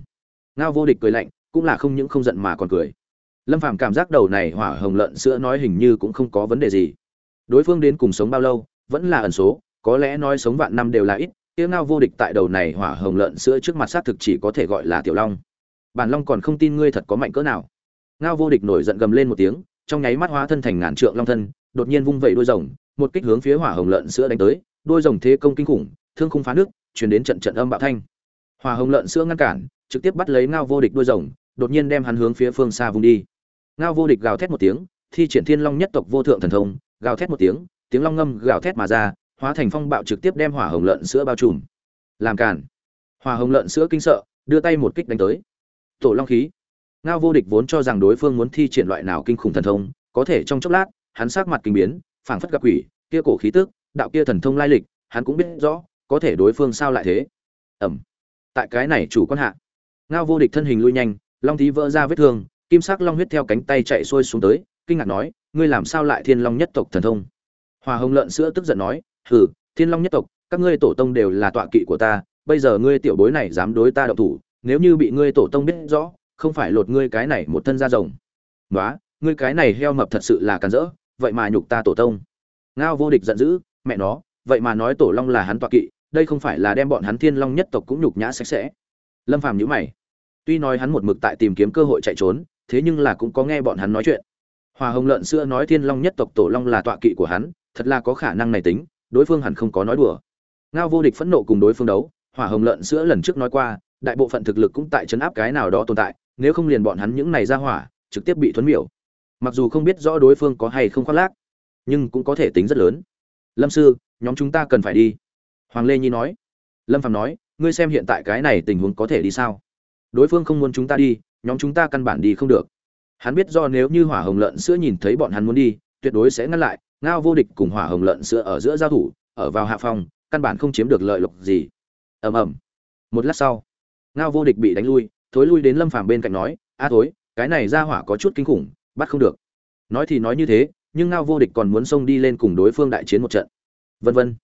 Ngao vô địch cười lạnh, cũng là không những không giận mà còn cười. Lâm phàm cảm giác đầu này hỏa hồng lợn sữa nói hình như cũng không có vấn đề gì. Đối phương đến cùng sống bao lâu, vẫn là ẩn số, có lẽ nói sống vạn năm đều là ít tiếng ngao vô địch tại đầu này hỏa hồng lợn sữa trước mặt xác thực chỉ có thể gọi là tiểu long. Bản long còn không tin ngươi thật có mạnh cỡ nào. Ngao vô địch nổi giận gầm lên một tiếng, trong nháy mắt hóa thân thành ngàn trượng long thân, đột nhiên vung vẩy đôi rồng, một kích hướng phía hỏa hồng lợn sữa đánh tới, Đôi rồng thế công kinh khủng, thương khung phá nước chuyển đến trận trận âm bạo thanh. Hỏa hồng lợn sữa ngăn cản, trực tiếp bắt lấy ngao vô địch đôi rồng, đột nhiên đem hắn hướng phía phương xa vùng đi. Ngao vô địch gào thét một tiếng, thi triển thiên long nhất tộc vô thượng thần thông, gào thét một tiếng tiếng long ngâm gào thét mà ra hóa thành phong bạo trực tiếp đem hỏa hồng lợn sữa bao trùm. Làm cản hỏa hồng lợn sữa kinh sợ, đưa tay một kích đánh tới. Tổ long khí. Ngao vô địch vốn cho rằng đối phương muốn thi triển loại nào kinh khủng thần thông, có thể trong chốc lát, hắn sắc mặt kinh biến, phảng phất gặp quỷ, kia cổ khí tức, đạo kia thần thông lai lịch, hắn cũng biết rõ, có thể đối phương sao lại thế. Ẩm. Tại cái này chủ quan hạ, ngao vô địch thân hình lui nhanh, long thí vỡ ra vết thương, kim sắc long huyết theo cánh tay chạy xuôi xuống tới, kinh ngạc nói, ngươi làm sao lại thiên long nhất tộc thần thông? Hòa hồng lợn sữa tức giận nói hừ, thiên long nhất tộc, các ngươi tổ tông đều là tọa kỵ của ta, bây giờ ngươi tiểu bối này dám đối ta động thủ, nếu như bị ngươi tổ tông biết rõ, không phải lột ngươi cái này một thân da rồng. Nói ngươi cái này heo mập thật sự là càn rỡ, vậy mà nhục ta tổ tông. Ngao vô địch giận dữ, mẹ nó, vậy mà nói tổ long là hắn tọa kỵ, đây không phải là đem bọn hắn thiên long nhất tộc cũng nhục nhã sạch sẽ. Lâm phàm nhíu mày. Tuy nói hắn một mực tại tìm kiếm cơ hội chạy trốn, thế nhưng là cũng có nghe bọn hắn nói chuyện. Hòa hồng lợn xưa nói thiên long nhất tộc tổ long là tọa kỵ của hắn, thật là có khả năng này tính đối phương hẳn không có nói đùa. Ngao vô địch phẫn nộ cùng đối phương đấu, hỏa hồng lợn sữa lần trước nói qua, đại bộ phận thực lực cũng tại chấn áp cái nào đó tồn tại, nếu không liền bọn hắn những này ra hỏa, trực tiếp bị thuấn miểu. Mặc dù không biết rõ đối phương có hay không khoác lác, nhưng cũng có thể tính rất lớn. Lâm sư, nhóm chúng ta cần phải đi. Hoàng lê nhi nói. Lâm phạm nói, ngươi xem hiện tại cái này tình huống có thể đi sao? Đối phương không muốn chúng ta đi, nhóm chúng ta căn bản đi không được. Hắn biết do nếu như hỏa hồng lợn sữa nhìn thấy bọn hắn muốn đi, tuyệt đối sẽ ngăn lại ngao vô địch cùng hỏa hồng lợn sữa ở giữa giao thủ, ở vào hạ phòng căn bản không chiếm được lợi lộc gì. Ầm ầm. Một lát sau, ngao vô địch bị đánh lui, thối lui đến lâm phàm bên cạnh nói, a thối, cái này ra hỏa có chút kinh khủng, bắt không được. Nói thì nói như thế, nhưng ngao vô địch còn muốn xông đi lên cùng đối phương đại chiến một trận. Vân vân.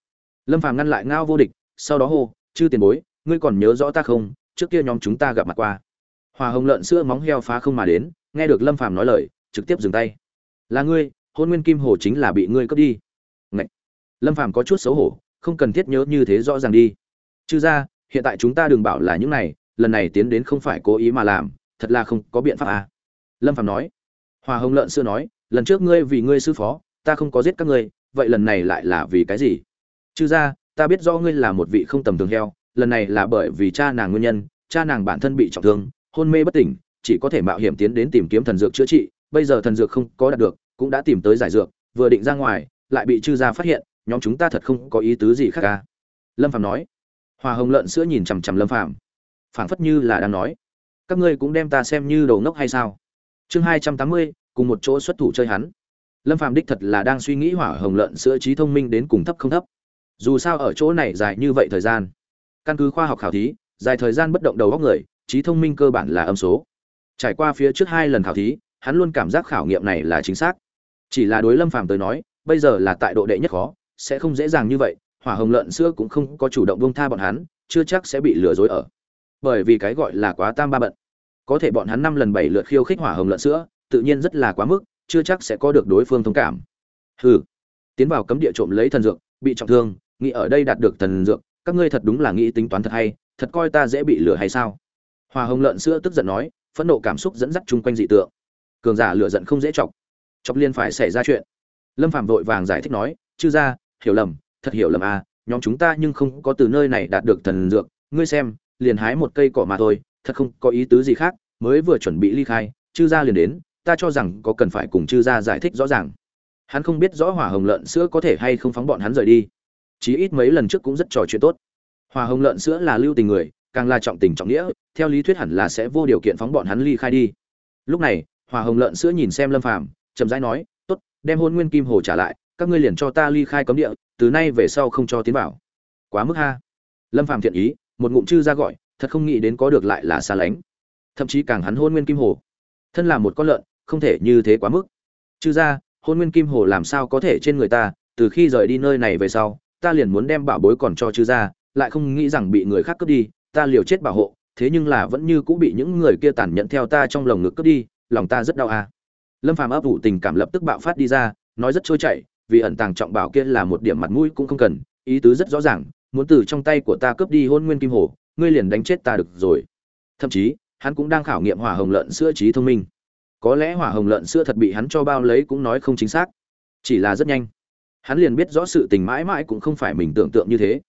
Lâm phàm ngăn lại ngao vô địch, sau đó hô, chư tiền bối, ngươi còn nhớ rõ ta không? Trước kia nhóm chúng ta gặp mặt qua. Hòa hồng lợn sữa móng heo phá không mà đến, nghe được lâm phàm nói lời, trực tiếp dừng tay. Là ngươi hôn nguyên kim hồ chính là bị ngươi cướp đi. Ngậy! lâm phàm có chút xấu hổ, không cần thiết nhớ như thế rõ ràng đi. Chư ra, hiện tại chúng ta đừng bảo là những này, lần này tiến đến không phải cố ý mà làm, thật là không có biện pháp à. Lâm phạm nói. Hòa hồng lợn xưa nói, lần trước ngươi vì ngươi sư phó, ta không có giết các ngươi, vậy lần này lại là vì cái gì? Chư ra, ta biết do ngươi là một vị không tầm thường heo, lần này là bởi vì cha nàng nguyên nhân, cha nàng bản thân bị trọng thương, hôn mê bất tỉnh, chỉ có thể mạo hiểm tiến đến tìm kiếm thần dược chữa trị, bây giờ thần dược không có đạt được cũng đã tìm tới giải dược, vừa định ra ngoài, lại bị chư gia phát hiện, nhóm chúng ta thật không có ý tứ gì khác cả. lâm phạm nói. Hòa hồng lợn sữa nhìn chằm chằm lâm phạm phảng phất như là đang nói. Các ngươi cũng đem ta xem như đầu ngốc hay sao? Chương hai trăm tám mươi, cùng một chỗ xuất thủ chơi hắn. Lâm phạm đích thật là đang suy nghĩ hỏa hồng lợn sữa trí thông minh đến cùng thấp không thấp. Dù sao ở chỗ này dài như vậy thời gian, căn cứ khoa học khảo thí, dài thời gian bất động đầu góc người, trí thông minh cơ bản là âm số. Trải qua phía trước hai lần khảo thí, hắn luôn cảm giác khảo nghiệm này là chính xác chỉ là đối lâm phàm tới nói, bây giờ là tại độ đệ nhất khó, sẽ không dễ dàng như vậy, hỏa hồng lợn sữa cũng không có chủ động buông tha bọn hắn, chưa chắc sẽ bị lừa dối ở. Bởi vì cái gọi là quá tam ba bận. Có thể bọn hắn năm lần bảy lượt khiêu khích hỏa hồng lợn sữa, tự nhiên rất là quá mức, chưa chắc sẽ có được đối phương thông cảm. Hừ. Tiến vào cấm địa trộm lấy thần dược, bị trọng thương, nghĩ ở đây đạt được thần dược, các ngươi thật đúng là nghĩ tính toán thật hay, thật coi ta dễ bị lừa hay sao? Hòa hồng lợn sữa tức giận nói, phẫn nộ cảm xúc dẫn dắt chung quanh dị tượng. Cường giả lựa giận không dễ chọc chọc liên phải xảy ra chuyện. Lâm phạm vội vàng giải thích nói, chư ra hiểu lầm, thật hiểu lầm à nhóm chúng ta nhưng không có từ nơi này đạt được thần dược. Ngươi xem, liền hái một cây cỏ mà thôi, thật không có ý tứ gì khác, mới vừa chuẩn bị ly khai, chư gia liền đến, ta cho rằng có cần phải cùng chư gia giải thích rõ ràng. Hắn không biết rõ hỏa hồng lợn sữa có thể hay không phóng bọn hắn rời đi. Chí ít mấy lần trước cũng rất trò chuyện tốt. Hỏa hồng lợn sữa là lưu tình người, càng là trọng tình trọng nghĩa, theo lý thuyết hẳn là sẽ vô điều kiện phóng bọn hắn ly khai đi. Lúc này, hỏa hồng lợn sữa nhìn xem lâm phàm chậm rãi nói, tốt, đem hôn nguyên kim hồ trả lại, các ngươi liền cho ta ly khai cấm địa, từ nay về sau không cho tiến vào. Quá mức ha. Lâm phàm thiện ý, một ngụm chư ra gọi, thật không nghĩ đến có được lại là xa lánh. Thậm chí càng hắn hôn nguyên kim hồ. Thân là một con lợn, không thể như thế quá mức. Chư ra hôn nguyên kim hồ làm sao có thể trên người ta, từ khi rời đi nơi này về sau, ta liền muốn đem bảo bối còn cho chư ra lại không nghĩ rằng bị người khác cướp đi, ta liều chết bảo hộ, thế nhưng là vẫn như cũng bị những người kia tàn nhẫn theo ta trong lồng ngực cướp đi, lòng ta rất đau à lâm phàm ấp ủ tình cảm lập tức bạo phát đi ra, nói rất trôi chảy, vì ẩn tàng trọng bảo kia là một điểm mặt mũi cũng không cần, ý tứ rất rõ ràng, muốn từ trong tay của ta cướp đi hôn nguyên kim hồ, ngươi liền đánh chết ta được rồi. Thậm chí, hắn cũng đang khảo nghiệm hỏa hồng lợn sữa trí thông minh. Có lẽ hỏa hồng lợn sữa thật bị hắn cho bao lấy cũng nói không chính xác. Chỉ là rất nhanh. Hắn liền biết rõ sự tình mãi mãi cũng không phải mình tưởng tượng như thế.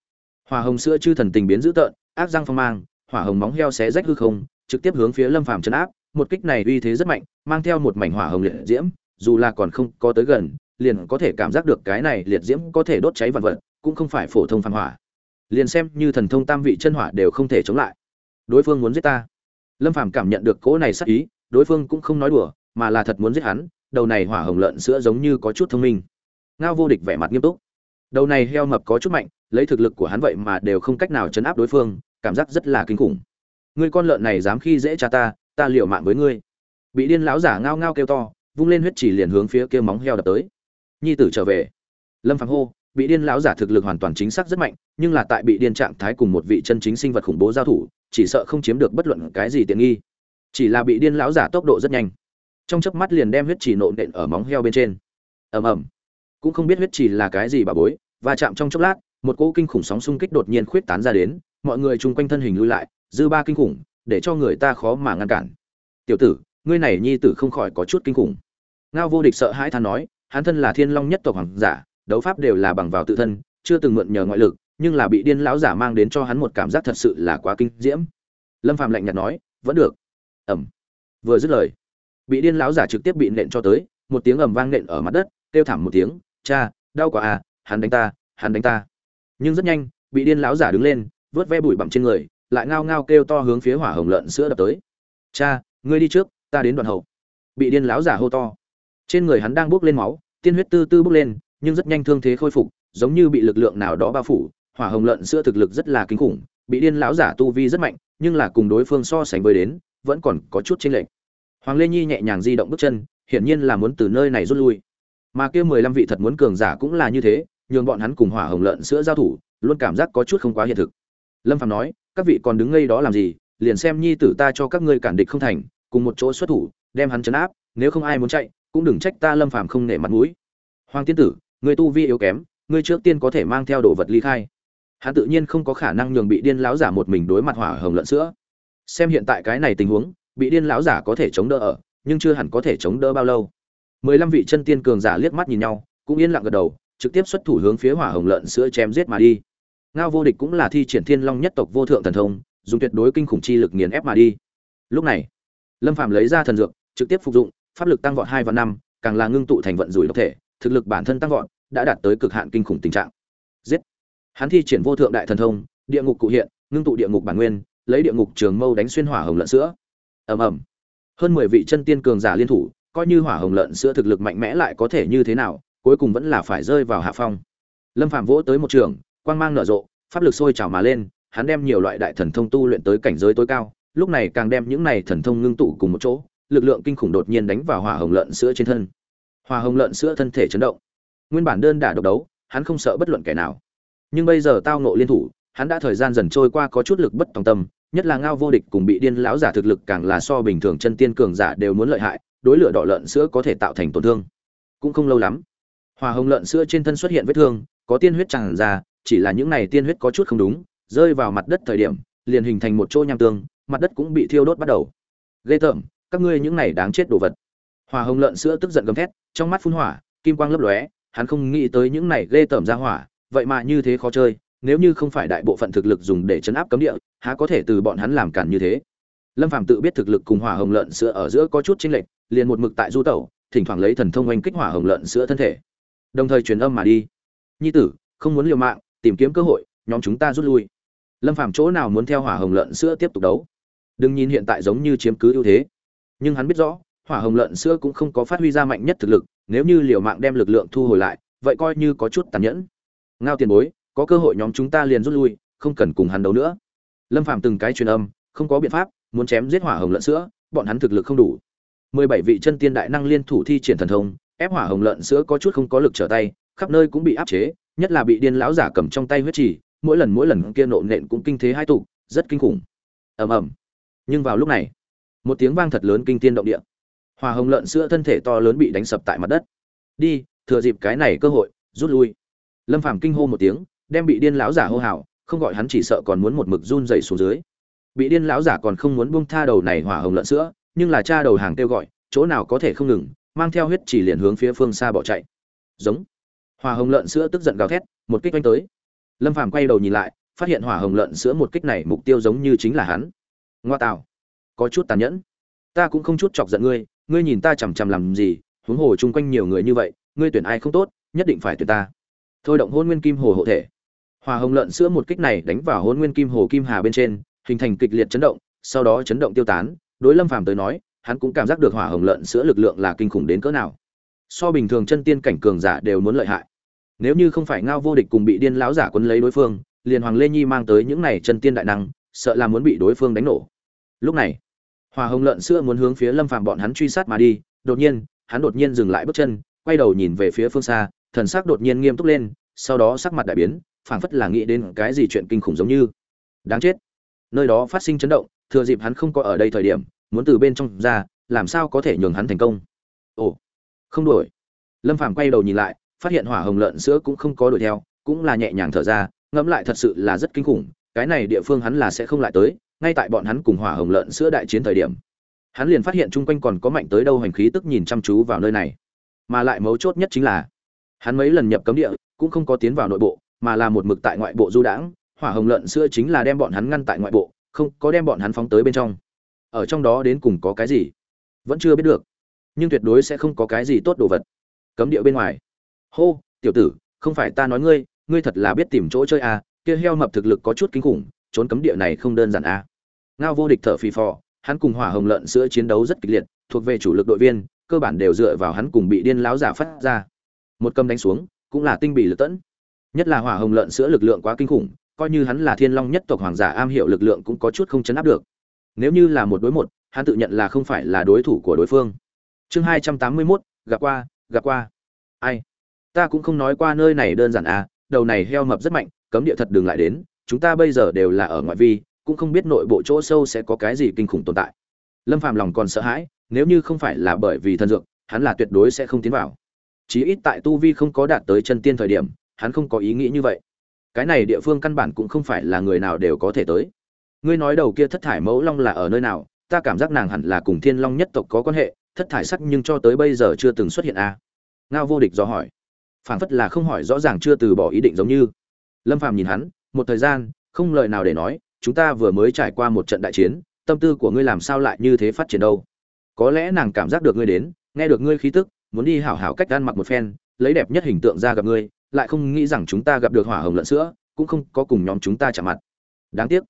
Hỏa hồng sữa chư thần tình biến dữ tợn, ác răng phong mang, hỏa hồng móng heo xé rách hư không, trực tiếp hướng phía lâm phàm chấn áp một kích này uy thế rất mạnh, mang theo một mảnh hỏa hồng liệt diễm, dù là còn không có tới gần, liền có thể cảm giác được cái này liệt diễm có thể đốt cháy vạn vật, cũng không phải phổ thông phàm hỏa. Liền xem như thần thông tam vị chân hỏa đều không thể chống lại. Đối phương muốn giết ta. Lâm phàm cảm nhận được cỗ này sắc ý, đối phương cũng không nói đùa, mà là thật muốn giết hắn, đầu này hỏa hồng lợn sữa giống như có chút thông minh. Ngao vô địch vẻ mặt nghiêm túc. Đầu này heo mập có chút mạnh, lấy thực lực của hắn vậy mà đều không cách nào chấn áp đối phương, cảm giác rất là kinh khủng. Ngươi con lợn này dám khi dễ cha ta ta liều mạng với ngươi. Bị điên lão giả ngao ngao kêu to, vung lên huyết chỉ liền hướng phía kia móng heo đập tới. Nhi tử trở về. Lâm phàm hô, bị điên lão giả thực lực hoàn toàn chính xác rất mạnh, nhưng là tại bị điên trạng thái cùng một vị chân chính sinh vật khủng bố giao thủ, chỉ sợ không chiếm được bất luận cái gì tiện nghi. Chỉ là bị điên lão giả tốc độ rất nhanh. Trong chớp mắt liền đem huyết chỉ nộn nện ở móng heo bên trên. Ầm ầm. Cũng không biết huyết chỉ là cái gì bà bối và chạm trong chốc lát, một cỗ kinh khủng sóng xung kích đột nhiên khuyết tán ra đến, mọi người chung quanh thân hình lui lại, dư ba kinh khủng để cho người ta khó mà ngăn cản. Tiểu tử, ngươi này nhi tử không khỏi có chút kinh khủng. Ngao vô địch sợ hãi than nói, hắn thân là thiên long nhất tộc hoàng giả, đấu pháp đều là bằng vào tự thân, chưa từng mượn nhờ ngoại lực, nhưng là bị điên lão giả mang đến cho hắn một cảm giác thật sự là quá kinh diễm. Lâm phạm lạnh nhạt nói, vẫn được. Ẩm vừa dứt lời, bị điên lão giả trực tiếp bị nện cho tới, một tiếng ầm vang nện ở mặt đất, kêu thảm một tiếng, cha, đau quá à hắn đánh ta, hắn đánh ta. Nhưng rất nhanh, bị điên lão giả đứng lên, vớt ve bụi bặm trên người lại ngao ngao kêu to hướng phía hỏa hồng lợn sữa đập tới. Cha, ngươi đi trước, ta đến đoạn hậu. Bị điên lão giả hô to. Trên người hắn đang bốc lên máu, tiên huyết tư tư bốc lên, nhưng rất nhanh thương thế khôi phục, giống như bị lực lượng nào đó bao phủ. Hỏa hồng lợn sữa thực lực rất là kinh khủng, bị điên lão giả tu vi rất mạnh, nhưng là cùng đối phương so sánh với đến, vẫn còn có chút chênh lệch. Hoàng lê nhi nhẹ nhàng di động bước chân, hiển nhiên là muốn từ nơi này rút lui. Mà kia mười lăm vị thật muốn cường giả cũng là như thế, nhường bọn hắn cùng hỏa hồng lợn sữa giao thủ, luôn cảm giác có chút không quá hiện thực. Lâm phạm nói các vị còn đứng ngây đó làm gì, liền xem nhi tử ta cho các ngươi cản địch không thành, cùng một chỗ xuất thủ, đem hắn chấn áp, nếu không ai muốn chạy, cũng đừng trách ta lâm phàm không nể mặt mũi. Hoàng tiên tử, người tu vi yếu kém ngươi trước tiên có thể mang theo đồ vật ly khai. Hắn tự nhiên không có khả năng nhường bị điên láo giả một mình đối mặt hỏa hồng lợn sữa. Xem hiện tại cái này tình huống, bị điên lão giả có thể chống đỡ ở, nhưng chưa hẳn có thể chống đỡ bao lâu. Mười lăm vị chân tiên cường giả liếc mắt nhìn nhau, cũng yên lặng gật đầu, trực tiếp xuất thủ hướng phía hỏa hồng lợn sữa chém giết mà đi ngao vô địch cũng là thi triển thiên long nhất tộc vô thượng thần thông, dùng tuyệt đối kinh khủng chi lực nghiền ép mà đi. Lúc này, lâm phạm lấy ra thần dược, trực tiếp phục dụng, pháp lực tăng vọt hai và năm, càng là ngưng tụ thành vận rủi độc thể, thực lực bản thân tăng vọt, đã đạt tới cực hạn kinh khủng tình trạng. Giết! Hắn thi triển vô thượng đại thần thông, địa ngục cụ hiện, ngưng tụ địa ngục bản nguyên, lấy địa ngục trường mâu đánh xuyên hỏa hồng lợn sữa. Ầm ầm. Hơn mười vị chân tiên cường giả liên thủ, coi như hỏa hồng lợn sữa thực lực mạnh mẽ lại có thể như thế nào, cuối cùng vẫn là phải rơi vào hạ phong. Lâm phạm vỗ tới một trường quang mang nở rộ, pháp lực sôi trào mà lên, hắn đem nhiều loại đại thần thông tu luyện tới cảnh giới tối cao, lúc này càng đem những này thần thông ngưng tụ cùng một chỗ, lực lượng kinh khủng đột nhiên đánh vào hỏa hồng lợn sữa trên thân. Hỏa hồng lợn sữa thân thể chấn động. Nguyên bản đơn đả độc đấu, hắn không sợ bất luận kẻ nào. Nhưng bây giờ tao ngộ liên thủ, hắn đã thời gian dần trôi qua có chút lực bất tòng tâm, nhất là ngao vô địch cùng bị điên lão giả thực lực càng là so bình thường chân tiên cường giả đều muốn lợi hại, đối lửa đỏ lợn sữa có thể tạo thành tổn thương. Cũng không lâu lắm hòa hồng lợn sữa trên thân xuất hiện vết thương, có tiên huyết tràn ra chỉ là những này tiên huyết có chút không đúng, rơi vào mặt đất thời điểm, liền hình thành một chỗ nham tương, mặt đất cũng bị thiêu đốt bắt đầu. Ghê tởm, các ngươi những này đáng chết đồ vật. Hỏa hồng lợn sữa tức giận gầm thét, trong mắt phun hỏa, kim quang lấp lóe, hắn không nghĩ tới những này ghê tởm ra hỏa, vậy mà như thế khó chơi, nếu như không phải đại bộ phận thực lực dùng để chấn áp cấm địa, há có thể từ bọn hắn làm cản như thế? Lâm phàm tự biết thực lực cùng hỏa hồng lợn sữa ở giữa có chút chênh lệch, liền một mực tại du tẩu, thỉnh thoảng lấy thần thông oanh kích hỏa hồng lợn sữa thân thể. Đồng thời truyền âm mà đi. Nhi tử, không muốn liều mạng tìm kiếm cơ hội, nhóm chúng ta rút lui. Lâm phàm chỗ nào muốn theo hỏa hồng lợn sữa tiếp tục đấu? Đừng nhìn hiện tại giống như chiếm cứ ưu thế. Nhưng hắn biết rõ, hỏa hồng lợn sữa cũng không có phát huy ra mạnh nhất thực lực, nếu như liều mạng đem lực lượng thu hồi lại, vậy coi như có chút tàn nhẫn. Ngao tiền bối, có cơ hội nhóm chúng ta liền rút lui, không cần cùng hắn đấu nữa. Lâm phàm từng cái truyền âm, không có biện pháp, muốn chém giết hỏa hồng lợn sữa, bọn hắn thực lực không đủ. Mười bảy vị chân tiên đại năng liên thủ thi triển thần thông, ép hỏa hồng lợn sữa có chút không có lực trở tay, khắp nơi cũng bị áp chế nhất là bị điên lão giả cầm trong tay huyết trì, mỗi lần mỗi lần kia nộ nện cũng kinh thế hai tụ, rất kinh khủng. Ầm ầm. Nhưng vào lúc này, một tiếng vang thật lớn kinh tiên động địa. Hỏa hồng lợn sữa thân thể to lớn bị đánh sập tại mặt đất. Đi, thừa dịp cái này cơ hội, rút lui. Lâm phàm kinh hô một tiếng, đem bị điên lão giả hô hào, không gọi hắn chỉ sợ còn muốn một mực run dày xuống dưới. Bị điên lão giả còn không muốn buông tha đầu này hỏa hồng lợn sữa, nhưng là cha đầu hàng kêu gọi, chỗ nào có thể không ngừng, mang theo huyết chỉ liền hướng phía phương xa bỏ chạy. Giống hỏa hồng lợn sữa tức giận gào thét, một kích đánh tới. Lâm phàm quay đầu nhìn lại, phát hiện hỏa hồng lợn sữa một kích này mục tiêu giống như chính là hắn. Ngoa tạo. Có chút tàn nhẫn. Ta cũng không chút chọc giận ngươi ngươi nhìn ta chằm chằm làm gì, huống hồ chung quanh nhiều người như vậy, ngươi tuyển ai không tốt, nhất định phải tuyển ta. Thôi động hôn nguyên kim hồ hộ thể. Hòa hồng lợn sữa một kích này đánh vào hôn nguyên kim hồ kim hà bên trên, hình thành kịch liệt chấn động, sau đó chấn động tiêu tán. Đối lâm phàm tới nói, hắn cũng cảm giác được hỏa hồng lợn sữa lực lượng là kinh khủng đến cỡ nào so bình thường chân tiên cảnh cường giả đều muốn lợi hại. Nếu như không phải ngao vô địch cùng bị điên lão giả quấn lấy đối phương, liền hoàng lê nhi mang tới những này chân tiên đại năng, sợ là muốn bị đối phương đánh nổ. Lúc này, hòa hồng lợn sữa muốn hướng phía lâm phàm bọn hắn truy sát mà đi, đột nhiên, hắn đột nhiên dừng lại bước chân, quay đầu nhìn về phía phương xa, thần sắc đột nhiên nghiêm túc lên, sau đó sắc mặt đại biến, phảng phất là nghĩ đến cái gì chuyện kinh khủng giống như. Đáng chết. Nơi đó phát sinh chấn động, thừa dịp hắn không có ở đây thời điểm, muốn từ bên trong ra, làm sao có thể nhường hắn thành công? Ồ không đuổi. Lâm phàm quay đầu nhìn lại, phát hiện hỏa hồng lợn sữa cũng không có đuổi theo, cũng là nhẹ nhàng thở ra, ngẫm lại thật sự là rất kinh khủng, cái này địa phương hắn là sẽ không lại tới, ngay tại bọn hắn cùng hỏa hồng lợn sữa đại chiến thời điểm. Hắn liền phát hiện chung quanh còn có mạnh tới đâu hành khí tức nhìn chăm chú vào nơi này. Mà lại mấu chốt nhất chính là, hắn mấy lần nhập cấm địa, cũng không có tiến vào nội bộ, mà là một mực tại ngoại bộ du đãng, hỏa hồng lợn sữa chính là đem bọn hắn ngăn tại ngoại bộ, không có đem bọn hắn phóng tới bên trong. Ở trong đó đến cùng có cái gì? Vẫn chưa biết được nhưng tuyệt đối sẽ không có cái gì tốt đồ vật. Cấm địa bên ngoài. Hô, tiểu tử, không phải ta nói ngươi ngươi thật là biết tìm chỗ chơi à kia heo mập thực lực có chút kinh khủng, trốn cấm địa này không đơn giản à. Ngao vô địch thở phì phò, hắn cùng hỏa hồng lợn sữa chiến đấu rất kịch liệt, thuộc về chủ lực đội viên, cơ bản đều dựa vào hắn cùng bị điên láo giả phát ra. Một cầm đánh xuống, cũng là tinh bị lực tẫn. Nhất là hỏa hồng lợn sữa lực lượng quá kinh khủng, coi như hắn là thiên long nhất tộc hoàng giả am hiểu lực lượng cũng có chút không chấn áp được. Nếu như là một đối một, hắn tự nhận là không phải là đối thủ của đối phương chương hai trăm tám mươi mốt, gặp qua gặp qua. Ai? Ta cũng không nói qua nơi này đơn giản à đầu này heo mập rất mạnh, cấm địa thật đừng lại đến, chúng ta bây giờ đều là ở ngoại vi, cũng không biết nội bộ chỗ sâu sẽ có cái gì kinh khủng tồn tại. Lâm phàm lòng còn sợ hãi, nếu như không phải là bởi vì thân dược, hắn là tuyệt đối sẽ không tiến vào. Chí ít tại tu vi không có đạt tới chân tiên thời điểm, hắn không có ý nghĩ như vậy. Cái này địa phương căn bản cũng không phải là người nào đều có thể tới. Ngươi nói đầu kia thất thải mẫu long là ở nơi nào, ta cảm giác nàng hẳn là cùng thiên long nhất tộc có quan hệ thất thải sắc nhưng cho tới bây giờ chưa từng xuất hiện a. À? ngao vô địch do hỏi. Phảng phất là không hỏi rõ ràng chưa từ bỏ ý định giống như. Lâm phàm nhìn hắn, một thời gian, không lời nào để nói, chúng ta vừa mới trải qua một trận đại chiến, tâm tư của ngươi làm sao lại như thế phát triển đâu? Có lẽ nàng cảm giác được ngươi đến, nghe được ngươi khí tức, muốn đi hảo hảo cách ăn mặc một phen, lấy đẹp nhất hình tượng ra gặp ngươi, lại không nghĩ rằng chúng ta gặp được hỏa hồng lẫn sữa, cũng không có cùng nhóm chúng ta chạm mặt. Đáng tiếc.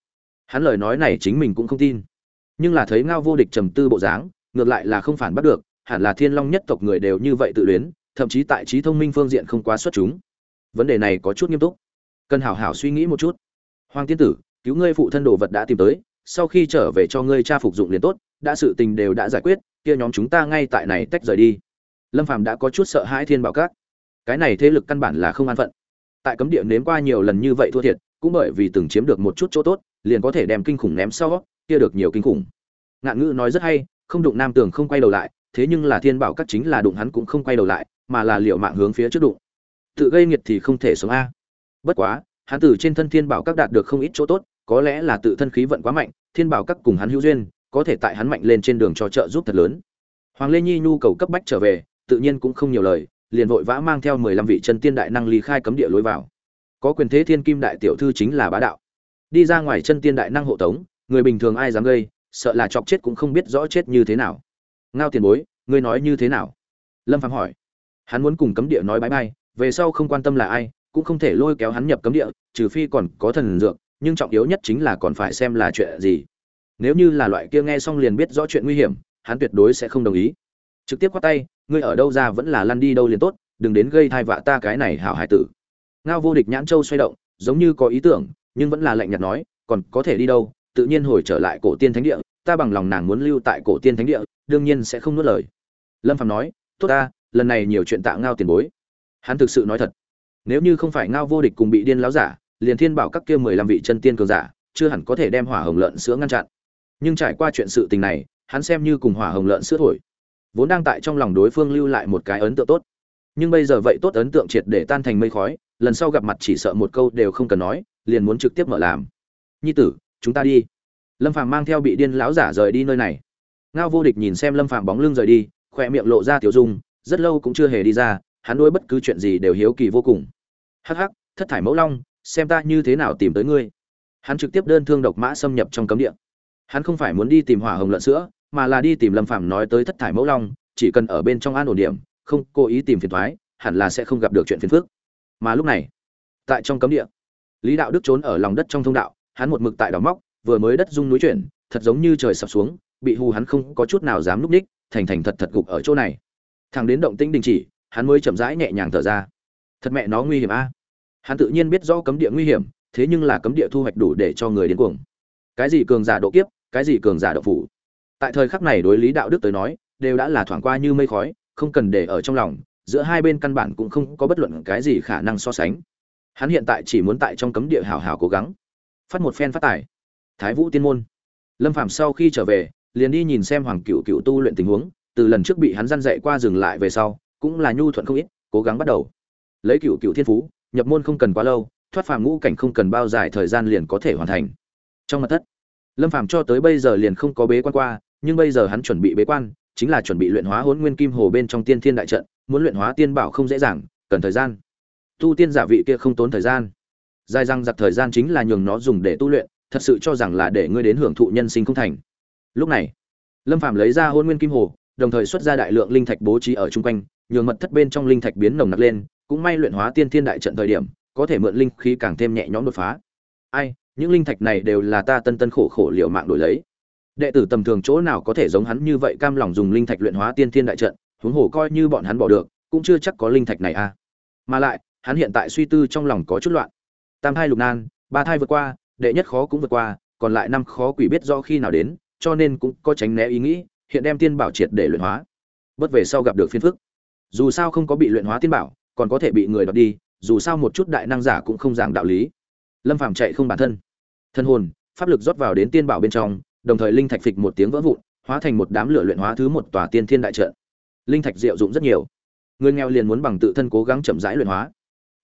Hắn lời nói này chính mình cũng không tin. Nhưng là thấy ngao vô địch trầm tư bộ dáng ngược lại là không phản bắt được, hẳn là thiên long nhất tộc người đều như vậy tự luyến, thậm chí tại trí thông minh phương diện không quá xuất chúng. Vấn đề này có chút nghiêm túc. Cần hảo hảo suy nghĩ một chút. Hoàng tiên tử, cứu ngươi phụ thân đồ vật đã tìm tới, sau khi trở về cho ngươi cha phục dụng liền tốt, đã sự tình đều đã giải quyết, kia nhóm chúng ta ngay tại này tách rời đi. Lâm phàm đã có chút sợ hãi thiên bảo các. Cái này thế lực căn bản là không an phận. Tại cấm địa nếm qua nhiều lần như vậy thua thiệt, cũng bởi vì từng chiếm được một chút chỗ tốt, liền có thể đem kinh khủng ném sau, kia được nhiều kinh khủng. Ngạn ngữ nói rất hay không đụng nam tường không quay đầu lại, thế nhưng là thiên bảo các chính là đụng hắn cũng không quay đầu lại, mà là liệu mạng hướng phía trước đụng. Tự gây nghiệt thì không thể sống a. Bất quá, hắn từ trên thân thiên bảo các đạt được không ít chỗ tốt, có lẽ là tự thân khí vận quá mạnh, thiên bảo các cùng hắn hữu duyên, có thể tại hắn mạnh lên trên đường cho trợ giúp thật lớn. Hoàng lê nhi nhu cầu cấp bách trở về, tự nhiên cũng không nhiều lời, liền vội vã mang theo mười lăm vị chân tiên đại năng ly khai cấm địa lối vào. Có quyền thế thiên kim đại tiểu thư chính là bá đạo. Đi ra ngoài chân tiên đại năng hộ tống, người bình thường ai dám gây sợ là chọc chết cũng không biết rõ chết như thế nào. Ngao tiền bối, ngươi nói như thế nào? Lâm phạm hỏi. Hắn muốn cùng cấm địa nói bãi bay về sau không quan tâm là ai, cũng không thể lôi kéo hắn nhập cấm địa, trừ phi còn có thần dược, nhưng trọng yếu nhất chính là còn phải xem là chuyện gì. Nếu như là loại kia nghe xong liền biết rõ chuyện nguy hiểm, hắn tuyệt đối sẽ không đồng ý. Trực tiếp qua tay, ngươi ở đâu ra vẫn là lăn đi đâu liền tốt, đừng đến gây thai vạ ta cái này hảo hải tử. Ngao vô địch nhãn châu xoay động, giống như có ý tưởng, nhưng vẫn là lạnh nhạt nói, còn có thể đi đâu tự nhiên hồi trở lại cổ tiên thánh địa, ta bằng lòng nàng muốn lưu tại cổ tiên thánh địa, đương nhiên sẽ không nuốt lời. Lâm phạm nói, tốt ta, lần này nhiều chuyện tạ ngao tiền bối. Hắn thực sự nói thật, nếu như không phải ngao vô địch cùng bị điên láo giả, liền thiên bảo các kia mười lăm vị chân tiên cường giả, chưa hẳn có thể đem hỏa hồng lợn sữa ngăn chặn. Nhưng trải qua chuyện sự tình này, hắn xem như cùng hỏa hồng lợn sữa thổi, vốn đang tại trong lòng đối phương lưu lại một cái ấn tượng tốt. Nhưng bây giờ vậy tốt ấn tượng triệt để tan thành mây khói, lần sau gặp mặt chỉ sợ một câu đều không cần nói, liền muốn trực tiếp mở làm. Nhi tử chúng ta đi. Lâm phàm mang theo bị điên lão giả rời đi nơi này. Ngao vô địch nhìn xem lâm phàm bóng lưng rời đi khoe miệng lộ ra tiểu dung, rất lâu cũng chưa hề đi ra, hắn đôi bất cứ chuyện gì đều hiếu kỳ vô cùng. Hắc hắc, thất thải mẫu long, xem ta như thế nào tìm tới ngươi. Hắn trực tiếp đơn thương độc mã xâm nhập trong cấm địa. Hắn không phải muốn đi tìm hỏa hồng lợn sữa, mà là đi tìm lâm phàm nói tới thất thải mẫu long, chỉ cần ở bên trong an ổn điểm, không cố ý tìm phiền thoái hẳn là sẽ không gặp được chuyện phiền phức. Mà lúc này, tại trong cấm địa, lý đạo đức trốn ở lòng đất trong thông đạo hắn một mực tại đào móc, vừa mới đất rung núi chuyển, thật giống như trời sập xuống, bị hù hắn không có chút nào dám núp ních, thành thành thật thật gục ở chỗ này. Thằng đến động tĩnh đình chỉ, hắn mới chậm rãi nhẹ nhàng thở ra. Thật mẹ nó nguy hiểm a. Hắn tự nhiên biết rõ cấm địa nguy hiểm, thế nhưng là cấm địa thu hoạch đủ để cho người đến cuồng. Cái gì cường giả độ kiếp, cái gì cường giả độ phủ. Tại thời khắc này đối lý đạo đức tới nói, đều đã là thoảng qua như mây khói, không cần để ở trong lòng, giữa hai bên căn bản cũng không có bất luận cái gì khả năng so sánh. Hắn hiện tại chỉ muốn tại trong cấm địa hào hào cố gắng phát một phen phát tài. Thái vũ tiên môn. Lâm phạm sau khi trở về, liền đi nhìn xem hoàng cựu cựu tu luyện tình huống, từ lần trước bị hắn dăn dậy qua dừng lại về sau, cũng là nhu thuận không ít, cố gắng bắt đầu. Lấy cựu cựu thiên phú, nhập môn không cần quá lâu, thoát phàm ngũ cảnh không cần bao dài thời gian liền có thể hoàn thành. Trong mặt thất, lâm phàm cho tới bây giờ liền không có bế quan qua, nhưng bây giờ hắn chuẩn bị bế quan, chính là chuẩn bị luyện hóa hỗn nguyên kim hồ bên trong tiên thiên đại trận, muốn luyện hóa tiên bảo không dễ dàng, cần thời gian. Tu tiên giả vị kia không tốn thời gian dài răng giặc thời gian chính là nhường nó dùng để tu luyện, thật sự cho rằng là để ngươi đến hưởng thụ nhân sinh không thành. Lúc này, lâm Phạm lấy ra hôn nguyên kim hồ, đồng thời xuất ra đại lượng linh thạch bố trí ở chung quanh, nhường mật thất bên trong linh thạch biến nồng nặc lên, cũng may luyện hóa tiên thiên đại trận thời điểm, có thể mượn linh khí càng thêm nhẹ nhõm đột phá. Ai, những linh thạch này đều là ta tân tân khổ khổ liều mạng đổi lấy. Đệ tử tầm thường chỗ nào có thể giống hắn như vậy cam lòng dùng linh thạch luyện hóa tiên thiên đại trận, huống hồ coi như bọn hắn bỏ được, cũng chưa chắc có linh thạch này a à. mà lại, hắn hiện tại suy tư trong lòng có chút loạn tam thai lục nan, ba thai vượt qua, đệ nhất khó cũng vượt qua, còn lại năm khó quỷ biết do khi nào đến, cho nên cũng có tránh né ý nghĩ, hiện đem tiên bảo triệt để luyện hóa. Bất về sau gặp được phiên phức. Dù sao không có bị luyện hóa tiên bảo, còn có thể bị người đoạt đi, dù sao một chút đại năng giả cũng không giảng đạo lý. Lâm phàm chạy không bản thân. Thân hồn, pháp lực rót vào đến tiên bảo bên trong, đồng thời linh thạch phịch một tiếng vỡ vụn, hóa thành một đám lửa luyện hóa thứ một tòa tiên thiên đại trận. Linh thạch diệu dụng rất nhiều. Người nghèo liền muốn bằng tự thân cố gắng chậm rãi luyện hóa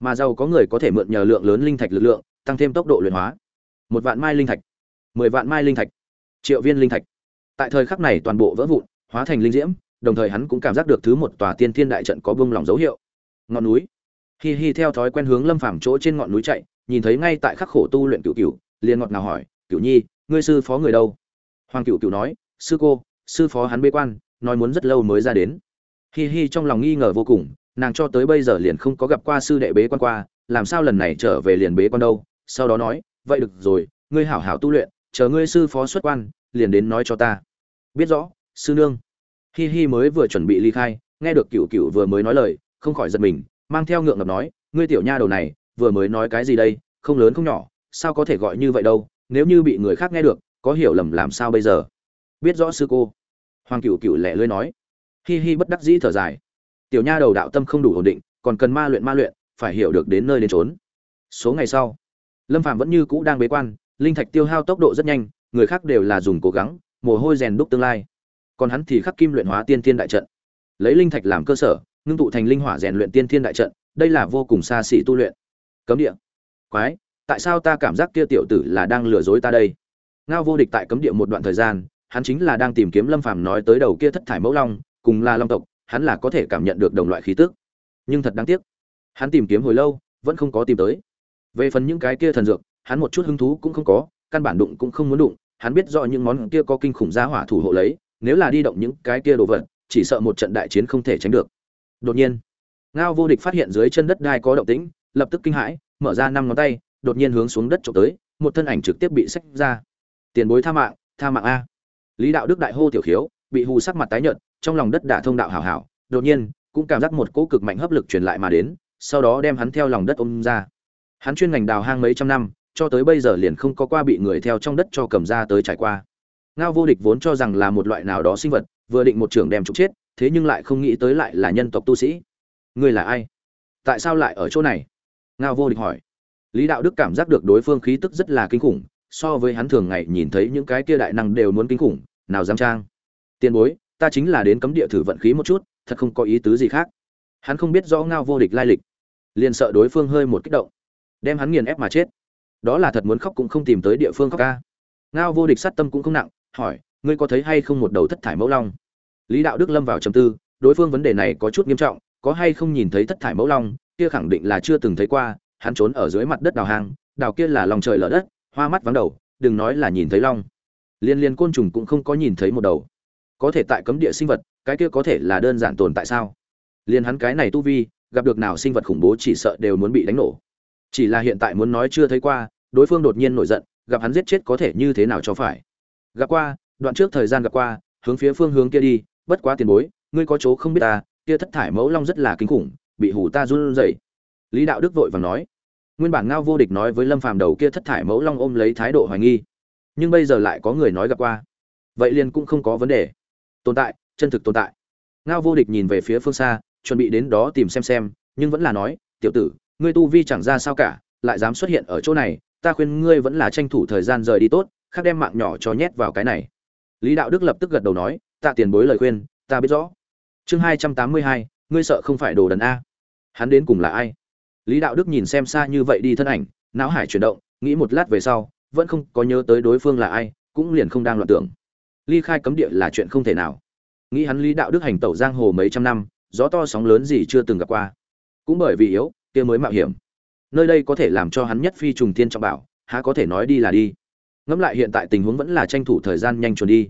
mà giàu có người có thể mượn nhờ lượng lớn linh thạch lực lượng, tăng thêm tốc độ luyện hóa. Một vạn mai linh thạch, mười vạn mai linh thạch, triệu viên linh thạch. Tại thời khắc này toàn bộ vỡ vụn, hóa thành linh diễm, đồng thời hắn cũng cảm giác được thứ một tòa tiên thiên đại trận có bông lỏng dấu hiệu. Ngọn núi. Hi hi theo thói quen hướng lâm phàm chỗ trên ngọn núi chạy, nhìn thấy ngay tại khắc khổ tu luyện cựu cựu liền ngọt nào hỏi cựu nhi, ngươi sư phó người đâu? Hoàng cựu cựu nói, sư cô, sư phó hắn bế quan, nói muốn rất lâu mới ra đến. Hi hi trong lòng nghi ngờ vô cùng nàng cho tới bây giờ liền không có gặp qua sư đệ bế quan qua, làm sao lần này trở về liền bế quan đâu? Sau đó nói, vậy được rồi, ngươi hảo hảo tu luyện, chờ ngươi sư phó xuất quan, liền đến nói cho ta. Biết rõ, sư nương. Hi hi mới vừa chuẩn bị ly khai, nghe được cựu cựu vừa mới nói lời, không khỏi giật mình, mang theo ngượng ngập nói, ngươi tiểu nha đầu này, vừa mới nói cái gì đây? Không lớn không nhỏ, sao có thể gọi như vậy đâu? Nếu như bị người khác nghe được, có hiểu lầm làm sao bây giờ? Biết rõ sư cô. Hoàng cựu cựu lẹ lưới nói. Hi hi bất đắc dĩ thở dài tiểu nha đầu đạo tâm không đủ ổn định, còn cần ma luyện ma luyện, phải hiểu được đến nơi đến trốn số ngày sau, lâm phạm vẫn như cũ đang bế quan, linh thạch tiêu hao tốc độ rất nhanh, người khác đều là dùng cố gắng, mồ hôi rèn đúc tương lai. Còn hắn thì khắc kim luyện hóa tiên thiên đại trận. Lấy linh thạch làm cơ sở, ngưng tụ thành linh hỏa rèn luyện tiên thiên đại trận, đây là vô cùng xa xỉ tu luyện. Cấm địa. Quái, tại sao ta cảm giác kia tiểu tử là đang lừa dối ta đây? Ngao vô địch tại cấm địa một đoạn thời gian, hắn chính là đang tìm kiếm lâm phàm nói tới đầu kia thất thải mẫu long, cùng là long tộc hắn là có thể cảm nhận được đồng loại khí tức. Nhưng thật đáng tiếc, hắn tìm kiếm hồi lâu, vẫn không có tìm tới. Về phần những cái kia thần dược, hắn một chút hứng thú cũng không có, căn bản đụng cũng không muốn đụng. Hắn biết rõ những món kia có kinh khủng giá hỏa thủ hộ lấy, nếu là đi động những cái kia đồ vật, chỉ sợ một trận đại chiến không thể tránh được. Đột nhiên, ngao vô địch phát hiện dưới chân đất đai có động tĩnh, lập tức kinh hãi, mở ra năm ngón tay, đột nhiên hướng xuống đất trộm tới, một thân ảnh trực tiếp bị xách ra. Tiền bối tha mạng tha mạng a. Lý đạo đức đại hô tiểu khiếu, bị hù sắc mặt tái nhợt trong lòng đất đả thông đạo hảo hảo, đột nhiên, cũng cảm giác một cỗ cực mạnh hấp lực truyền lại mà đến, sau đó đem hắn theo lòng đất ôm ra. Hắn chuyên ngành đào hang mấy trăm năm, cho tới bây giờ liền không có qua bị người theo trong đất cho cầm ra tới trải qua. Ngao vô địch vốn cho rằng là một loại nào đó sinh vật, vừa định một trưởng đem trục chết, thế nhưng lại không nghĩ tới lại là nhân tộc tu sĩ. Ngươi là ai? Tại sao lại ở chỗ này? Ngao vô địch hỏi. Lý đạo đức cảm giác được đối phương khí tức rất là kinh khủng, so với hắn thường ngày nhìn thấy những cái kia đại năng đều muốn kinh khủng, nào dám trang. Tiền bối ta chính là đến cấm địa thử vận khí một chút, thật không có ý tứ gì khác. Hắn không biết rõ ngao vô địch lai lịch, liền sợ đối phương hơi một kích động, đem hắn nghiền ép mà chết. Đó là thật muốn khóc cũng không tìm tới địa phương khóc ca. Ngao vô địch sát tâm cũng không nặng, hỏi, ngươi có thấy hay không một đầu thất thải mẫu long? Lý đạo đức lâm vào trầm tư, đối phương vấn đề này có chút nghiêm trọng, có hay không nhìn thấy thất thải mẫu long, kia khẳng định là chưa từng thấy qua, hắn trốn ở dưới mặt đất đào hang, đào kia là lòng trời lở đất, hoa mắt vắng đầu, đừng nói là nhìn thấy long. Liên liên côn trùng cũng không có nhìn thấy một đầu có thể tại cấm địa sinh vật, cái kia có thể là đơn giản tồn tại sao? Liền hắn cái này tu vi, gặp được nào sinh vật khủng bố chỉ sợ đều muốn bị đánh nổ. Chỉ là hiện tại muốn nói chưa thấy qua, đối phương đột nhiên nổi giận, gặp hắn giết chết có thể như thế nào cho phải? Gặp qua, đoạn trước thời gian gặp qua, hướng phía phương hướng kia đi, bất quá tiền bối, ngươi có chỗ không biết ta, kia thất thải mẫu long rất là kinh khủng, bị hủ ta run rẩy. Lý đạo đức vội vàng nói. Nguyên bản ngao vô địch nói với lâm phàm đầu kia thất thải mẫu long ôm lấy thái độ hoài nghi. Nhưng bây giờ lại có người nói gặp qua. Vậy liền cũng không có vấn đề tồn tại, chân thực tồn tại. Ngao vô địch nhìn về phía phương xa, chuẩn bị đến đó tìm xem xem, nhưng vẫn là nói, tiểu tử, ngươi tu vi chẳng ra sao cả, lại dám xuất hiện ở chỗ này, ta khuyên ngươi vẫn là tranh thủ thời gian rời đi tốt, khác đem mạng nhỏ cho nhét vào cái này. Lý đạo đức lập tức gật đầu nói, tạ tiền bối lời khuyên, ta biết rõ. Chương hai trăm tám mươi hai, ngươi sợ không phải đồ đần a. Hắn đến cùng là ai? Lý đạo đức nhìn xem xa như vậy đi thân ảnh, não hải chuyển động, nghĩ một lát về sau, vẫn không có nhớ tới đối phương là ai, cũng liền không đang loạn tưởng ly khai cấm địa là chuyện không thể nào. Nghĩ hắn lý đạo đức hành tẩu giang hồ mấy trăm năm, gió to sóng lớn gì chưa từng gặp qua. Cũng bởi vì yếu, kia mới mạo hiểm. Nơi đây có thể làm cho hắn nhất phi trùng tiên trọng bảo, há có thể nói đi là đi. Ngẫm lại hiện tại tình huống vẫn là tranh thủ thời gian nhanh chuẩn đi.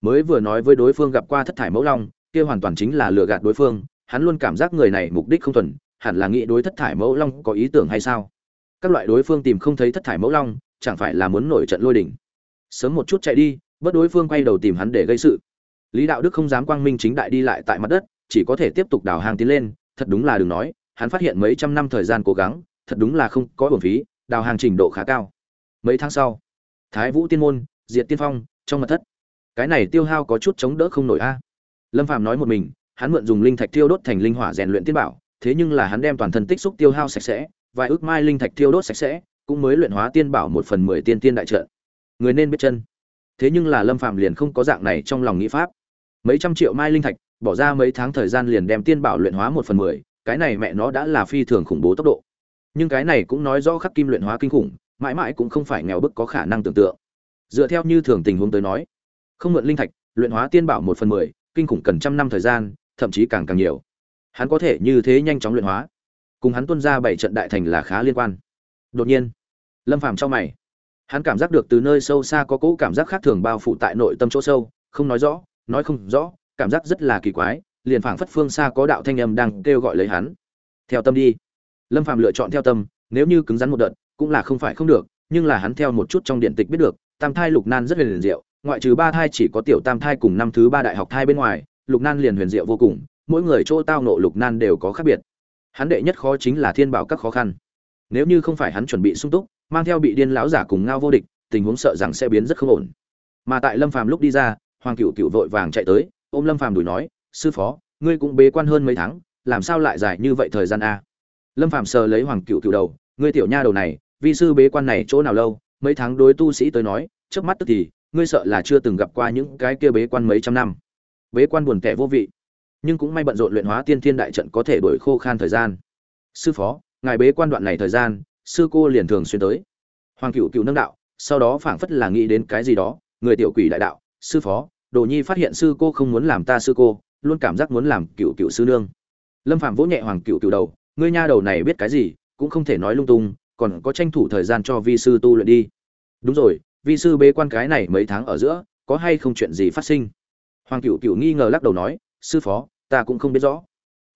Mới vừa nói với đối phương gặp qua thất thải mẫu long, kia hoàn toàn chính là lừa gạt đối phương, hắn luôn cảm giác người này mục đích không thuần, hẳn là nghĩ đối thất thải mẫu long có ý tưởng hay sao? Các loại đối phương tìm không thấy thất thải mẫu long, chẳng phải là muốn nổi trận lôi đỉnh sớm một chút chạy đi bất đối phương quay đầu tìm hắn để gây sự. Lý đạo đức không dám quang minh chính đại đi lại tại mặt đất, chỉ có thể tiếp tục đào hàng tiến lên, thật đúng là đừng nói, hắn phát hiện mấy trăm năm thời gian cố gắng, thật đúng là không có uổng phí, đào hàng trình độ khá cao. Mấy tháng sau, thái vũ tiên môn, diệt tiên phong, trong mật thất. Cái này tiêu hao có chút chống đỡ không nổi a. Lâm phạm nói một mình, hắn mượn dùng linh thạch tiêu đốt thành linh hỏa rèn luyện tiên bảo, thế nhưng là hắn đem toàn thân tích xúc tiêu hao sạch sẽ, vài ước mai linh thạch tiêu đốt sạch sẽ, cũng mới luyện hóa tiên bảo một phần mười tiên tiên đại trợ người nên biết chân thế nhưng là lâm phạm liền không có dạng này trong lòng nghĩ pháp. Mấy trăm triệu mai linh thạch, bỏ ra mấy tháng thời gian liền đem tiên bảo luyện hóa một phần mười, cái này mẹ nó đã là phi thường khủng bố tốc độ. Nhưng cái này cũng nói rõ khắc kim luyện hóa kinh khủng, mãi mãi cũng không phải nghèo bức có khả năng tưởng tượng. Dựa theo như thường tình huống tới nói, không mượn linh thạch, luyện hóa tiên bảo một phần mười, kinh khủng cần trăm năm thời gian, thậm chí càng càng nhiều. Hắn có thể như thế nhanh chóng luyện hóa. Cùng hắn tuân ra bảy trận đại thành là khá liên quan. Đột nhiên, lâm phàm trong mày hắn cảm giác được từ nơi sâu xa có cỗ cảm giác khác thường bao phủ tại nội tâm chỗ sâu, không nói rõ, nói không rõ, cảm giác rất là kỳ quái, liền phảng phất phương xa có đạo thanh âm đang kêu gọi lấy hắn. Theo tâm đi. Lâm phàm lựa chọn theo tâm, nếu như cứng rắn một đợt, cũng là không phải không được, nhưng là hắn theo một chút trong điện tịch biết được, tam thai lục nan rất huyền diệu, ngoại trừ ba thai chỉ có tiểu tam thai cùng năm thứ ba đại học thai bên ngoài, lục nan liền huyền diệu vô cùng, mỗi người chỗ tao nộ lục nan đều có khác biệt. Hắn đệ nhất khó chính là thiên bảo các khó khăn. Nếu như không phải hắn chuẩn bị sung túc mang theo bị điên lão giả cùng ngao vô địch, tình huống sợ rằng sẽ biến rất không ổn. Mà tại lâm phàm lúc đi ra, hoàng cựu cựu vội vàng chạy tới, ôm lâm phàm đuổi nói, sư phó, ngươi cũng bế quan hơn mấy tháng, làm sao lại dài như vậy thời gian a? Lâm phàm sờ lấy hoàng cựu cựu đầu, ngươi tiểu nha đầu này, vi sư bế quan này chỗ nào lâu, mấy tháng đối tu sĩ tới nói, trước mắt tức thì, ngươi sợ là chưa từng gặp qua những cái kia bế quan mấy trăm năm. Bế quan buồn tẻ vô vị, nhưng cũng may bận rộn luyện hóa tiên thiên đại trận có thể đổi khô khan thời gian. Sư phó, ngài bế quan đoạn này thời gian sư cô liền thường xuyên tới. Hoàng cựu cựu nâng đạo, sau đó phảng phất là nghĩ đến cái gì đó, người tiểu quỷ đại đạo, sư phó, đồ nhi phát hiện sư cô không muốn làm ta sư cô, luôn cảm giác muốn làm cựu cựu sư nương. Lâm phạm vỗ nhẹ hoàng cựu cựu đầu, ngươi nha đầu này biết cái gì, cũng không thể nói lung tung, còn có tranh thủ thời gian cho vi sư tu luyện đi. Đúng rồi, vi sư bế quan cái này mấy tháng ở giữa, có hay không chuyện gì phát sinh? Hoàng cựu cựu nghi ngờ lắc đầu nói, sư phó, ta cũng không biết rõ.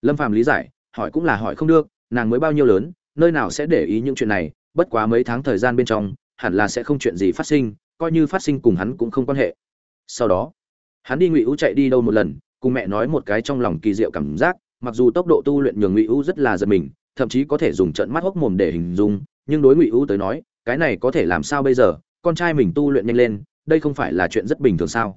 Lâm Phạm lý giải, hỏi cũng là hỏi không được, nàng mới bao nhiêu lớn nơi nào sẽ để ý những chuyện này, bất quá mấy tháng thời gian bên trong, hẳn là sẽ không chuyện gì phát sinh, coi như phát sinh cùng hắn cũng không quan hệ. Sau đó, hắn đi ngụy u chạy đi đâu một lần, cùng mẹ nói một cái trong lòng kỳ diệu cảm giác, mặc dù tốc độ tu luyện nhường ngụy u rất là giật mình, thậm chí có thể dùng trận mắt hốc mồm để hình dung, nhưng đối ngụy u tới nói, cái này có thể làm sao bây giờ, con trai mình tu luyện nhanh lên, đây không phải là chuyện rất bình thường sao?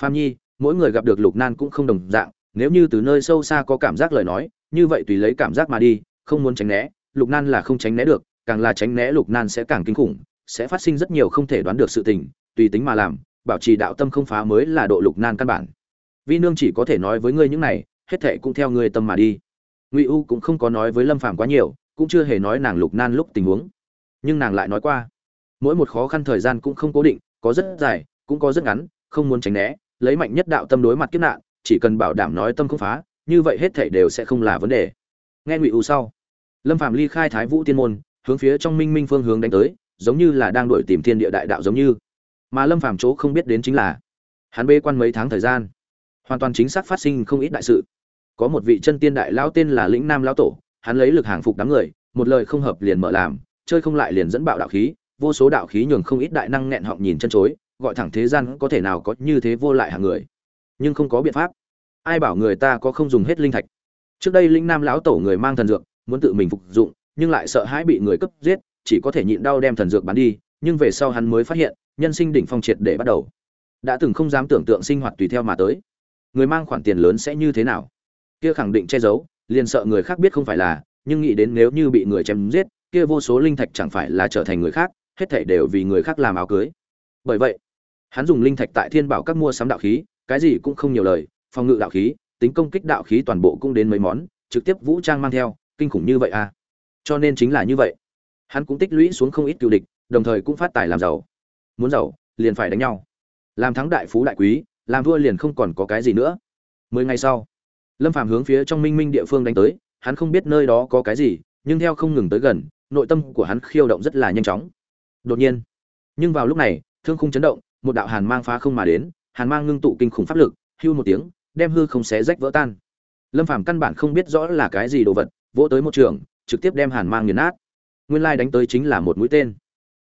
Phạm nhi, mỗi người gặp được lục nan cũng không đồng dạng, nếu như từ nơi sâu xa có cảm giác lời nói, như vậy tùy lấy cảm giác mà đi, không muốn tránh né lục nan là không tránh né được, càng là tránh né lục nan sẽ càng kinh khủng, sẽ phát sinh rất nhiều không thể đoán được sự tình, tùy tính mà làm, bảo trì đạo tâm không phá mới là độ lục nan căn bản. Vi nương chỉ có thể nói với ngươi những này, hết thệ cũng theo ngươi tâm mà đi. Ngụy u cũng không có nói với lâm phàm quá nhiều, cũng chưa hề nói nàng lục nan lúc tình huống. Nhưng nàng lại nói qua, mỗi một khó khăn thời gian cũng không cố định, có rất dài, cũng có rất ngắn, không muốn tránh né, lấy mạnh nhất đạo tâm đối mặt kiếp nạn, chỉ cần bảo đảm nói tâm không phá, như vậy hết thảy đều sẽ không là vấn đề. Nghe ngụy u sau lâm phạm ly khai thái vũ tiên môn, hướng phía trong minh minh phương hướng đánh tới, giống như là đang đuổi tìm thiên địa đại đạo giống như. Mà lâm phạm chỗ không biết đến chính là, hắn bê quan mấy tháng thời gian, hoàn toàn chính xác phát sinh không ít đại sự. Có một vị chân tiên đại lão tên là lĩnh nam lão tổ, hắn lấy lực hàng phục đám người, một lời không hợp liền mở làm, chơi không lại liền dẫn bạo đạo khí, vô số đạo khí nhường không ít đại năng nghẹn họng nhìn chân chối, gọi thẳng thế gian có thể nào có như thế vô lại hàng người. Nhưng không có biện pháp. Ai bảo người ta có không dùng hết linh thạch? Trước đây linh nam lão tổ người mang thần dược muốn tự mình phục dụng, nhưng lại sợ hãi bị người cấp giết, chỉ có thể nhịn đau đem thần dược bán đi, nhưng về sau hắn mới phát hiện, nhân sinh đỉnh phong triệt để bắt đầu. Đã từng không dám tưởng tượng sinh hoạt tùy theo mà tới. Người mang khoản tiền lớn sẽ như thế nào? Kia khẳng định che giấu, liền sợ người khác biết không phải là, nhưng nghĩ đến nếu như bị người chém giết, kia vô số linh thạch chẳng phải là trở thành người khác, hết thảy đều vì người khác làm áo cưới. Bởi vậy, hắn dùng linh thạch tại thiên bảo các mua sắm đạo khí, cái gì cũng không nhiều lời, phòng ngự đạo khí, tính công kích đạo khí toàn bộ cũng đến mấy món, trực tiếp vũ trang mang theo kinh khủng như vậy à? Cho nên chính là như vậy. Hắn cũng tích lũy xuống không ít cựu địch, đồng thời cũng phát tài làm giàu. Muốn giàu, liền phải đánh nhau. Làm thắng đại phú đại quý, làm vua liền không còn có cái gì nữa. Mười ngày sau, lâm phàm hướng phía trong minh minh địa phương đánh tới, hắn không biết nơi đó có cái gì, nhưng theo không ngừng tới gần, nội tâm của hắn khiêu động rất là nhanh chóng. Đột nhiên, nhưng vào lúc này, thương khung chấn động, một đạo hàn mang phá không mà đến, hàn mang ngưng tụ kinh khủng pháp lực, hưu một tiếng, đem hư không xé rách vỡ tan. Lâm phàm căn bản không biết rõ là cái gì đồ vật vỗ tới một trường, trực tiếp đem hàn mang nghiền nát. Nguyên lai đánh tới chính là một mũi tên.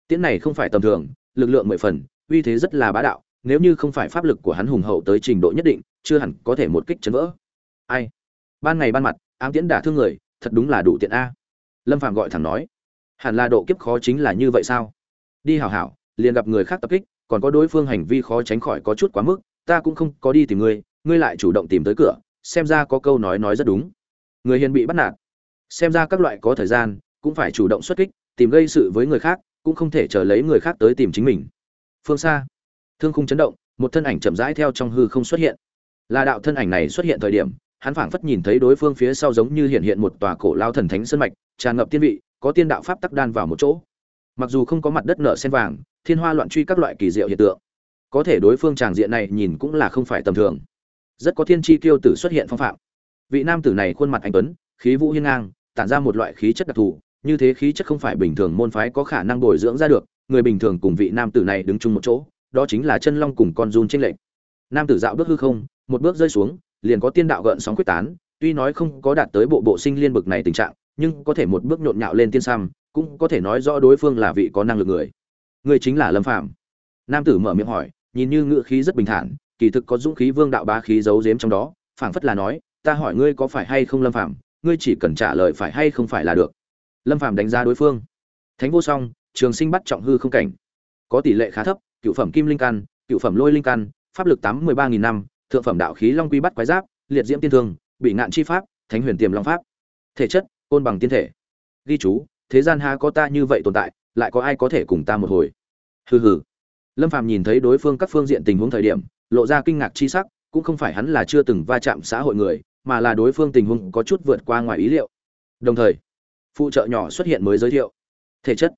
Tiễn này không phải tầm thường, lực lượng mười phần, uy thế rất là bá đạo, nếu như không phải pháp lực của hắn hùng hậu tới trình độ nhất định, chưa hẳn có thể một kích chấn vỡ. Ai? Ban ngày ban mặt, ám tiễn đả thương người, thật đúng là đủ tiện a. Lâm phàm gọi thẳng nói. Hẳn là độ kiếp khó chính là như vậy sao? Đi hảo hảo, liền gặp người khác tập kích, còn có đối phương hành vi khó tránh khỏi có chút quá mức, ta cũng không có đi tìm ngươi ngươi lại chủ động tìm tới cửa, xem ra có câu nói nói rất đúng. Người hiền bị bắt nạt xem ra các loại có thời gian, cũng phải chủ động xuất kích, tìm gây sự với người khác, cũng không thể chờ lấy người khác tới tìm chính mình. Phương xa, thương khung chấn động, một thân ảnh chậm rãi theo trong hư không xuất hiện. Là đạo thân ảnh này xuất hiện thời điểm, hắn phảng phất nhìn thấy đối phương phía sau giống như hiện hiện một tòa cổ lao thần thánh sơn mạch, tràn ngập tiên vị, có tiên đạo pháp tắc đan vào một chỗ. Mặc dù không có mặt đất nở sen vàng, thiên hoa loạn truy các loại kỳ diệu hiện tượng, có thể đối phương tràng diện này nhìn cũng là không phải tầm thường. Rất có thiên chi tiêu tử xuất hiện phong phạm. Vị nam tử này khuôn mặt anh tuấn, khí vũ hiên ngang tản ra một loại khí chất đặc thù, như thế khí chất không phải bình thường môn phái có khả năng bồi dưỡng ra được, người bình thường cùng vị nam tử này đứng chung một chỗ, đó chính là chân long cùng con run tranh lệch. Nam tử dạo bước hư không, một bước rơi xuống, liền có tiên đạo gợn sóng quyết tán, tuy nói không có đạt tới bộ bộ sinh liên bực này tình trạng, nhưng có thể một bước nhộn nhạo lên tiên sam, cũng có thể nói rõ đối phương là vị có năng lực người. Người chính là lâm phạm nam tử mở miệng hỏi, nhìn như ngựa khí rất bình thản, kỳ thực có dũng khí vương đạo bá khí giấu giếm trong đó, phảng phất là nói, ta hỏi ngươi có phải hay không lâm phạm ngươi chỉ cần trả lời phải hay không phải là được. Lâm phạm đánh giá đối phương. Thánh vô song, trường sinh bắt trọng hư không cảnh. Có tỷ lệ khá thấp, cựu phẩm kim linh căn, cựu phẩm lôi linh căn, pháp lực tám mươi ba nghìn năm, thượng phẩm đạo khí long quy bắt quái giáp, liệt diễm tiên thương, bị ngạn chi pháp, thánh huyền tiềm long pháp. Thể chất, côn bằng tiên thể. Ghi chú, thế gian ha có ta như vậy tồn tại, lại có ai có thể cùng ta một hồi? Hừ hừ. Lâm phàm nhìn thấy đối phương các phương diện tình huống thời điểm, lộ ra kinh ngạc chi sắc, cũng không phải hắn là chưa từng va chạm xã hội người mà là đối phương tình huống có chút vượt qua ngoài ý liệu. Đồng thời, phụ trợ nhỏ xuất hiện mới giới thiệu. Thể chất,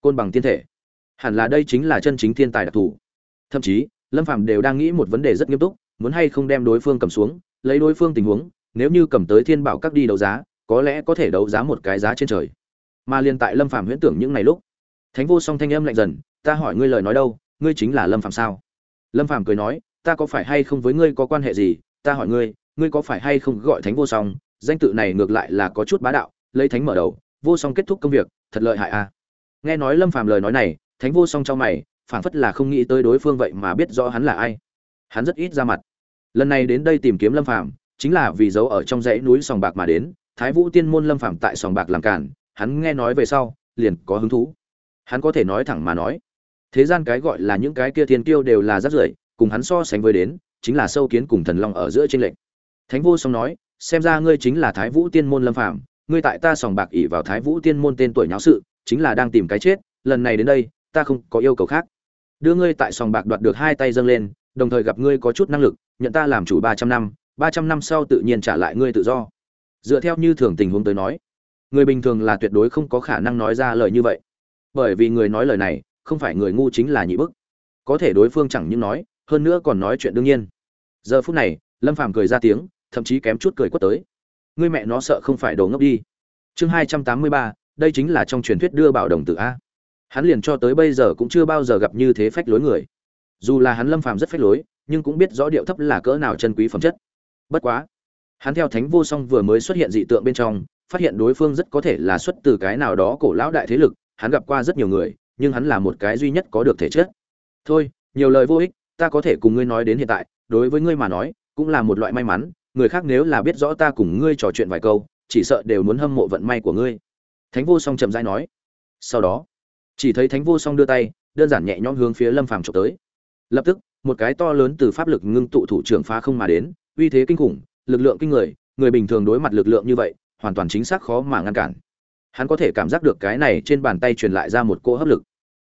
côn bằng tiên thể. Hẳn là đây chính là chân chính thiên tài đặc thù. Thậm chí, lâm phàm đều đang nghĩ một vấn đề rất nghiêm túc, muốn hay không đem đối phương cầm xuống, lấy đối phương tình huống, nếu như cầm tới thiên bảo các đi đấu giá, có lẽ có thể đấu giá một cái giá trên trời. Mà liên tại lâm phàm huyễn tưởng những ngày lúc, thánh vô song thanh âm lạnh dần, ta hỏi ngươi lời nói đâu, ngươi chính là lâm phàm sao? Lâm phàm cười nói, ta có phải hay không với ngươi có quan hệ gì? Ta hỏi ngươi ngươi có phải hay không gọi thánh vô song? Danh tự này ngược lại là có chút bá đạo, lấy thánh mở đầu, vô song kết thúc công việc, thật lợi hại a. À. nghe nói lâm phàm lời nói này, thánh vô song cho mày phản phất là không nghĩ tới đối phương vậy mà biết rõ hắn là ai. Hắn rất ít ra mặt. Lần này đến đây tìm kiếm lâm phàm, chính là vì giấu ở trong dãy núi sòng bạc mà đến, thái vũ tiên môn lâm phàm tại sòng bạc làm cản hắn nghe nói về sau, liền có hứng thú. Hắn có thể nói thẳng mà nói, thế gian cái gọi là những cái kia thiên kiêu đều là rất rưởi, cùng hắn so sánh với đến, chính là sâu kiến cùng thần long ở giữa trên lệnh thánh vô song nói, xem ra ngươi chính là thái vũ tiên môn lâm phàm, ngươi tại ta sòng bạc ỷ vào thái vũ tiên môn tên tuổi nháo sự, chính là đang tìm cái chết, lần này đến đây, ta không có yêu cầu khác. Đưa ngươi tại sòng bạc đoạt được hai tay dâng lên, đồng thời gặp ngươi có chút năng lực, nhận ta làm chủ ba trăm năm, ba trăm năm sau tự nhiên trả lại ngươi tự do. Dựa theo như thường tình huống tới nói, người bình thường là tuyệt đối không có khả năng nói ra lời như vậy. Bởi vì người nói lời này, không phải người ngu chính là nhị bức. Có thể đối phương chẳng những nói, hơn nữa còn nói chuyện đương nhiên. Giờ phút này, lâm phàm cười ra tiếng thậm chí kém chút cười quất tới. Ngươi mẹ nó sợ không phải đồ ngốc đi. Chương hai trăm tám mươi ba, đây chính là trong truyền thuyết đưa bảo đồng tử a. Hắn liền cho tới bây giờ cũng chưa bao giờ gặp như thế phách lối người. Dù là hắn lâm phàm rất phách lối, nhưng cũng biết rõ điệu thấp là cỡ nào chân quý phẩm chất. Bất quá, hắn theo thánh vô song vừa mới xuất hiện dị tượng bên trong, phát hiện đối phương rất có thể là xuất từ cái nào đó cổ lão đại thế lực, hắn gặp qua rất nhiều người, nhưng hắn là một cái duy nhất có được thể chất. Thôi, nhiều lời vô ích, ta có thể cùng ngươi nói đến hiện tại, đối với ngươi mà nói, cũng là một loại may mắn người khác nếu là biết rõ ta cùng ngươi trò chuyện vài câu, chỉ sợ đều muốn hâm mộ vận may của ngươi. Thánh vô song chậm rãi nói. Sau đó, chỉ thấy thánh vô song đưa tay, đơn giản nhẹ nhõm hướng phía lâm phàm trộm tới. Lập tức, một cái to lớn từ pháp lực ngưng tụ thủ trưởng phá không mà đến, uy thế kinh khủng, lực lượng kinh người người bình thường đối mặt lực lượng như vậy, hoàn toàn chính xác khó mà ngăn cản. Hắn có thể cảm giác được cái này trên bàn tay truyền lại ra một cỗ hấp lực.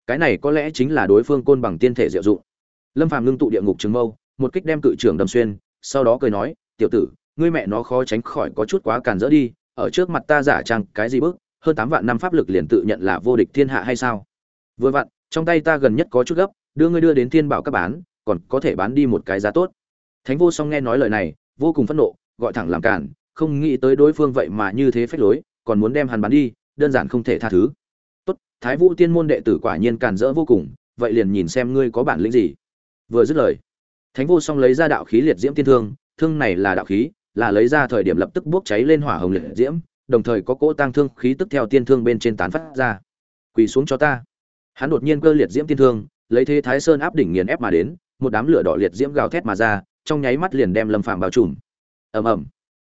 Cái này có lẽ chính là đối phương côn bằng tiên thể diệu dụng. Lâm phàm ngưng tụ địa ngục trường mâu, một kích đem cự trưởng đâm xuyên, sau đó cười nói tiểu tử, ngươi mẹ nó khó tránh khỏi có chút quá càn rỡ đi, ở trước mặt ta giả trang cái gì bước, hơn tám vạn năm pháp lực liền tự nhận là vô địch thiên hạ hay sao? Vừa vặn, trong tay ta gần nhất có chút gấp, đưa ngươi đưa đến thiên bảo các bán, còn có thể bán đi một cái giá tốt. Thánh vô song nghe nói lời này, vô cùng phẫn nộ, gọi thẳng làm cản không nghĩ tới đối phương vậy mà như thế phách lối, còn muốn đem hắn bán đi, đơn giản không thể tha thứ. Tốt, thái vũ tiên môn đệ tử quả nhiên càn rỡ vô cùng, vậy liền nhìn xem ngươi có bản lĩnh gì. Vừa dứt lời, thánh vô song lấy ra đạo khí liệt diễm tiên thương thương này là đạo khí, là lấy ra thời điểm lập tức bốc cháy lên hỏa hồng liệt diễm, đồng thời có cỗ tăng thương khí tức theo tiên thương bên trên tán phát ra. Quỳ xuống cho ta. Hắn đột nhiên cơ liệt diễm tiên thương, lấy thế thái sơn áp đỉnh nghiền ép mà đến, một đám lửa đỏ liệt diễm gào thét mà ra, trong nháy mắt liền đem lâm phàm bao trùm. Ầm ầm.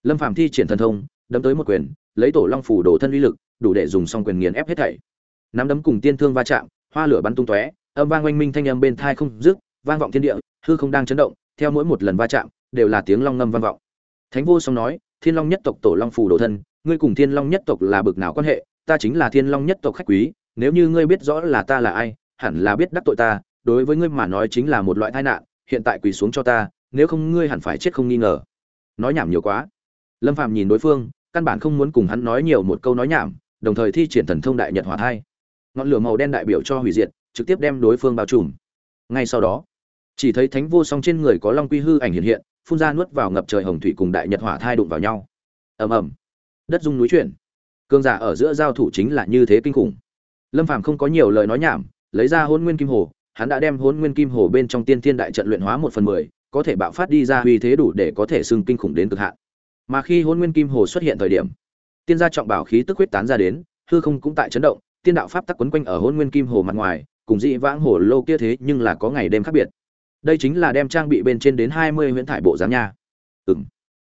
Lâm phàm thi triển thần thông, đấm tới một quyền, lấy tổ long phủ đổ thân uy lực, đủ để dùng song quyền nghiền ép hết thảy. Nắm đấm cùng tiên thương va chạm, hoa lửa bắn tung tóe, âm vang oanh minh thanh âm bên tai không dứt, vang vọng thiên địa, hư không đang chấn động, theo mỗi một lần va chạm đều là tiếng long ngâm vang vọng. Thánh vô song nói, thiên long nhất tộc tổ long phủ đồ thân, ngươi cùng thiên long nhất tộc là bực nào quan hệ? Ta chính là thiên long nhất tộc khách quý, nếu như ngươi biết rõ là ta là ai, hẳn là biết đắc tội ta, đối với ngươi mà nói chính là một loại tai nạn, hiện tại quỳ xuống cho ta, nếu không ngươi hẳn phải chết không nghi ngờ. Nói nhảm nhiều quá. Lâm phạm nhìn đối phương, căn bản không muốn cùng hắn nói nhiều một câu nói nhảm, đồng thời thi triển thần thông đại nhật hỏa thai. Ngọn lửa màu đen đại biểu cho hủy diệt, trực tiếp đem đối phương bao trùm. Ngay sau đó, chỉ thấy thánh vô song trên người có long quy hư ảnh hiện hiện phun ra nuốt vào ngập trời hồng thủy cùng đại nhật hỏa thai đụng vào nhau. Ầm ầm. Đất rung núi chuyển. Cương giả ở giữa giao thủ chính là như thế kinh khủng. Lâm phàm không có nhiều lời nói nhảm, lấy ra hôn nguyên kim hồ, hắn đã đem hôn nguyên kim hồ bên trong tiên thiên đại trận luyện hóa một phần mười, có thể bạo phát đi ra uy thế đủ để có thể xưng kinh khủng đến cực hạn. Mà khi hôn nguyên kim hồ xuất hiện thời điểm, tiên gia trọng bảo khí tức huyết tán ra đến, hư không cũng tại chấn động, tiên đạo pháp tắc quấn quanh ở hôn nguyên kim hồ mặt ngoài, cùng dị vãng hồ lô kia thế nhưng là có ngày đêm khác biệt đây chính là đem trang bị bên trên đến hai mươi huyễn thải bộ dáng nha. Ừng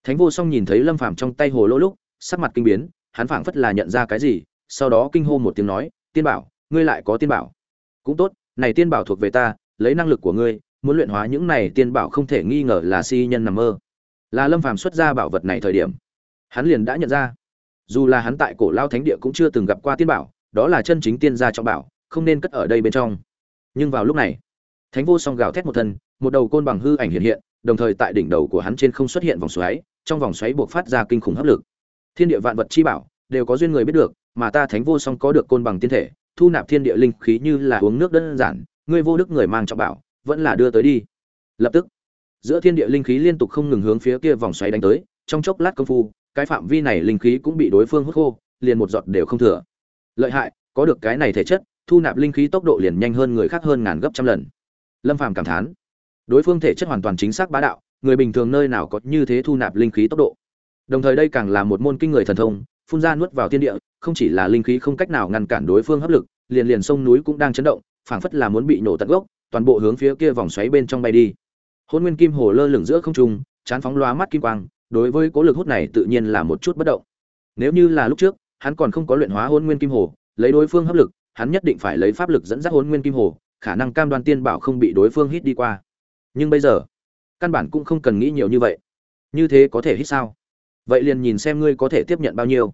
thánh vô song nhìn thấy lâm phàm trong tay hồ lô lúc, sắc mặt kinh biến, hắn phảng phất là nhận ra cái gì, sau đó kinh hô một tiếng nói, tiên bảo, ngươi lại có tiên bảo. Cũng tốt, này tiên bảo thuộc về ta, lấy năng lực của ngươi, muốn luyện hóa những này tiên bảo không thể nghi ngờ là si nhân nằm mơ. Là lâm phàm xuất ra bảo vật này thời điểm, hắn liền đã nhận ra. Dù là hắn tại cổ lao thánh địa cũng chưa từng gặp qua tiên bảo, đó là chân chính tiên gia trọng bảo, không nên cất ở đây bên trong. Nhưng vào lúc này thánh vô song gào thét một thân, một đầu côn bằng hư ảnh hiện hiện, đồng thời tại đỉnh đầu của hắn trên không xuất hiện vòng xoáy, trong vòng xoáy buộc phát ra kinh khủng hấp lực. Thiên địa vạn vật chi bảo, đều có duyên người biết được, mà ta thánh vô song có được côn bằng tiên thể, thu nạp thiên địa linh khí như là uống nước đơn giản, ngươi vô đức người mang trọng bảo, vẫn là đưa tới đi. Lập tức, giữa thiên địa linh khí liên tục không ngừng hướng phía kia vòng xoáy đánh tới, trong chốc lát công phu, cái phạm vi này linh khí cũng bị đối phương hút khô, liền một giọt đều không thừa. Lợi hại, có được cái này thể chất, thu nạp linh khí tốc độ liền nhanh hơn người khác hơn ngàn gấp trăm lần lâm phàm cảm thán. Đối phương thể chất hoàn toàn chính xác bá đạo, người bình thường nơi nào có như thế thu nạp linh khí tốc độ. Đồng thời đây càng là một môn kinh người thần thông, phun ra nuốt vào thiên địa, không chỉ là linh khí không cách nào ngăn cản đối phương hấp lực, liền liền sông núi cũng đang chấn động, phảng phất là muốn bị nổ tận gốc, toàn bộ hướng phía kia vòng xoáy bên trong bay đi. Hôn nguyên kim hồ lơ lửng giữa không trung, chán phóng loa mắt kim quang, đối với cố lực hút này tự nhiên là một chút bất động. Nếu như là lúc trước, hắn còn không có luyện hóa hôn nguyên kim hồ, lấy đối phương hấp lực, hắn nhất định phải lấy pháp lực dẫn dắt hôn nguyên kim hồ khả năng cam đoan tiên bảo không bị đối phương hít đi qua. Nhưng bây giờ, căn bản cũng không cần nghĩ nhiều như vậy. Như thế có thể hít sao? Vậy liền nhìn xem ngươi có thể tiếp nhận bao nhiêu.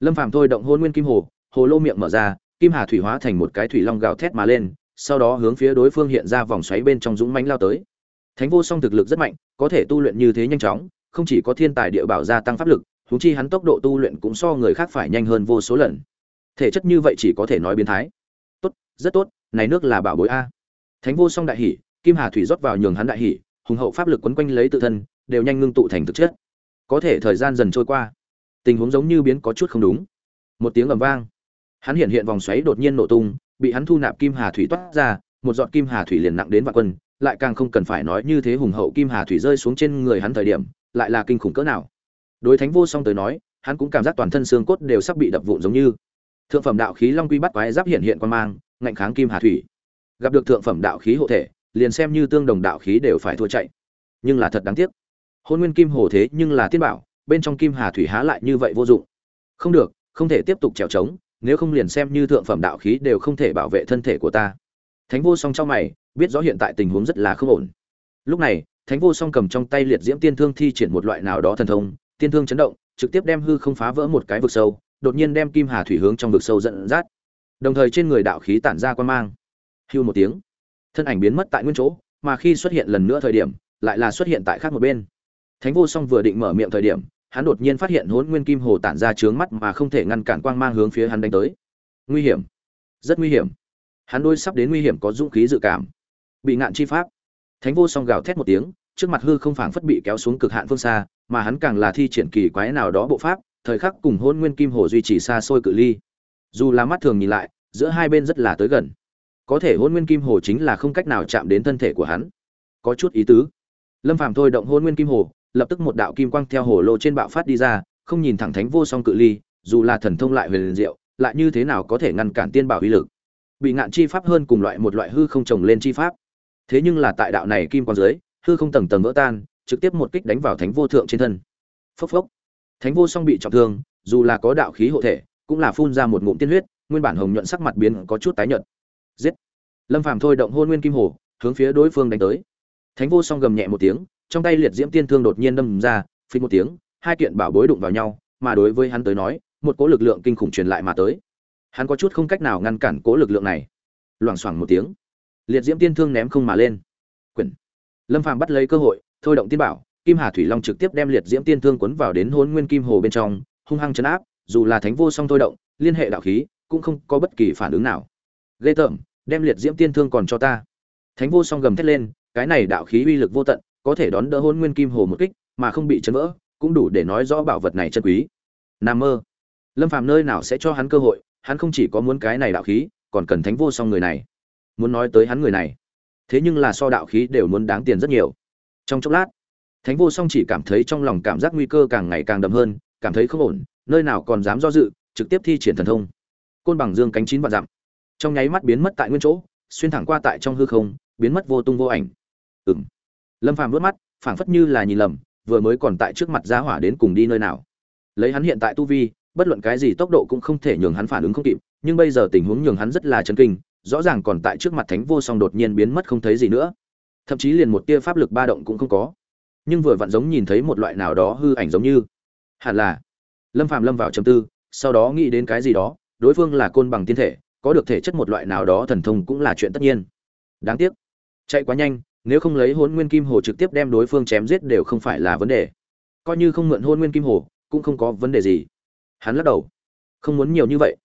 Lâm phàm thôi động hôn nguyên kim hồ hồ lô miệng mở ra, kim hà thủy hóa thành một cái thủy long gào thét mà lên, sau đó hướng phía đối phương hiện ra vòng xoáy bên trong dũng mãnh lao tới. Thánh vô song thực lực rất mạnh, có thể tu luyện như thế nhanh chóng, không chỉ có thiên tài địa bảo gia tăng pháp lực thú chi hắn tốc độ tu luyện cũng so người khác phải nhanh hơn vô số lần. Thể chất như vậy chỉ có thể nói biến thái. Tốt, rất tốt này nước là bảo bối a. Thánh vô song đại hỉ kim hà thủy rót vào nhường hắn đại hỉ hùng hậu pháp lực quấn quanh lấy tự thân, đều nhanh ngưng tụ thành thực chất. Có thể thời gian dần trôi qua, tình huống giống như biến có chút không đúng. Một tiếng ầm vang, hắn hiện hiện vòng xoáy đột nhiên nổ tung, bị hắn thu nạp kim hà thủy toát ra, một giọt kim hà thủy liền nặng đến vạn quân, lại càng không cần phải nói như thế hùng hậu kim hà thủy rơi xuống trên người hắn thời điểm, lại là kinh khủng cỡ nào. Đối thánh vô song tới nói, hắn cũng cảm giác toàn thân xương cốt đều sắp bị đập vụn giống như. Thượng phẩm đạo khí long quy bắt quái giáp hiện hiện quan mang ngạnh kháng kim hà thủy. Gặp được thượng phẩm đạo khí hộ thể, liền xem như tương đồng đạo khí đều phải thua chạy. Nhưng là thật đáng tiếc. Hôn nguyên kim hồ thế nhưng là tiên bảo, bên trong kim hà thủy há lại như vậy vô dụng. Không được, không thể tiếp tục trèo trống, nếu không liền xem như thượng phẩm đạo khí đều không thể bảo vệ thân thể của ta. Thánh vô song trong mày, biết rõ hiện tại tình huống rất là không ổn. Lúc này, thánh vô song cầm trong tay liệt diễm tiên thương thi triển một loại nào đó thần thông, tiên thương chấn động, trực tiếp đem hư không phá vỡ một cái vực sâu, đột nhiên đem kim hà thủy hướng trong vực sâu dẫn dắt đồng thời trên người đạo khí tản ra quan mang. Hưu một tiếng. Thân ảnh biến mất tại nguyên chỗ, mà khi xuất hiện lần nữa thời điểm, lại là xuất hiện tại khác một bên. Thánh vô song vừa định mở miệng thời điểm, hắn đột nhiên phát hiện hốn nguyên kim hồ tản ra trướng mắt mà không thể ngăn cản quang mang hướng phía hắn đánh tới. Nguy hiểm. Rất nguy hiểm. Hắn đôi sắp đến nguy hiểm có dũng khí dự cảm. Bị ngạn chi pháp. Thánh vô song gào thét một tiếng, trước mặt hư không phảng phất bị kéo xuống cực hạn phương xa, mà hắn càng là thi triển kỳ quái nào đó bộ pháp, thời khắc cùng hôn nguyên kim hồ duy trì xa xôi cự ly. Dù là mắt thường nhìn lại giữa hai bên rất là tới gần. Có thể hôn nguyên kim hồ chính là không cách nào chạm đến thân thể của hắn. Có chút ý tứ. Lâm phàm thôi động hôn nguyên kim hồ, lập tức một đạo kim quang theo hồ lô trên bạo phát đi ra, không nhìn thẳng thánh vô song cự ly, dù là thần thông lại huyền diệu, lại như thế nào có thể ngăn cản tiên bảo uy lực. Bị ngạn chi pháp hơn cùng loại một loại hư không trồng lên chi pháp. Thế nhưng là tại đạo này kim quang dưới, hư không tầng tầng vỡ tan, trực tiếp một kích đánh vào thánh vô thượng trên thân. Phốc phốc. Thánh vô song bị trọng thương, dù là có đạo khí hộ thể, cũng là phun ra một ngụm tiên huyết nguyên bản hồng nhuận sắc mặt biến có chút tái nhợt. Giết! Lâm phàm thôi động hôn nguyên kim hồ, hướng phía đối phương đánh tới. Thánh vô song gầm nhẹ một tiếng, trong tay liệt diễm tiên thương đột nhiên đâm ra phình một tiếng, hai kiện bảo bối đụng vào nhau, mà đối với hắn tới nói, một cỗ lực lượng kinh khủng truyền lại mà tới. Hắn có chút không cách nào ngăn cản cỗ lực lượng này. Loảng xoảng một tiếng, liệt diễm tiên thương ném không mà lên. Quyển lâm phàm bắt lấy cơ hội, thôi động tiên bảo, kim hà thủy long trực tiếp đem liệt diễm tiên thương cuốn vào đến hôn nguyên kim hồ bên trong, hung hăng chấn áp, dù là thánh vô song thôi động, liên hệ đạo khí cũng không có bất kỳ phản ứng nào. Ghê tởm, đem liệt diễm tiên thương còn cho ta. Thánh vô song gầm thét lên, cái này đạo khí uy lực vô tận, có thể đón đỡ hôn nguyên kim hồ một kích, mà không bị chấn vỡ, cũng đủ để nói rõ bảo vật này chân quý. Nam mơ. Lâm phàm nơi nào sẽ cho hắn cơ hội, hắn không chỉ có muốn cái này đạo khí, còn cần thánh vô song người này. Muốn nói tới hắn người này. Thế nhưng là so đạo khí đều muốn đáng tiền rất nhiều. Trong chốc lát, thánh vô song chỉ cảm thấy trong lòng cảm giác nguy cơ càng ngày càng đậm hơn, cảm thấy không ổn, nơi nào còn dám do dự, trực tiếp thi triển thần thông côn bằng dương cánh chín vạn dặm. Trong nháy mắt biến mất tại nguyên chỗ, xuyên thẳng qua tại trong hư không, biến mất vô tung vô ảnh. Ừng lâm phàm vớt mắt, phảng phất như là nhìn lầm, vừa mới còn tại trước mặt giá hỏa đến cùng đi nơi nào. Lấy hắn hiện tại tu vi, bất luận cái gì tốc độ cũng không thể nhường hắn phản ứng không kịp, nhưng bây giờ tình huống nhường hắn rất là chấn kinh, rõ ràng còn tại trước mặt thánh vô song đột nhiên biến mất không thấy gì nữa. Thậm chí liền một tia pháp lực ba động cũng không có. Nhưng vừa vặn giống nhìn thấy một loại nào đó hư ảnh giống như. Hẳn là, lâm phàm lâm vào trầm tư, sau đó nghĩ đến cái gì đó đối phương là côn bằng tiên thể, có được thể chất một loại nào đó thần thông cũng là chuyện tất nhiên. Đáng tiếc. Chạy quá nhanh, nếu không lấy hôn nguyên kim hồ trực tiếp đem đối phương chém giết đều không phải là vấn đề. Coi như không mượn hôn nguyên kim hồ, cũng không có vấn đề gì. Hắn lắc đầu. Không muốn nhiều như vậy.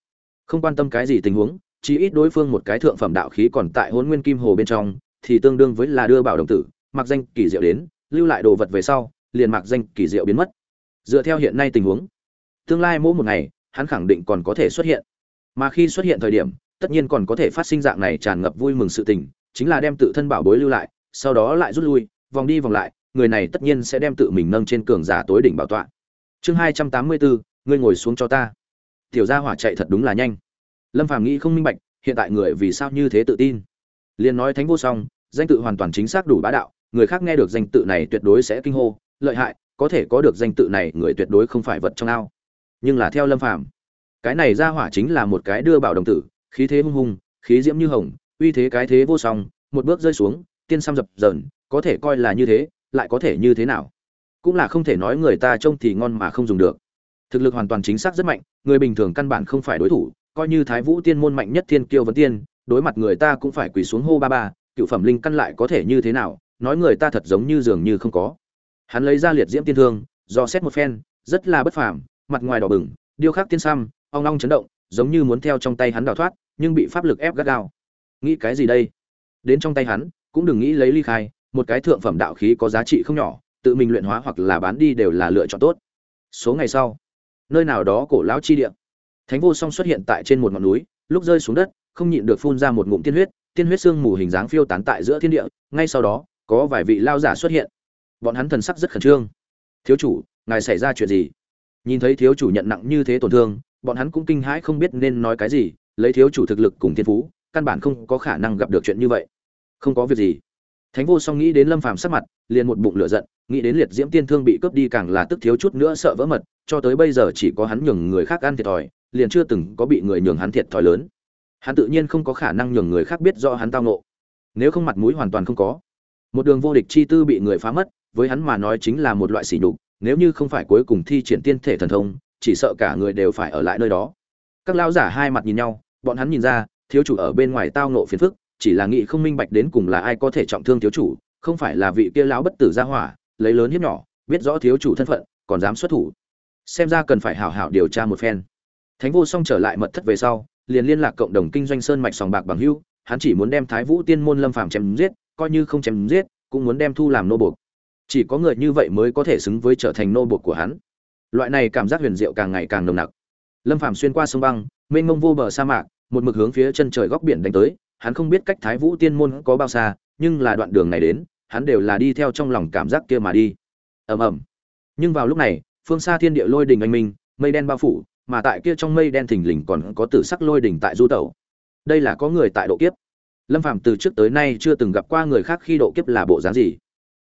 Không quan tâm cái gì tình huống chỉ ít đối phương một cái thượng phẩm đạo khí còn tại hôn nguyên kim hồ bên trong, thì tương đương với là đưa bảo đồng tử, mặc danh kỳ diệu đến, lưu lại đồ vật về sau, liền mặc danh kỳ diệu biến mất. Dựa theo hiện nay tình huống, tương lai mỗi một ngày hắn khẳng định còn có thể xuất hiện. Mà khi xuất hiện thời điểm, tất nhiên còn có thể phát sinh dạng này tràn ngập vui mừng sự tình, chính là đem tự thân bảo bối lưu lại, sau đó lại rút lui, vòng đi vòng lại, người này tất nhiên sẽ đem tự mình nâng trên cường giả tối đỉnh bảo tọa. Chương hai trăm tám mươi bốn, ngươi ngồi xuống cho ta. Tiểu gia hỏa chạy thật đúng là nhanh. Lâm phàm nghĩ không minh bạch, hiện tại người vì sao như thế tự tin? Liền nói thánh vô song, danh tự hoàn toàn chính xác đủ bá đạo, người khác nghe được danh tự này tuyệt đối sẽ kinh hô, lợi hại, có thể có được danh tự này, người tuyệt đối không phải vật trong ao nhưng là theo lâm phàm. Cái này ra hỏa chính là một cái đưa bảo đồng tử, khí thế hung hùng khí diễm như hồng, uy thế cái thế vô song, một bước rơi xuống, tiên xăm dập dờn, có thể coi là như thế, lại có thể như thế nào? Cũng là không thể nói người ta trông thì ngon mà không dùng được. Thực lực hoàn toàn chính xác rất mạnh, người bình thường căn bản không phải đối thủ, coi như thái vũ tiên môn mạnh nhất thiên kiêu vấn tiên, đối mặt người ta cũng phải quỳ xuống hô ba ba, cựu phẩm linh căn lại có thể như thế nào? Nói người ta thật giống như dường như không có. Hắn lấy ra liệt diễm tiên thương, do xét một phen, rất là bất phàm mặt ngoài đỏ bừng điêu khắc tiên sam, ong ong chấn động giống như muốn theo trong tay hắn đào thoát nhưng bị pháp lực ép gắt gao. Nghĩ cái gì đây? Đến trong tay hắn cũng đừng nghĩ lấy ly khai một cái thượng phẩm đạo khí có giá trị không nhỏ tự mình luyện hóa hoặc là bán đi đều là lựa chọn tốt. Số ngày sau nơi nào đó cổ lão chi địa thánh vô song xuất hiện tại trên một ngọn núi lúc rơi xuống đất không nhịn được phun ra một ngụm tiên huyết tiên huyết xương mù hình dáng phiêu tán tại giữa thiên địa ngay sau đó có vài vị lao giả xuất hiện. Bọn hắn thần sắc rất khẩn trương. Thiếu chủ ngài xảy ra chuyện gì? Nhìn thấy thiếu chủ nhận nặng như thế tổn thương, bọn hắn cũng kinh hãi không biết nên nói cái gì, lấy thiếu chủ thực lực cùng thiên phú, căn bản không có khả năng gặp được chuyện như vậy. Không có việc gì. Thánh vô song nghĩ đến lâm phàm sắc mặt, liền một bụng lửa giận, nghĩ đến liệt diễm tiên thương bị cướp đi càng là tức thiếu chút nữa sợ vỡ mật, cho tới bây giờ chỉ có hắn nhường người khác ăn thiệt thòi, liền chưa từng có bị người nhường hắn thiệt thòi lớn. Hắn tự nhiên không có khả năng nhường người khác biết do hắn tao ngộ. Nếu không mặt mũi hoàn toàn không có. Một đường vô địch chi tư bị người phá mất, với hắn mà nói chính là một loại sỉ nhục nếu như không phải cuối cùng thi triển tiên thể thần thông, chỉ sợ cả người đều phải ở lại nơi đó. Các lão giả hai mặt nhìn nhau, bọn hắn nhìn ra, thiếu chủ ở bên ngoài tao ngộ phiền phức, chỉ là nghĩ không minh bạch đến cùng là ai có thể trọng thương thiếu chủ, không phải là vị kia lão bất tử gia hỏa, lấy lớn hiếp nhỏ, biết rõ thiếu chủ thân phận, còn dám xuất thủ. Xem ra cần phải hảo hảo điều tra một phen. Thánh vô song trở lại mật thất về sau, liền liên lạc cộng đồng kinh doanh sơn mạch sòng bạc bằng hưu, hắn chỉ muốn đem thái vũ tiên môn lâm phàm chém giết, coi như không chém giết, cũng muốn đem thu làm nô buộc chỉ có người như vậy mới có thể xứng với trở thành nô buộc của hắn. Loại này cảm giác huyền diệu càng ngày càng nồng nặc. Lâm phàm xuyên qua sông băng, mênh mông vô bờ sa mạc, một mực hướng phía chân trời góc biển đánh tới, hắn không biết cách thái vũ tiên môn có bao xa, nhưng là đoạn đường này đến, hắn đều là đi theo trong lòng cảm giác kia mà đi. Ầm ầm. Nhưng vào lúc này, phương xa thiên địa lôi đình anh minh, mây đen bao phủ, mà tại kia trong mây đen thình lình còn có tử sắc lôi đình tại du tẩu. Đây là có người tại độ kiếp. Lâm phàm từ trước tới nay chưa từng gặp qua người khác khi độ kiếp là bộ dáng gì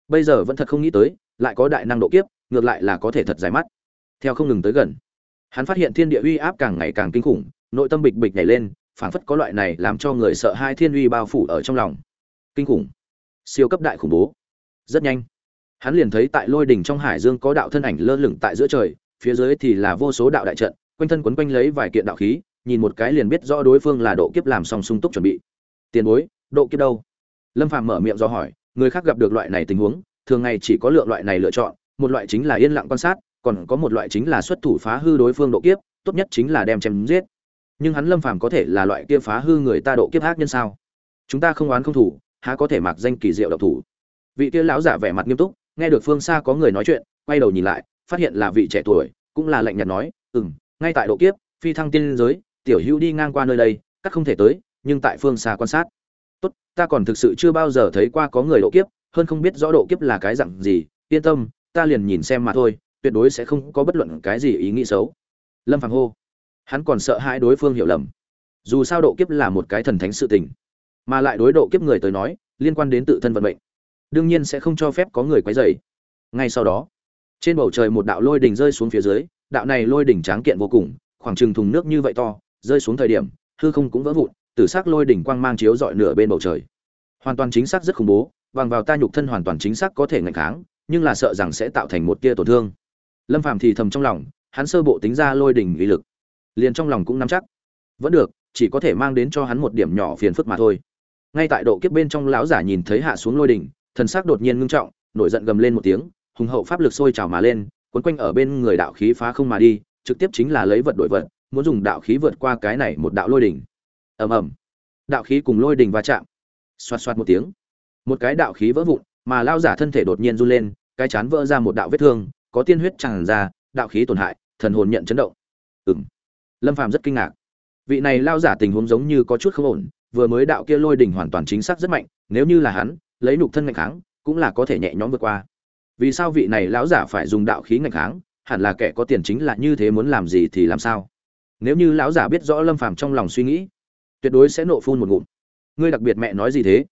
bây giờ vẫn thật không nghĩ tới, lại có đại năng độ kiếp, ngược lại là có thể thật dài mắt. Theo không ngừng tới gần, hắn phát hiện thiên địa uy áp càng ngày càng kinh khủng, nội tâm bịch bịch nhảy lên, phảng phất có loại này làm cho người sợ hai thiên uy bao phủ ở trong lòng. Kinh khủng. Siêu cấp đại khủng bố. Rất nhanh, hắn liền thấy tại lôi đỉnh trong hải dương có đạo thân ảnh lơ lửng tại giữa trời, phía dưới thì là vô số đạo đại trận, quanh thân quấn quanh lấy vài kiện đạo khí, nhìn một cái liền biết rõ đối phương là độ kiếp làm xong sung túc chuẩn bị. Tiền bối, độ kiếp đâu? Lâm phàm mở miệng do hỏi người khác gặp được loại này tình huống, thường ngày chỉ có lượng loại này lựa chọn, một loại chính là yên lặng quan sát, còn có một loại chính là xuất thủ phá hư đối phương độ kiếp, tốt nhất chính là đem chém giết. Nhưng hắn lâm phàm có thể là loại kia phá hư người ta độ kiếp ác nhân sao? Chúng ta không oán không thủ, há có thể mặc danh kỳ diệu độc thủ? Vị kia lão giả vẻ mặt nghiêm túc, nghe được phương xa có người nói chuyện, quay đầu nhìn lại, phát hiện là vị trẻ tuổi, cũng là lạnh nhạt nói ừ m ngay tại độ kiếp, phi thăng tiên giới, tiểu hữu đi ngang qua nơi đây, các không thể tới, nhưng tại phương xa quan sát tốt, ta còn thực sự chưa bao giờ thấy qua có người độ kiếp, hơn không biết rõ độ kiếp là cái dặn gì, yên tâm, ta liền nhìn xem mà thôi, tuyệt đối sẽ không có bất luận cái gì ý nghĩ xấu. Lâm Phàng hô. Hắn còn sợ hãi đối phương hiểu lầm. Dù sao độ kiếp là một cái thần thánh sự tình, mà lại đối độ kiếp người tới nói, liên quan đến tự thân vận mệnh, đương nhiên sẽ không cho phép có người quấy rầy. Ngay sau đó, trên bầu trời một đạo lôi đỉnh rơi xuống phía dưới, đạo này lôi đỉnh tráng kiện vô cùng, khoảng chừng thùng nước như vậy to, rơi xuống thời điểm, hư không cũng vỡ vụn tử sắc lôi đỉnh quang mang chiếu dọi nửa bên bầu trời. Hoàn toàn chính xác rất khủng bố, bằng vào ta nhục thân hoàn toàn chính xác có thể ngăn kháng, nhưng là sợ rằng sẽ tạo thành một tia tổn thương. Lâm phàm thì thầm trong lòng, hắn sơ bộ tính ra lôi đỉnh uy lực. Liền trong lòng cũng nắm chắc. Vẫn được, chỉ có thể mang đến cho hắn một điểm nhỏ phiền phức mà thôi. Ngay tại độ kiếp bên trong lão giả nhìn thấy hạ xuống lôi đỉnh, thần sắc đột nhiên ngưng trọng, nổi giận gầm lên một tiếng, hùng hậu pháp lực sôi trào mà lên, cuốn quanh ở bên người đạo khí phá không mà đi, trực tiếp chính là lấy vật đổi vật, muốn dùng đạo khí vượt qua cái này một đạo lôi đỉnh ầm ầm. Đạo khí cùng lôi đỉnh va chạm. Xoát xoát một tiếng. Một cái đạo khí vỡ vụn, mà lao giả thân thể đột nhiên run lên, cái chán vỡ ra một đạo vết thương, có tiên huyết tràn ra, đạo khí tổn hại, thần hồn nhận chấn động. Ừng lâm phàm rất kinh ngạc. Vị này lao giả tình huống giống như có chút không ổn, vừa mới đạo kia lôi đỉnh hoàn toàn chính xác rất mạnh, nếu như là hắn, lấy nục thân ngạnh kháng, cũng là có thể nhẹ nhõm vượt qua. Vì sao vị này lão giả phải dùng đạo khí ngạnh kháng, hẳn là kẻ có tiền chính là như thế muốn làm gì thì làm sao? Nếu như lão giả biết rõ lâm phàm trong lòng suy nghĩ tuyệt đối sẽ nộ phun một ngụm. Ngươi đặc biệt mẹ nói gì thế?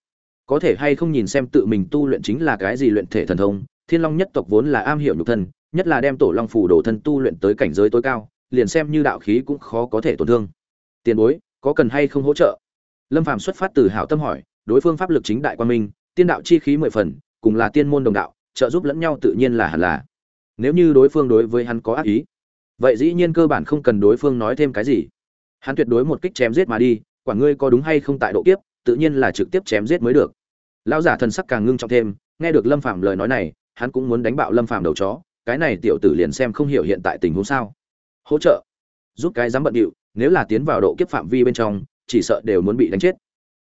Có thể hay không nhìn xem tự mình tu luyện chính là cái gì luyện thể thần thông? Thiên long nhất tộc vốn là am hiểu nhục thân, nhất là đem tổ long phủ đổ thân tu luyện tới cảnh giới tối cao, liền xem như đạo khí cũng khó có thể tổn thương. Tiền bối, có cần hay không hỗ trợ? Lâm phàm xuất phát từ hảo tâm hỏi, đối phương pháp lực chính đại quan minh, tiên đạo chi khí mười phần, cùng là tiên môn đồng đạo, trợ giúp lẫn nhau tự nhiên là hẳn là. Nếu như đối phương đối với hắn có ác ý, vậy dĩ nhiên cơ bản không cần đối phương nói thêm cái gì. Hắn tuyệt đối một kích chém giết mà đi quả ngươi có đúng hay không tại độ kiếp, tự nhiên là trực tiếp chém giết mới được. Lão giả thần sắc càng ngưng trọng thêm, nghe được lâm phàm lời nói này, hắn cũng muốn đánh bạo lâm phàm đầu chó, cái này tiểu tử liền xem không hiểu hiện tại tình huống sao. Hỗ trợ. Giúp cái dám bận điệu, nếu là tiến vào độ kiếp phạm vi bên trong, chỉ sợ đều muốn bị đánh chết.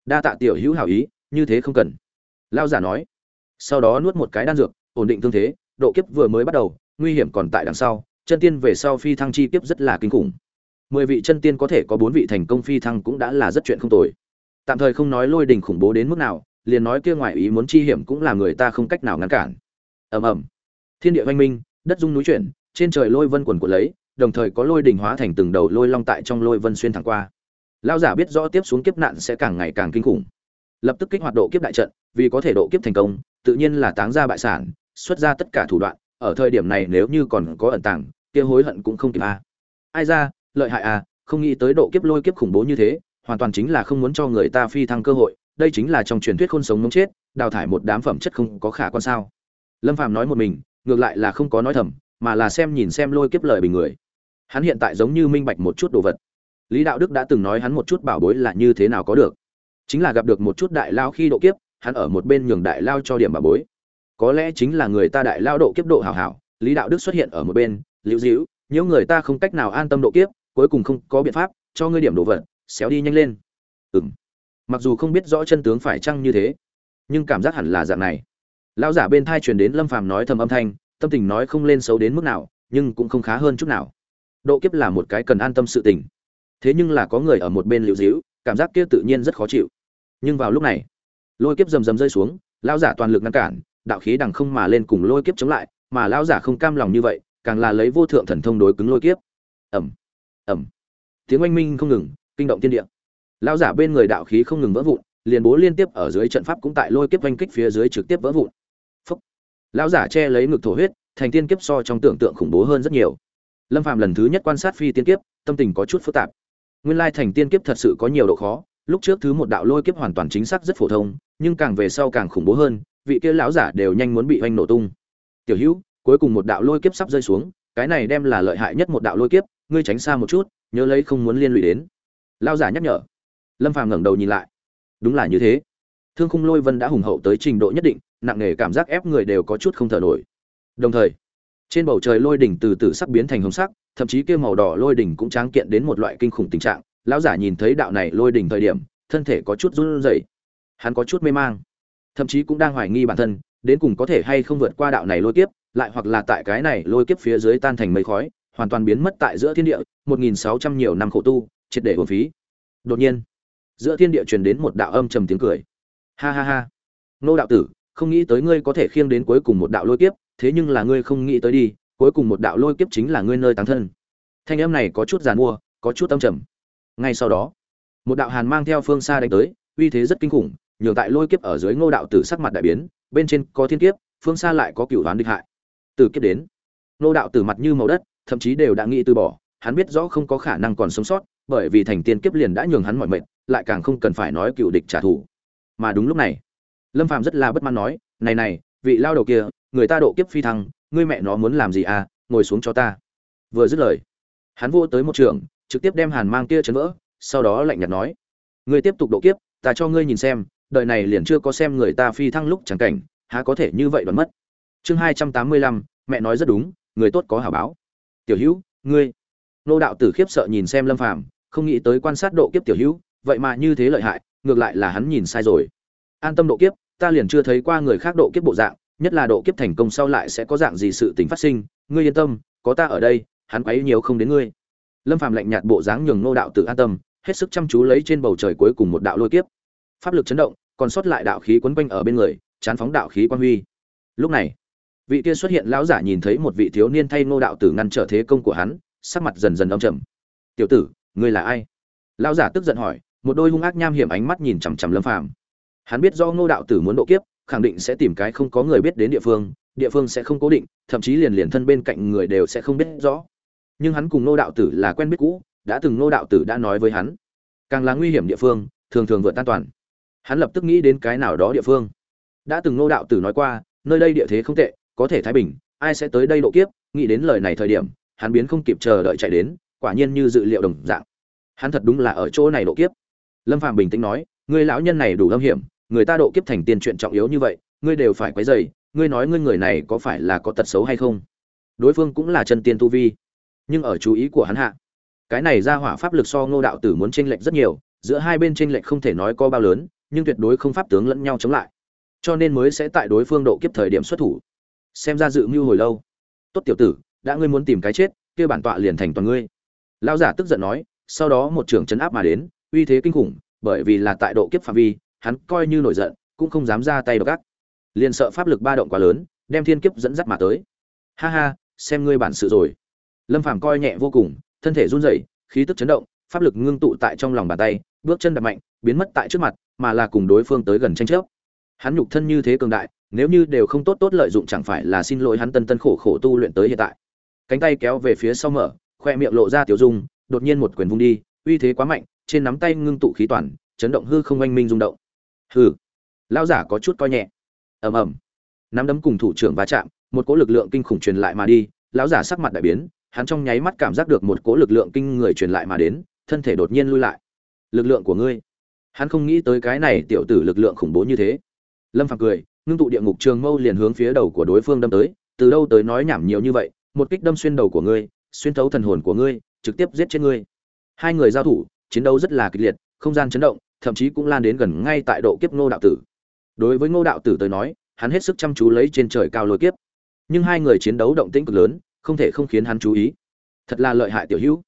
Đa tạ tiểu hữu hảo ý, như thế không cần. Lão giả nói. Sau đó nuốt một cái đan dược, ổn định thương thế, độ kiếp vừa mới bắt đầu, nguy hiểm còn tại đằng sau, chân tiên về sau phi thăng chi kiếp rất là kinh khủng mười vị chân tiên có thể có bốn vị thành công phi thăng cũng đã là rất chuyện không tồi. Tạm thời không nói lôi đình khủng bố đến mức nào, liền nói kia ngoài ý muốn chi hiểm cũng là người ta không cách nào ngăn cản. Ầm ầm. Thiên địa văn minh, đất dung núi chuyển, trên trời lôi vân quần của lấy, đồng thời có lôi đình hóa thành từng đầu lôi long tại trong lôi vân xuyên thẳng qua. Lao giả biết rõ tiếp xuống kiếp nạn sẽ càng ngày càng kinh khủng. Lập tức kích hoạt độ kiếp đại trận, vì có thể độ kiếp thành công, tự nhiên là táng ra bại sản, xuất ra tất cả thủ đoạn, ở thời điểm này nếu như còn có ẩn tàng, kia hối hận cũng không kịp a. Ai ra lợi hại à không nghĩ tới độ kiếp lôi kiếp khủng bố như thế, hoàn toàn chính là không muốn cho người ta phi thăng cơ hội, đây chính là trong truyền thuyết khôn sống mống chết, đào thải một đám phẩm chất không có khả quan sao. Lâm phàm nói một mình, ngược lại là không có nói thầm, mà là xem nhìn xem lôi kiếp lời bình người. Hắn hiện tại giống như minh bạch một chút đồ vật. Lý đạo đức đã từng nói hắn một chút bảo bối là như thế nào có được. Chính là gặp được một chút đại lao khi độ kiếp, hắn ở một bên nhường đại lao cho điểm bảo bối. Có lẽ chính là người ta đại lao độ kiếp độ hảo hảo, lý đạo đức xuất hiện ở một bên, liễu dĩu nếu người ta không cách nào an tâm độ kiếp cuối cùng không có biện pháp, cho ngươi điểm đồ vật, xéo đi nhanh lên. Ừng mặc dù không biết rõ chân tướng phải chăng như thế, nhưng cảm giác hẳn là dạng này. Lão giả bên thai truyền đến lâm phàm nói thầm âm thanh, tâm tình nói không lên xấu đến mức nào, nhưng cũng không khá hơn chút nào. Độ kiếp là một cái cần an tâm sự tình. Thế nhưng là có người ở một bên liễu dĩu cảm giác kia tự nhiên rất khó chịu. Nhưng vào lúc này, lôi kiếp rầm rầm rơi xuống, lão giả toàn lực ngăn cản, đạo khí đằng không mà lên cùng lôi kiếp chống lại, mà lão giả không cam lòng như vậy, càng là lấy vô thượng thần thông đối cứng lôi kiếp. Ẩm ẩm. Tiếng oanh minh không ngừng, kinh động tiên địa. Lão giả bên người đạo khí không ngừng vỡ vụn, liền bố liên tiếp ở dưới trận pháp cũng tại lôi kiếp oanh kích phía dưới trực tiếp vỡ vụn. Phúc. Lão giả che lấy ngực thổ huyết, thành tiên kiếp so trong tưởng tượng khủng bố hơn rất nhiều. Lâm phạm lần thứ nhất quan sát phi tiên kiếp, tâm tình có chút phức tạp. Nguyên lai thành tiên kiếp thật sự có nhiều độ khó, lúc trước thứ một đạo lôi kiếp hoàn toàn chính xác rất phổ thông, nhưng càng về sau càng khủng bố hơn, vị kia lão giả đều nhanh muốn bị oanh nổ tung. Tiểu hữu, cuối cùng một đạo lôi kiếp sắp rơi xuống, cái này đem là lợi hại nhất một đạo lôi kiếp ngươi tránh xa một chút, nhớ lấy không muốn liên lụy đến. Lao giả nhắc nhở. Lâm phàm ngẩng đầu nhìn lại. Đúng là như thế. Thương khung lôi vân đã hùng hậu tới trình độ nhất định, nặng nề cảm giác ép người đều có chút không thở nổi. Đồng thời, trên bầu trời lôi đỉnh từ từ sắc biến thành hồng sắc, thậm chí kia màu đỏ lôi đỉnh cũng tráng kiện đến một loại kinh khủng tình trạng. Lão giả nhìn thấy đạo này lôi đỉnh thời điểm, thân thể có chút run rẩy. Hắn có chút mê mang, thậm chí cũng đang hoài nghi bản thân, đến cùng có thể hay không vượt qua đạo này lôi kiếp, lại hoặc là tại cái này lôi kiếp phía dưới tan thành mây khói hoàn toàn biến mất tại giữa thiên địa, một nghìn sáu trăm nhiều năm khổ tu, triệt để uổng phí. Đột nhiên, giữa thiên địa truyền đến một đạo âm trầm tiếng cười. Ha ha ha. Nô đạo tử, không nghĩ tới ngươi có thể khiêng đến cuối cùng một đạo lôi kiếp, thế nhưng là ngươi không nghĩ tới đi, cuối cùng một đạo lôi kiếp chính là ngươi nơi táng thân. Thanh âm này có chút giàn mua, có chút âm trầm. Ngay sau đó, một đạo hàn mang theo phương xa đánh tới, uy thế rất kinh khủng, nhường tại lôi kiếp ở dưới ngô đạo tử sắc mặt đại biến, bên trên có thiên kiếp, phương xa lại có cửu đoán địch hại. Từ kiếp đến, ngô đạo tử mặt như màu đất thậm chí đều đã nghĩ từ bỏ, hắn biết rõ không có khả năng còn sống sót, bởi vì thành tiên kiếp liền đã nhường hắn mọi mệt, lại càng không cần phải nói cựu địch trả thù. Mà đúng lúc này, lâm phàm rất là bất mãn nói, này này, vị lao đầu kia, người ta độ kiếp phi thăng, ngươi mẹ nó muốn làm gì à ngồi xuống cho ta. Vừa dứt lời, hắn vô tới một trường, trực tiếp đem hàn mang kia chấn vỡ, sau đó lạnh nhạt nói, ngươi tiếp tục độ kiếp, ta cho ngươi nhìn xem, đời này liền chưa có xem người ta phi thăng lúc chẳng cảnh, há có thể như vậy đoán mất. Chương hai trăm tám mươi lăm, mẹ nói rất đúng, người tốt có hảo báo tiểu hữu, ngươi. Nô đạo tử khiếp sợ nhìn xem lâm phàm, không nghĩ tới quan sát độ kiếp tiểu hữu, vậy mà như thế lợi hại, ngược lại là hắn nhìn sai rồi. An tâm độ kiếp, ta liền chưa thấy qua người khác độ kiếp bộ dạng, nhất là độ kiếp thành công sau lại sẽ có dạng gì sự tình phát sinh, ngươi yên tâm, có ta ở đây, hắn quấy nhiều không đến ngươi. Lâm phàm lạnh nhạt bộ dáng nhường nô đạo tử an tâm, hết sức chăm chú lấy trên bầu trời cuối cùng một đạo lôi kiếp. Pháp lực chấn động, còn sót lại đạo khí quấn quanh ở bên người, chán phóng đạo khí quan huy. Lúc này vị kia xuất hiện lão giả nhìn thấy một vị thiếu niên thay nô đạo tử ngăn trở thế công của hắn, sắc mặt dần dần đông trầm. Tiểu tử, ngươi là ai? Lão giả tức giận hỏi, một đôi hung ác nham hiểm ánh mắt nhìn chằm chằm lâm phàm. Hắn biết do ngô đạo tử muốn độ kiếp, khẳng định sẽ tìm cái không có người biết đến địa phương địa phương sẽ không cố định, thậm chí liền liền thân bên cạnh người đều sẽ không biết rõ. Nhưng hắn cùng ngô đạo tử là quen biết cũ, đã từng ngô đạo tử đã nói với hắn, càng là nguy hiểm địa phương, thường thường vượt an toàn. Hắn lập tức nghĩ đến cái nào đó địa phương. Đã từng ngô đạo tử nói qua, nơi đây địa thế không tệ có thể thái bình, ai sẽ tới đây độ kiếp? Nghĩ đến lời này thời điểm, hắn biến không kịp chờ đợi chạy đến, quả nhiên như dự liệu đồng dạng. Hắn thật đúng là ở chỗ này độ kiếp. Lâm phạm bình tĩnh nói người lão nhân này đủ âm hiểm, người ta độ kiếp thành tiên chuyện trọng yếu như vậy, ngươi đều phải quấy dày ngươi nói ngươi người này có phải là có tật xấu hay không? Đối phương cũng là chân tiên tu vi, nhưng ở chú ý của hắn hạ, cái này ra hỏa pháp lực so ngô đạo tử muốn tranh lệch rất nhiều, giữa hai bên tranh lệch không thể nói có bao lớn, nhưng tuyệt đối không pháp tướng lẫn nhau chống lại. Cho nên mới sẽ tại đối phương độ kiếp thời điểm xuất thủ xem ra dự mưu hồi lâu. Tốt tiểu tử, đã ngươi muốn tìm cái chết, kia bản tọa liền thành toàn ngươi. Lão giả tức giận nói, sau đó một trưởng chấn áp mà đến, uy thế kinh khủng, bởi vì là tại độ kiếp phạm vi, hắn coi như nổi giận, cũng không dám ra tay độc ác. Liền sợ pháp lực ba động quá lớn, đem thiên kiếp dẫn dắt mà tới. Ha ha, xem ngươi bản sự rồi. Lâm phàm coi nhẹ vô cùng, thân thể run rẩy, khí tức chấn động, pháp lực ngưng tụ tại trong lòng bàn tay, bước chân đập mạnh, biến mất tại trước mặt, mà là cùng đối phương tới gần tranh chấp. Hắn nhục thân như thế cường đại nếu như đều không tốt tốt lợi dụng chẳng phải là xin lỗi hắn tân tân khổ khổ tu luyện tới hiện tại. Cánh tay kéo về phía sau mở, khoe miệng lộ ra tiểu dung, đột nhiên một quyền vung đi, uy thế quá mạnh, trên nắm tay ngưng tụ khí toàn, chấn động hư không oanh minh rung động. Hư lão giả có chút coi nhẹ. Ầm ầm. Nắm đấm cùng thủ trưởng va chạm, một cỗ lực lượng kinh khủng truyền lại mà đi, lão giả sắc mặt đại biến, hắn trong nháy mắt cảm giác được một cỗ lực lượng kinh người truyền lại mà đến, thân thể đột nhiên lui lại. Lực lượng của ngươi. Hắn không nghĩ tới cái này tiểu tử lực lượng khủng bố như thế. Lâm phàm cười ngưng tụ địa ngục trường mâu liền hướng phía đầu của đối phương đâm tới, từ đâu tới nói nhảm nhiều như vậy, một kích đâm xuyên đầu của ngươi, xuyên thấu thần hồn của ngươi, trực tiếp giết chết ngươi. Hai người giao thủ, chiến đấu rất là kịch liệt, không gian chấn động, thậm chí cũng lan đến gần ngay tại độ kiếp ngô đạo tử. Đối với ngô đạo tử tới nói, hắn hết sức chăm chú lấy trên trời cao lôi kiếp. Nhưng hai người chiến đấu động tĩnh cực lớn, không thể không khiến hắn chú ý. Thật là lợi hại tiểu hữu.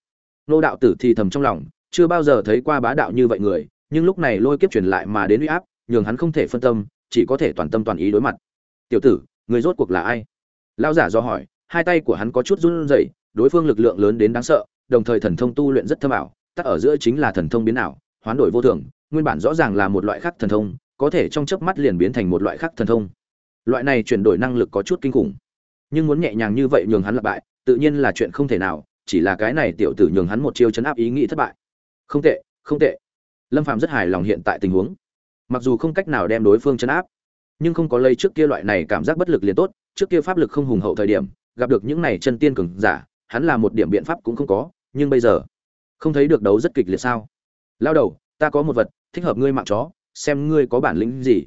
Ngô đạo tử thì thầm trong lòng, chưa bao giờ thấy qua bá đạo như vậy người, nhưng lúc này lôi kiếp truyền lại mà đến uy áp, nhường hắn không thể phân tâm chỉ có thể toàn tâm toàn ý đối mặt. Tiểu tử, người rốt cuộc là ai? Lao giả do hỏi. Hai tay của hắn có chút run rẩy, đối phương lực lượng lớn đến đáng sợ, đồng thời thần thông tu luyện rất thâm ảo tắc ở giữa chính là thần thông biến ảo, hoán đổi vô thường, nguyên bản rõ ràng là một loại khác thần thông, có thể trong chớp mắt liền biến thành một loại khác thần thông. Loại này chuyển đổi năng lực có chút kinh khủng. Nhưng muốn nhẹ nhàng như vậy nhường hắn lặp bại, tự nhiên là chuyện không thể nào, chỉ là cái này tiểu tử nhường hắn một chiêu chấn áp ý nghĩ thất bại. Không tệ không tệ. Lâm phạm rất hài lòng hiện tại tình huống mặc dù không cách nào đem đối phương chấn áp, nhưng không có lây trước kia loại này cảm giác bất lực liền tốt, trước kia pháp lực không hùng hậu thời điểm, gặp được những này chân tiên cường giả, hắn là một điểm biện pháp cũng không có, nhưng bây giờ, không thấy được đấu rất kịch liệt sao? Lao đầu, ta có một vật, thích hợp ngươi mạng chó, xem ngươi có bản lĩnh gì.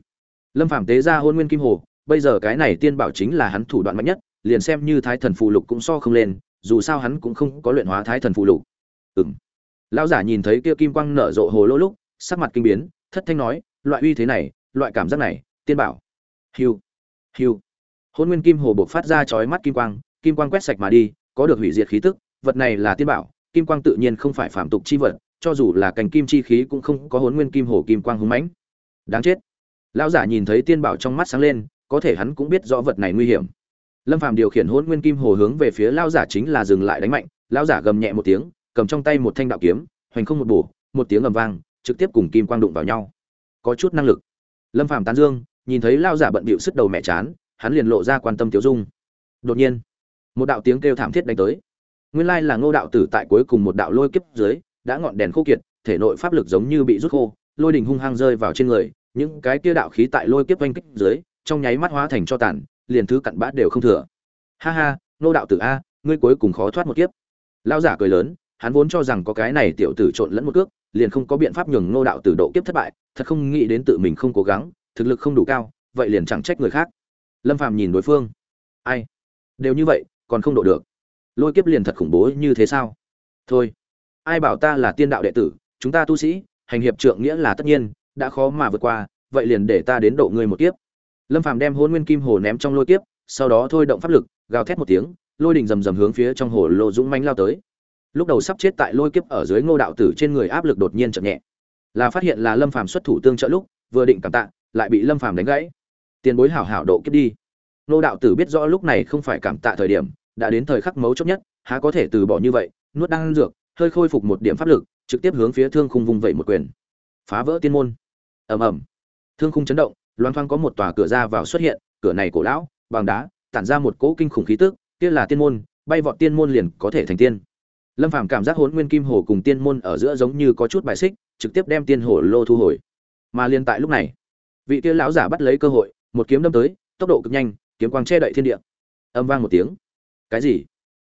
Lâm phàm tế ra hôn nguyên kim hồ, bây giờ cái này tiên bảo chính là hắn thủ đoạn mạnh nhất, liền xem như thái thần phù lục cũng so không lên, dù sao hắn cũng không có luyện hóa thái thần phù lục. Ừng lão giả nhìn thấy kia kim quang nở rộ hồ lô lúc, sắc mặt kinh biến, thất thanh nói loại uy thế này, loại cảm giác này, tiên bảo. Hiu hiu. Hôn nguyên kim hồ buộc phát ra chói mắt kim quang kim quang quét sạch mà đi, có được hủy diệt khí tức, vật này là tiên bảo, kim quang tự nhiên không phải phạm tục chi vật, cho dù là cành kim chi khí cũng không có hôn nguyên kim hồ kim quang hùng mãnh. Đáng chết. Lão giả nhìn thấy tiên bảo trong mắt sáng lên, có thể hắn cũng biết rõ vật này nguy hiểm. Lâm phàm điều khiển hôn nguyên kim hồ hướng về phía lão giả chính là dừng lại đánh mạnh, lão giả gầm nhẹ một tiếng, cầm trong tay một thanh đạo kiếm, hoành không một bổ, một tiếng ầm vang, trực tiếp cùng kim quang đụng vào nhau có chút năng lực. Lâm phàm tán dương, nhìn thấy lão giả bận bịu sức đầu mẹ chán, hắn liền lộ ra quan tâm tiểu dung. Đột nhiên, một đạo tiếng kêu thảm thiết đánh tới. Nguyên lai là ngô đạo tử tại cuối cùng một đạo lôi kiếp dưới, đã ngọn đèn khô kiệt, thể nội pháp lực giống như bị rút khô, lôi đình hung hăng rơi vào trên người, những cái kia đạo khí tại lôi kiếp oanh kích dưới, trong nháy mắt hóa thành cho tàn, liền thứ cặn bã đều không thừa. Ha ha, ngô đạo tử a, ngươi cuối cùng khó thoát một kiếp. Lão giả cười lớn, hắn vốn cho rằng có cái này tiểu tử trộn lẫn một cước liền không có biện pháp nhường ngô đạo tử độ kiếp thất bại, thật không nghĩ đến tự mình không cố gắng, thực lực không đủ cao, vậy liền chẳng trách người khác. Lâm phàm nhìn đối phương. Ai? Đều như vậy, còn không độ được. Lôi kiếp liền thật khủng bố như thế sao? Thôi, ai bảo ta là tiên đạo đệ tử, chúng ta tu sĩ, hành hiệp trượng nghĩa là tất nhiên, đã khó mà vượt qua, vậy liền để ta đến độ ngươi một kiếp. Lâm phàm đem Hỗn nguyên kim hồ ném trong lôi kiếp, sau đó thôi động pháp lực, gào thét một tiếng, lôi đình rầm rầm hướng phía trong hồ lô dũng mãnh lao tới lúc đầu sắp chết tại lôi kiếp ở dưới ngô đạo tử trên người áp lực đột nhiên chậm nhẹ. Là phát hiện là lâm phàm xuất thủ tương trợ lúc, vừa định cảm tạ, lại bị lâm phàm đánh gãy. Tiền bối hảo hảo độ kiếp đi. Ngô đạo tử biết rõ lúc này không phải cảm tạ thời điểm, đã đến thời khắc mấu chốt nhất, há có thể từ bỏ như vậy, nuốt đang dược, hơi khôi phục một điểm pháp lực, trực tiếp hướng phía thương khung vung vẩy một quyền. Phá vỡ tiên môn. Ầm ầm. Thương khung chấn động, loan thoang có một tòa cửa ra vào xuất hiện, cửa này cổ lão, bằng đá, tản ra một cỗ kinh khủng khí tức, kia là tiên môn, bay vọt tiên môn liền có thể thành tiên lâm phàm cảm giác hỗn nguyên kim hồ cùng tiên môn ở giữa giống như có chút bài xích, trực tiếp đem tiên hồ lô thu hồi. Mà liên tại lúc này, vị kia lão giả bắt lấy cơ hội, một kiếm đâm tới, tốc độ cực nhanh, kiếm quang che đậy thiên địa. Âm vang một tiếng. Cái gì?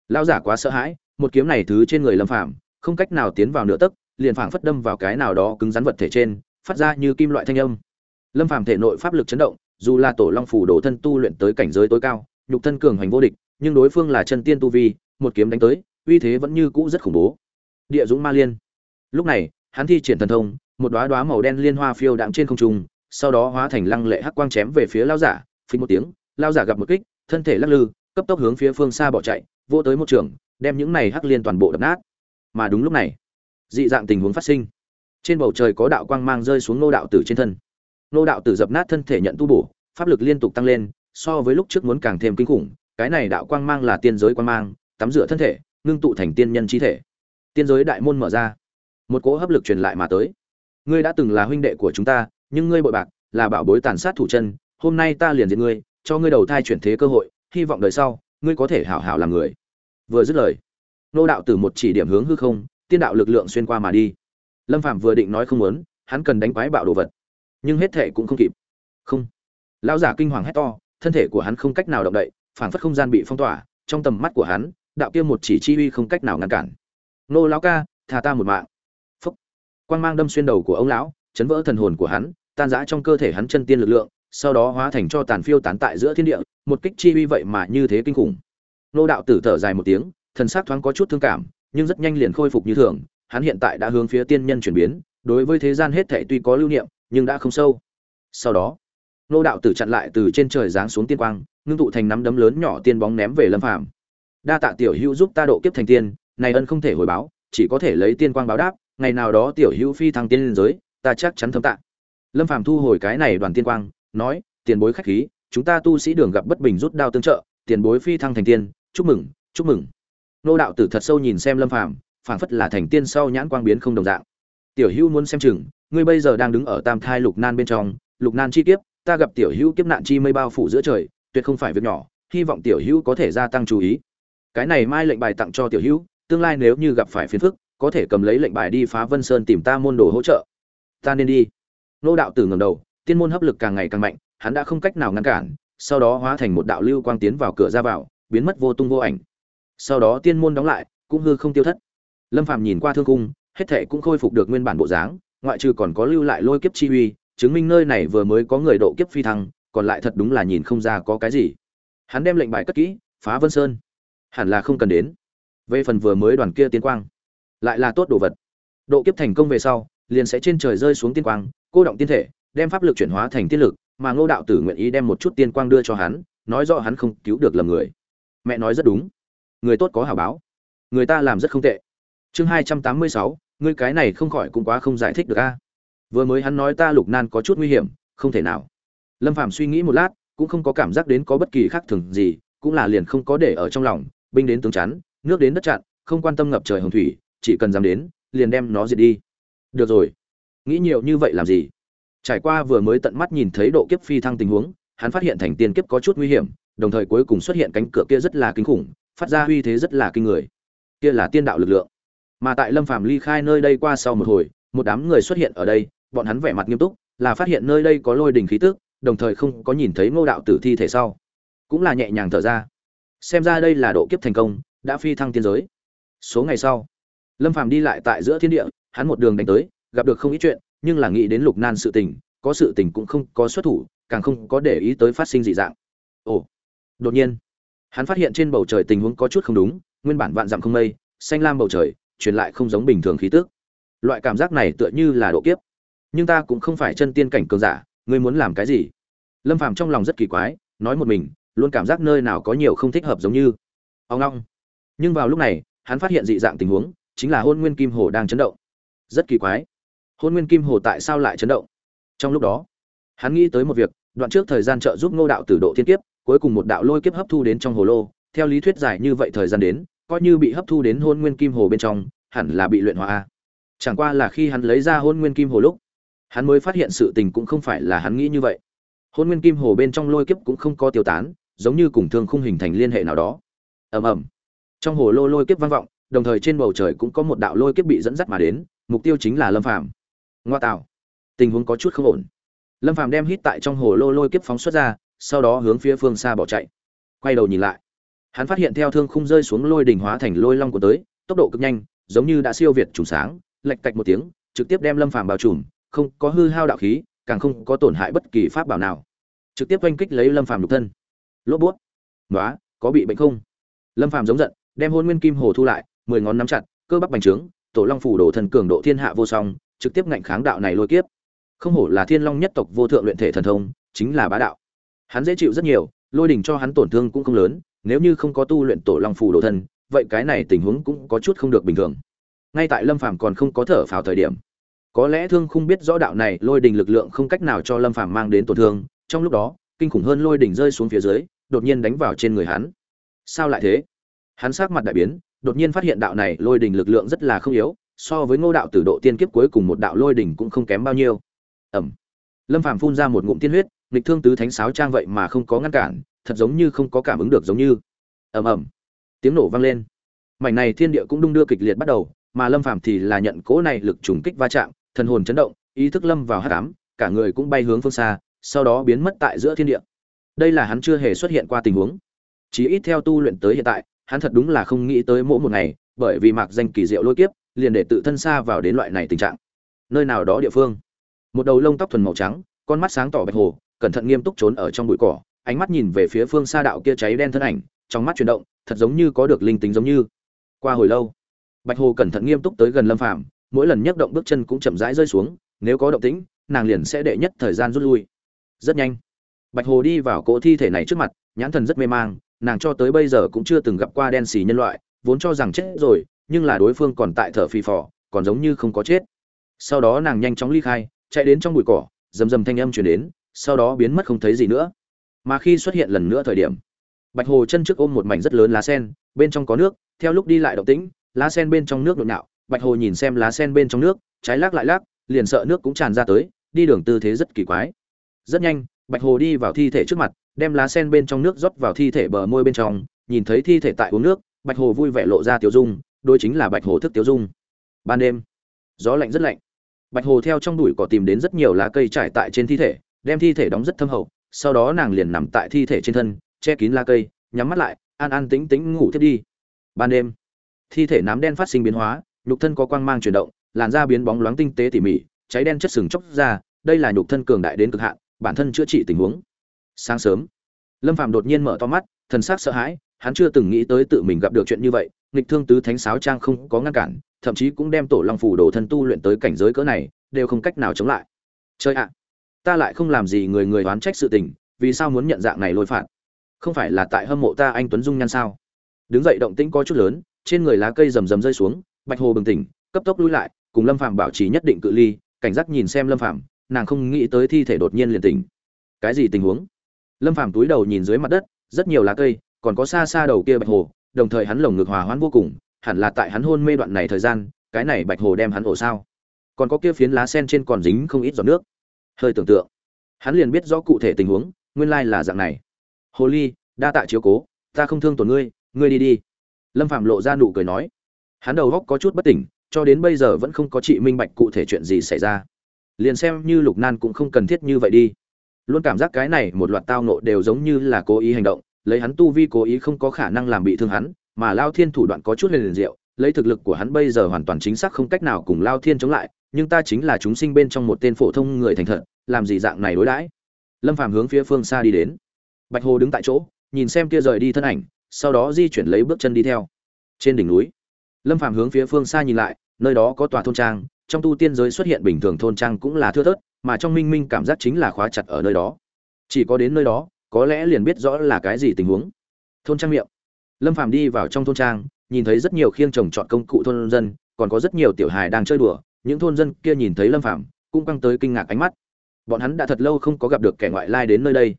Lão giả quá sợ hãi, một kiếm này thứ trên người lâm phàm, không cách nào tiến vào nửa tấc, liền phảng phất đâm vào cái nào đó cứng rắn vật thể trên, phát ra như kim loại thanh âm. Lâm phàm thể nội pháp lực chấn động, dù là tổ long phủ đổ thân tu luyện tới cảnh giới tối cao, nhục thân cường hành vô địch, nhưng đối phương là chân tiên tu vi, một kiếm đánh tới uy thế vẫn như cũ rất khủng bố. Địa dũng ma liên. Lúc này, hắn thi triển thần thông, một đóa đóa màu đen liên hoa phiêu đạm trên không trung, sau đó hóa thành lăng lệ hắc quang chém về phía lao giả, phình một tiếng lao giả gặp một kích, thân thể lắc lư, cấp tốc hướng phía phương xa bỏ chạy vô tới một trường, đem những này hắc liên toàn bộ đập nát. Mà đúng lúc này, dị dạng tình huống phát sinh. Trên bầu trời có đạo quang mang rơi xuống nô đạo tử trên thân. Nô đạo tử dập nát thân thể nhận tu bổ, pháp lực liên tục tăng lên, so với lúc trước muốn càng thêm kinh khủng, cái này đạo quang mang là tiên giới quang mang, tắm rửa thân thể ngưng tụ thành tiên nhân chi thể. Tiên giới đại môn mở ra. Một cỗ hấp lực truyền lại mà tới. Ngươi đã từng là huynh đệ của chúng ta, nhưng ngươi bội bạc, là bảo bối tàn sát thủ chân, hôm nay ta liền diệt ngươi, cho ngươi đầu thai chuyển thế cơ hội, hy vọng đời sau, ngươi có thể hảo hảo làm người. Vừa dứt lời, nô đạo tử một chỉ điểm hướng hư không, tiên đạo lực lượng xuyên qua mà đi. Lâm phạm vừa định nói không muốn, hắn cần đánh quái bạo đồ vật. Nhưng hết thể cũng không kịp. Không. Lão giả kinh hoàng hét to, thân thể của hắn không cách nào động đậy, phảng phất không gian bị phong tỏa, trong tầm mắt của hắn đạo kia một chỉ chi uy không cách nào ngăn cản. Nô lão ca thà ta một mạng. Phúc. Quang mang đâm xuyên đầu của ông lão, chấn vỡ thần hồn của hắn, tan rã trong cơ thể hắn chân tiên lực lượng, sau đó hóa thành cho tàn phiêu tán tại giữa thiên địa, một kích chi uy vậy mà như thế kinh khủng. Nô đạo tử thở dài một tiếng, thần sắc thoáng có chút thương cảm, nhưng rất nhanh liền khôi phục như thường, hắn hiện tại đã hướng phía tiên nhân chuyển biến, đối với thế gian hết thảy tuy có lưu niệm, nhưng đã không sâu. Sau đó, nô đạo tử chặn lại từ trên trời giáng xuống tiên quang, ngưng tụ thành nắm đấm lớn nhỏ tiên bóng ném về lâm phàm đa tạ tiểu hữu giúp ta độ kiếp thành tiên, này ân không thể hồi báo, chỉ có thể lấy tiên quang báo đáp, ngày nào đó tiểu hữu phi thăng tiên lên giới, ta chắc chắn thâm tạ. Lâm phàm thu hồi cái này đoàn tiên quang, nói, tiền bối khách khí, chúng ta tu sĩ đường gặp bất bình rút đao tương trợ, tiền bối phi thăng thành tiên, chúc mừng chúc mừng. Nô đạo tử thật sâu nhìn xem lâm phàm, phảng phất là thành tiên sau nhãn quang biến không đồng dạng. Tiểu hữu muốn xem chừng, ngươi bây giờ đang đứng ở tam thai lục nan bên trong, lục nan chi kiếp, ta gặp tiểu hữu kiếp nạn chi mây bao phủ giữa trời, tuyệt không phải việc nhỏ, hy vọng tiểu hữu có thể gia tăng chú ý cái này mai lệnh bài tặng cho tiểu hữu, tương lai nếu như gặp phải phiền phức, có thể cầm lấy lệnh bài đi phá vân sơn tìm ta môn đồ hỗ trợ. Ta nên đi. Nô đạo tử ngầm đầu, tiên môn hấp lực càng ngày càng mạnh, hắn đã không cách nào ngăn cản, sau đó hóa thành một đạo lưu quang tiến vào cửa ra vào, biến mất vô tung vô ảnh. Sau đó tiên môn đóng lại, cũng hư không tiêu thất. Lâm phàm nhìn qua thương cung, hết thệ cũng khôi phục được nguyên bản bộ dáng, ngoại trừ còn có lưu lại lôi kiếp chi uy, chứng minh nơi này vừa mới có người độ kiếp phi thăng, còn lại thật đúng là nhìn không ra có cái gì. Hắn đem lệnh bài cất kỹ, phá vân sơn hẳn là không cần đến. Về phần vừa mới đoàn kia tiên quang, lại là tốt đồ vật. Độ kiếp thành công về sau, liền sẽ trên trời rơi xuống tiên quang, cô động tiên thể, đem pháp lực chuyển hóa thành tiên lực, mà ngô đạo tử nguyện ý đem một chút tiên quang đưa cho hắn, nói rõ hắn không cứu được lầm người. Mẹ nói rất đúng. Người tốt có hảo báo. Người ta làm rất không tệ. Chương hai trăm tám mươi sáu, ngươi cái này không khỏi cũng quá không giải thích được a. Vừa mới hắn nói ta lục nan có chút nguy hiểm, không thể nào. Lâm phạm suy nghĩ một lát, cũng không có cảm giác đến có bất kỳ khác thường gì, cũng là liền không có để ở trong lòng binh đến tướng chắn, nước đến đất chặn, không quan tâm ngập trời hồng thủy, chỉ cần dám đến, liền đem nó diệt đi. Được rồi. Nghĩ nhiều như vậy làm gì? Trải qua vừa mới tận mắt nhìn thấy độ kiếp phi thăng tình huống, hắn phát hiện thành tiên kiếp có chút nguy hiểm, đồng thời cuối cùng xuất hiện cánh cửa kia rất là kinh khủng, phát ra uy thế rất là kinh người. Kia là tiên đạo lực lượng. Mà tại lâm phàm ly khai nơi đây qua sau một hồi, một đám người xuất hiện ở đây, bọn hắn vẻ mặt nghiêm túc, là phát hiện nơi đây có lôi đình khí tức, đồng thời không có nhìn thấy ngô đạo tử thi thể sau. Cũng là nhẹ nhàng thở ra xem ra đây là độ kiếp thành công, đã phi thăng tiên giới. Số ngày sau, lâm phàm đi lại tại giữa thiên địa, hắn một đường đánh tới, gặp được không ít chuyện, nhưng là nghĩ đến lục nan sự tình, có sự tình cũng không có xuất thủ, càng không có để ý tới phát sinh dị dạng. Ồ, đột nhiên, hắn phát hiện trên bầu trời tình huống có chút không đúng, nguyên bản vạn dặm không mây, xanh lam bầu trời, truyền lại không giống bình thường khí tức. Loại cảm giác này tựa như là độ kiếp. Nhưng ta cũng không phải chân tiên cảnh cường giả, ngươi muốn làm cái gì? Lâm phàm trong lòng rất kỳ quái, nói một mình luôn cảm giác nơi nào có nhiều không thích hợp giống như. Ông long nhưng vào lúc này, hắn phát hiện dị dạng tình huống, chính là hôn nguyên kim hồ đang chấn động. Rất kỳ quái. Hôn nguyên kim hồ tại sao lại chấn động? Trong lúc đó, hắn nghĩ tới một việc, đoạn trước thời gian trợ giúp ngô đạo tử độ thiên kiếp, cuối cùng một đạo lôi kiếp hấp thu đến trong hồ lô. Theo lý thuyết dài như vậy thời gian đến, coi như bị hấp thu đến hôn nguyên kim hồ bên trong, hẳn là bị luyện hóa. Chẳng qua là khi hắn lấy ra hôn nguyên kim hồ lúc, hắn mới phát hiện sự tình cũng không phải là hắn nghĩ như vậy. Hôn nguyên kim hồ bên trong lôi kiếp cũng không có tiêu tán giống như cùng thương khung hình thành liên hệ nào đó. Ầm ầm. Trong hồ lô lôi kiếp vang vọng, đồng thời trên bầu trời cũng có một đạo lôi kiếp bị dẫn dắt mà đến, mục tiêu chính là lâm phàm. Ngoa tạo. Tình huống có chút không ổn. Lâm phàm đem hít tại trong hồ lô lôi kiếp phóng xuất ra, sau đó hướng phía phương xa bỏ chạy. Quay đầu nhìn lại. Hắn phát hiện theo thương khung rơi xuống lôi đỉnh hóa thành lôi long của tới, tốc độ cực nhanh, giống như đã siêu việt trùng sáng, lệch cạch một tiếng, trực tiếp đem lâm phàm bao trùm, không có hư hao đạo khí, càng không có tổn hại bất kỳ pháp bảo nào. Trực tiếp oanh kích lấy lâm phàm lục thân lốp bút nói có bị bệnh không? Lâm phàm giống giận đem hôn nguyên kim hồ thu lại mười ngón nắm chặt cơ bắp bành trướng tổ long phủ đổ thần cường độ thiên hạ vô song trực tiếp ngạnh kháng đạo này lôi kiếp. Không hổ là thiên long nhất tộc vô thượng luyện thể thần thông chính là bá đạo. Hắn dễ chịu rất nhiều lôi đỉnh cho hắn tổn thương cũng không lớn nếu như không có tu luyện tổ long phủ đổ Thần, vậy cái này tình huống cũng có chút không được bình thường. Ngay tại lâm phàm còn không có thở phào thời điểm có lẽ thương không biết rõ đạo này lôi đỉnh lực lượng không cách nào cho lâm phàm mang đến tổn thương trong lúc đó kinh khủng hơn lôi đỉnh rơi xuống phía dưới đột nhiên đánh vào trên người hắn. Sao lại thế? Hắn sắc mặt đại biến, đột nhiên phát hiện đạo này lôi đỉnh lực lượng rất là không yếu, so với ngô đạo tử độ tiên kiếp cuối cùng một đạo lôi đỉnh cũng không kém bao nhiêu. Ầm! lâm phàm phun ra một ngụm tiên huyết, nghịch thương tứ thánh sáo trang vậy mà không có ngăn cản, thật giống như không có cảm ứng được giống như. Ầm ầm tiếng nổ vang lên. Mảnh này thiên địa cũng đung đưa kịch liệt bắt đầu, mà lâm phàm thì là nhận cỗ này lực trùng kích va chạm, thần hồn chấn động, ý thức lâm vào hắc ám, cả người cũng bay hướng phương xa, sau đó biến mất tại giữa thiên địa đây là hắn chưa hề xuất hiện qua tình huống. Chỉ ít theo tu luyện tới hiện tại, hắn thật đúng là không nghĩ tới mỗi một ngày, bởi vì mạc danh kỳ diệu lôi kiếp, liền để tự thân xa vào đến loại này tình trạng. Nơi nào đó địa phương. Một đầu lông tóc thuần màu trắng, con mắt sáng tỏ bạch hồ, cẩn thận nghiêm túc trốn ở trong bụi cỏ, ánh mắt nhìn về phía phương xa đạo kia cháy đen thân ảnh, trong mắt chuyển động, thật giống như có được linh tính giống như. Qua hồi lâu, bạch hồ cẩn thận nghiêm túc tới gần lâm phàm, mỗi lần nhấc động bước chân cũng chậm rãi rơi xuống, nếu có động tĩnh, nàng liền sẽ đệ nhất thời gian rút lui. Rất nhanh bạch hồ đi vào cỗ thi thể này trước mặt, nhãn thần rất mê mang, nàng cho tới bây giờ cũng chưa từng gặp qua đen xì nhân loại, vốn cho rằng chết rồi, nhưng là đối phương còn tại thở phì phò, còn giống như không có chết. Sau đó nàng nhanh chóng ly khai, chạy đến trong bụi cỏ, rầm rầm thanh âm chuyển đến, sau đó biến mất không thấy gì nữa. Mà khi xuất hiện lần nữa thời điểm, bạch hồ chân trước ôm một mảnh rất lớn lá sen, bên trong có nước, theo lúc đi lại động tĩnh, lá sen bên trong nước nhộn nhạo bạch hồ nhìn xem lá sen bên trong nước, trái lắc lại lắc, liền sợ nước cũng tràn ra tới, đi đường tư thế rất kỳ quái. Rất nhanh bạch hồ đi vào thi thể trước mặt, đem lá sen bên trong nước rót vào thi thể bờ môi bên trong, nhìn thấy thi thể tại uống nước, bạch hồ vui vẻ lộ ra tiểu dung đôi chính là bạch hồ thức tiểu dung. Ban đêm, gió lạnh rất lạnh. Bạch hồ theo trong đùi cỏ tìm đến rất nhiều lá cây trải tại trên thi thể, đem thi thể đóng rất thâm hậu, sau đó nàng liền nằm tại thi thể trên thân, che kín lá cây, nhắm mắt lại, an an tĩnh tĩnh ngủ thiết đi. Ban đêm, thi thể nám đen phát sinh biến hóa, nhục thân có quang mang chuyển động, làn da biến bóng loáng tinh tế tỉ mỉ, cháy đen chất sừng chóc ra, đây là nhục thân cường đại đến cực hạn bản thân chữa trị tình huống. Sáng sớm, lâm phạm đột nhiên mở to mắt, thần sắc sợ hãi, hắn chưa từng nghĩ tới tự mình gặp được chuyện như vậy, nghịch thương tứ thánh sáo trang không có ngăn cản, thậm chí cũng đem tổ long phủ đồ thân tu luyện tới cảnh giới cỡ này, đều không cách nào chống lại. Chơi ạ, ta lại không làm gì người người oán trách sự tình, vì sao muốn nhận dạng này lôi phạt? Không phải là tại hâm mộ ta anh tuấn dung nhan sao? Đứng dậy động tĩnh có chút lớn, trên người lá cây rầm rầm rơi xuống, bạch hồ bừng tỉnh, cấp tốc lui lại, cùng lâm phạm bảo trì nhất định cự ly, cảnh giác nhìn xem lâm phạm nàng không nghĩ tới thi thể đột nhiên liền tỉnh. Cái gì tình huống? Lâm Phàm túi đầu nhìn dưới mặt đất, rất nhiều lá cây, còn có xa xa đầu kia bạch hồ, đồng thời hắn lồng ngực hòa hoãn vô cùng, hẳn là tại hắn hôn mê đoạn này thời gian, cái này bạch hồ đem hắn ổ sao? Còn có kia phiến lá sen trên còn dính không ít giọt nước. Hơi tưởng tượng, hắn liền biết rõ cụ thể tình huống, nguyên lai là dạng này. Hồ ly, đa tạ chiếu cố, ta không thương tổn ngươi ngươi đi đi. Lâm phạm lộ ra nụ cười nói. Hắn đầu góc có chút bất tỉnh, cho đến bây giờ vẫn không có trị minh bạch cụ thể chuyện gì xảy ra liền xem như lục nan cũng không cần thiết như vậy đi. Luôn cảm giác cái này một loạt tao nộ đều giống như là cố ý hành động, lấy hắn tu vi cố ý không có khả năng làm bị thương hắn, mà lao thiên thủ đoạn có chút liền liền diệu, lấy thực lực của hắn bây giờ hoàn toàn chính xác không cách nào cùng lao thiên chống lại, nhưng ta chính là chúng sinh bên trong một tên phổ thông người thành thật, làm gì dạng này đối đãi? Lâm phàm hướng phía phương xa đi đến. Bạch hồ đứng tại chỗ, nhìn xem kia rời đi thân ảnh, sau đó di chuyển lấy bước chân đi theo. Trên đỉnh núi, lâm phàm hướng phía phương xa nhìn lại, nơi đó có tòa thôn trang trong tu tiên giới xuất hiện bình thường thôn trang cũng là thưa thớt, mà trong minh minh cảm giác chính là khóa chặt ở nơi đó. Chỉ có đến nơi đó, có lẽ liền biết rõ là cái gì tình huống. Thôn trang miệng. Lâm phàm đi vào trong thôn trang, nhìn thấy rất nhiều khiêng trồng chọn công cụ thôn dân, còn có rất nhiều tiểu hài đang chơi đùa, những thôn dân kia nhìn thấy lâm phàm, cũng căng tới kinh ngạc ánh mắt. Bọn hắn đã thật lâu không có gặp được kẻ ngoại lai đến nơi đây.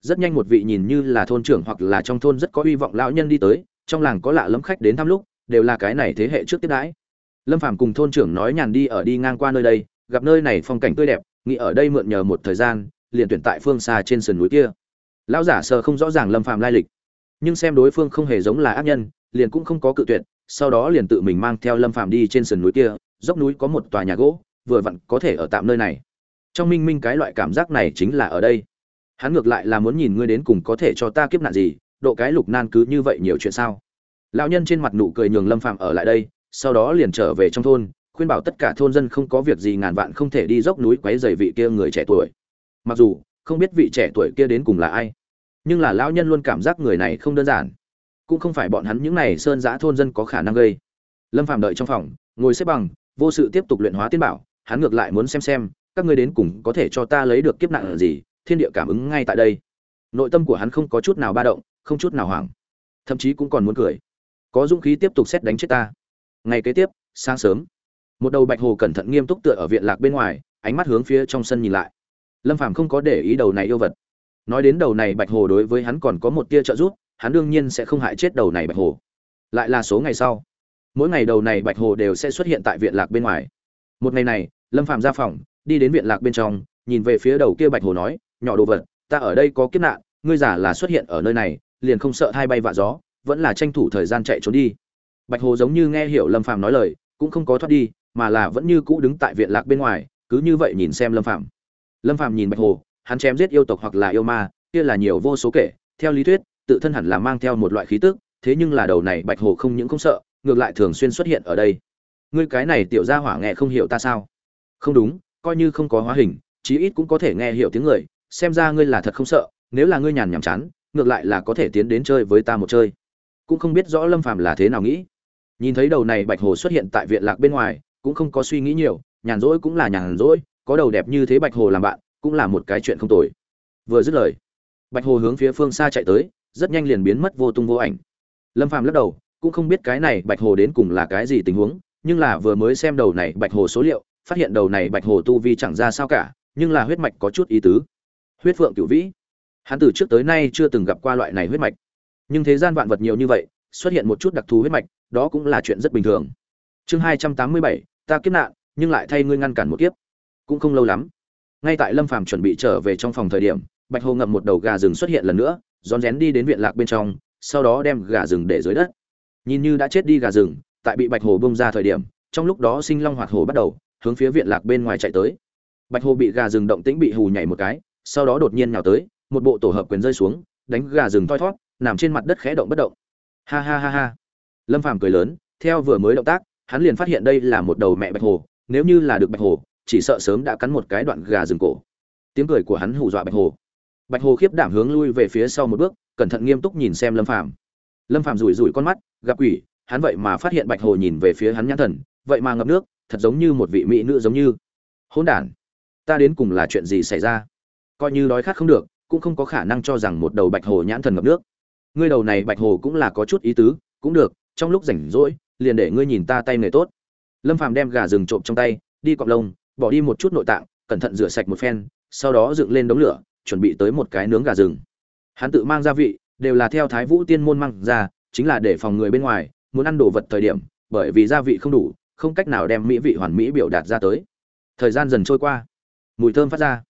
Rất nhanh một vị nhìn như là thôn trưởng hoặc là trong thôn rất có hy vọng lão nhân đi tới, trong làng có lạ lẫm khách đến thăm lúc, đều là cái này thế hệ trước tiếp đãi lâm phàm cùng thôn trưởng nói nhàn đi ở đi ngang qua nơi đây, gặp nơi này phong cảnh tươi đẹp, nghĩ ở đây mượn nhờ một thời gian, liền tuyển tại phương xa trên sườn núi kia. Lão giả sờ không rõ ràng lâm phàm lai lịch, nhưng xem đối phương không hề giống là ác nhân, liền cũng không có cự tuyệt, sau đó liền tự mình mang theo lâm phàm đi trên sườn núi kia, dốc núi có một tòa nhà gỗ, vừa vặn có thể ở tạm nơi này. Trong minh minh cái loại cảm giác này chính là ở đây. Hắn ngược lại là muốn nhìn ngươi đến cùng có thể cho ta kiếp nạn gì, độ cái lục nan cứ như vậy nhiều chuyện sao? Lão nhân trên mặt nụ cười nhường lâm phàm ở lại đây sau đó liền trở về trong thôn, khuyên bảo tất cả thôn dân không có việc gì ngàn vạn không thể đi dốc núi quấy rầy vị kia người trẻ tuổi. Mặc dù, không biết vị trẻ tuổi kia đến cùng là ai, nhưng là lão nhân luôn cảm giác người này không đơn giản. Cũng không phải bọn hắn những này sơn giã thôn dân có khả năng gây. Lâm phàm đợi trong phòng, ngồi xếp bằng, vô sự tiếp tục luyện hóa tiên bảo, hắn ngược lại muốn xem xem, các ngươi đến cùng có thể cho ta lấy được kiếp nạn gì, thiên địa cảm ứng ngay tại đây. Nội tâm của hắn không có chút nào ba động, không chút nào hoảng. Thậm chí cũng còn muốn cười. Có dũng khí tiếp tục xét đánh chết ta ngày kế tiếp, sáng sớm, một đầu bạch hồ cẩn thận nghiêm túc tựa ở viện lạc bên ngoài, ánh mắt hướng phía trong sân nhìn lại. Lâm phàm không có để ý đầu này yêu vật. Nói đến đầu này bạch hồ đối với hắn còn có một tia trợ giúp, hắn đương nhiên sẽ không hại chết đầu này bạch hồ. Lại là số ngày sau, mỗi ngày đầu này bạch hồ đều sẽ xuất hiện tại viện lạc bên ngoài. Một ngày này, lâm phàm ra phòng, đi đến viện lạc bên trong, nhìn về phía đầu kia bạch hồ nói, nhỏ đồ vật, ta ở đây có kiếp nạn, ngươi giả là xuất hiện ở nơi này, liền không sợ hai bay vạ gió, vẫn là tranh thủ thời gian chạy trốn đi bạch hồ giống như nghe hiểu lâm phàm nói lời, cũng không có thoát đi, mà là vẫn như cũ đứng tại viện lạc bên ngoài, cứ như vậy nhìn xem lâm phàm. Lâm phàm nhìn bạch hồ, hắn chém giết yêu tộc hoặc là yêu ma, kia là nhiều vô số kể, theo lý thuyết, tự thân hẳn là mang theo một loại khí tức, thế nhưng là đầu này bạch hồ không những không sợ, ngược lại thường xuyên xuất hiện ở đây. Ngươi cái này tiểu gia hỏa nghe không hiểu ta sao? Không đúng, coi như không có hóa hình, chí ít cũng có thể nghe hiểu tiếng người, xem ra ngươi là thật không sợ, nếu là ngươi nhàn nhảm chán, ngược lại là có thể tiến đến chơi với ta một chơi. Cũng không biết rõ lâm phàm là thế nào nghĩ nhìn thấy đầu này bạch hồ xuất hiện tại viện lạc bên ngoài, cũng không có suy nghĩ nhiều, nhàn rỗi cũng là nhàn rỗi, có đầu đẹp như thế bạch hồ làm bạn, cũng là một cái chuyện không tồi. Vừa dứt lời, bạch hồ hướng phía phương xa chạy tới, rất nhanh liền biến mất vô tung vô ảnh. Lâm phàm lắc đầu, cũng không biết cái này bạch hồ đến cùng là cái gì tình huống, nhưng là vừa mới xem đầu này bạch hồ số liệu, phát hiện đầu này bạch hồ tu vi chẳng ra sao cả, nhưng là huyết mạch có chút ý tứ. Huyết phượng cửu vĩ, hắn từ trước tới nay chưa từng gặp qua loại này huyết mạch. Nhưng thế gian vạn vật nhiều như vậy xuất hiện một chút đặc thù huyết mạch đó cũng là chuyện rất bình thường. Chương hai trăm tám mươi bảy ta kiếp nạn nhưng lại thay ngươi ngăn cản một kiếp. Cũng không lâu lắm ngay tại lâm phàm chuẩn bị trở về trong phòng thời điểm bạch hồ ngậm một đầu gà rừng xuất hiện lần nữa rón rén đi đến viện lạc bên trong sau đó đem gà rừng để dưới đất. Nhìn như đã chết đi gà rừng tại bị bạch hồ bông ra thời điểm trong lúc đó sinh long hoạt hồ bắt đầu hướng phía viện lạc bên ngoài chạy tới. Bạch hồ bị gà rừng động tĩnh bị hù nhảy một cái sau đó đột nhiên nhào tới một bộ tổ hợp quyền rơi xuống đánh gà rừng thoi thoát, nằm trên mặt đất khẽ động bất động ha ha ha ha. Lâm phàm cười lớn, theo vừa mới động tác, hắn liền phát hiện đây là một đầu mẹ bạch hồ, nếu như là được bạch hồ, chỉ sợ sớm đã cắn một cái đoạn gà rừng cổ. Tiếng cười của hắn hù dọa bạch hồ. Bạch hồ khiếp đảm hướng lui về phía sau một bước, cẩn thận nghiêm túc nhìn xem lâm phàm. Lâm phàm rủi rủi con mắt, gặp quỷ, hắn vậy mà phát hiện bạch hồ nhìn về phía hắn nhãn thần, vậy mà ngập nước, thật giống như một vị mỹ nữ giống như. Hôn đản, ta đến cùng là chuyện gì xảy ra? Coi như đói khát không được, cũng không có khả năng cho rằng một đầu bạch hồ nhãn thần ngập nước ngươi đầu này bạch hồ cũng là có chút ý tứ, cũng được, trong lúc rảnh rỗi, liền để ngươi nhìn ta tay nghề tốt. Lâm phàm đem gà rừng trộm trong tay, đi cọp lông, bỏ đi một chút nội tạng, cẩn thận rửa sạch một phen, sau đó dựng lên đống lửa, chuẩn bị tới một cái nướng gà rừng. Hắn tự mang gia vị, đều là theo thái vũ tiên môn mang ra, chính là để phòng người bên ngoài, muốn ăn đồ vật thời điểm, bởi vì gia vị không đủ, không cách nào đem mỹ vị hoàn mỹ biểu đạt ra tới. Thời gian dần trôi qua, mùi thơm phát ra.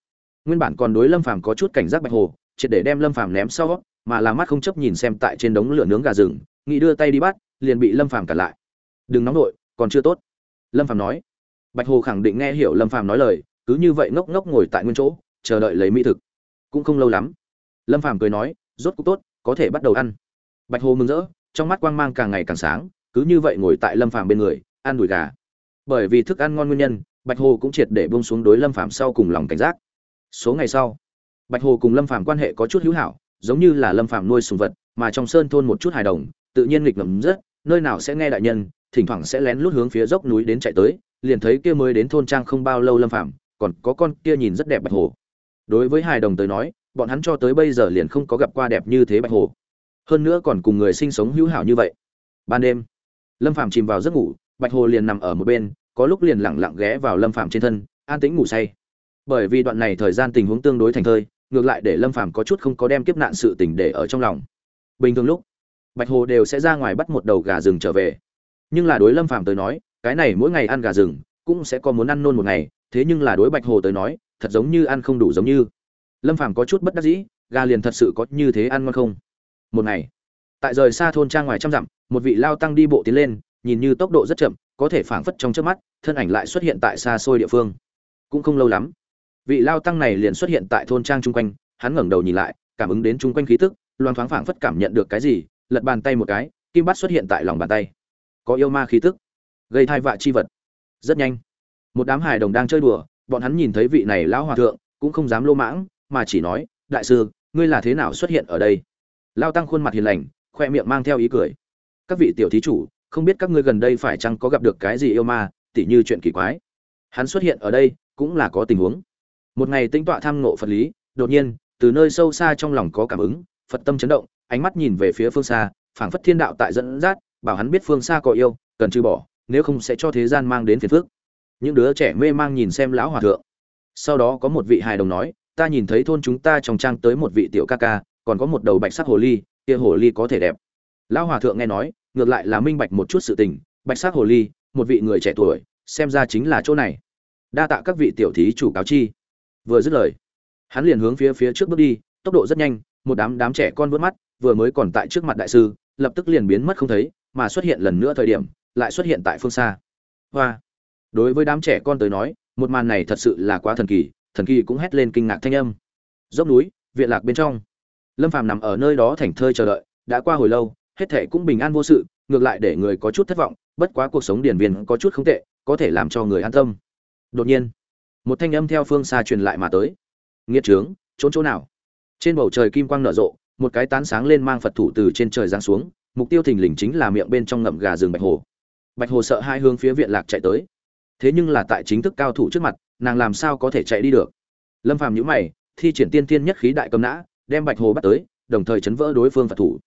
Nguyên bản còn đối lâm phàm có chút cảnh giác bạch hồ, triệt để đem lâm phàm ném sau mà là mắt không chấp nhìn xem tại trên đống lửa nướng gà rừng, nghĩ đưa tay đi bắt, liền bị lâm phàm cản lại. Đừng nóng nổi còn chưa tốt. Lâm phàm nói. Bạch hồ khẳng định nghe hiểu lâm phàm nói lời, cứ như vậy ngốc ngốc ngồi tại nguyên chỗ, chờ đợi lấy mỹ thực. Cũng không lâu lắm, lâm phàm cười nói, rốt cục tốt, có thể bắt đầu ăn. Bạch hồ mừng rỡ, trong mắt quang mang càng ngày càng sáng, cứ như vậy ngồi tại lâm phàm bên người, ăn đùi gà. Bởi vì thức ăn ngon nguyên nhân, bạch hồ cũng triệt để buông xuống đối lâm phàm sau cùng lòng cảnh giác. Số ngày sau, bạch hồ cùng lâm phàm quan hệ có chút hữu hảo giống như là lâm phạm nuôi sùng vật, mà trong sơn thôn một chút hài đồng, tự nhiên nghịch ngầm rất, nơi nào sẽ nghe đại nhân, thỉnh thoảng sẽ lén lút hướng phía dốc núi đến chạy tới, liền thấy kia mới đến thôn trang không bao lâu lâm phạm còn có con kia nhìn rất đẹp bạch hồ. Đối với hài đồng tới nói, bọn hắn cho tới bây giờ liền không có gặp qua đẹp như thế bạch hồ. Hơn nữa còn cùng người sinh sống hữu hảo như vậy. Ban đêm, lâm phạm chìm vào giấc ngủ, bạch hồ liền nằm ở một bên, có lúc liền lẳng lặng ghé vào lâm phạm trên thân, an tĩnh ngủ say. Bởi vì đoạn này thời gian tình huống tương đối thành thơi ngược lại để lâm phàm có chút không có đem kiếp nạn sự tình để ở trong lòng. Bình thường lúc, bạch hồ đều sẽ ra ngoài bắt một đầu gà rừng trở về. Nhưng là đối lâm phàm tới nói, cái này mỗi ngày ăn gà rừng, cũng sẽ có muốn ăn nôn một ngày, thế nhưng là đối bạch hồ tới nói, thật giống như ăn không đủ giống như. Lâm phàm có chút bất đắc dĩ, gà liền thật sự có như thế ăn ngon không? Một ngày, tại rời xa thôn trang ngoài trăm dặm, một vị lao tăng đi bộ tiến lên, nhìn như tốc độ rất chậm, có thể phảng phất trong trước mắt, thân ảnh lại xuất hiện tại xa xôi địa phương. Cũng không lâu lắm vị lao tăng này liền xuất hiện tại thôn trang chung quanh, hắn ngẩng đầu nhìn lại, cảm ứng đến chung quanh khí tức loan thoáng phảng phất cảm nhận được cái gì, lật bàn tay một cái, kim bát xuất hiện tại lòng bàn tay. Có yêu ma khí tức, gây thai vạ chi vật. Rất nhanh, một đám hài đồng đang chơi đùa, bọn hắn nhìn thấy vị này lão hòa thượng, cũng không dám lô mãng, mà chỉ nói, đại sư, ngươi là thế nào xuất hiện ở đây? Lao tăng khuôn mặt hiền lành, khoe miệng mang theo ý cười. Các vị tiểu thí chủ, không biết các ngươi gần đây phải chăng có gặp được cái gì yêu ma, tỉ như chuyện kỳ quái? Hắn xuất hiện ở đây, cũng là có tình huống một ngày tinh tọa tham ngộ phật lý, đột nhiên, từ nơi sâu xa trong lòng có cảm ứng, phật tâm chấn động, ánh mắt nhìn về phía phương xa, phảng phất thiên đạo tại dẫn dắt, bảo hắn biết phương xa có yêu, cần trừ bỏ, nếu không sẽ cho thế gian mang đến phiền phức. Những đứa trẻ mê mang nhìn xem lão hòa thượng. Sau đó có một vị hài đồng nói, ta nhìn thấy thôn chúng ta trong trang tới một vị tiểu ca ca, còn có một đầu bạch sắc hồ ly, kia hồ ly có thể đẹp. Lão hòa thượng nghe nói, ngược lại là minh bạch một chút sự tình, bạch sắc hồ ly, một vị người trẻ tuổi, xem ra chính là chỗ này. Đa tạ các vị tiểu thí chủ cáo chi vừa dứt lời, hắn liền hướng phía phía trước bước đi, tốc độ rất nhanh, một đám đám trẻ con vớt mắt, vừa mới còn tại trước mặt đại sư, lập tức liền biến mất không thấy, mà xuất hiện lần nữa thời điểm, lại xuất hiện tại phương xa. Hoa! Đối với đám trẻ con tới nói, một màn này thật sự là quá thần kỳ thần kỳ cũng hét lên kinh ngạc thanh âm. Dốc núi, viện lạc bên trong. Lâm phàm nằm ở nơi đó thảnh thơi chờ đợi, đã qua hồi lâu, hết thệ cũng bình an vô sự, ngược lại để người có chút thất vọng, bất quá cuộc sống điển viên có chút không tệ, có thể làm cho người an tâm. Đột nhiên một thanh âm theo phương xa truyền lại mà tới. Nghiệt trướng, trốn chỗ nào? Trên bầu trời kim quang nở rộ, một cái tán sáng lên mang phật thủ từ trên trời giáng xuống, mục tiêu thình lình chính là miệng bên trong ngậm gà rừng bạch hồ. Bạch hồ sợ hai hướng phía viện lạc chạy tới. Thế nhưng là tại chính thức cao thủ trước mặt, nàng làm sao có thể chạy đi được? Lâm phàm nhíu mày, thi triển tiên tiên nhất khí đại cầm nã, đem bạch hồ bắt tới, đồng thời chấn vỡ đối phương phật thủ.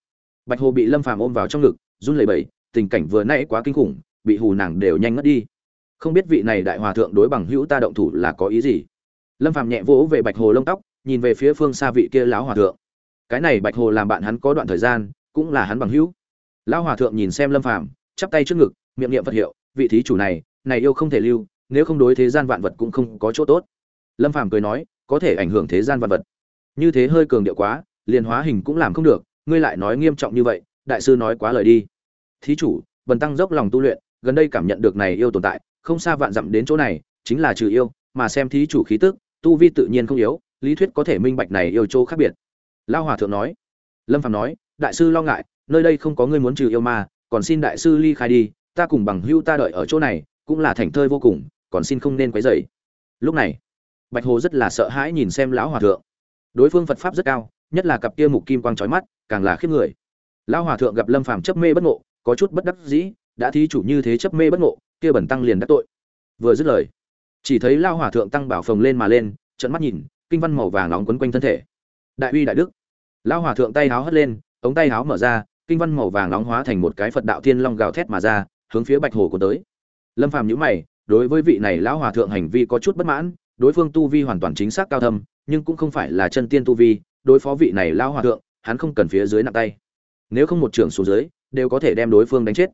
Bạch hồ bị lâm phàm ôm vào trong ngực, run lẩy bẩy, tình cảnh vừa nãy quá kinh khủng, bị hù nàng đều nhanh ngất đi không biết vị này đại hòa thượng đối bằng hữu ta động thủ là có ý gì. Lâm phàm nhẹ vỗ về bạch hồ lông tóc, nhìn về phía phương xa vị kia lão hòa thượng. Cái này bạch hồ làm bạn hắn có đoạn thời gian, cũng là hắn bằng hữu. Lão hòa thượng nhìn xem lâm phàm, chắp tay trước ngực, miệng niệm vật hiệu, vị thí chủ này này yêu không thể lưu, nếu không đối thế gian vạn vật cũng không có chỗ tốt. Lâm phàm cười nói, có thể ảnh hưởng thế gian vạn vật. Như thế hơi cường điệu quá, liền hóa hình cũng làm không được, ngươi lại nói nghiêm trọng như vậy, đại sư nói quá lời đi. Thí chủ, bần tăng dốc lòng tu luyện, gần đây cảm nhận được này yêu tồn tại không xa vạn dặm đến chỗ này chính là trừ yêu mà xem thí chủ khí tức tu vi tự nhiên không yếu lý thuyết có thể minh bạch này yêu chỗ khác biệt. Lao hòa thượng nói. Lâm phàm nói đại sư lo ngại nơi đây không có người muốn trừ yêu mà, còn xin đại sư ly khai đi ta cùng bằng hưu ta đợi ở chỗ này cũng là thành thơi vô cùng còn xin không nên quấy rầy. Lúc này bạch hồ rất là sợ hãi nhìn xem lão hòa thượng. Đối phương phật pháp rất cao nhất là cặp kia mục kim quang chói mắt càng là khiếp người. Lão hòa thượng gặp lâm phàm chấp mê bất ngộ có chút bất đắc dĩ đã thí chủ như thế chấp mê bất ngộ, kia bẩn tăng liền đắc tội. Vừa dứt lời, chỉ thấy lao hòa thượng tăng bảo phồng lên mà lên trận mắt nhìn, kinh văn màu vàng nóng quấn quanh thân thể. Đại uy đại đức. Lao hòa thượng tay háo hất lên, ống tay háo mở ra, kinh văn màu vàng nóng hóa thành một cái phật đạo thiên long gào thét mà ra, hướng phía bạch hồ của tới. Lâm phàm nhíu mày, đối với vị này lão hòa thượng hành vi có chút bất mãn, đối phương tu vi hoàn toàn chính xác cao thâm, nhưng cũng không phải là chân tiên tu vi, đối phó vị này lão hòa thượng, hắn không cần phía dưới nặng tay. Nếu không một trưởng xuống dưới, đều có thể đem đối phương đánh chết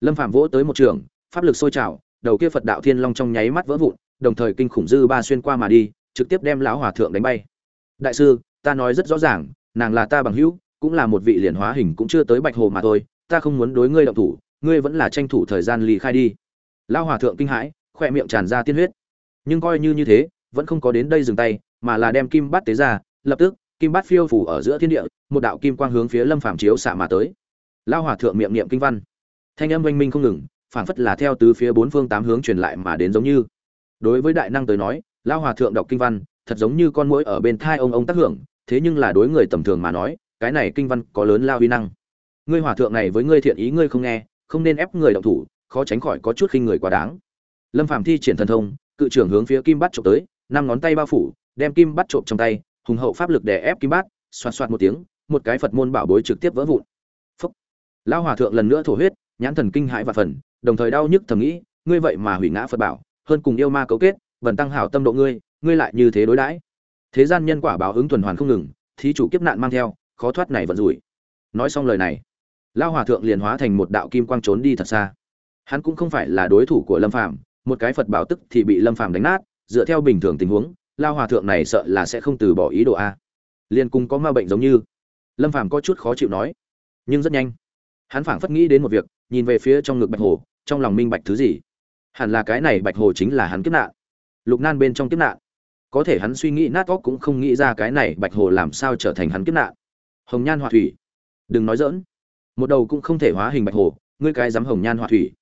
lâm Phạm vỗ tới một trường, pháp lực sôi trào, đầu kia phật đạo thiên long trong nháy mắt vỡ vụn, đồng thời kinh khủng dư ba xuyên qua mà đi, trực tiếp đem lão hòa thượng đánh bay. Đại sư, ta nói rất rõ ràng, nàng là ta bằng hữu, cũng là một vị liền hóa hình cũng chưa tới bạch hồ mà thôi, ta không muốn đối ngươi động thủ, ngươi vẫn là tranh thủ thời gian lì khai đi. Lão hòa thượng kinh hãi khoe miệng tràn ra tiên huyết. Nhưng coi như như thế, vẫn không có đến đây dừng tay, mà là đem kim bát tế ra, lập tức, kim bát phiêu phủ ở giữa thiên địa, một đạo kim quang hướng phía lâm phàm chiếu xạ mà tới. Lão hòa thượng miệng niệm kinh văn thanh âm oanh minh không ngừng, phảng phất là theo từ phía bốn phương tám hướng truyền lại mà đến giống như. Đối với đại năng tới nói lao hòa thượng đọc kinh văn, thật giống như con muỗi ở bên thai ông ông tác hưởng, thế nhưng là đối người tầm thường mà nói, cái này kinh văn có lớn lao uy năng. Ngươi hòa thượng này với ngươi thiện ý ngươi không nghe, không nên ép người động thủ, khó tránh khỏi có chút khinh người quá đáng. Lâm phàm thi triển thần thông, cự trưởng hướng phía kim bắt trộm tới, năm ngón tay bao phủ, đem kim bắt trộm trong tay, hùng hậu pháp lực đè ép kim bát, xoạt xoạt một tiếng, một cái phật môn bảo bối trực tiếp vỡ vụn. Phúc. Lão hòa thượng lần nữa thổ huyết nhãn thần kinh hãi và phần, đồng thời đau nhức thầm nghĩ, ngươi vậy mà hủy ngã phật bảo, hơn cùng yêu ma cấu kết vần tăng hảo tâm độ ngươi ngươi lại như thế đối đãi. Thế gian nhân quả báo ứng tuần hoàn không ngừng, thí chủ kiếp nạn mang theo, khó thoát này vận rủi. Nói xong lời này, lao hòa thượng liền hóa thành một đạo kim quang trốn đi thật xa. Hắn cũng không phải là đối thủ của lâm phàm, một cái phật bảo tức thì bị lâm phàm đánh nát, dựa theo bình thường tình huống, lao hòa thượng này sợ là sẽ không từ bỏ ý đồ a. Liền cùng có ma bệnh giống như. Lâm phàm có chút khó chịu nói, nhưng rất nhanh. Hắn phảng phất nghĩ đến một việc nhìn về phía trong ngực bạch hồ, trong lòng minh bạch thứ gì? Hẳn là cái này bạch hồ chính là hắn kiếp nạn. Lục nan bên trong kiếp nạn. Có thể hắn suy nghĩ nát óc cũng không nghĩ ra cái này bạch hồ làm sao trở thành hắn kiếp nạn. Hồng nhan họa thủy. Đừng nói dỡn một đầu cũng không thể hóa hình bạch hồ, ngươi cái dám hồng nhan họa thủy.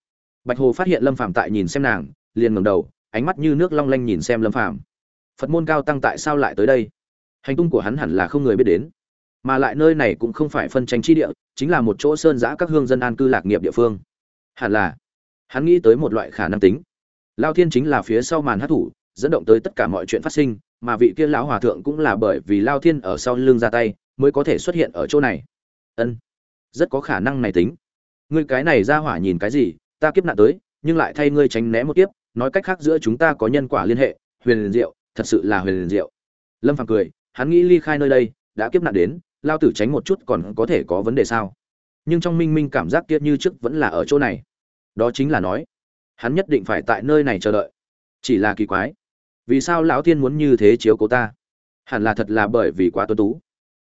Bạch hồ phát hiện lâm phàm tại nhìn xem nàng, liền ngẩng đầu, ánh mắt như nước long lanh nhìn xem lâm phàm. Phật môn cao tăng tại sao lại tới đây? Hành tung của hắn hẳn là không người biết đến mà lại nơi này cũng không phải phân tranh chi địa, chính là một chỗ sơn giã các hương dân an cư lạc nghiệp địa phương. Hẳn là, hắn nghĩ tới một loại khả năng tính. Lao thiên chính là phía sau màn hát thủ, dẫn động tới tất cả mọi chuyện phát sinh, mà vị kia lão hòa thượng cũng là bởi vì lao thiên ở sau lưng ra tay, mới có thể xuất hiện ở chỗ này. Ân, rất có khả năng này tính. Ngươi cái này ra hỏa nhìn cái gì, ta kiếp nạn tới, nhưng lại thay ngươi tránh né một kiếp, nói cách khác giữa chúng ta có nhân quả liên hệ, huyền diệu, thật sự là huyền diệu. Lâm phàm cười, hắn nghĩ ly khai nơi đây, đã kiếp nạn đến lao tử tránh một chút còn có thể có vấn đề sao? Nhưng trong minh minh cảm giác kia như trước vẫn là ở chỗ này. Đó chính là nói, hắn nhất định phải tại nơi này chờ đợi. Chỉ là kỳ quái, vì sao lão tiên muốn như thế chiếu cố ta? Hẳn là thật là bởi vì quá tuân tú.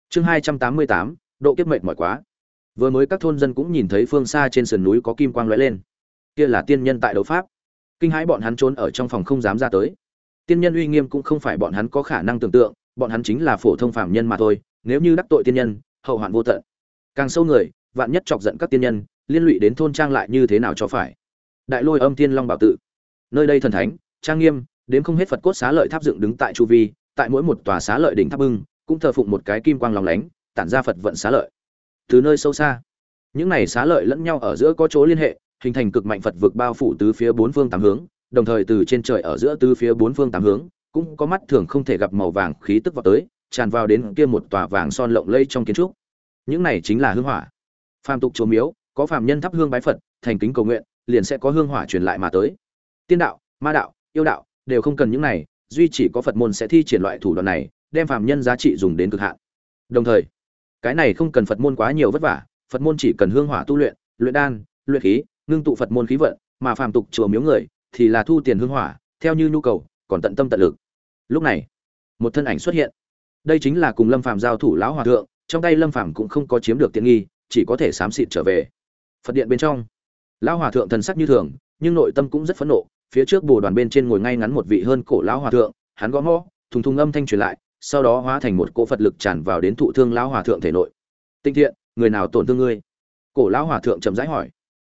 Chương hai trăm tám mươi tám, độ kiếp mệnh mỏi quá. Vừa mới các thôn dân cũng nhìn thấy phương xa trên sườn núi có kim quang lóe lên. Kia là tiên nhân tại đấu pháp. Kinh hãi bọn hắn trốn ở trong phòng không dám ra tới. Tiên nhân uy nghiêm cũng không phải bọn hắn có khả năng tưởng tượng, bọn hắn chính là phổ thông phạm nhân mà thôi nếu như đắc tội tiên nhân, hậu hoạn vô tận. Càng sâu người, vạn nhất chọc giận các tiên nhân, liên lụy đến thôn trang lại như thế nào cho phải? Đại lôi âm tiên long bảo tự. Nơi đây thần thánh, trang nghiêm, đến không hết phật cốt xá lợi tháp dựng đứng tại chu vi, tại mỗi một tòa xá lợi đỉnh tháp bưng, cũng thờ phụng một cái kim quang lòng lánh, tản ra phật vận xá lợi. Từ nơi sâu xa, những này xá lợi lẫn nhau ở giữa có chỗ liên hệ, hình thành cực mạnh phật vực bao phủ tứ phía bốn phương tám hướng, đồng thời từ trên trời ở giữa tứ phía bốn phương tám hướng, cũng có mắt thường không thể gặp màu vàng khí tức vào tới tràn vào đến kia một tòa vàng son lộng lẫy trong kiến trúc. Những này chính là hương hỏa. Phàm tục chùa miếu, có phàm nhân thắp hương bái phật, thành kính cầu nguyện, liền sẽ có hương hỏa truyền lại mà tới. Tiên đạo, ma đạo, yêu đạo, đều không cần những này, duy chỉ có phật môn sẽ thi triển loại thủ đoạn này, đem phàm nhân giá trị dùng đến cực hạn. Đồng thời, cái này không cần phật môn quá nhiều vất vả, phật môn chỉ cần hương hỏa tu luyện luyện đan, luyện khí, ngưng tụ phật môn khí vận, mà phàm tục chùa miếu người thì là thu tiền hương hỏa, theo như nhu cầu, còn tận tâm tận lực. Lúc này, một thân ảnh xuất hiện đây chính là cùng lâm phàm giao thủ lão hòa thượng, trong tay lâm phàm cũng không có chiếm được tiện nghi, chỉ có thể xám xịt trở về. Phật điện bên trong, lão hòa thượng thần sắc như thường, nhưng nội tâm cũng rất phẫn nộ, phía trước bồ đoàn bên trên ngồi ngay ngắn một vị hơn cổ lão hòa thượng, hắn gõ mõ, thùng thùng âm thanh truyền lại, sau đó hóa thành một cỗ phật lực tràn vào đến thụ thương lão hòa thượng thể nội. Tinh thiện, người nào tổn thương ngươi? Cổ lão hòa thượng chậm rãi hỏi.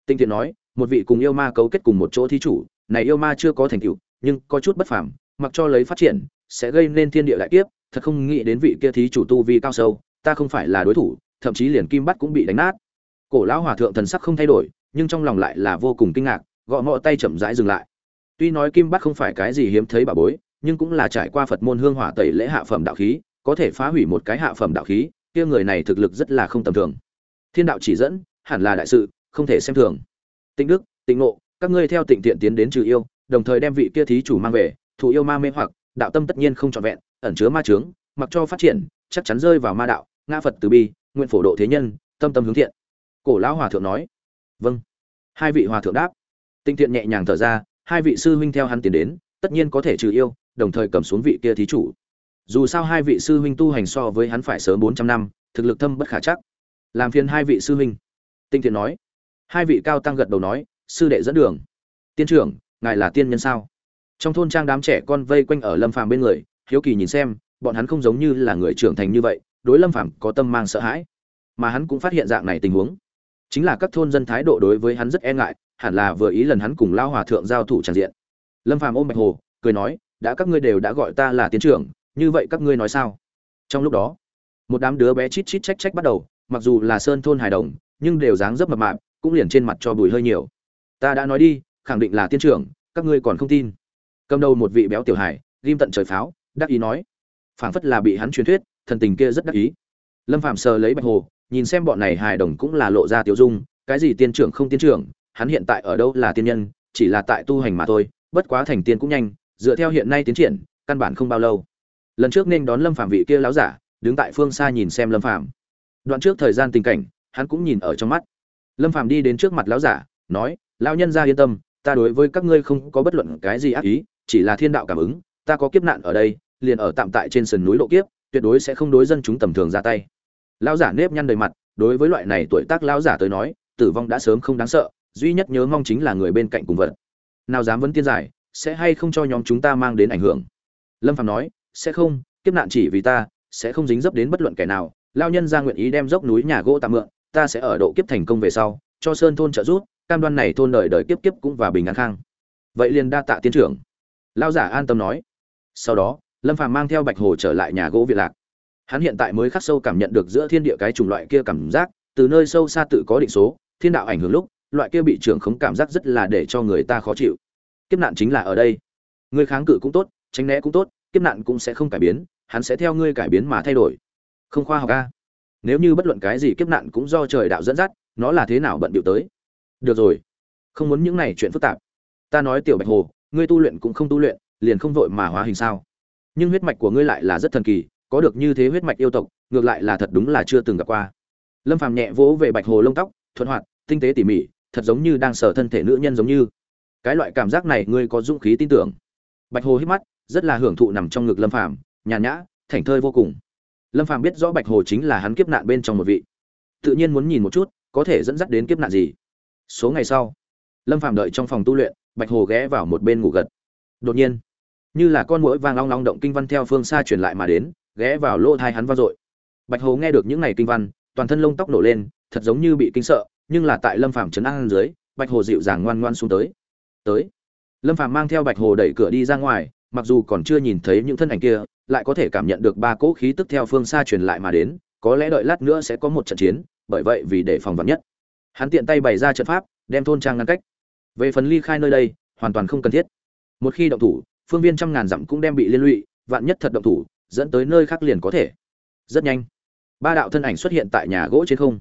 Tinh thiện nói, một vị cùng yêu ma cấu kết cùng một chỗ thí chủ, này yêu ma chưa có thành tựu, nhưng có chút bất phàm, mặc cho lấy phát triển, sẽ gây nên thiên địa đại kiếp thật không nghĩ đến vị kia thí chủ tu vi cao sâu, ta không phải là đối thủ, thậm chí liền kim bắt cũng bị đánh nát. Cổ lão hòa thượng thần sắc không thay đổi, nhưng trong lòng lại là vô cùng kinh ngạc, gõ ngọ tay chậm rãi dừng lại. Tuy nói kim bắt không phải cái gì hiếm thấy bà bối, nhưng cũng là trải qua phật môn hương hỏa tẩy lễ hạ phẩm đạo khí, có thể phá hủy một cái hạ phẩm đạo khí, kia người này thực lực rất là không tầm thường. Thiên đạo chỉ dẫn, hẳn là đại sự, không thể xem thường. Tịnh đức, tịnh ngộ, các ngươi theo tịnh thiện tiến đến trừ yêu, đồng thời đem vị kia thí chủ mang về thủ yêu ma mê hoặc đạo tâm tất nhiên không trọn vẹn, ẩn chứa ma trướng mặc cho phát triển, chắc chắn rơi vào ma đạo, ngã phật từ bi, nguyện phổ độ thế nhân, tâm tâm hướng thiện. Cổ lão hòa thượng nói. Vâng. Hai vị hòa thượng đáp. Tinh thiện nhẹ nhàng thở ra, hai vị sư huynh theo hắn tiến đến, tất nhiên có thể trừ yêu, đồng thời cầm xuống vị kia thí chủ. Dù sao hai vị sư huynh tu hành so với hắn phải sớm bốn trăm năm, thực lực thâm bất khả chắc. Làm phiền hai vị sư huynh. Tinh thiện nói. Hai vị cao tăng gật đầu nói, sư đệ dẫn đường. Tiên trưởng, ngài là tiên nhân sao? Trong thôn trang đám trẻ con vây quanh ở lâm phàm bên người, hiếu kỳ nhìn xem, bọn hắn không giống như là người trưởng thành như vậy, đối lâm phàm có tâm mang sợ hãi. Mà hắn cũng phát hiện dạng này tình huống. Chính là các thôn dân thái độ đối với hắn rất e ngại, hẳn là vừa ý lần hắn cùng lao hòa thượng giao thủ tràn diện. Lâm phàm ôm bạch hồ, cười nói, đã các ngươi đều đã gọi ta là tiến trưởng, như vậy các ngươi nói sao? Trong lúc đó, một đám đứa bé chít chít trách trách bắt đầu, mặc dù là sơn thôn hài đồng, nhưng đều dáng dấp mập mạp, cũng liền trên mặt cho bùi hơi nhiều. Ta đã nói đi, khẳng định là tiên trưởng, các ngươi còn không tin cầm đầu một vị béo tiểu hải ghim tận trời pháo, đắc ý nói, phảng phất là bị hắn truyền thuyết, thần tình kia rất đắc ý. Lâm phạm sờ lấy bạch hồ, nhìn xem bọn này hài đồng cũng là lộ ra tiểu dung, cái gì tiên trưởng không tiên trưởng, hắn hiện tại ở đâu là tiên nhân, chỉ là tại tu hành mà thôi, bất quá thành tiên cũng nhanh, dựa theo hiện nay tiến triển, căn bản không bao lâu. Lần trước nên đón lâm phạm vị kia láo giả, đứng tại phương xa nhìn xem lâm phạm đoạn trước thời gian tình cảnh, hắn cũng nhìn ở trong mắt. Lâm phạm đi đến trước mặt lão giả, nói, lão nhân ra yên tâm, ta đối với các ngươi không có bất luận cái gì ác ý chỉ là thiên đạo cảm ứng, ta có kiếp nạn ở đây, liền ở tạm tại trên sườn núi lộ kiếp, tuyệt đối sẽ không đối dân chúng tầm thường ra tay. Lão giả nếp nhăn đầy mặt, đối với loại này tuổi tác lão giả tới nói, tử vong đã sớm không đáng sợ, duy nhất nhớ mong chính là người bên cạnh cùng vật. Nào dám vấn tiên giải, sẽ hay không cho nhóm chúng ta mang đến ảnh hưởng? Lâm phạm nói, sẽ không, kiếp nạn chỉ vì ta, sẽ không dính dấp đến bất luận kẻ nào. Lao nhân ra nguyện ý đem dốc núi nhà gỗ tạm mượn, ta sẽ ở độ kiếp thành công về sau, cho sơn thôn trợ giúp, cam đoan này thôn đời đời kiếp kiếp cũng và bình an khang. Vậy liền đa tạ tiên trưởng lao giả an tâm nói. Sau đó, lâm phàm mang theo bạch hồ trở lại nhà gỗ việt lạc. Hắn hiện tại mới khắc sâu cảm nhận được giữa thiên địa cái chủng loại kia cảm giác, từ nơi sâu xa tự có định số, thiên đạo ảnh hưởng lúc, loại kia bị trưởng khống cảm giác rất là để cho người ta khó chịu. Kiếp nạn chính là ở đây. Ngươi kháng cự cũng tốt, tránh né cũng tốt, kiếp nạn cũng sẽ không cải biến, hắn sẽ theo ngươi cải biến mà thay đổi. Không khoa học ca nếu như bất luận cái gì kiếp nạn cũng do trời đạo dẫn dắt, nó là thế nào bận điệu tới? Được rồi. Không muốn những này chuyện phức tạp. Ta nói tiểu bạch hồ ngươi tu luyện cũng không tu luyện, liền không vội mà hóa hình sao? Nhưng huyết mạch của ngươi lại là rất thần kỳ, có được như thế huyết mạch yêu tộc, ngược lại là thật đúng là chưa từng gặp qua. Lâm phàm nhẹ vỗ về bạch hồ lông tóc, thuận hoạt, tinh tế tỉ mỉ, thật giống như đang sở thân thể nữ nhân giống như. Cái loại cảm giác này ngươi có dũng khí tin tưởng. Bạch hồ hít mắt, rất là hưởng thụ nằm trong ngực lâm phàm, nhàn nhã, thảnh thơi vô cùng. Lâm phàm biết rõ bạch hồ chính là hắn kiếp nạn bên trong một vị. Tự nhiên muốn nhìn một chút, có thể dẫn dắt đến kiếp nạn gì. Số ngày sau, lâm phàm đợi trong phòng tu luyện bạch hồ ghé vào một bên ngủ gật. Đột nhiên, như là con mũi vang long long động kinh văn theo phương xa truyền lại mà đến, ghé vào lỗ thai hắn vang dội. Bạch hồ nghe được những ngày kinh văn, toàn thân lông tóc nổ lên, thật giống như bị kinh sợ, nhưng là tại lâm phàm trấn an dưới, bạch hồ dịu dàng ngoan ngoan xuống tới. Tới. Lâm phàm mang theo bạch hồ đẩy cửa đi ra ngoài, mặc dù còn chưa nhìn thấy những thân ảnh kia, lại có thể cảm nhận được ba cỗ khí tức theo phương xa truyền lại mà đến, có lẽ đợi lát nữa sẽ có một trận chiến, bởi vậy vì để phòng vắn nhất. Hắn tiện tay bày ra trận pháp, đem thôn trang ngăn cách về phần ly khai nơi đây, hoàn toàn không cần thiết. Một khi động thủ, phương viên trăm ngàn dặm cũng đem bị liên lụy, vạn nhất thật động thủ, dẫn tới nơi khác liền có thể. Rất nhanh, ba đạo thân ảnh xuất hiện tại nhà gỗ trên không.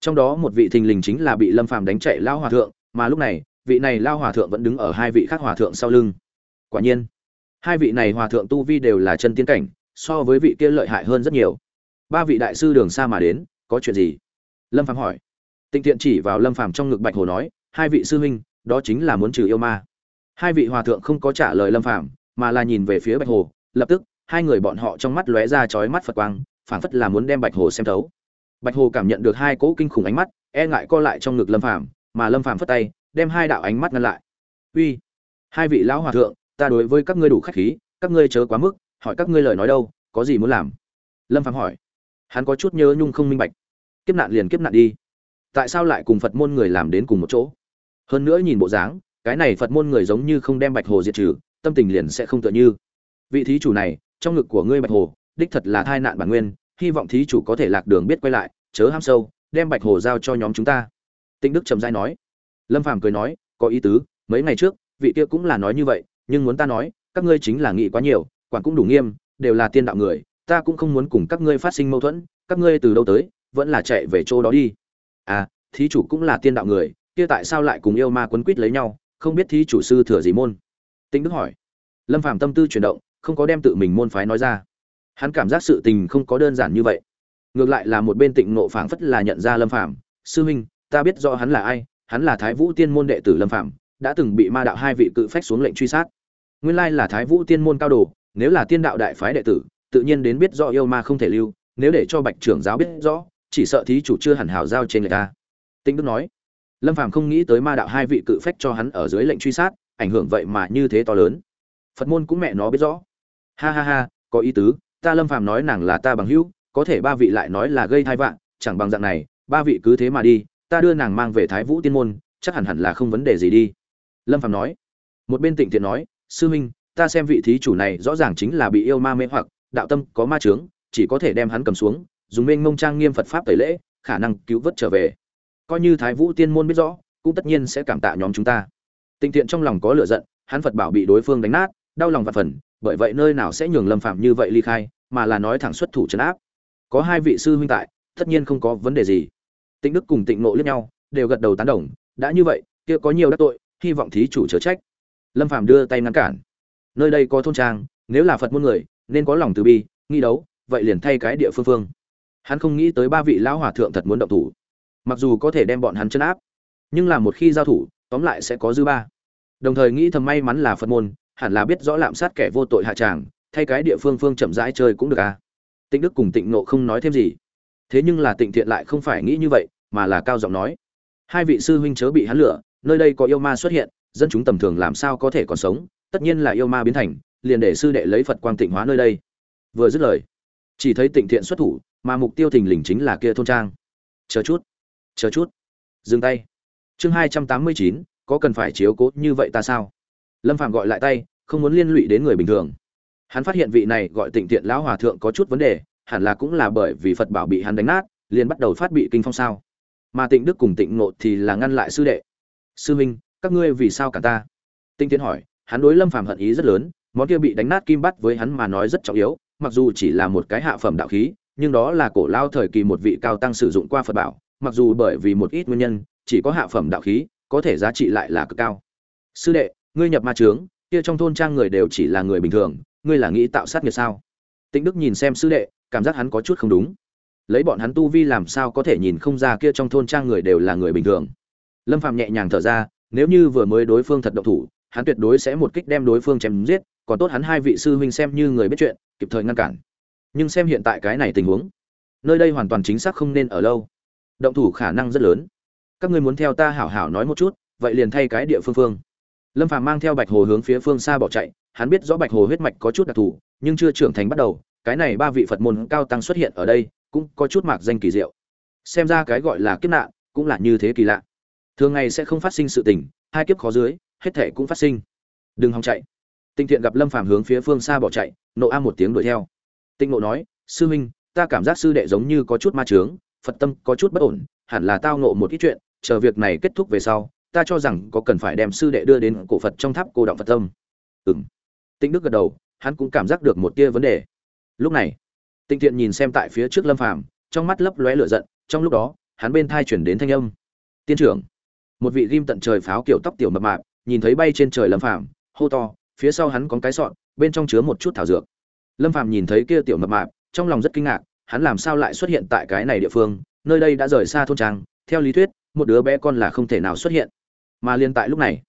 Trong đó một vị thình lình chính là bị lâm phàm đánh chạy lao hòa thượng, mà lúc này, vị này lao hòa thượng vẫn đứng ở hai vị khác hòa thượng sau lưng. Quả nhiên, hai vị này hòa thượng tu vi đều là chân tiên cảnh, so với vị kia lợi hại hơn rất nhiều. Ba vị đại sư đường xa mà đến, có chuyện gì? Lâm phàm hỏi. Tịnh tiện chỉ vào lâm phàm trong ngực bạch hồ nói, hai vị sư huynh đó chính là muốn trừ yêu ma. Hai vị hòa thượng không có trả lời lâm phàm, mà là nhìn về phía bạch hồ, lập tức, hai người bọn họ trong mắt lóe ra chói mắt phật quang, phảng phất là muốn đem bạch hồ xem thấu. Bạch hồ cảm nhận được hai cỗ kinh khủng ánh mắt e ngại co lại trong ngực lâm phàm, mà lâm phàm phất tay, đem hai đạo ánh mắt ngăn lại. Uy, hai vị lão hòa thượng, ta đối với các ngươi đủ khách khí, các ngươi chớ quá mức, hỏi các ngươi lời nói đâu, có gì muốn làm? Lâm phàm hỏi. Hắn có chút nhớ nhung không minh bạch. Kiếp nạn liền kiếp nạn đi. Tại sao lại cùng phật môn người làm đến cùng một chỗ? Hơn nữa nhìn bộ dáng, cái này phật môn người giống như không đem bạch hồ diệt trừ, tâm tình liền sẽ không tựa như. Vị thí chủ này, trong ngực của ngươi bạch hồ, đích thật là thai nạn bản nguyên, hy vọng thí chủ có thể lạc đường biết quay lại, chớ ham sâu, đem bạch hồ giao cho nhóm chúng ta. Tĩnh đức trầm dai nói. Lâm phàm cười nói, có ý tứ, mấy ngày trước, vị kia cũng là nói như vậy, nhưng muốn ta nói, các ngươi chính là nghĩ quá nhiều, quản cũng đủ nghiêm, đều là tiên đạo người, ta cũng không muốn cùng các ngươi phát sinh mâu thuẫn, các ngươi từ đâu tới, vẫn là chạy về chỗ đó đi. À thí chủ cũng là tiên đạo người kia tại sao lại cùng yêu ma quấn quýt lấy nhau, không biết thí chủ sư thừa gì môn? Tĩnh đức hỏi. Lâm phàm tâm tư chuyển động, không có đem tự mình môn phái nói ra. Hắn cảm giác sự tình không có đơn giản như vậy. Ngược lại là một bên tịnh nộ phảng phất là nhận ra lâm phàm, sư huynh, ta biết rõ hắn là ai, hắn là thái vũ tiên môn đệ tử lâm phàm, đã từng bị ma đạo hai vị cự phách xuống lệnh truy sát. Nguyên lai là thái vũ tiên môn cao đồ, nếu là tiên đạo đại phái đệ tử, tự nhiên đến biết rõ yêu ma không thể lưu, nếu để cho bạch trưởng giáo biết rõ, chỉ sợ thí chủ chưa hẳn hảo giao trên người ta. Tĩnh đức nói lâm phàm không nghĩ tới ma đạo hai vị cự phách cho hắn ở dưới lệnh truy sát, ảnh hưởng vậy mà như thế to lớn. Phật môn cũng mẹ nó biết rõ. Ha ha ha, có ý tứ, ta lâm phàm nói nàng là ta bằng hữu, có thể ba vị lại nói là gây thai vạn chẳng bằng dạng này, ba vị cứ thế mà đi, ta đưa nàng mang về thái vũ tiên môn, chắc hẳn hẳn là không vấn đề gì đi. Lâm phàm nói. Một bên tịnh thiện nói, sư minh ta xem vị thí chủ này rõ ràng chính là bị yêu ma mê hoặc, đạo tâm có ma trướng chỉ có thể đem hắn cầm xuống, dùng mênh mông trang nghiêm phật pháp tẩy lễ, khả năng cứu vớt trở về coi như thái vũ tiên môn biết rõ, cũng tất nhiên sẽ cảm tạ nhóm chúng ta. Tịnh thiện trong lòng có lửa giận, hắn phật bảo bị đối phương đánh nát, đau lòng và phần, bởi vậy nơi nào sẽ nhường lâm phạm như vậy ly khai, mà là nói thẳng xuất thủ trấn áp. Có hai vị sư huynh tại, tất nhiên không có vấn đề gì. Tịnh đức cùng tịnh nộ liếc nhau, đều gật đầu tán đồng, đã như vậy, kia có nhiều đắc tội, hy vọng thí chủ chớ trách. Lâm phạm đưa tay ngăn cản. Nơi đây có thôn trang, nếu là phật môn người, nên có lòng từ bi, nghi đấu, vậy liền thay cái địa phương phương. Hắn không nghĩ tới ba vị lão hòa thượng thật muốn động thủ mặc dù có thể đem bọn hắn chân áp, nhưng là một khi giao thủ, tóm lại sẽ có dư ba. Đồng thời nghĩ thầm may mắn là phật môn, hẳn là biết rõ lạm sát kẻ vô tội hạ tràng, thay cái địa phương phương chậm rãi chơi cũng được à. Tịnh đức cùng tịnh nộ không nói thêm gì. Thế nhưng là tịnh thiện lại không phải nghĩ như vậy, mà là cao giọng nói. Hai vị sư huynh chớ bị hắn lửa, nơi đây có yêu ma xuất hiện, dân chúng tầm thường làm sao có thể còn sống, tất nhiên là yêu ma biến thành, liền để sư đệ lấy phật quang tịnh hóa nơi đây. Vừa dứt lời, chỉ thấy tịnh thiện xuất thủ, mà mục tiêu thình lình chính là kia thôn trang. Chờ chút chờ chút. Dừng tay. Chương hai trăm tám mươi chín, có cần phải chiếu cố như vậy ta sao? Lâm phạm gọi lại tay, không muốn liên lụy đến người bình thường. Hắn phát hiện vị này gọi tịnh thiện lão hòa thượng có chút vấn đề, hẳn là cũng là bởi vì phật bảo bị hắn đánh nát, liền bắt đầu phát bị kinh phong sao. Mà tịnh đức cùng tịnh ngộ thì là ngăn lại sư đệ. Sư minh, các ngươi vì sao cả ta? Tinh tiến hỏi, hắn đối lâm phàm hận ý rất lớn, món kia bị đánh nát kim bắt với hắn mà nói rất trọng yếu, mặc dù chỉ là một cái hạ phẩm đạo khí, nhưng đó là cổ lao thời kỳ một vị cao tăng sử dụng qua phật bảo mặc dù bởi vì một ít nguyên nhân, chỉ có hạ phẩm đạo khí, có thể giá trị lại là cực cao. Sư đệ, ngươi nhập ma trướng, kia trong thôn trang người đều chỉ là người bình thường, ngươi là nghĩ tạo sát nghiệp sao? Tĩnh đức nhìn xem sư đệ, cảm giác hắn có chút không đúng. Lấy bọn hắn tu vi làm sao có thể nhìn không ra kia trong thôn trang người đều là người bình thường? Lâm phạm nhẹ nhàng thở ra, nếu như vừa mới đối phương thật động thủ, hắn tuyệt đối sẽ một kích đem đối phương chém giết, còn tốt hắn hai vị sư huynh xem như người biết chuyện, kịp thời ngăn cản. Nhưng xem hiện tại cái này tình huống, nơi đây hoàn toàn chính xác không nên ở lâu động thủ khả năng rất lớn. Các ngươi muốn theo ta hảo hảo nói một chút, vậy liền thay cái địa phương phương. Lâm phàm mang theo bạch hồ hướng phía phương xa bỏ chạy, hắn biết rõ bạch hồ huyết mạch có chút đặc thù, nhưng chưa trưởng thành bắt đầu, cái này ba vị phật môn cao tăng xuất hiện ở đây, cũng có chút mạc danh kỳ diệu. Xem ra cái gọi là kiếp nạn, cũng là như thế kỳ lạ. Thường ngày sẽ không phát sinh sự tình, hai kiếp khó dưới, hết thể cũng phát sinh. Đừng hòng chạy. Tinh thiện gặp lâm phàm hướng phía phương xa bỏ chạy, nộ a một tiếng đuổi theo. Tinh nộ nói, sư huynh, ta cảm giác sư đệ giống như có chút ma trướng phật tâm có chút bất ổn, hẳn là tao nộ một ít chuyện, chờ việc này kết thúc về sau, ta cho rằng có cần phải đem sư đệ đưa đến cổ phật trong tháp cô động phật tâm. Ừm. Tĩnh đức gật đầu, hắn cũng cảm giác được một tia vấn đề. Lúc này tinh thiện nhìn xem tại phía trước lâm phàm, trong mắt lấp lóe lửa giận, trong lúc đó, hắn bên thai chuyển đến thanh âm. Tiên trưởng. Một vị ghim tận trời pháo kiểu tóc tiểu mập mạp, nhìn thấy bay trên trời lâm phàm, hô to, phía sau hắn có cái sọn, bên trong chứa một chút thảo dược. Lâm phàm nhìn thấy kia tiểu mập mạp, trong lòng rất kinh ngạc hắn làm sao lại xuất hiện tại cái này địa phương, nơi đây đã rời xa thôn trang, theo lý thuyết, một đứa bé con là không thể nào xuất hiện. Mà liên tại lúc này,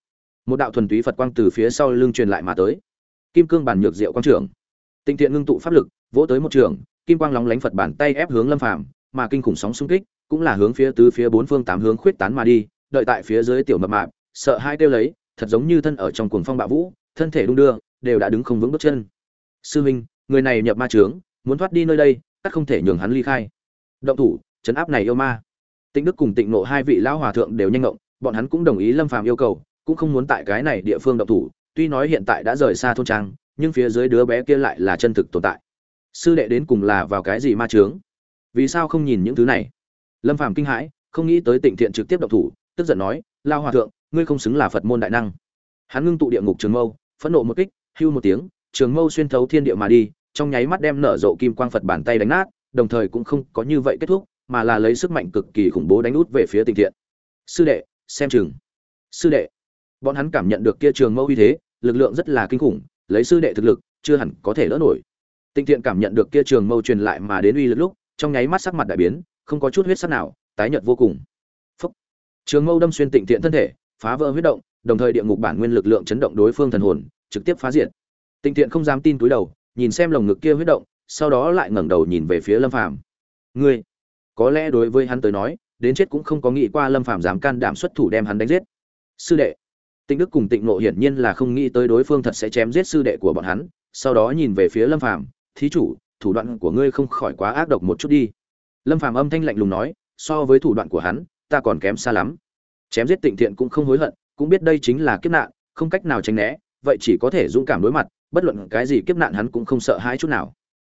một đạo thuần túy phật quang từ phía sau lưng truyền lại mà tới. Kim cương bản nhược diệu quang trưởng. Tinh thiện ngưng tụ pháp lực, vỗ tới một trường, kim quang lóng lánh phật bản tay ép hướng lâm phàm, mà kinh khủng sóng xung kích cũng là hướng phía tứ phía bốn phương tám hướng khuyết tán mà đi, đợi tại phía dưới tiểu mập mạp, sợ hai kêu lấy, thật giống như thân ở trong cuồng phong bạo vũ, thân thể đung đưa, đều đã đứng không vững bước chân. Sư huynh, người này nhập ma trướng, muốn thoát đi nơi đây tất không thể nhường hắn ly khai. Động thủ, chấn áp này yêu ma. Tịnh đức cùng tịnh nộ hai vị lão hòa thượng đều nhanh ngộng, bọn hắn cũng đồng ý lâm phàm yêu cầu, cũng không muốn tại cái này địa phương động thủ, tuy nói hiện tại đã rời xa thôn trang, nhưng phía dưới đứa bé kia lại là chân thực tồn tại. Sư đệ đến cùng là vào cái gì ma chướng? Vì sao không nhìn những thứ này? Lâm phàm kinh hãi, không nghĩ tới tịnh thiện trực tiếp động thủ, tức giận nói lao hòa thượng, ngươi không xứng là phật môn đại năng. Hắn ngưng tụ địa ngục trường mâu, phẫn nộ một kích, hưu một tiếng, trường mâu xuyên thấu thiên địa mà đi trong nháy mắt đem nở rộ kim quang phật bàn tay đánh nát, đồng thời cũng không có như vậy kết thúc, mà là lấy sức mạnh cực kỳ khủng bố đánh út về phía tịnh thiện. Sư đệ, xem chừng. Sư đệ. Bọn hắn cảm nhận được kia trường mâu uy thế, lực lượng rất là kinh khủng, lấy sư đệ thực lực, chưa hẳn có thể đỡ nổi. Tịnh thiện cảm nhận được kia trường mâu truyền lại mà đến uy lực lúc, trong nháy mắt sắc mặt đại biến, không có chút huyết sắc nào, tái nhợt vô cùng. Phúc. trường mâu đâm xuyên tịnh thiện thân thể, phá vỡ huyết động, đồng thời địa ngục bản nguyên lực lượng chấn động đối phương thần hồn, trực tiếp phá diện. tịnh thiện không dám tin túi đầu nhìn xem lồng ngực kia huyết động, sau đó lại ngẩng đầu nhìn về phía lâm phàm. Ngươi, có lẽ đối với hắn tới nói, đến chết cũng không có nghĩ qua lâm phàm dám can đảm xuất thủ đem hắn đánh giết. Sư đệ. Tịnh đức cùng tịnh nộ hiển nhiên là không nghĩ tới đối phương thật sẽ chém giết sư đệ của bọn hắn, sau đó nhìn về phía lâm phàm, thí chủ, thủ đoạn của ngươi không khỏi quá ác độc một chút đi. Lâm phàm âm thanh lạnh lùng nói, so với thủ đoạn của hắn, ta còn kém xa lắm. Chém giết tịnh thiện cũng không hối hận, cũng biết đây chính là kiếp nạn, không cách nào tránh né, vậy chỉ có thể dũng cảm đối mặt bất luận cái gì kiếp nạn hắn cũng không sợ hãi chút nào.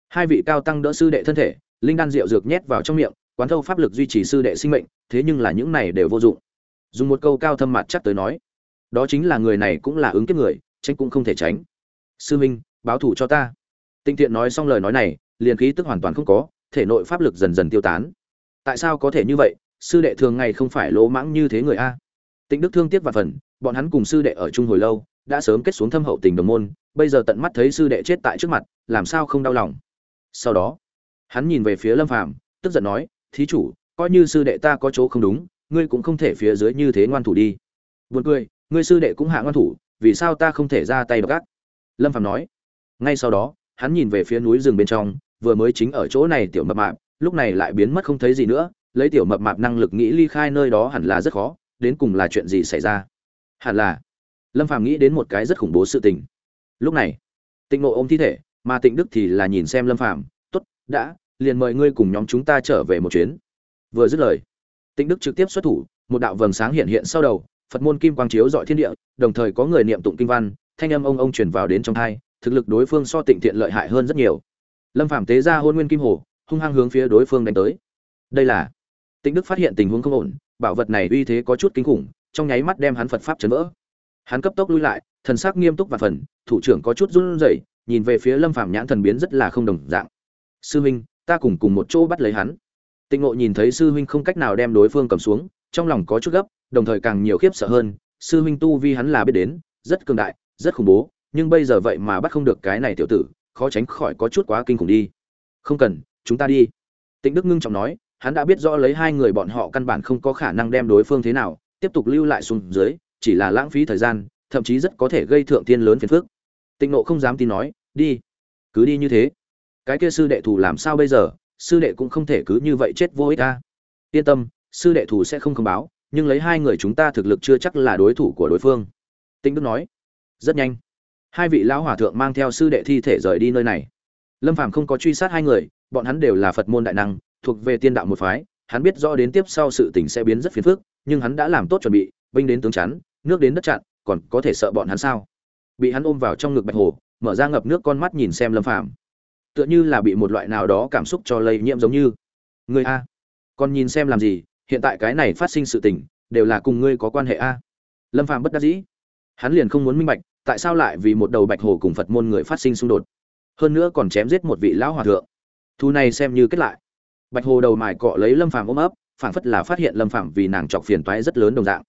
Hai vị cao tăng đỡ sư đệ thân thể, linh đan rượu dược nhét vào trong miệng, quán thâu pháp lực duy trì sư đệ sinh mệnh, thế nhưng là những này đều vô dụng. Dùng một câu cao thâm mặt chắc tới nói, đó chính là người này cũng là ứng kiếp người, tránh cũng không thể tránh. Sư minh, báo thủ cho ta. Tinh thiện nói xong lời nói này, liền khí tức hoàn toàn không có, thể nội pháp lực dần dần tiêu tán. Tại sao có thể như vậy? Sư đệ thường ngày không phải lỗ mãng như thế người a. Tĩnh đức thương tiếc và phần, bọn hắn cùng sư đệ ở chung hồi lâu đã sớm kết xuống thâm hậu tình đồng môn, bây giờ tận mắt thấy sư đệ chết tại trước mặt, làm sao không đau lòng? Sau đó, hắn nhìn về phía lâm phàm, tức giận nói, thí chủ, coi như sư đệ ta có chỗ không đúng, ngươi cũng không thể phía dưới như thế ngoan thủ đi. Buồn cười, ngươi sư đệ cũng hạ ngoan thủ, vì sao ta không thể ra tay gác lâm phàm nói. Ngay sau đó, hắn nhìn về phía núi rừng bên trong, vừa mới chính ở chỗ này tiểu mập mạp, lúc này lại biến mất không thấy gì nữa, lấy tiểu mập mạp năng lực nghĩ ly khai nơi đó hẳn là rất khó, đến cùng là chuyện gì xảy ra? Hẳn là lâm phàm nghĩ đến một cái rất khủng bố sự tình. Lúc này, tịnh nộ ôm thi thể, mà tịnh đức thì là nhìn xem lâm phàm, tốt, đã, liền mời ngươi cùng nhóm chúng ta trở về một chuyến. Vừa dứt lời, tịnh đức trực tiếp xuất thủ, một đạo vầng sáng hiện hiện sau đầu, phật môn kim quang chiếu dọi thiên địa, đồng thời có người niệm tụng kinh văn, thanh âm ông ông truyền vào đến trong thai, thực lực đối phương so tịnh thiện lợi hại hơn rất nhiều. Lâm Phàm tế ra hôn nguyên kim hồ, hung hăng hướng phía đối phương đánh tới. Đây là, tịnh đức phát hiện tình huống không ổn, bảo vật này uy thế có chút kinh khủng, trong nháy mắt đem hắn phật pháp chấn vỡ hắn cấp tốc lui lại, thần sắc nghiêm túc và phần, thủ trưởng có chút run rẩy, nhìn về phía lâm phạm nhãn thần biến rất là không đồng dạng. Sư huynh, ta cùng cùng một chỗ bắt lấy hắn. Tịnh ngộ nhìn thấy sư huynh không cách nào đem đối phương cầm xuống, trong lòng có chút gấp, đồng thời càng nhiều khiếp sợ hơn, sư huynh tu vi hắn là biết đến, rất cường đại, rất khủng bố, nhưng bây giờ vậy mà bắt không được cái này tiểu tử, khó tránh khỏi có chút quá kinh khủng đi. Không cần, chúng ta đi. Tịnh đức ngưng trọng nói, hắn đã biết rõ lấy hai người bọn họ căn bản không có khả năng đem đối phương thế nào, tiếp tục lưu lại xuống dưới chỉ là lãng phí thời gian, thậm chí rất có thể gây thượng tiên lớn phiền phức. Tịnh nộ không dám tin nói, đi, cứ đi như thế. Cái kia sư đệ thủ làm sao bây giờ? Sư đệ cũng không thể cứ như vậy chết vô ích ta yên tâm, sư đệ thủ sẽ không thông báo, nhưng lấy hai người chúng ta thực lực chưa chắc là đối thủ của đối phương. Tĩnh đức nói. Rất nhanh. Hai vị lão hòa thượng mang theo sư đệ thi thể rời đi nơi này. Lâm phàm không có truy sát hai người, bọn hắn đều là phật môn đại năng, thuộc về tiên đạo một phái. Hắn biết rõ đến tiếp sau sự tình sẽ biến rất phiền phức, nhưng hắn đã làm tốt chuẩn bị, binh đến tướng chắn nước đến đất chặn, còn có thể sợ bọn hắn sao? Bị hắn ôm vào trong ngực bạch hồ, mở ra ngập nước con mắt nhìn xem lâm phàm. Tựa như là bị một loại nào đó cảm xúc cho lây nhiễm giống như. Người a còn nhìn xem làm gì, hiện tại cái này phát sinh sự tình, đều là cùng ngươi có quan hệ a. Lâm phàm bất đắc dĩ. Hắn liền không muốn minh bạch, tại sao lại vì một đầu bạch hồ cùng phật môn người phát sinh xung đột. Hơn nữa còn chém giết một vị lão hòa thượng. Thu này xem như kết lại. Bạch hồ đầu mài cọ lấy lâm phàm ôm ấp, phảng phất là phát hiện lâm phàm vì nàng chọc phiền toái rất lớn đồng dạng.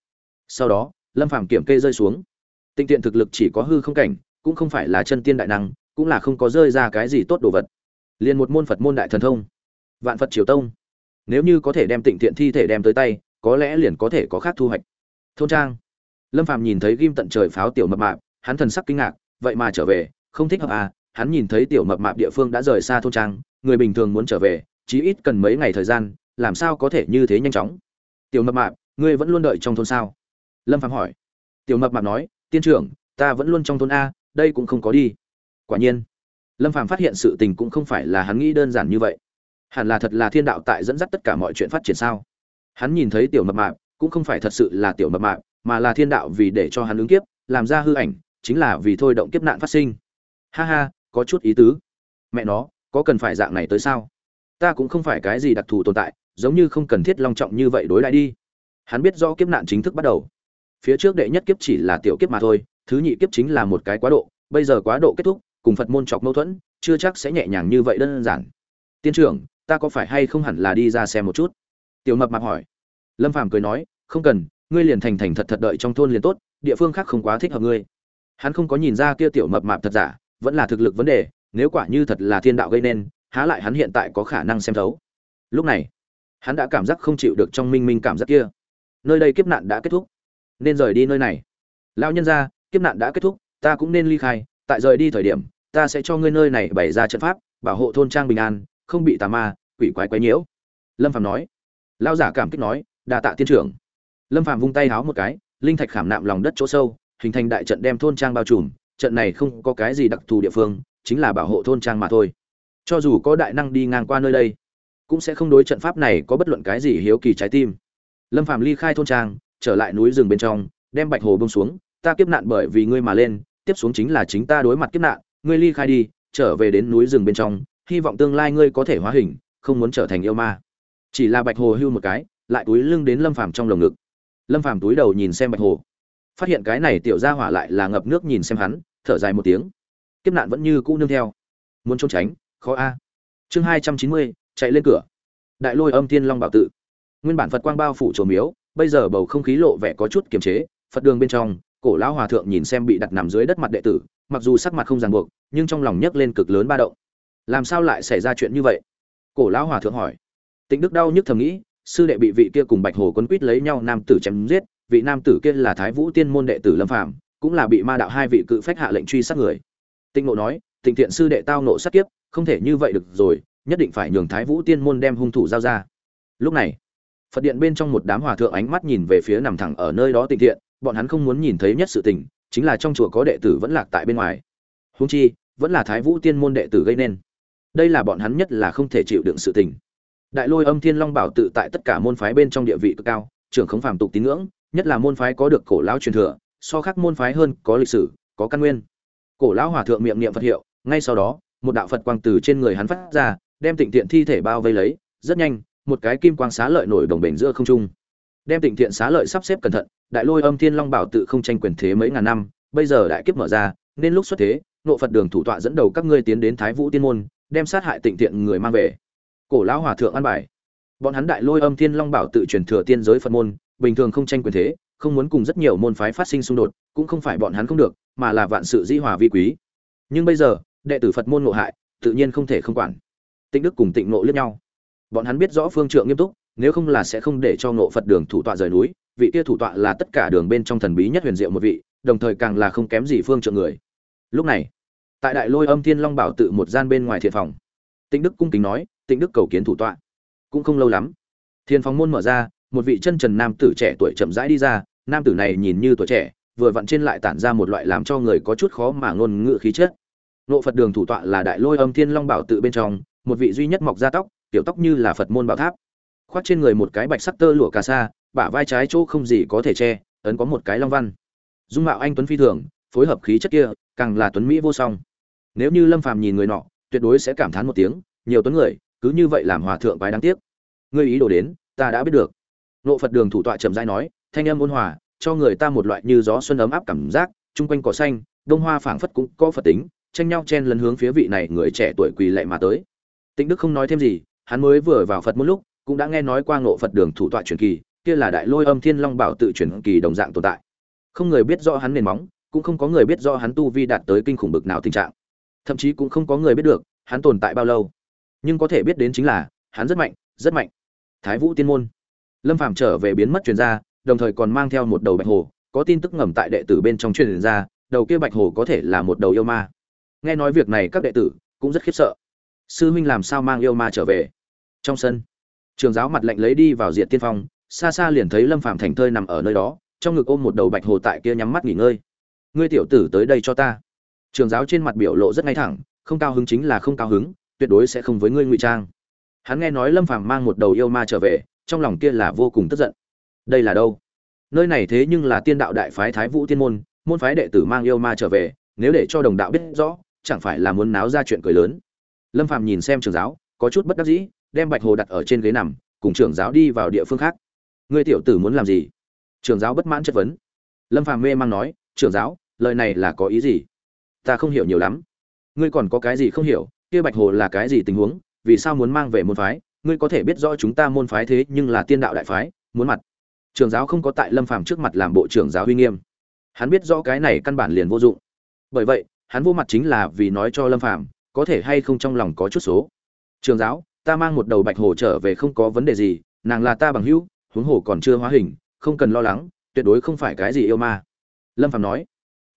Sau đó lâm phàm kiểm kê rơi xuống. Tinh tiện thực lực chỉ có hư không cảnh, cũng không phải là chân tiên đại năng, cũng là không có rơi ra cái gì tốt đồ vật. Liền một môn phật môn đại thần thông. Vạn phật triều tông. Nếu như có thể đem tịnh thiện thi thể đem tới tay, có lẽ liền có thể có khác thu hoạch. Thôn trang. Lâm phàm nhìn thấy ghim tận trời pháo tiểu mập mạp, hắn thần sắc kinh ngạc, vậy mà trở về, không thích hợp à hắn nhìn thấy tiểu mập mạp địa phương đã rời xa thôn trang, người bình thường muốn trở về, chí ít cần mấy ngày thời gian, làm sao có thể như thế nhanh chóng. Tiểu mập mạp, ngươi vẫn luôn đợi trong thôn sao? Lâm phàm hỏi. Tiểu mập mạp nói, tiên trưởng, ta vẫn luôn trong thôn a, đây cũng không có đi. Quả nhiên, lâm phàm phát hiện sự tình cũng không phải là hắn nghĩ đơn giản như vậy. Hẳn là thật là thiên đạo tại dẫn dắt tất cả mọi chuyện phát triển sao? Hắn nhìn thấy tiểu mập mạp, cũng không phải thật sự là tiểu mập mạp, mà là thiên đạo vì để cho hắn ứng kiếp, làm ra hư ảnh, chính là vì thôi động kiếp nạn phát sinh. Ha ha, có chút ý tứ. Mẹ nó, có cần phải dạng này tới sao? Ta cũng không phải cái gì đặc thù tồn tại, giống như không cần thiết long trọng như vậy đối lại đi. Hắn biết rõ kiếp nạn chính thức bắt đầu phía trước đệ nhất kiếp chỉ là tiểu kiếp mà thôi, thứ nhị kiếp chính là một cái quá độ, bây giờ quá độ kết thúc, cùng phật môn chọc mâu thuẫn, chưa chắc sẽ nhẹ nhàng như vậy đơn giản. Tiên trưởng, ta có phải hay không hẳn là đi ra xem một chút? Tiểu mập mạp hỏi. Lâm phàm cười nói, không cần, ngươi liền thành thành thật thật đợi trong thôn liền tốt, địa phương khác không quá thích hợp ngươi. Hắn không có nhìn ra kia tiểu mập mạp thật giả, vẫn là thực lực vấn đề, nếu quả như thật là thiên đạo gây nên, há lại hắn hiện tại có khả năng xem thấu. Lúc này, hắn đã cảm giác không chịu được trong minh minh cảm giác kia. Nơi đây kiếp nạn đã kết thúc nên rời đi nơi này. Lão nhân gia, kiếp nạn đã kết thúc, ta cũng nên ly khai, tại rời đi thời điểm, ta sẽ cho ngươi nơi này bày ra trận pháp, bảo hộ thôn trang bình an, không bị tà ma, quỷ quái quái nhiễu. Lâm phàm nói. Lão giả cảm kích nói, đa tạ tiên trưởng. Lâm phàm vung tay háo một cái, linh thạch khảm nạm lòng đất chỗ sâu, hình thành đại trận đem thôn trang bao trùm, trận này không có cái gì đặc thù địa phương, chính là bảo hộ thôn trang mà thôi. Cho dù có đại năng đi ngang qua nơi đây, cũng sẽ không đối trận pháp này có bất luận cái gì hiếu kỳ trái tim. Lâm phàm ly khai thôn trang trở lại núi rừng bên trong, đem bạch hồ bông xuống, ta kiếp nạn bởi vì ngươi mà lên, tiếp xuống chính là chính ta đối mặt kiếp nạn, ngươi ly khai đi, trở về đến núi rừng bên trong, hy vọng tương lai ngươi có thể hóa hình, không muốn trở thành yêu ma. Chỉ là bạch hồ hưu một cái, lại túi lưng đến lâm phàm trong lồng ngực. Lâm phàm túi đầu nhìn xem bạch hồ. Phát hiện cái này tiểu gia hỏa lại là ngập nước nhìn xem hắn, thở dài một tiếng. Kiếp nạn vẫn như cũ nương theo. Muốn trốn tránh, khó a. Chương hai trăm chín mươi, chạy lên cửa. Đại lôi âm thiên long bảo tự. Nguyên bản phật quang bao phủ trồ miếu bây giờ bầu không khí lộ vẻ có chút kiềm chế, phật đường bên trong, cổ lão hòa thượng nhìn xem bị đặt nằm dưới đất mặt đệ tử, mặc dù sắc mặt không ràng buộc, nhưng trong lòng nhấc lên cực lớn ba động. Làm sao lại xảy ra chuyện như vậy? Cổ lão hòa thượng hỏi. Tĩnh đức đau nhức thầm nghĩ, sư đệ bị vị kia cùng bạch hồ quân quýt lấy nhau nam tử chém giết, vị nam tử kia là thái vũ tiên môn đệ tử lâm phàm, cũng là bị ma đạo hai vị cự phách hạ lệnh truy sát người. Tịnh ngộ nói, tịnh thiện sư đệ tao nộ sát kiếp, không thể như vậy được rồi, nhất định phải nhường thái vũ tiên môn đem hung thủ giao ra. Lúc này phật điện bên trong một đám hòa thượng ánh mắt nhìn về phía nằm thẳng ở nơi đó tịnh thiện, bọn hắn không muốn nhìn thấy nhất sự tình, chính là trong chùa có đệ tử vẫn lạc tại bên ngoài. Húng chi, vẫn là thái vũ tiên môn đệ tử gây nên. Đây là bọn hắn nhất là không thể chịu đựng sự tình. Đại lôi âm thiên long bảo tự tại tất cả môn phái bên trong địa vị cực cao, trưởng không phàm tục tín ngưỡng, nhất là môn phái có được cổ lão truyền thừa, so khác môn phái hơn có lịch sử, có căn nguyên. Cổ lão hòa thượng miệng niệm phật hiệu, ngay sau đó, một đạo phật quang từ trên người hắn phát ra, đem tịnh tiện thi thể bao vây lấy, rất nhanh một cái kim quang xá lợi nổi đồng bền giữa không trung. Đem tịnh thiện xá lợi sắp xếp cẩn thận, đại lôi âm thiên long bảo tự không tranh quyền thế mấy ngàn năm, bây giờ đại kiếp mở ra, nên lúc xuất thế nộ phật đường thủ tọa dẫn đầu các ngươi tiến đến thái vũ tiên môn, đem sát hại tịnh thiện người mang về. Cổ lão hòa thượng an bài. Bọn hắn đại lôi âm thiên long bảo tự truyền thừa tiên giới phật môn, bình thường không tranh quyền thế, không muốn cùng rất nhiều môn phái phát sinh xung đột, cũng không phải bọn hắn không được, mà là vạn sự di hòa vi quý. Nhưng bây giờ, đệ tử phật môn ngộ hại, tự nhiên không thể không quản. Tịnh đức cùng tịnh nộ liếc nhau bọn hắn biết rõ phương trượng nghiêm túc, nếu không là sẽ không để cho ngộ phật đường thủ tọa rời núi, vị kia thủ tọa là tất cả đường bên trong thần bí nhất huyền diệu một vị, đồng thời càng là không kém gì phương trượng người. Lúc này, tại đại lôi âm thiên long bảo tự một gian bên ngoài thiện phòng tĩnh đức cung kính nói tĩnh đức cầu kiến thủ tọa. Cũng không lâu lắm thiên phòng môn mở ra, một vị chân trần nam tử trẻ tuổi chậm rãi đi ra, nam tử này nhìn như tuổi trẻ, vừa vặn trên lại tản ra một loại làm cho người có chút khó mà ngôn ngữ khí chất. Nộ phật đường thủ tọa là đại lôi âm thiên long bảo tự bên trong, một vị duy nhất mọc da tóc tiểu tóc như là phật môn bảo tháp. Khoác trên người một cái bạch sắc tơ lụa cà sa, bả vai trái chỗ không gì có thể che, ấn có một cái long văn. Dung mạo anh tuấn phi thường, phối hợp khí chất kia, càng là tuấn mỹ vô song. Nếu như lâm phàm nhìn người nọ, tuyệt đối sẽ cảm thán một tiếng, nhiều tuấn người, cứ như vậy làm hòa thượng quái đáng tiếc. Ngươi ý đồ đến, ta đã biết được. Nộ phật đường thủ tọa trầm dai nói, thanh âm ôn hòa, cho người ta một loại như gió xuân ấm áp cảm giác, chung quanh cỏ xanh, đông hoa phảng phất cũng có phật tính, tranh nhau chen lấn hướng phía vị này người trẻ tuổi quỳ lệ mà tới. Tĩnh đức không nói thêm gì hắn mới vừa vào phật một lúc, cũng đã nghe nói qua ngộ phật đường thủ tọa truyền kỳ, kia là đại lôi âm thiên long bảo tự truyền kỳ đồng dạng tồn tại. Không người biết rõ hắn nền móng, cũng không có người biết rõ hắn tu vi đạt tới kinh khủng bực nào tình trạng. Thậm chí cũng không có người biết được, hắn tồn tại bao lâu. Nhưng có thể biết đến chính là, hắn rất mạnh rất mạnh. Thái vũ tiên môn. Lâm phàm trở về biến mất truyền ra, đồng thời còn mang theo một đầu bạch hồ, có tin tức ngầm tại đệ tử bên trong truyền ra, đầu kia bạch hồ có thể là một đầu yêu ma. Nghe nói việc này các đệ tử cũng rất khiếp sợ. Sư huynh làm sao mang yêu ma trở về? Trong sân, trường giáo mặt lạnh lấy đi vào diện tiên phong, xa xa liền thấy lâm phàm thành thơi nằm ở nơi đó, trong ngực ôm một đầu bạch hồ tại kia nhắm mắt nghỉ ngơi. Ngươi tiểu tử tới đây cho ta. Trường giáo trên mặt biểu lộ rất ngay thẳng, không cao hứng chính là không cao hứng, tuyệt đối sẽ không với ngươi ngụy trang. Hắn nghe nói lâm phàm mang một đầu yêu ma trở về, trong lòng kia là vô cùng tức giận. Đây là đâu? Nơi này thế nhưng là tiên đạo đại phái thái vũ tiên môn môn phái đệ tử mang yêu ma trở về, nếu để cho đồng đạo biết rõ, chẳng phải là muốn náo ra chuyện cười lớn. Lâm phàm nhìn xem trường giáo, có chút bất đắc dĩ đem bạch hồ đặt ở trên ghế nằm, cùng trưởng giáo đi vào địa phương khác. Ngươi tiểu tử muốn làm gì? Trưởng giáo bất mãn chất vấn. Lâm phàm mê mang nói, trưởng giáo, lời này là có ý gì? Ta không hiểu nhiều lắm. Ngươi còn có cái gì không hiểu? Kia bạch hồ là cái gì tình huống? Vì sao muốn mang về môn phái? Ngươi có thể biết rõ chúng ta môn phái thế nhưng là tiên đạo đại phái, muốn mặt. Trưởng giáo không có tại lâm phàm trước mặt làm bộ trưởng giáo uy nghiêm. Hắn biết rõ cái này căn bản liền vô dụng. Bởi vậy, hắn vô mặt chính là vì nói cho lâm phàm, có thể hay không trong lòng có chút số. Trường giáo ta mang một đầu bạch hổ trở về không có vấn đề gì, nàng là ta bằng hữu, huống hồ còn chưa hóa hình, không cần lo lắng, tuyệt đối không phải cái gì yêu ma. Lâm Phạm nói.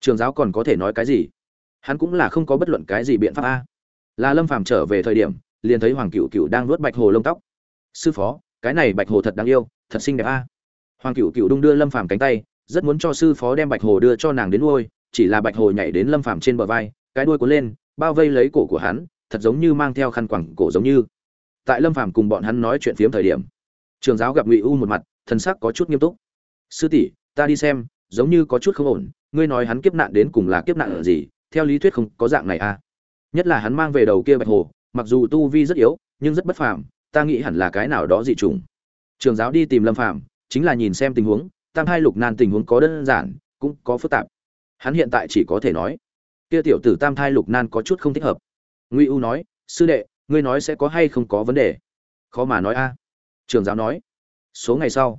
Trường giáo còn có thể nói cái gì? Hắn cũng là không có bất luận cái gì biện pháp a. Là lâm Phạm trở về thời điểm, liền thấy hoàng cựu cựu đang nuốt bạch hồ lông tóc. Sư phó, cái này bạch hồ thật đáng yêu, thật xinh đẹp a. Hoàng cựu cựu đung đưa lâm phàm cánh tay, rất muốn cho sư phó đem bạch hồ đưa cho nàng đến nuôi, chỉ là bạch hồ nhảy đến lâm phàm trên bờ vai, cái đuôi cuốn lên, bao vây lấy cổ của hắn, thật giống như mang theo khăn quẳng cổ giống như tại lâm phàm cùng bọn hắn nói chuyện phiếm thời điểm, trường giáo gặp ngụy u một mặt, thần sắc có chút nghiêm túc. Sư tỷ, ta đi xem, giống như có chút không ổn, ngươi nói hắn kiếp nạn đến cùng là kiếp nạn ở gì, theo lý thuyết không có dạng này à. Nhất là hắn mang về đầu kia bạch hồ, mặc dù tu vi rất yếu, nhưng rất bất phàm, ta nghĩ hẳn là cái nào đó dị trùng trường giáo đi tìm lâm phàm, chính là nhìn xem tình huống, tam hai lục nan tình huống có đơn giản, cũng có phức tạp. Hắn hiện tại chỉ có thể nói, kia tiểu tử tam thai lục nan có chút không thích hợp. Ngụy u nói, sư đệ ngươi nói sẽ có hay không có vấn đề? Khó mà nói a. Trường giáo nói. Số ngày sau,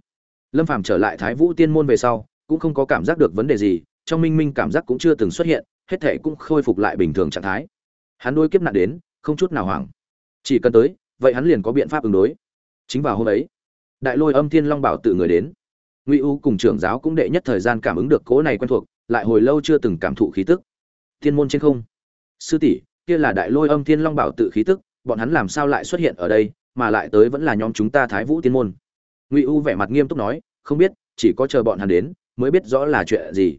lâm phàm trở lại thái vũ tiên môn về sau, cũng không có cảm giác được vấn đề gì, trong minh minh cảm giác cũng chưa từng xuất hiện, hết thể cũng khôi phục lại bình thường trạng thái. Hắn đôi kiếp nạn đến, không chút nào hoảng. Chỉ cần tới, vậy hắn liền có biện pháp ứng đối. Chính vào hôm ấy, đại lôi âm thiên long bảo tự người đến. Ngụy u cùng trưởng giáo cũng đệ nhất thời gian cảm ứng được cố này quen thuộc, lại hồi lâu chưa từng cảm thụ khí tức. Thiên môn trên không. Sư tỷ, kia là đại lôi âm thiên long bảo tự khí tức bọn hắn làm sao lại xuất hiện ở đây, mà lại tới vẫn là nhóm chúng ta thái vũ tiên môn. Ngụy u vẻ mặt nghiêm túc nói, không biết, chỉ có chờ bọn hắn đến, mới biết rõ là chuyện gì.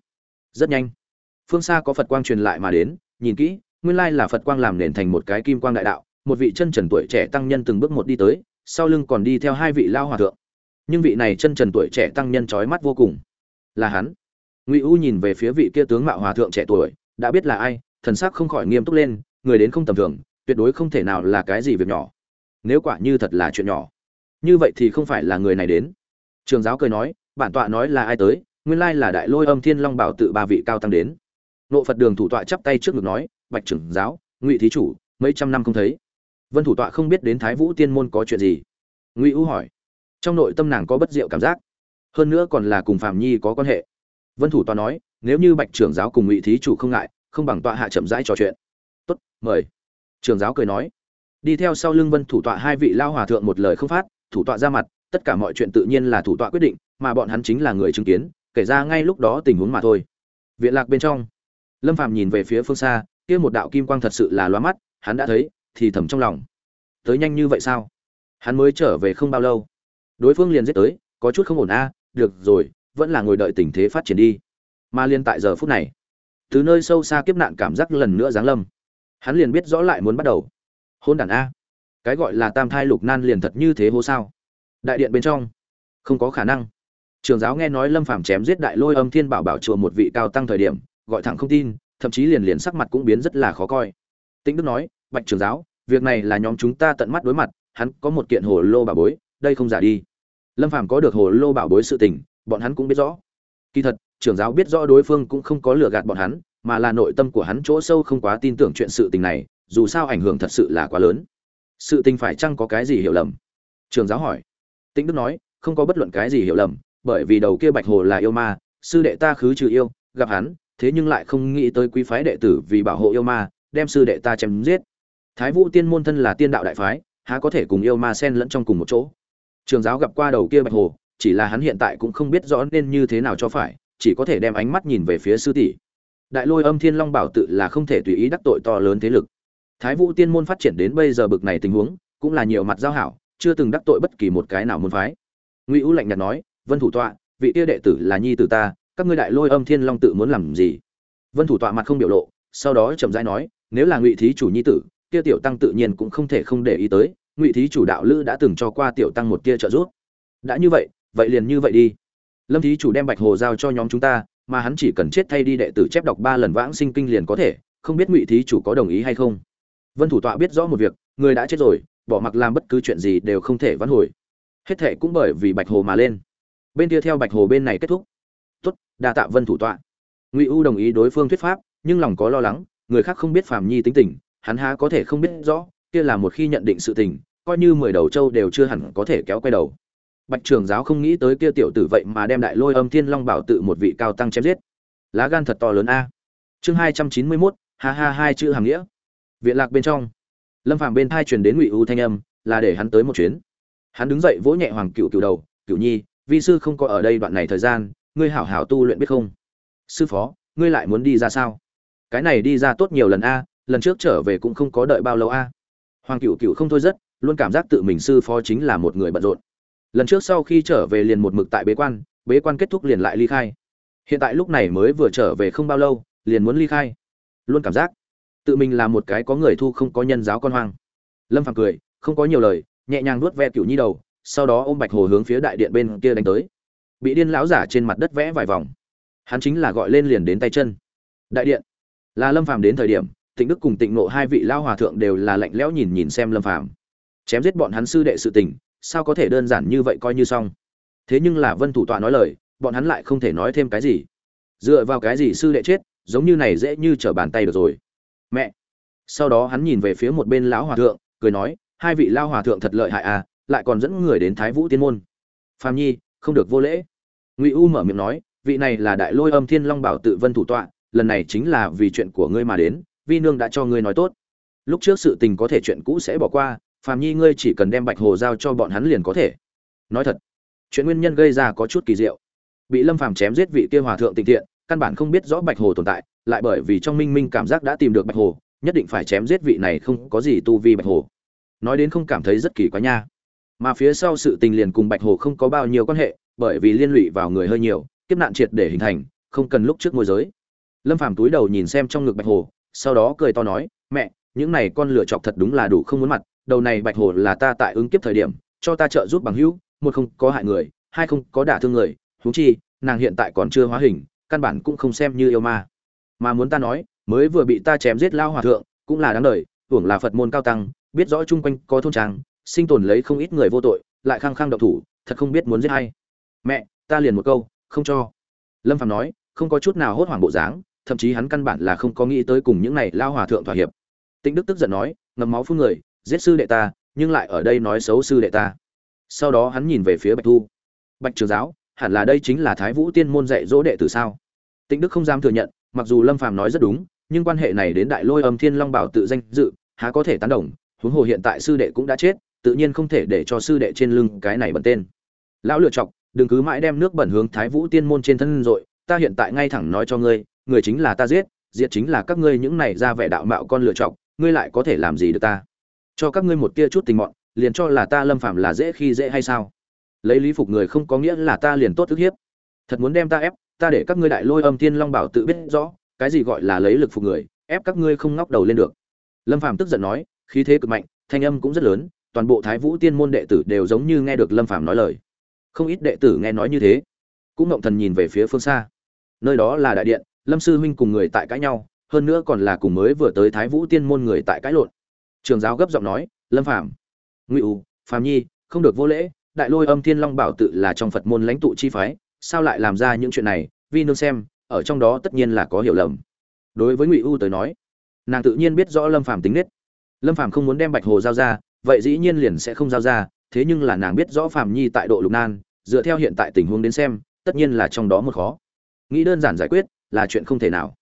Rất nhanh. Phương xa có phật quang truyền lại mà đến, nhìn kỹ, nguyên lai là phật quang làm nền thành một cái kim quang đại đạo, một vị chân trần tuổi trẻ tăng nhân từng bước một đi tới, sau lưng còn đi theo hai vị lao hòa thượng. Nhưng vị này chân trần tuổi trẻ tăng nhân trói mắt vô cùng. Là hắn. Ngụy u nhìn về phía vị kia tướng mạo hòa thượng trẻ tuổi, đã biết là ai, thần sắc không khỏi nghiêm túc lên, người đến không tầm thường tuyệt đối không thể nào là cái gì việc nhỏ. Nếu quả như thật là chuyện nhỏ, như vậy thì không phải là người này đến. Trường giáo cười nói, bản tọa nói là ai tới, nguyên lai là đại lôi âm thiên long bảo tự ba vị cao tăng đến. Nộ phật đường thủ tọa chắp tay trước ngực nói, bạch trưởng giáo, ngụy thí chủ, mấy trăm năm không thấy. Vân thủ tọa không biết đến thái vũ tiên môn có chuyện gì. Ngụy u hỏi, trong nội tâm nàng có bất diệu cảm giác, hơn nữa còn là cùng phạm nhi có quan hệ. Vân thủ tọa nói, nếu như bạch trưởng giáo cùng ngụy thí chủ không ngại, không bằng tọa hạ chậm rãi trò chuyện. Tốt, mời. Trường giáo cười nói. Đi theo sau lưng vân thủ tọa hai vị lao hòa thượng một lời không phát, thủ tọa ra mặt, tất cả mọi chuyện tự nhiên là thủ tọa quyết định, mà bọn hắn chính là người chứng kiến, kể ra ngay lúc đó tình huống mà thôi. Viện lạc bên trong, lâm phạm nhìn về phía phương xa, kia một đạo kim quang thật sự là loa mắt, hắn đã thấy, thì thầm trong lòng. Tới nhanh như vậy sao? Hắn mới trở về không bao lâu. Đối phương liền giết tới, có chút không ổn a, được rồi, vẫn là ngồi đợi tình thế phát triển đi. Mà liên tại giờ phút này, từ nơi sâu xa kiếp nạn cảm giác lần nữa giáng lâm hắn liền biết rõ lại muốn bắt đầu. Hôn đàn a. Cái gọi là tam thai lục nan liền thật như thế hô sao? Đại điện bên trong. Không có khả năng. Trường giáo nghe nói lâm phàm chém giết đại lôi âm thiên bảo bảo chùa một vị cao tăng thời điểm, gọi thẳng không tin, thậm chí liền liền sắc mặt cũng biến rất là khó coi. Tĩnh đức nói, bạch trường giáo, việc này là nhóm chúng ta tận mắt đối mặt, hắn có một kiện hồ lô bảo bối, đây không giả đi. Lâm phàm có được hồ lô bảo bối sự tình, bọn hắn cũng biết rõ. Kỳ thật trưởng giáo biết rõ đối phương cũng không có lừa gạt bọn hắn mà là nội tâm của hắn chỗ sâu không quá tin tưởng chuyện sự tình này, dù sao ảnh hưởng thật sự là quá lớn. Sự tình phải chăng có cái gì hiểu lầm? Trường giáo hỏi. Tĩnh đức nói, không có bất luận cái gì hiểu lầm, bởi vì đầu kia bạch hồ là yêu ma, sư đệ ta khứ trừ yêu, gặp hắn, thế nhưng lại không nghĩ tới quý phái đệ tử vì bảo hộ yêu ma, đem sư đệ ta chém giết. Thái vũ tiên môn thân là tiên đạo đại phái, há có thể cùng yêu ma xen lẫn trong cùng một chỗ? Trường giáo gặp qua đầu kia bạch hồ, chỉ là hắn hiện tại cũng không biết rõ nên như thế nào cho phải, chỉ có thể đem ánh mắt nhìn về phía sư tỷ đại lôi âm thiên long bảo tự là không thể tùy ý đắc tội to lớn thế lực. Thái vũ tiên môn phát triển đến bây giờ bực này tình huống, cũng là nhiều mặt giao hảo, chưa từng đắc tội bất kỳ một cái nào môn phái. Ngụy u lạnh nhạt nói, vân thủ tọa, vị tia đệ tử là nhi tử ta, các ngươi đại lôi âm thiên long tự muốn làm gì? Vân thủ tọa mặt không biểu lộ, sau đó chậm rãi nói, nếu là ngụy thí chủ nhi tử, kia tiểu tăng tự nhiên cũng không thể không để ý tới, ngụy thí chủ đạo lữ đã từng cho qua tiểu tăng một tia trợ giúp. Đã như vậy vậy liền như vậy đi. Lâm thí chủ đem bạch hồ giao cho nhóm chúng ta mà hắn chỉ cần chết thay đi đệ tử chép đọc ba lần vãng sinh kinh liền có thể, không biết ngụy thí chủ có đồng ý hay không. Vân thủ tọa biết rõ một việc, người đã chết rồi, bỏ mặc làm bất cứ chuyện gì đều không thể vãn hồi. Hết thệ cũng bởi vì bạch hồ mà lên. Bên kia theo bạch hồ bên này kết thúc. Tốt, đa tạ vân thủ tọa. Ngụy u đồng ý đối phương thuyết pháp, nhưng lòng có lo lắng, người khác không biết phàm nhi tính tình, hắn há có thể không biết rõ, kia là một khi nhận định sự tình, coi như mười đầu châu đều chưa hẳn có thể kéo quay đầu bạch trường giáo không nghĩ tới kia tiểu tử vậy mà đem đại lôi âm thiên long bảo tự một vị cao tăng chém giết. Lá gan thật to lớn a. Chương hai trăm chín mươi mốt, ha ha hai chữ hàng nghĩa. Viện lạc bên trong. Lâm phàm bên thai truyền đến ngụy u thanh âm, là để hắn tới một chuyến. Hắn đứng dậy vỗ nhẹ hoàng cựu cựu đầu cựu nhi, vi sư không có ở đây đoạn này thời gian, ngươi hảo hảo tu luyện biết không? Sư phó, ngươi lại muốn đi ra sao? Cái này đi ra tốt nhiều lần a, lần trước trở về cũng không có đợi bao lâu a. Hoàng cựu cựu không thôi rất, luôn cảm giác tự mình sư phó chính là một người bận rộn lần trước sau khi trở về liền một mực tại bế quan bế quan kết thúc liền lại ly khai. Hiện tại lúc này mới vừa trở về không bao lâu, liền muốn ly khai. Luôn cảm giác, tự mình là một cái có người thu không có nhân giáo con hoang. Lâm phàm cười, không có nhiều lời, nhẹ nhàng nuốt ve cựu nhi đầu, sau đó ôm bạch hồ hướng phía đại điện bên kia đánh tới. Bị điên lão giả trên mặt đất vẽ vài vòng. Hắn chính là gọi lên liền đến tay chân. Đại điện. Là lâm phàm đến thời điểm, tịnh đức cùng tịnh nộ hai vị lao hòa thượng đều là lạnh lẽo nhìn nhìn xem lâm phàm. Chém giết bọn hắn sư đệ sự tình sao có thể đơn giản như vậy coi như xong? Thế nhưng là vân thủ tọa nói lời, bọn hắn lại không thể nói thêm cái gì. Dựa vào cái gì sư đệ chết, giống như này dễ như trở bàn tay được rồi. Mẹ! Sau đó hắn nhìn về phía một bên lão hòa thượng, cười nói, hai vị lao hòa thượng thật lợi hại à lại còn dẫn người đến thái vũ tiên môn. Phàm nhi, không được vô lễ. Ngụy u mở miệng nói, vị này là đại lôi âm thiên long bảo tự vân thủ tọa, lần này chính là vì chuyện của ngươi mà đến, vi nương đã cho ngươi nói tốt. Lúc trước sự tình có thể chuyện cũ sẽ bỏ qua phàm nhi ngươi chỉ cần đem bạch hồ giao cho bọn hắn liền có thể. Nói thật, chuyện nguyên nhân gây ra có chút kỳ diệu. Bị lâm phàm chém giết vị kia hòa thượng tịnh thiện, căn bản không biết rõ bạch hồ tồn tại, lại bởi vì trong minh minh cảm giác đã tìm được bạch hồ, nhất định phải chém giết vị này không có gì tu vi bạch hồ. Nói đến không cảm thấy rất kỳ quá nha. Mà phía sau sự tình liền cùng bạch hồ không có bao nhiêu quan hệ, bởi vì liên lụy vào người hơi nhiều, kiếp nạn triệt để hình thành, không cần lúc trước môi giới. Lâm phàm túi đầu nhìn xem trong ngực bạch hồ, sau đó cười to nói, mẹ, những này con lựa chọc thật đúng là đủ không muốn mặt đầu này bạch hổ là ta tại ứng kiếp thời điểm, cho ta trợ giúp bằng hữu, một không có hại người, hai không có đả thương người thú chi, nàng hiện tại còn chưa hóa hình, căn bản cũng không xem như yêu ma. Mà muốn ta nói, mới vừa bị ta chém giết lao hòa thượng, cũng là đáng đời, hưởng là phật môn cao tăng, biết rõ chung quanh có thôn trang, sinh tồn lấy không ít người vô tội, lại khăng khăng độc thủ, thật không biết muốn giết hay mẹ, ta liền một câu, không cho. Lâm phạm nói, không có chút nào hốt hoảng bộ dáng, thậm chí hắn căn bản là không có nghĩ tới cùng những này lao hòa thượng thỏa hiệp. Tĩnh đức tức giận nói ngầm máu phun người giết sư đệ ta, nhưng lại ở đây nói xấu sư đệ ta. Sau đó hắn nhìn về phía bạch thu. Bạch trường giáo, hẳn là đây chính là thái vũ tiên môn dạy dỗ đệ tử sao? Tĩnh đức không dám thừa nhận, mặc dù lâm phàm nói rất đúng, nhưng quan hệ này đến đại lôi âm thiên long bảo tự danh dự, há có thể tán đồng, huống hồ hiện tại sư đệ cũng đã chết, tự nhiên không thể để cho sư đệ trên lưng cái này bẩn tên. Lão lựa chọc, đừng cứ mãi đem nước bẩn hướng thái vũ tiên môn trên thân rồi, ta hiện tại ngay thẳng nói cho ngươi, người chính là ta giết, diệt chính là các ngươi những này ra vẻ đạo mạo con lựa chọc, ngươi lại có thể làm gì được ta? Cho các ngươi một tia chút tình mọn, liền cho là ta lâm phạm là dễ khi dễ hay sao? Lấy lý phục người không có nghĩa là ta liền tốt thức hiếp. Thật muốn đem ta ép, ta để các ngươi đại lôi âm tiên long bảo tự biết rõ, cái gì gọi là lấy lực phục người, ép các ngươi không ngóc đầu lên được. Lâm phạm tức giận nói, khí thế cực mạnh, thanh âm cũng rất lớn, toàn bộ thái vũ tiên môn đệ tử đều giống như nghe được lâm phạm nói lời. Không ít đệ tử nghe nói như thế. Cũng ngộng thần nhìn về phía phương xa. Nơi đó là đại điện, lâm sư huynh cùng người tại cãi nhau, hơn nữa còn là cùng mới vừa tới thái vũ tiên môn người tại cãi lộn trường giáo gấp giọng nói, lâm phàm, ngụy u, phàm nhi, không được vô lễ, đại lôi âm thiên long bảo tự là trong phật môn lãnh tụ chi phái, sao lại làm ra những chuyện này? Vi nương xem, ở trong đó tất nhiên là có hiểu lầm. Đối với ngụy u tới nói, nàng tự nhiên biết rõ lâm phàm tính nết. Lâm phàm không muốn đem bạch hồ giao ra, vậy dĩ nhiên liền sẽ không giao ra, thế nhưng là nàng biết rõ phàm nhi tại độ lục nan, dựa theo hiện tại tình huống đến xem, tất nhiên là trong đó một khó. Nghĩ đơn giản giải quyết là chuyện không thể nào.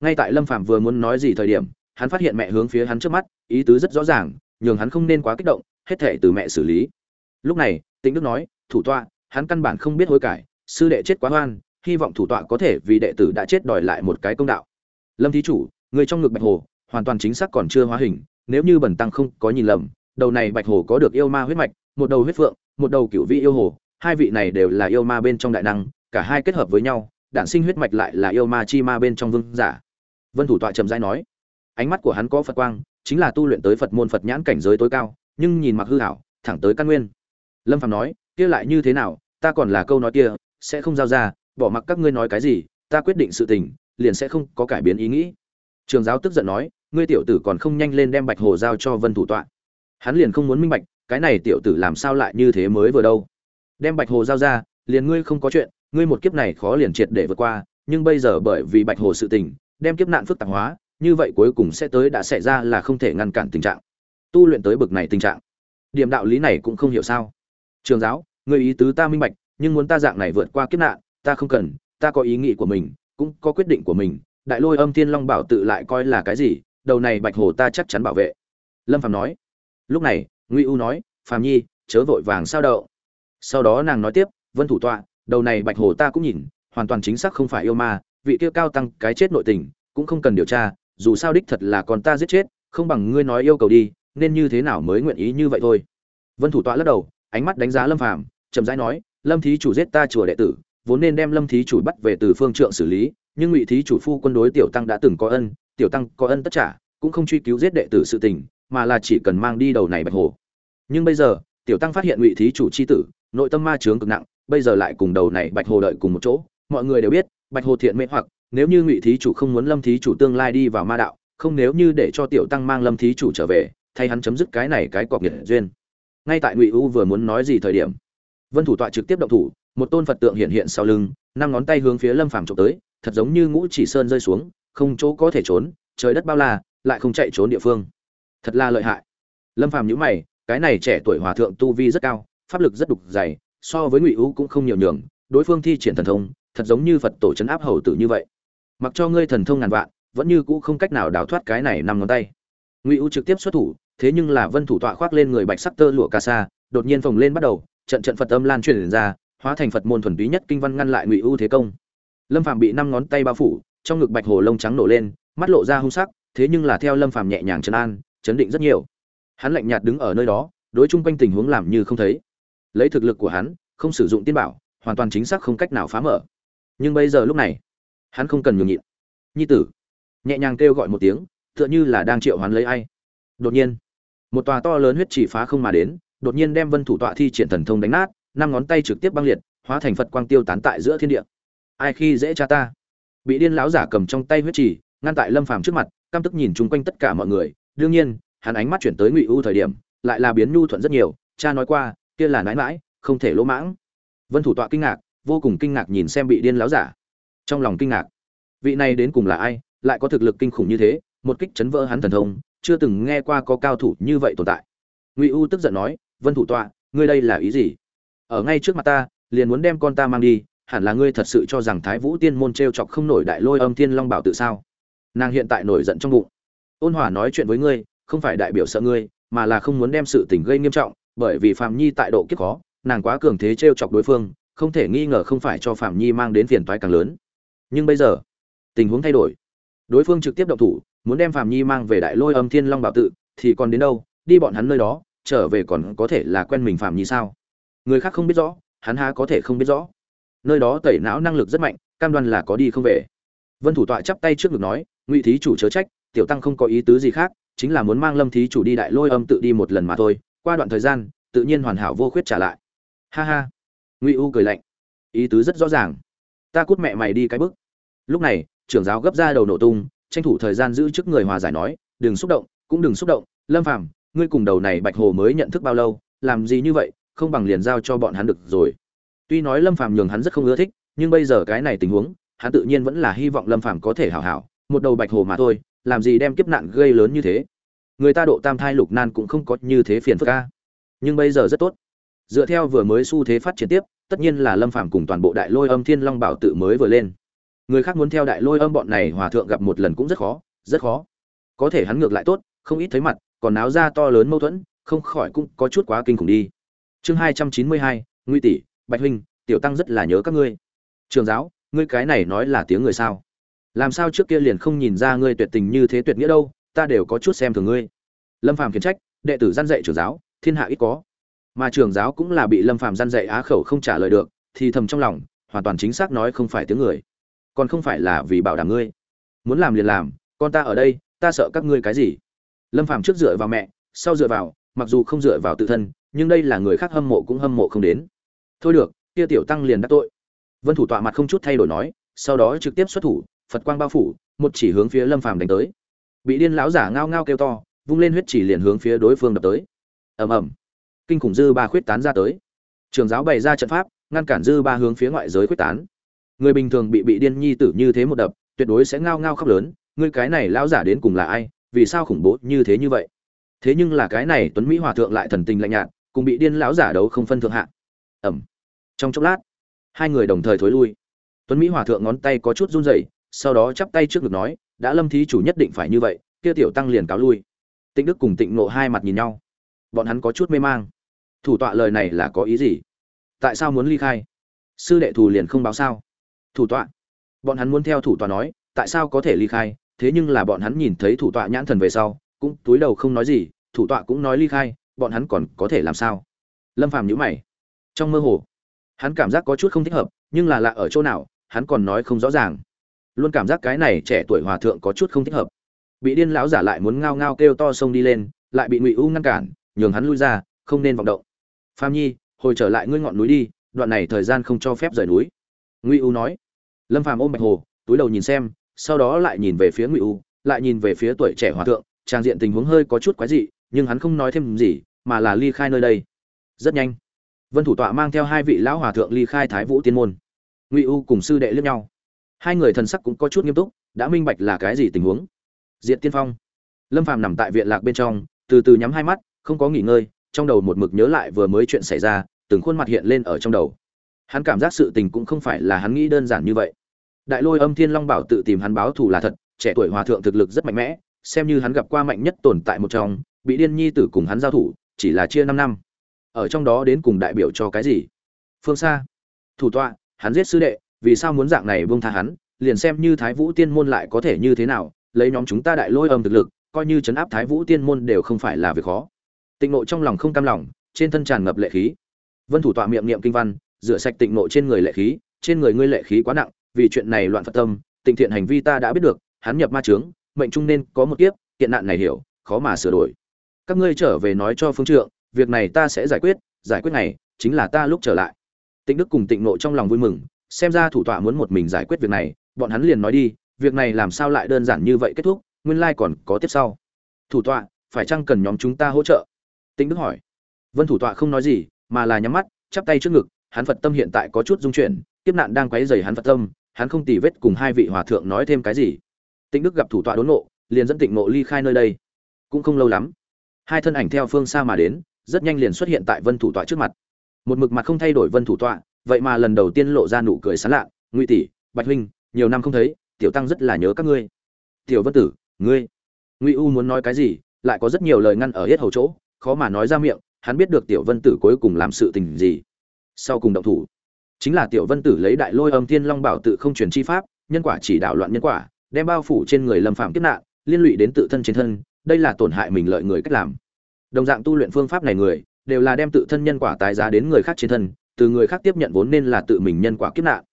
Ngay tại lâm phàm vừa muốn nói gì thời điểm hắn phát hiện mẹ hướng phía hắn trước mắt, ý tứ rất rõ ràng, nhường hắn không nên quá kích động, hết thể từ mẹ xử lý. Lúc này, tĩnh đức nói, thủ tọa, hắn căn bản không biết hối cải, sư đệ chết quá hoan, hy vọng thủ tọa có thể vì đệ tử đã chết đòi lại một cái công đạo. Lâm thí chủ, người trong ngực bạch hồ, hoàn toàn chính xác còn chưa hóa hình, nếu như bẩn tăng không có nhìn lầm, đầu này bạch hồ có được yêu ma huyết mạch, một đầu huyết phượng, một đầu cửu vị yêu hồ, hai vị này đều là yêu ma bên trong đại năng, cả hai kết hợp với nhau, đản sinh huyết mạch lại là yêu ma chi ma bên trong vương giả. Vân thủ tọa trầm rãi nói ánh mắt của hắn có phật quang, chính là tu luyện tới phật môn phật nhãn cảnh giới tối cao, nhưng nhìn mặc hư hảo thẳng tới căn nguyên. Lâm phạm nói, kia lại như thế nào? Ta còn là câu nói kia, sẽ không giao ra, bỏ mặc các ngươi nói cái gì, ta quyết định sự tình, liền sẽ không có cải biến ý nghĩ. Trường giáo tức giận nói, ngươi tiểu tử còn không nhanh lên đem bạch hồ giao cho vân thủ tọa. Hắn liền không muốn minh bạch, cái này tiểu tử làm sao lại như thế mới vừa đâu. Đem bạch hồ giao ra, liền ngươi không có chuyện, ngươi một kiếp này khó liền triệt để vượt qua, nhưng bây giờ bởi vì bạch hồ sự tình, đem kiếp nạn phức tạp hóa như vậy cuối cùng sẽ tới đã xảy ra là không thể ngăn cản tình trạng. Tu luyện tới bực này tình trạng. Điểm đạo lý này cũng không hiểu sao. Trường giáo, người ý tứ ta minh bạch, nhưng muốn ta dạng này vượt qua kiếp nạn, ta không cần, ta có ý nghĩ của mình, cũng có quyết định của mình. Đại lôi âm thiên long bảo tự lại coi là cái gì, đầu này bạch hồ ta chắc chắn bảo vệ. Lâm phàm nói. Lúc này, ngụy u nói, phàm nhi, chớ vội vàng sao đậu. Sau đó nàng nói tiếp, vân thủ tọa, đầu này bạch hồ ta cũng nhìn, hoàn toàn chính xác không phải yêu ma, vị kia cao tăng cái chết nội tình, cũng không cần điều tra dù sao đích thật là còn ta giết chết, không bằng ngươi nói yêu cầu đi, nên như thế nào mới nguyện ý như vậy thôi. Vân thủ tọa lắc đầu, ánh mắt đánh giá lâm phàm, chậm rãi nói, lâm thí chủ giết ta chùa đệ tử, vốn nên đem lâm thí chủ bắt về từ phương trượng xử lý, nhưng ngụy thí chủ phu quân đối tiểu tăng đã từng có ân, tiểu tăng có ân tất trả, cũng không truy cứu giết đệ tử sự tình, mà là chỉ cần mang đi đầu này bạch hồ. Nhưng bây giờ, tiểu tăng phát hiện ngụy thí chủ c h i tử, nội tâm ma chướng cực nặng, bây giờ lại cùng đầu này bạch hồ đợi cùng một chỗ, mọi người đều biết, bạch hồ thiện mê hoặc nếu như ngụy thí chủ không muốn lâm thí chủ tương lai đi vào ma đạo, không nếu như để cho tiểu tăng mang lâm thí chủ trở về, thay hắn chấm dứt cái này cái cọc nghiệt duyên. Ngay tại ngụy u vừa muốn nói gì thời điểm, vân thủ tọa trực tiếp động thủ, một tôn phật tượng hiện hiện sau lưng, năm ngón tay hướng phía lâm phàm trộm tới, thật giống như ngũ chỉ sơn rơi xuống, không chỗ có thể trốn, trời đất bao la, lại không chạy trốn địa phương. Thật là lợi hại. Lâm phàm nhíu mày, cái này trẻ tuổi hòa thượng tu vi rất cao, pháp lực rất đục dày, so với ngụy u cũng không nhiều nhường, đối phương thi triển thần thông, thật giống như phật tổ chấn áp hầu tử như vậy mặc cho ngươi thần thông ngàn vạn, vẫn như cũ không cách nào đào thoát cái này năm ngón tay. Ngụy u trực tiếp xuất thủ, thế nhưng là vân thủ tọa khoác lên người bạch sắc tơ lụa ca sa, đột nhiên phồng lên bắt đầu, trận trận phật âm lan truyền ra, hóa thành phật môn thuần túy nhất kinh văn ngăn lại ngụy u thế công. Lâm phàm bị năm ngón tay bao phủ, trong ngực bạch hồ lông trắng nổ lên, mắt lộ ra hung sắc, thế nhưng là theo lâm phàm nhẹ nhàng trấn an, chấn định rất nhiều. Hắn lạnh nhạt đứng ở nơi đó, đối chung quanh tình huống làm như không thấy. Lấy thực lực của hắn, không sử dụng tiên bảo, hoàn toàn chính xác không cách nào phá mở. Nhưng bây giờ lúc này hắn không cần nhường nhịn. Nhi tử, nhẹ nhàng kêu gọi một tiếng, tựa như là đang triệu hoán lấy ai. Đột nhiên, một tòa to lớn huyết chỉ phá không mà đến, đột nhiên đem vân thủ tọa thi triển thần thông đánh nát, năm ngón tay trực tiếp băng liệt, hóa thành phật quang tiêu tán tại giữa thiên địa. Ai khi dễ cha ta? Bị điên lão giả cầm trong tay huyết chỉ, ngăn tại lâm phàm trước mặt, căm tức nhìn chung quanh tất cả mọi người. Đương nhiên, hắn ánh mắt chuyển tới ngụy u thời điểm, lại là biến nhu thuận rất nhiều. Cha nói qua, kia là nãi mãi không thể lỗ mãng. Vân thủ tọa kinh ngạc, vô cùng kinh ngạc nhìn xem bị điên lão giả trong lòng kinh ngạc. Vị này đến cùng là ai, lại có thực lực kinh khủng như thế, một kích chấn vỡ hắn thần thông, chưa từng nghe qua có cao thủ như vậy tồn tại. Ngụy u tức giận nói, vân thủ tọa, ngươi đây là ý gì? Ở ngay trước mặt ta, liền muốn đem con ta mang đi, hẳn là ngươi thật sự cho rằng thái vũ tiên môn t r e o chọc không nổi đại lôi âm thiên long bảo tự sao? Nàng hiện tại nổi giận trong bụng. Ôn hòa nói chuyện với ngươi, không phải đại biểu sợ ngươi, mà là không muốn đem sự tình gây nghiêm trọng, bởi vì phạm nhi tại độ kiếp khó, nàng quá cường thế t r e o chọc đối phương, không thể nghi ngờ không phải cho phạm nhi mang đến phiền toái càng lớn nhưng bây giờ, tình huống thay đổi. Đối phương trực tiếp động thủ, muốn đem phạm nhi mang về đại lôi âm thiên long bảo tự, thì còn đến đâu? Đi bọn hắn nơi đó, trở về còn có thể là quen mình phạm nhi sao? Người khác không biết rõ, hắn há có thể không biết rõ. Nơi đó tẩy não năng lực rất mạnh, cam đoan là có đi không về. Vân thủ tọa chắp tay trước ngực nói, ngụy thí chủ chớ trách, tiểu tăng không có ý tứ gì khác, chính là muốn mang lâm thí chủ đi đại lôi âm tự đi một lần mà thôi, qua đoạn thời gian, tự nhiên hoàn hảo vô khuyết trả lại. Ha ha. Ngụy u cười lạnh, ý tứ rất rõ ràng ta cút mẹ mày đi cái bức. Lúc này, trưởng giáo gấp ra đầu nổ tung, tranh thủ thời gian giữ trước người hòa giải nói, đừng xúc động, cũng đừng xúc động, lâm phàm, ngươi cùng đầu này bạch hồ mới nhận thức bao lâu, làm gì như vậy, không bằng liền giao cho bọn hắn được rồi. Tuy nói lâm phàm nhường hắn rất không ưa thích, nhưng bây giờ cái này tình huống, hắn tự nhiên vẫn là hy vọng lâm phàm có thể hảo hảo, một đầu bạch hồ mà thôi, làm gì đem kiếp nạn gây lớn như thế. Người ta độ tam thai lục nan cũng không có như thế phiền phức ca nhưng bây giờ rất tốt. Dựa theo vừa mới xu thế phát triển tiếp tất nhiên là lâm phàm cùng toàn bộ đại lôi âm thiên long bảo tự mới vừa lên. Người khác muốn theo đại lôi âm bọn này hòa thượng gặp một lần cũng rất khó rất khó. Có thể hắn ngược lại tốt, không ít thấy mặt, còn náo ra to lớn mâu thuẫn, không khỏi cũng có chút quá kinh khủng đi. Chương hai trăm chín mươi hai nguy tỷ, bạch huynh, tiểu tăng rất là nhớ các ngươi. Trường giáo, ngươi cái này nói là tiếng người sao? Làm sao trước kia liền không nhìn ra ngươi tuyệt tình như thế tuyệt nghĩa đâu, ta đều có chút xem thường ngươi. Lâm phàm khiển trách, đệ tử gian dạy trưởng giáo, thiên hạ ít có mà trường giáo cũng là bị lâm phàm gian dạy á khẩu không trả lời được, thì thầm trong lòng, hoàn toàn chính xác nói không phải tiếng người. Còn không phải là vì bảo đảm ngươi. Muốn làm liền làm, con ta ở đây, ta sợ các ngươi cái gì? Lâm phàm trước dựa vào mẹ, sau dựa vào, mặc dù không dựa vào tự thân, nhưng đây là người khác hâm mộ cũng hâm mộ không đến. Thôi được, kia tiểu tăng liền đắc tội. Vân thủ tọa mặt không chút thay đổi nói, sau đó trực tiếp xuất thủ, phật quang bao phủ, một chỉ hướng phía lâm phàm đánh tới. Bị điên lão giả ngao ngao kêu to, vung lên huyết chỉ liền hướng phía đối phương đập tới. Ầm ầm kinh khủng dư ba khuyết tán ra tới. Trường giáo bày ra trận pháp, ngăn cản dư ba hướng phía ngoại giới khuyết tán. Người bình thường bị bị điên nhi tử như thế một đập, tuyệt đối sẽ ngao ngao khóc lớn, ngươi cái này lão giả đến cùng là ai? Vì sao khủng bố như thế như vậy? Thế nhưng là cái này tuấn mỹ hòa thượng lại thần tình lạnh nhạt, cùng bị điên lão giả đấu không phân thượng hạ. Ẩm trong chốc lát, hai người đồng thời thối lui. Tuấn mỹ hòa thượng ngón tay có chút run rẩy, sau đó chắp tay trước ngực nói, đã lâm thí chủ nhất định phải như vậy, kia tiểu tăng liền cáo lui. Tịnh đức cùng tịnh nộ hai mặt nhìn nhau. Bọn hắn có chút mê mang thủ tọa lời này là có ý gì? Tại sao muốn ly khai? Sư đệ thù liền không báo sao? Thủ tọa. Bọn hắn muốn theo thủ tọa nói, tại sao có thể ly khai? Thế nhưng là bọn hắn nhìn thấy thủ tọa nhãn thần về sau, cũng túi đầu không nói gì, thủ tọa cũng nói ly khai, bọn hắn còn có thể làm sao? Lâm phàm nhíu mày. Trong mơ hồ, hắn cảm giác có chút không thích hợp, nhưng là lạ ở chỗ nào, hắn còn nói không rõ ràng. Luôn cảm giác cái này trẻ tuổi hòa thượng có chút không thích hợp. Bị điên lão giả lại muốn ngao ngao kêu to sông đi lên, lại bị ngụy u ngăn cản, nhường hắn lui ra, không nên vọng động pham nhi, hồi trở lại ngươi ngọn núi đi, đoạn này thời gian không cho phép rời núi. Ngụy u nói. Lâm phàm ôm bạch hồ, túi đầu nhìn xem, sau đó lại nhìn về phía ngụy u, lại nhìn về phía tuổi trẻ hòa thượng, trang diện tình huống hơi có chút quái dị, nhưng hắn không nói thêm gì, mà là ly khai nơi đây. Rất nhanh, vân thủ tọa mang theo hai vị lão hòa thượng ly khai thái vũ tiên môn. Ngụy u cùng sư đệ liếc nhau. Hai người thần sắc cũng có chút nghiêm túc, đã minh bạch là cái gì tình huống. Diện tiên phong. Lâm phàm nằm tại viện lạc bên trong, từ từ nhắm hai mắt, không có nghỉ ngơi trong đầu một mực nhớ lại vừa mới chuyện xảy ra, từng khuôn mặt hiện lên ở trong đầu. Hắn cảm giác sự tình cũng không phải là hắn nghĩ đơn giản như vậy. Đại lôi âm thiên long bảo tự tìm hắn báo thù là thật, trẻ tuổi hòa thượng thực lực rất mạnh mẽ, xem như hắn gặp qua mạnh nhất tồn tại một trong, bị điên nhi tử cùng hắn giao thủ, chỉ là chia năm năm. Ở trong đó đến cùng đại biểu cho cái gì? Phương xa. Thủ tọa, hắn giết sư đệ, vì sao muốn dạng này buông tha hắn, liền xem như thái vũ tiên môn lại có thể như thế nào, lấy nhóm chúng ta đại lôi âm thực lực, coi như chấn áp thái vũ tiên môn đều không phải là việc khó tịnh nộ trong lòng không cam lòng, trên thân tràn ngập lệ khí. Vân thủ tọa miệng niệm kinh văn, rửa sạch tịnh nộ trên người lệ khí, trên người ngươi lệ khí quá nặng, vì chuyện này loạn phật tâm, tịnh thiện hành vi ta đã biết được, hắn nhập ma trướng mệnh trung nên có một kiếp, kiện nạn này hiểu, khó mà sửa đổi. Các ngươi trở về nói cho phương trượng, việc này ta sẽ giải quyết giải quyết này, chính là ta lúc trở lại. Tịnh đức cùng tịnh nộ trong lòng vui mừng, xem ra thủ tọa muốn một mình giải quyết việc này, bọn hắn liền nói đi, việc này làm sao lại đơn giản như vậy kết thúc, nguyên lai còn có tiếp sau. Thủ tọa, phải chăng cần nhóm chúng ta hỗ trợ? Tĩnh đức hỏi. Vân thủ tọa không nói gì, mà là nhắm mắt, chắp tay trước ngực, hắn phật tâm hiện tại có chút dung chuyển, kiếp nạn đang quấy dày hắn phật tâm, hắn không tì vết cùng hai vị hòa thượng nói thêm cái gì. Tĩnh đức gặp thủ tọa đốn nộ liền dẫn tịnh nộ ly khai nơi đây. Cũng không lâu lắm, hai thân ảnh theo phương xa mà đến, rất nhanh liền xuất hiện tại vân thủ tọa trước mặt. Một mực mặt không thay đổi vân thủ tọa, vậy mà lần đầu tiên lộ ra nụ cười sán lạ, ngụy tỷ, bạch huynh, nhiều năm không thấy, tiểu tăng rất là nhớ các ngươi. Tiểu vân tử, ngươi? Ngụy u muốn nói cái gì, lại có rất nhiều lời ngăn ở hết hầu chỗ khó mà nói ra miệng, hắn biết được tiểu vân tử cuối cùng làm sự tình gì. Sau cùng động thủ, chính là tiểu vân tử lấy đại lôi âm thiên long bảo tự không truyền chi pháp, nhân quả chỉ đạo loạn nhân quả, đem bao phủ trên người lâm phạm kiếp nạn, liên lụy đến tự thân trên thân, đây là tổn hại mình lợi người cách làm. Đồng dạng tu luyện phương pháp này người, đều là đem tự thân nhân quả tái giá đến người khác trên thân, từ người khác tiếp nhận vốn nên là tự mình nhân quả kiếp nạn.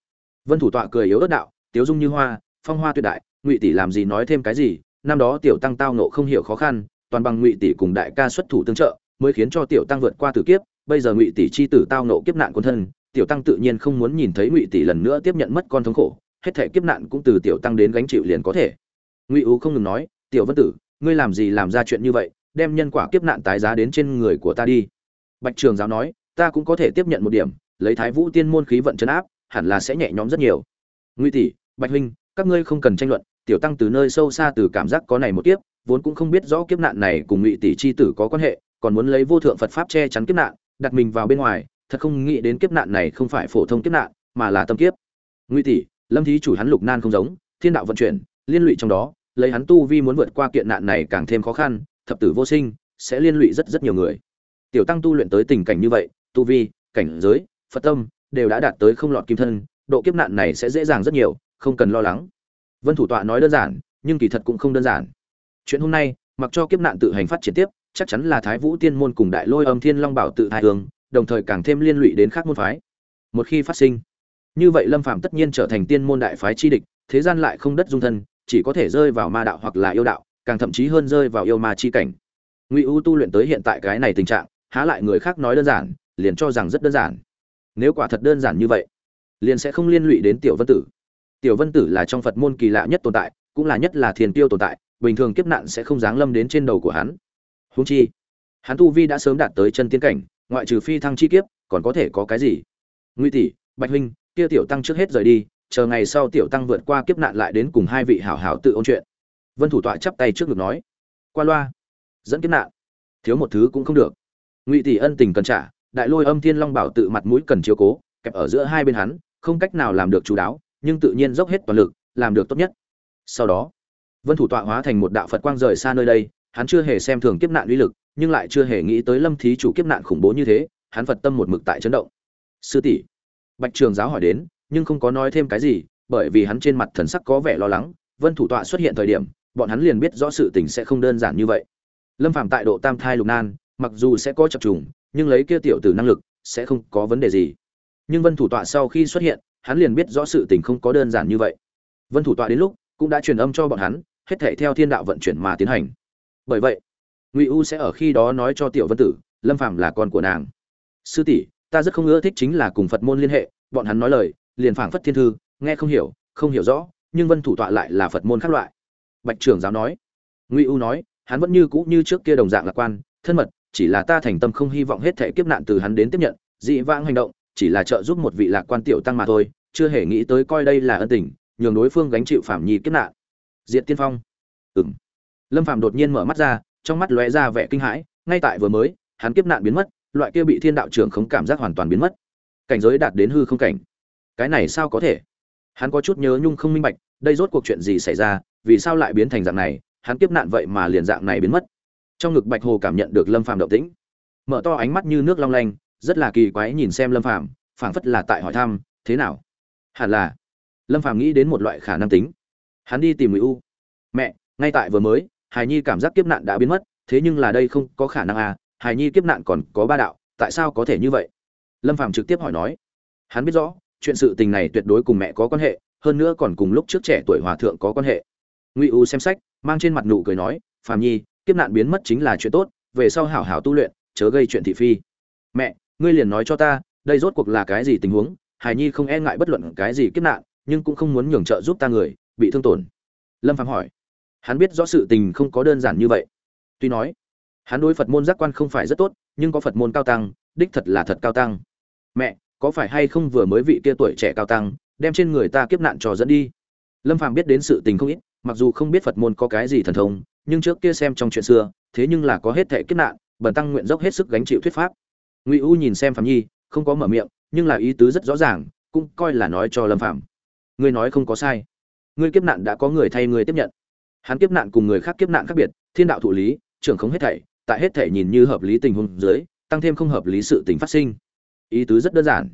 Vân thủ tọa cười yếu ớt đạo, tiếu dung như hoa, phong hoa tuyệt đại, ngụy tỷ làm gì nói thêm cái gì, năm đó tiểu tăng tao nộ không hiểu khó khăn toàn bằng ngụy tỷ cùng đại ca xuất thủ tương trợ, mới khiến cho tiểu tăng vượt qua tử kiếp, bây giờ ngụy tỷ chi tử tao nộ kiếp nạn quân thân, tiểu tăng tự nhiên không muốn nhìn thấy ngụy tỷ lần nữa tiếp nhận mất con thống khổ, hết thể kiếp nạn cũng từ tiểu tăng đến gánh chịu liền có thể. Ngụy ú không ngừng nói, tiểu vân tử, ngươi làm gì làm ra chuyện như vậy, đem nhân quả kiếp nạn tái giá đến trên người của ta đi. Bạch trường giáo nói, ta cũng có thể tiếp nhận một điểm, lấy thái vũ tiên môn khí vận chấn áp, hẳn là sẽ nhẹ nhõm rất nhiều. Ngụy tỷ, bạch huynh, các ngươi không cần tranh luận, tiểu tăng từ nơi sâu xa từ cảm giác có này một kiếp vốn cũng không biết rõ kiếp nạn này cùng ngụy tỷ chi tử có quan hệ, còn muốn lấy vô thượng phật pháp che chắn kiếp nạn, đặt mình vào bên ngoài, thật không nghĩ đến kiếp nạn này không phải phổ thông kiếp nạn, mà là tâm kiếp. Ngụy tỷ, lâm thí chủ hắn lục nan không giống, thiên đạo vận chuyển, liên lụy trong đó, lấy hắn tu vi muốn vượt qua kiện nạn này càng thêm khó khăn, thập tử vô sinh, sẽ liên lụy rất rất nhiều người. Tiểu tăng tu luyện tới tình cảnh như vậy, tu vi, cảnh giới, phật tâm, đều đã đạt tới không lọt kim thân, độ kiếp nạn này sẽ dễ dàng rất nhiều, không cần lo lắng. Vân thủ tọa nói đơn giản, nhưng kỳ thật cũng không đơn giản chuyện hôm nay, mặc cho kiếp nạn tự hành phát triển tiếp, chắc chắn là thái vũ tiên môn cùng đại lôi âm thiên long bảo tự thai hương, đồng thời càng thêm liên lụy đến khác môn phái. Một khi phát sinh, như vậy lâm phạm tất nhiên trở thành tiên môn đại phái chi địch, thế gian lại không đất dung thân, chỉ có thể rơi vào ma đạo hoặc là yêu đạo, càng thậm chí hơn rơi vào yêu ma chi cảnh. Ngụy u tu luyện tới hiện tại cái này tình trạng, há lại người khác nói đơn giản, liền cho rằng rất đơn giản. Nếu quả thật đơn giản như vậy, liền sẽ không liên lụy đến tiểu vân tử. Tiểu vân tử là trong phật môn kỳ lạ nhất tồn tại, cũng là nhất là thiền tiêu tồn tại bình thường kiếp nạn sẽ không giáng lâm đến trên đầu của hắn. Húng chi, hắn tu vi đã sớm đạt tới chân tiên cảnh, ngoại trừ phi thăng chi kiếp, còn có thể có cái gì? Ngụy tỷ, bạch huynh, kia tiểu tăng trước hết rời đi, chờ ngày sau tiểu tăng vượt qua kiếp nạn lại đến cùng hai vị hảo hảo tự ôn chuyện. Vân thủ tọa chắp tay trước ngực nói, qua loa, dẫn kiếp nạn. Thiếu một thứ cũng không được. Ngụy tỷ ân tình cần trả, đại lôi âm thiên long bảo tự mặt mũi cần chiếu cố, kẹp ở giữa hai bên hắn, không cách nào làm được chú đáo, nhưng tự nhiên dốc hết toàn lực, làm được tốt nhất. Sau đó vân thủ tọa hóa thành một đạo phật quang rời xa nơi đây, hắn chưa hề xem thường kiếp nạn uy lực, nhưng lại chưa hề nghĩ tới lâm thí chủ kiếp nạn khủng bố như thế, hắn phật tâm một mực tại chấn động. Sư tỷ. Bạch trường giáo hỏi đến, nhưng không có nói thêm cái gì, bởi vì hắn trên mặt thần sắc có vẻ lo lắng, vân thủ tọa xuất hiện thời điểm, bọn hắn liền biết rõ sự tình sẽ không đơn giản như vậy. Lâm phàm tại độ tam thai lục nan, mặc dù sẽ có chập trùng, nhưng lấy kia tiểu tử năng lực, sẽ không có vấn đề gì. Nhưng vân thủ tọa sau khi xuất hiện, hắn liền biết rõ sự tình không có đơn giản như vậy. Vân thủ tọa đến lúc, cũng đã truyền âm cho bọn hắn hết thảy theo thiên đạo vận chuyển mà tiến hành. Bởi vậy, ngụy u sẽ ở khi đó nói cho tiểu vân tử, lâm phàm là con của nàng. Sư tỷ, ta rất không ưa thích chính là cùng phật môn liên hệ, bọn hắn nói lời, liền phảng phất thiên thư, nghe không hiểu không hiểu rõ, nhưng vân thủ tọa lại là phật môn khác loại. Bạch trưởng giáo nói. Ngụy u nói, hắn vẫn như cũ như trước kia đồng dạng lạc quan, thân mật, chỉ là ta thành tâm không hy vọng hết thảy kiếp nạn từ hắn đến tiếp nhận, dị vãng hành động, chỉ là trợ giúp một vị lạc quan tiểu tăng mà thôi, chưa hề nghĩ tới coi đây là ân tình, nhường đối phương gánh chịu phạm nhi kiếp nạn diện tiên phong. Ừng lâm phạm đột nhiên mở mắt ra, trong mắt lóe ra vẻ kinh hãi, ngay tại vừa mới, hắn kiếp nạn biến mất, loại kia bị thiên đạo trưởng không cảm giác hoàn toàn biến mất. Cảnh giới đạt đến hư không cảnh. Cái này sao có thể? Hắn có chút nhớ nhung không minh bạch, đây rốt cuộc chuyện gì xảy ra, vì sao lại biến thành dạng này, hắn kiếp nạn vậy mà liền dạng này biến mất. Trong ngực bạch hồ cảm nhận được lâm phàm động tĩnh. Mở to ánh mắt như nước long lanh, rất là kỳ quái nhìn xem lâm phàm, phảng phất là tại hỏi thăm, thế nào? Hẳn là, lâm phàm nghĩ đến một loại khả năng tính hắn đi tìm người u. Mẹ, ngay tại vừa mới hài nhi cảm giác kiếp nạn đã biến mất, thế nhưng là đây không có khả năng à hài nhi kiếp nạn còn có ba đạo, tại sao có thể như vậy? Lâm phàm trực tiếp hỏi nói. Hắn biết rõ, chuyện sự tình này tuyệt đối cùng mẹ có quan hệ, hơn nữa còn cùng lúc trước trẻ tuổi hòa thượng có quan hệ. Ngụy u xem sách, mang trên mặt nụ cười nói, phàm nhi, kiếp nạn biến mất chính là chuyện tốt, về sau hảo hảo tu luyện, chớ gây chuyện thị phi. Mẹ, ngươi liền nói cho ta, đây rốt cuộc là cái gì tình huống? Hải nhi không e ngại bất luận cái gì kiếp nạn, nhưng cũng không muốn nhường trợ giúp ta người bị thương tổn. Lâm phàm hỏi, hắn biết rõ sự tình không có đơn giản như vậy. Tuy nói, hắn đối phật môn giác quan không phải rất tốt, nhưng có phật môn cao tăng, đích thật là thật cao tăng. Mẹ, có phải hay không vừa mới vị kia tuổi trẻ cao tăng, đem trên người ta kiếp nạn trò dẫn đi? Lâm phàm biết đến sự tình không ít, mặc dù không biết phật môn có cái gì thần thông, nhưng trước kia xem trong chuyện xưa, thế nhưng là có hết thệ kiếp nạn, bần tăng nguyện dốc hết sức gánh chịu thuyết pháp. Ngụy u nhìn xem phạm nhi, không có mở miệng, nhưng là ý tứ rất rõ ràng, cũng coi là nói cho lâm phạm ngươi nói không có sai ngươi kiếp nạn đã có người thay ngươi tiếp nhận. Hắn kiếp nạn cùng người khác kiếp nạn khác biệt, thiên đạo thụ lý, trưởng không hết thảy, tại hết thảy nhìn như hợp lý tình huống dưới, tăng thêm không hợp lý sự tình phát sinh. Ý tứ rất đơn giản.